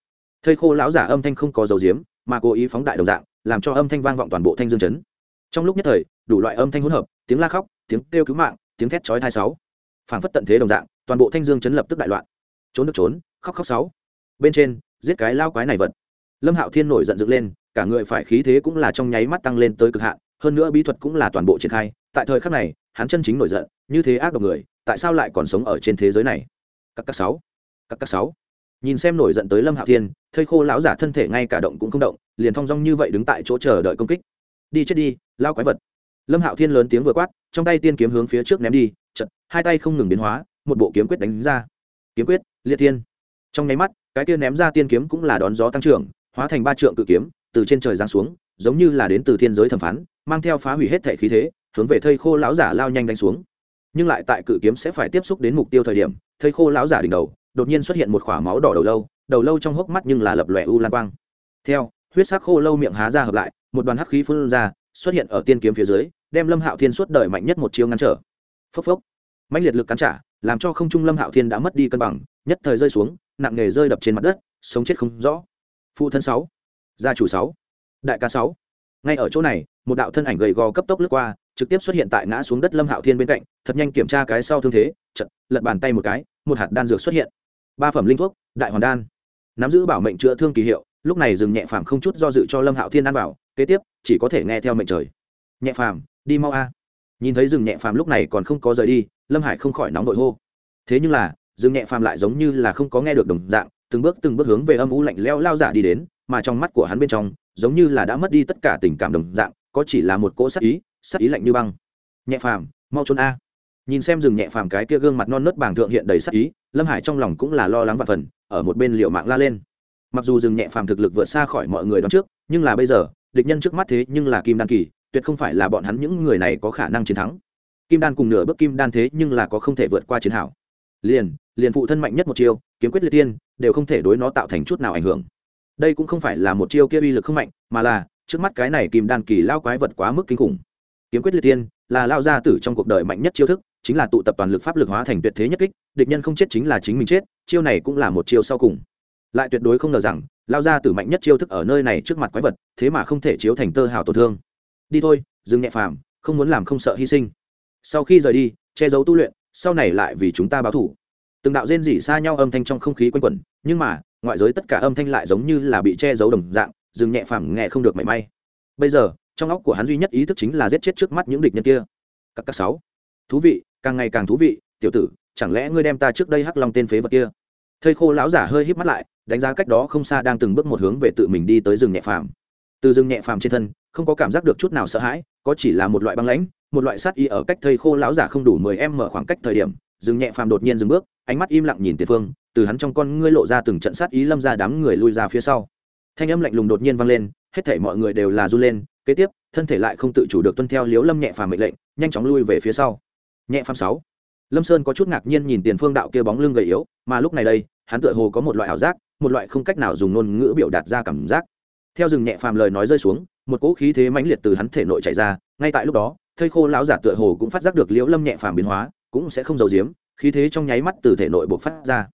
Thây khô lão giả âm thanh không có dầu diếm, mà cố ý phóng đại đồng dạng, làm cho âm thanh vang vọng toàn bộ thanh dương chấn. Trong lúc nhất thời, đủ loại âm thanh hỗn hợp, tiếng la khóc, tiếng kêu cứu mạng, tiếng thét chói thai sáu. Phảng phất tận thế đồng dạng, toàn bộ thanh dương chấn lập tức đại loạn. Trốn được trốn, khóc khóc sáu. Bên trên, giết cái lao quái này vật lâm hạo thiên nổi giận dựng lên, cả người phải khí thế cũng là trong nháy mắt tăng lên tới cực hạn, hơn nữa bí thuật cũng là toàn bộ triển khai, tại thời khắc này, hắn chân chính nổi giận, như thế ác độc người, tại sao lại còn sống ở trên thế giới này? Các các sáu, các các sáu. Nhìn xem nổi giận tới lâm hạo thiên thây khô lão giả thân thể ngay cả động cũng không động, liền thong dong như vậy đứng tại chỗ chờ đợi công kích. Đi chết đi, lao quái vật. Lâm hạo thiên lớn tiếng vừa quát, trong tay tiên kiếm hướng phía trước ném đi chật hai tay không ngừng biến hóa, một bộ kiếm quyết đánh ra. Kiếm quyết, liệt thiên. Trong nháy mắt, cái kia ném ra tiên kiếm cũng là đón gió tăng trưởng hóa thành ba trượng cự kiếm, từ trên trời giáng xuống, giống như là đến từ thiên giới thẩm phán, mang theo phá hủy hết thể khí thế, hướng về thây khô lão giả lao nhanh đánh xuống. Nhưng lại tại cự kiếm sẽ phải tiếp xúc đến mục tiêu thời điểm, thây khô lão giả đỉnh đầu, đột nhiên xuất hiện một khỏa máu đỏ đầu lâu đầu lâu trong hốc mắt nhưng là lập lòe u lan quang. Theo, huyết sắc khô lâu miệng há ra hợp lại, một đoàn hắc khí phun ra, xuất hiện ở tiên kiếm phía dưới, đem lâm hạo thiên suốt đời mạnh nhất một chiêu ngăn trở. Phốc phốc. Mạnh liệt lực cắn trả, làm cho không trung lâm hạo thiên đã mất đi cân bằng, nhất thời rơi xuống, nặng nghề rơi đập trên mặt đất, sống chết không rõ phụ thân sáu, gia chủ sáu, đại ca sáu. Ngay ở chỗ này, một đạo thân ảnh gầy gò cấp tốc lướt qua, trực tiếp xuất hiện tại ngã xuống đất lâm hạo thiên bên cạnh, thật nhanh kiểm tra cái sau thương thế chật lật bàn tay một cái, một hạt đan dược xuất hiện. Ba phẩm linh thuốc, đại hoàn đan. Nắm giữ bảo mệnh chữa thương kỳ hiệu, lúc này dừng nhẹ phàm không chút do dự cho lâm hạo thiên ăn bảo, kế tiếp, chỉ có thể nghe theo mệnh trời. Nhẹ phàm, đi mau a. Nhìn thấy rừng nhẹ phàm lúc này còn không có rời đi, lâm hải không khỏi nóng nội hô. Thế nhưng là rừng nhẹ phàm lại giống như là không có nghe được đồng dạng từng bước từng bước hướng về âm u lạnh leo lao giả đi đến, mà trong mắt của hắn bên trong, giống như là đã mất đi tất cả tình cảm đồng dạng, có chỉ là một cỗ sắc ý sắc ý lạnh như băng. Nhẹ phàm, mau trốn a. Nhìn xem rừng nhẹ phàm cái kia gương mặt non nớt bàng thượng hiện đầy sắc ý, lâm hải trong lòng cũng là lo lắng và phần, ở một bên liệu mạng la lên. Mặc dù rừng nhẹ phàm thực lực vượt xa khỏi mọi người đón trước, nhưng là bây giờ, địch nhân trước mắt thế nhưng là kim đan kỳ, tuyệt không phải là bọn hắn những người này có khả năng chiến thắng. Kim đan cùng nửa bước kim đan thế nhưng là có không thể vượt qua chiến hảo liền liền phụ thân mạnh nhất một chiêu kiếm quyết liệt tiên, đều không thể đối nó tạo thành chút nào ảnh hưởng. Đây cũng không phải là một chiêu kia uy lực không mạnh, mà là, trước mắt cái này kim đan kỳ lao quái vật quá mức kinh khủng. Kiếm quyết liệt tiên là lao gia tử trong cuộc đời mạnh nhất chiêu thức, chính là tụ tập toàn lực pháp lực hóa thành tuyệt thế nhất kích, địch nhân không chết chính là chính mình chết, chiêu này cũng là một chiêu sau cùng. Lại tuyệt đối không ngờ rằng, lao gia tử mạnh nhất chiêu thức ở nơi này trước mặt quái vật, thế mà không thể chiếu thành tơ hào tổn thương. Đi thôi, dừng nhẹ phàm, không muốn làm không sợ hy sinh. Sau khi rời đi, che giấu tu luyện, sau này lại vì chúng ta báo thủ từng đạo rên rỉ xa nhau âm thanh trong không khí quanh quẩn, nhưng mà, ngoại giới tất cả âm thanh lại giống như là bị che giấu đồng dạng, dừng nhẹ phẳng nghe không được mảy may. Bây giờ, trong óc của hắn duy nhất ý thức chính là giết chết trước mắt những địch nhân kia. Các các sáu. Thú vị, càng ngày càng thú vị, tiểu tử, chẳng lẽ ngươi đem ta trước đây hắc long tên phế vật kia? Thây khô lão giả hơi híp mắt lại, đánh giá cách đó không xa đang từng bước một hướng về tự mình đi tới rừng nhẹ phàm. Từ rừng nhẹ phàm trên thân, không có cảm giác được chút nào sợ hãi, có chỉ là một loại băng lãnh, một loại sát y ở cách thây khô lão giả không đủ mười em mở khoảng cách thời điểm, rừng nhẹ phàm đột nhiên dừng bước ánh mắt im lặng nhìn tiền phương, từ hắn trong con ngươi lộ ra từng trận sát ý lâm ra đám người lui ra phía sau. Thanh âm lạnh lùng đột nhiên vang lên, hết thảy mọi người đều là run lên, kế tiếp, thân thể lại không tự chủ được tuân theo liếu lâm nhẹ phàm mệnh lệnh, nhanh chóng lui về phía sau. Nhẹ phàm sáu. Lâm sơn có chút ngạc nhiên nhìn tiền phương đạo kia bóng lưng gầy yếu, mà lúc này đây, hắn tựa hồ có một loại ảo giác, một loại không cách nào dùng ngôn ngữ biểu đạt ra cảm giác. Theo rừng nhẹ phàm lời nói rơi xuống, một cỗ khí thế mãnh liệt từ hắn thể nội chạy ra, ngay tại lúc đó, thây khô lão giả tựa hồ cũng phát giác được liễu lâm nhẹ phàm biến hóa, cũng sẽ không giấu giếm khí thế trong nháy mắt từ thể nội buộc phát ra.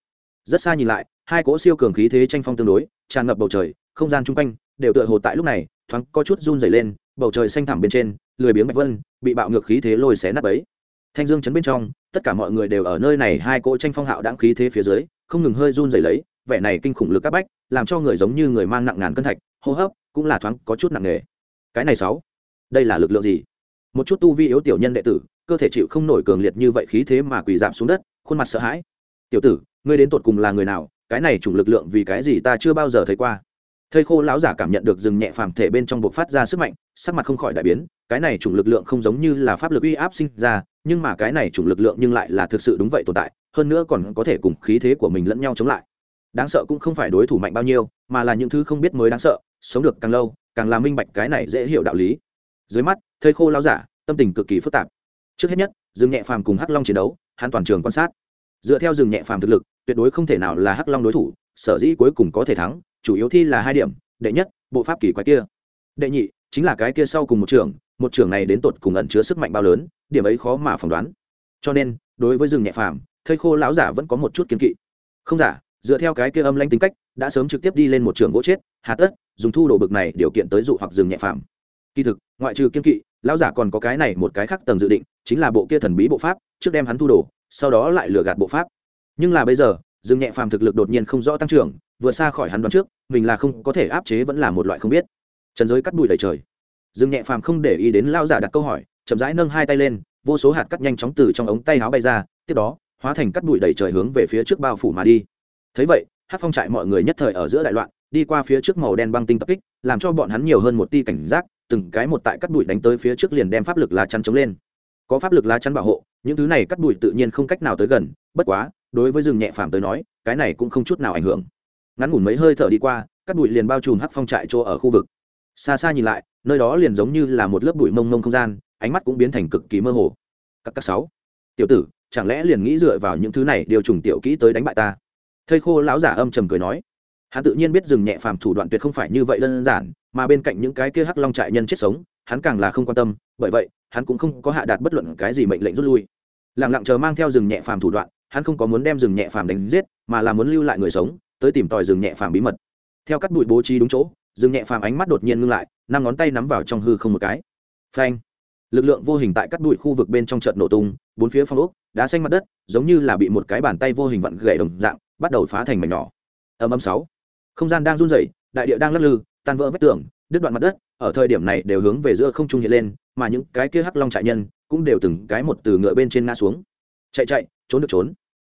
Rất xa nhìn lại, hai cỗ siêu cường khí thế tranh phong tương đối, tràn ngập bầu trời, không gian chung quanh đều tựa hồ tại lúc này, thoáng có chút run dày lên, bầu trời xanh thẳm bên trên, lười biếng bạch vân, bị bạo ngược khí thế lôi xé nát ấy thanh dương chấn bên trong, tất cả mọi người đều ở nơi này, hai cỗ tranh phong hạo đáng khí thế phía dưới, không ngừng hơi run dày lấy, vẻ này kinh khủng lực các bách, làm cho người giống như người mang nặng ngàn cân thạch, hô hấp cũng là thoáng có chút nặng nề. Cái này sáu, đây là lực lượng gì? Một chút tu vi yếu tiểu nhân đệ tử cơ thể chịu không nổi cường liệt như vậy khí thế mà quỳ giảm xuống đất, khuôn mặt sợ hãi. Tiểu tử, ngươi đến tột cùng là người nào? Cái này chủng lực lượng vì cái gì ta chưa bao giờ thấy qua. Thầy khô lão giả cảm nhận được rừng nhẹ phàm thể bên trong buộc phát ra sức mạnh, sắc mặt không khỏi đại biến. Cái này chủng lực lượng không giống như là pháp lực uy áp sinh ra, nhưng mà cái này chủng lực lượng nhưng lại là thực sự đúng vậy tồn tại, hơn nữa còn có thể cùng khí thế của mình lẫn nhau chống lại. Đáng sợ cũng không phải đối thủ mạnh bao nhiêu, mà là những thứ không biết mới đáng sợ, sống được càng lâu, càng là minh bạch cái này dễ hiểu đạo lý. Dưới mắt, thầy khô lão giả, tâm tình cực kỳ phức tạp trước hết nhất rừng nhẹ phàm cùng hắc long chiến đấu, hắn toàn trường quan sát. Dựa theo rừng nhẹ phàm thực lực, tuyệt đối không thể nào là hắc long đối thủ, sở dĩ cuối cùng có thể thắng, chủ yếu thi là hai điểm, đệ nhất, bộ pháp kỳ quái kia. Đệ nhị, chính là cái kia sau cùng một trường một trường này đến tột cùng ẩn chứa sức mạnh bao lớn, điểm ấy khó mà phỏng đoán. Cho nên, đối với rừng nhẹ phàm, thây khô lão giả vẫn có một chút kiến kỵ. Không giả, dựa theo cái kia âm lanh tính cách, đã sớm trực tiếp đi lên một trường gỗ chết, hà tất, dùng thu đồ bực này điều kiện tới dụ hoặc rừng nhẹ phàm. Kỳ thực, ngoại trừ kiên kỵ lão giả còn có cái này một cái khác tầng dự định, chính là bộ kia thần bí bộ pháp, trước đem hắn thu đồ, sau đó lại lừa gạt bộ pháp. Nhưng là bây giờ, dương nhẹ phàm thực lực đột nhiên không rõ tăng trưởng, vừa xa khỏi hắn đoán trước, mình là không có thể áp chế vẫn là một loại không biết. Trần giới cắt bụi đầy trời. Dương nhẹ phàm không để ý đến lao giả đặt câu hỏi, chậm rãi nâng hai tay lên, vô số hạt cắt nhanh chóng từ trong ống tay áo bay ra, tiếp đó, hóa thành cắt bụi đầy trời hướng về phía trước bao phủ mà đi. Thấy vậy hát phong trại mọi người nhất thời ở giữa đại loạn, đi qua phía trước màu đen băng tinh tập kích, làm cho bọn hắn nhiều hơn một ti cảnh giác từng cái một tại cắt bụi đánh tới phía trước liền đem pháp lực lá chắn chống lên. Có pháp lực lá chắn bảo hộ, những thứ này cắt bụi tự nhiên không cách nào tới gần, bất quá, đối với rừng nhẹ phàm tới nói, cái này cũng không chút nào ảnh hưởng. Ngắn ngủn mấy hơi thở đi qua, cắt bụi liền bao trùm hắc phong trại chỗ ở khu vực. Xa xa nhìn lại, nơi đó liền giống như là một lớp bụi mông mông không gian, ánh mắt cũng biến thành cực kỳ mơ hồ. Các các sáu, tiểu tử, chẳng lẽ liền nghĩ dựa vào những thứ này điều trùng tiểu kỹ tới đánh bại ta? Thầy khô lão giả âm trầm cười nói hắn tự nhiên biết dừng nhẹ phàm thủ đoạn tuyệt không phải như vậy đơn giản, mà bên cạnh những cái kia hắc long trại nhân chết sống, hắn càng là không quan tâm, bởi vậy, hắn cũng không có hạ đạt bất luận cái gì mệnh lệnh rút lui. Lẳng lặng chờ mang theo rừng nhẹ phàm thủ đoạn, hắn không có muốn đem rừng nhẹ phàm đánh giết, mà là muốn lưu lại người sống, tới tìm tòi rừng nhẹ phàm bí mật. Theo cắt bụi bố trí đúng chỗ, rừng nhẹ phàm ánh mắt đột nhiên ngưng lại, năm ngón tay nắm vào trong hư không một cái. Phanh! Lực lượng vô hình tại cắt bụi khu vực bên trong trận nổ tung, bốn phía phong ốc, đá xanh mặt đất, giống như là bị một cái bàn tay vô hình vặn gậy đồng dạng, bắt đầu phá thành mảnh nhỏ. Âm âm sáu không gian đang run rẩy, đại địa đang lắc lư, tan vỡ vách tường, đứt đoạn mặt đất, ở thời điểm này đều hướng về giữa không trung hiện lên, mà những cái kia hắc long trại nhân cũng đều từng cái một từ ngựa bên trên ngã xuống. Chạy chạy, trốn được trốn.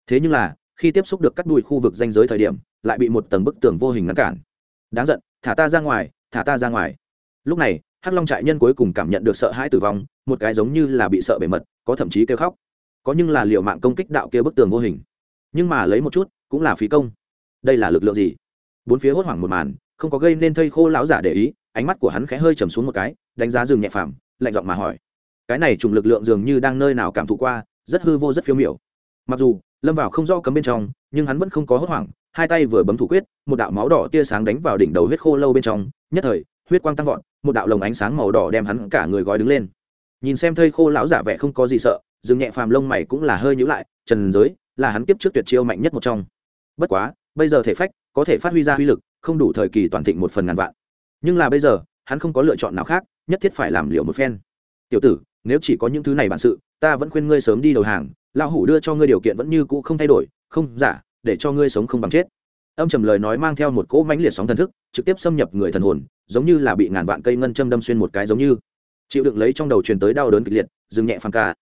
Thế nhưng là, khi tiếp xúc được cắt đùi khu vực danh giới thời điểm, lại bị một tầng bức tường vô hình ngăn cản. Đáng giận, thả ta ra ngoài, thả ta ra ngoài. Lúc này, hắc long trại nhân cuối cùng cảm nhận được sợ hãi tử vong, một cái giống như là bị sợ bề mật, có thậm chí kêu khóc. Có nhưng là liệu mạng công kích đạo kia bức tường vô hình. Nhưng mà lấy một chút, cũng là phí công. Đây là lực lượng gì? Bốn phía hốt hoảng một màn, không có gây nên thây khô lão giả để ý, ánh mắt của hắn khẽ hơi trầm xuống một cái, đánh giá rừng nhẹ phàm, lạnh giọng mà hỏi. Cái này trùng lực lượng dường như đang nơi nào cảm thụ qua, rất hư vô, rất phiêu miểu. Mặc dù, lâm vào không rõ cấm bên trong, nhưng hắn vẫn không có hốt hoảng, hai tay vừa bấm thủ quyết, một đạo máu đỏ tia sáng đánh vào đỉnh đầu huyết khô lâu bên trong, nhất thời, huyết quang tăng vọt, một đạo lồng ánh sáng màu đỏ đem hắn cả người gói đứng lên. Nhìn xem thây khô lão giả vẻ không có gì sợ dừng nhẹ phàm lông mày cũng là hơi nhữ lại, trần giới, là hắn kiếp trước tuyệt chiêu mạnh nhất một trong. Bất quá bây giờ thể phách có thể phát huy ra uy lực, không đủ thời kỳ toàn thịnh một phần ngàn vạn. Nhưng là bây giờ, hắn không có lựa chọn nào khác, nhất thiết phải làm liệu một phen. Tiểu tử, nếu chỉ có những thứ này bản sự, ta vẫn khuyên ngươi sớm đi đầu hàng, lão hủ đưa cho ngươi điều kiện vẫn như cũ không thay đổi, không, giả, để cho ngươi sống không bằng chết. Âm trầm lời nói mang theo một cỗ mãnh liệt sóng thần thức, trực tiếp xâm nhập người thần hồn, giống như là bị ngàn vạn cây ngân châm đâm xuyên một cái giống như. Chịu đựng lấy trong đầu truyền tới đau đớn kịch liệt, dừng nhẹ phăng cả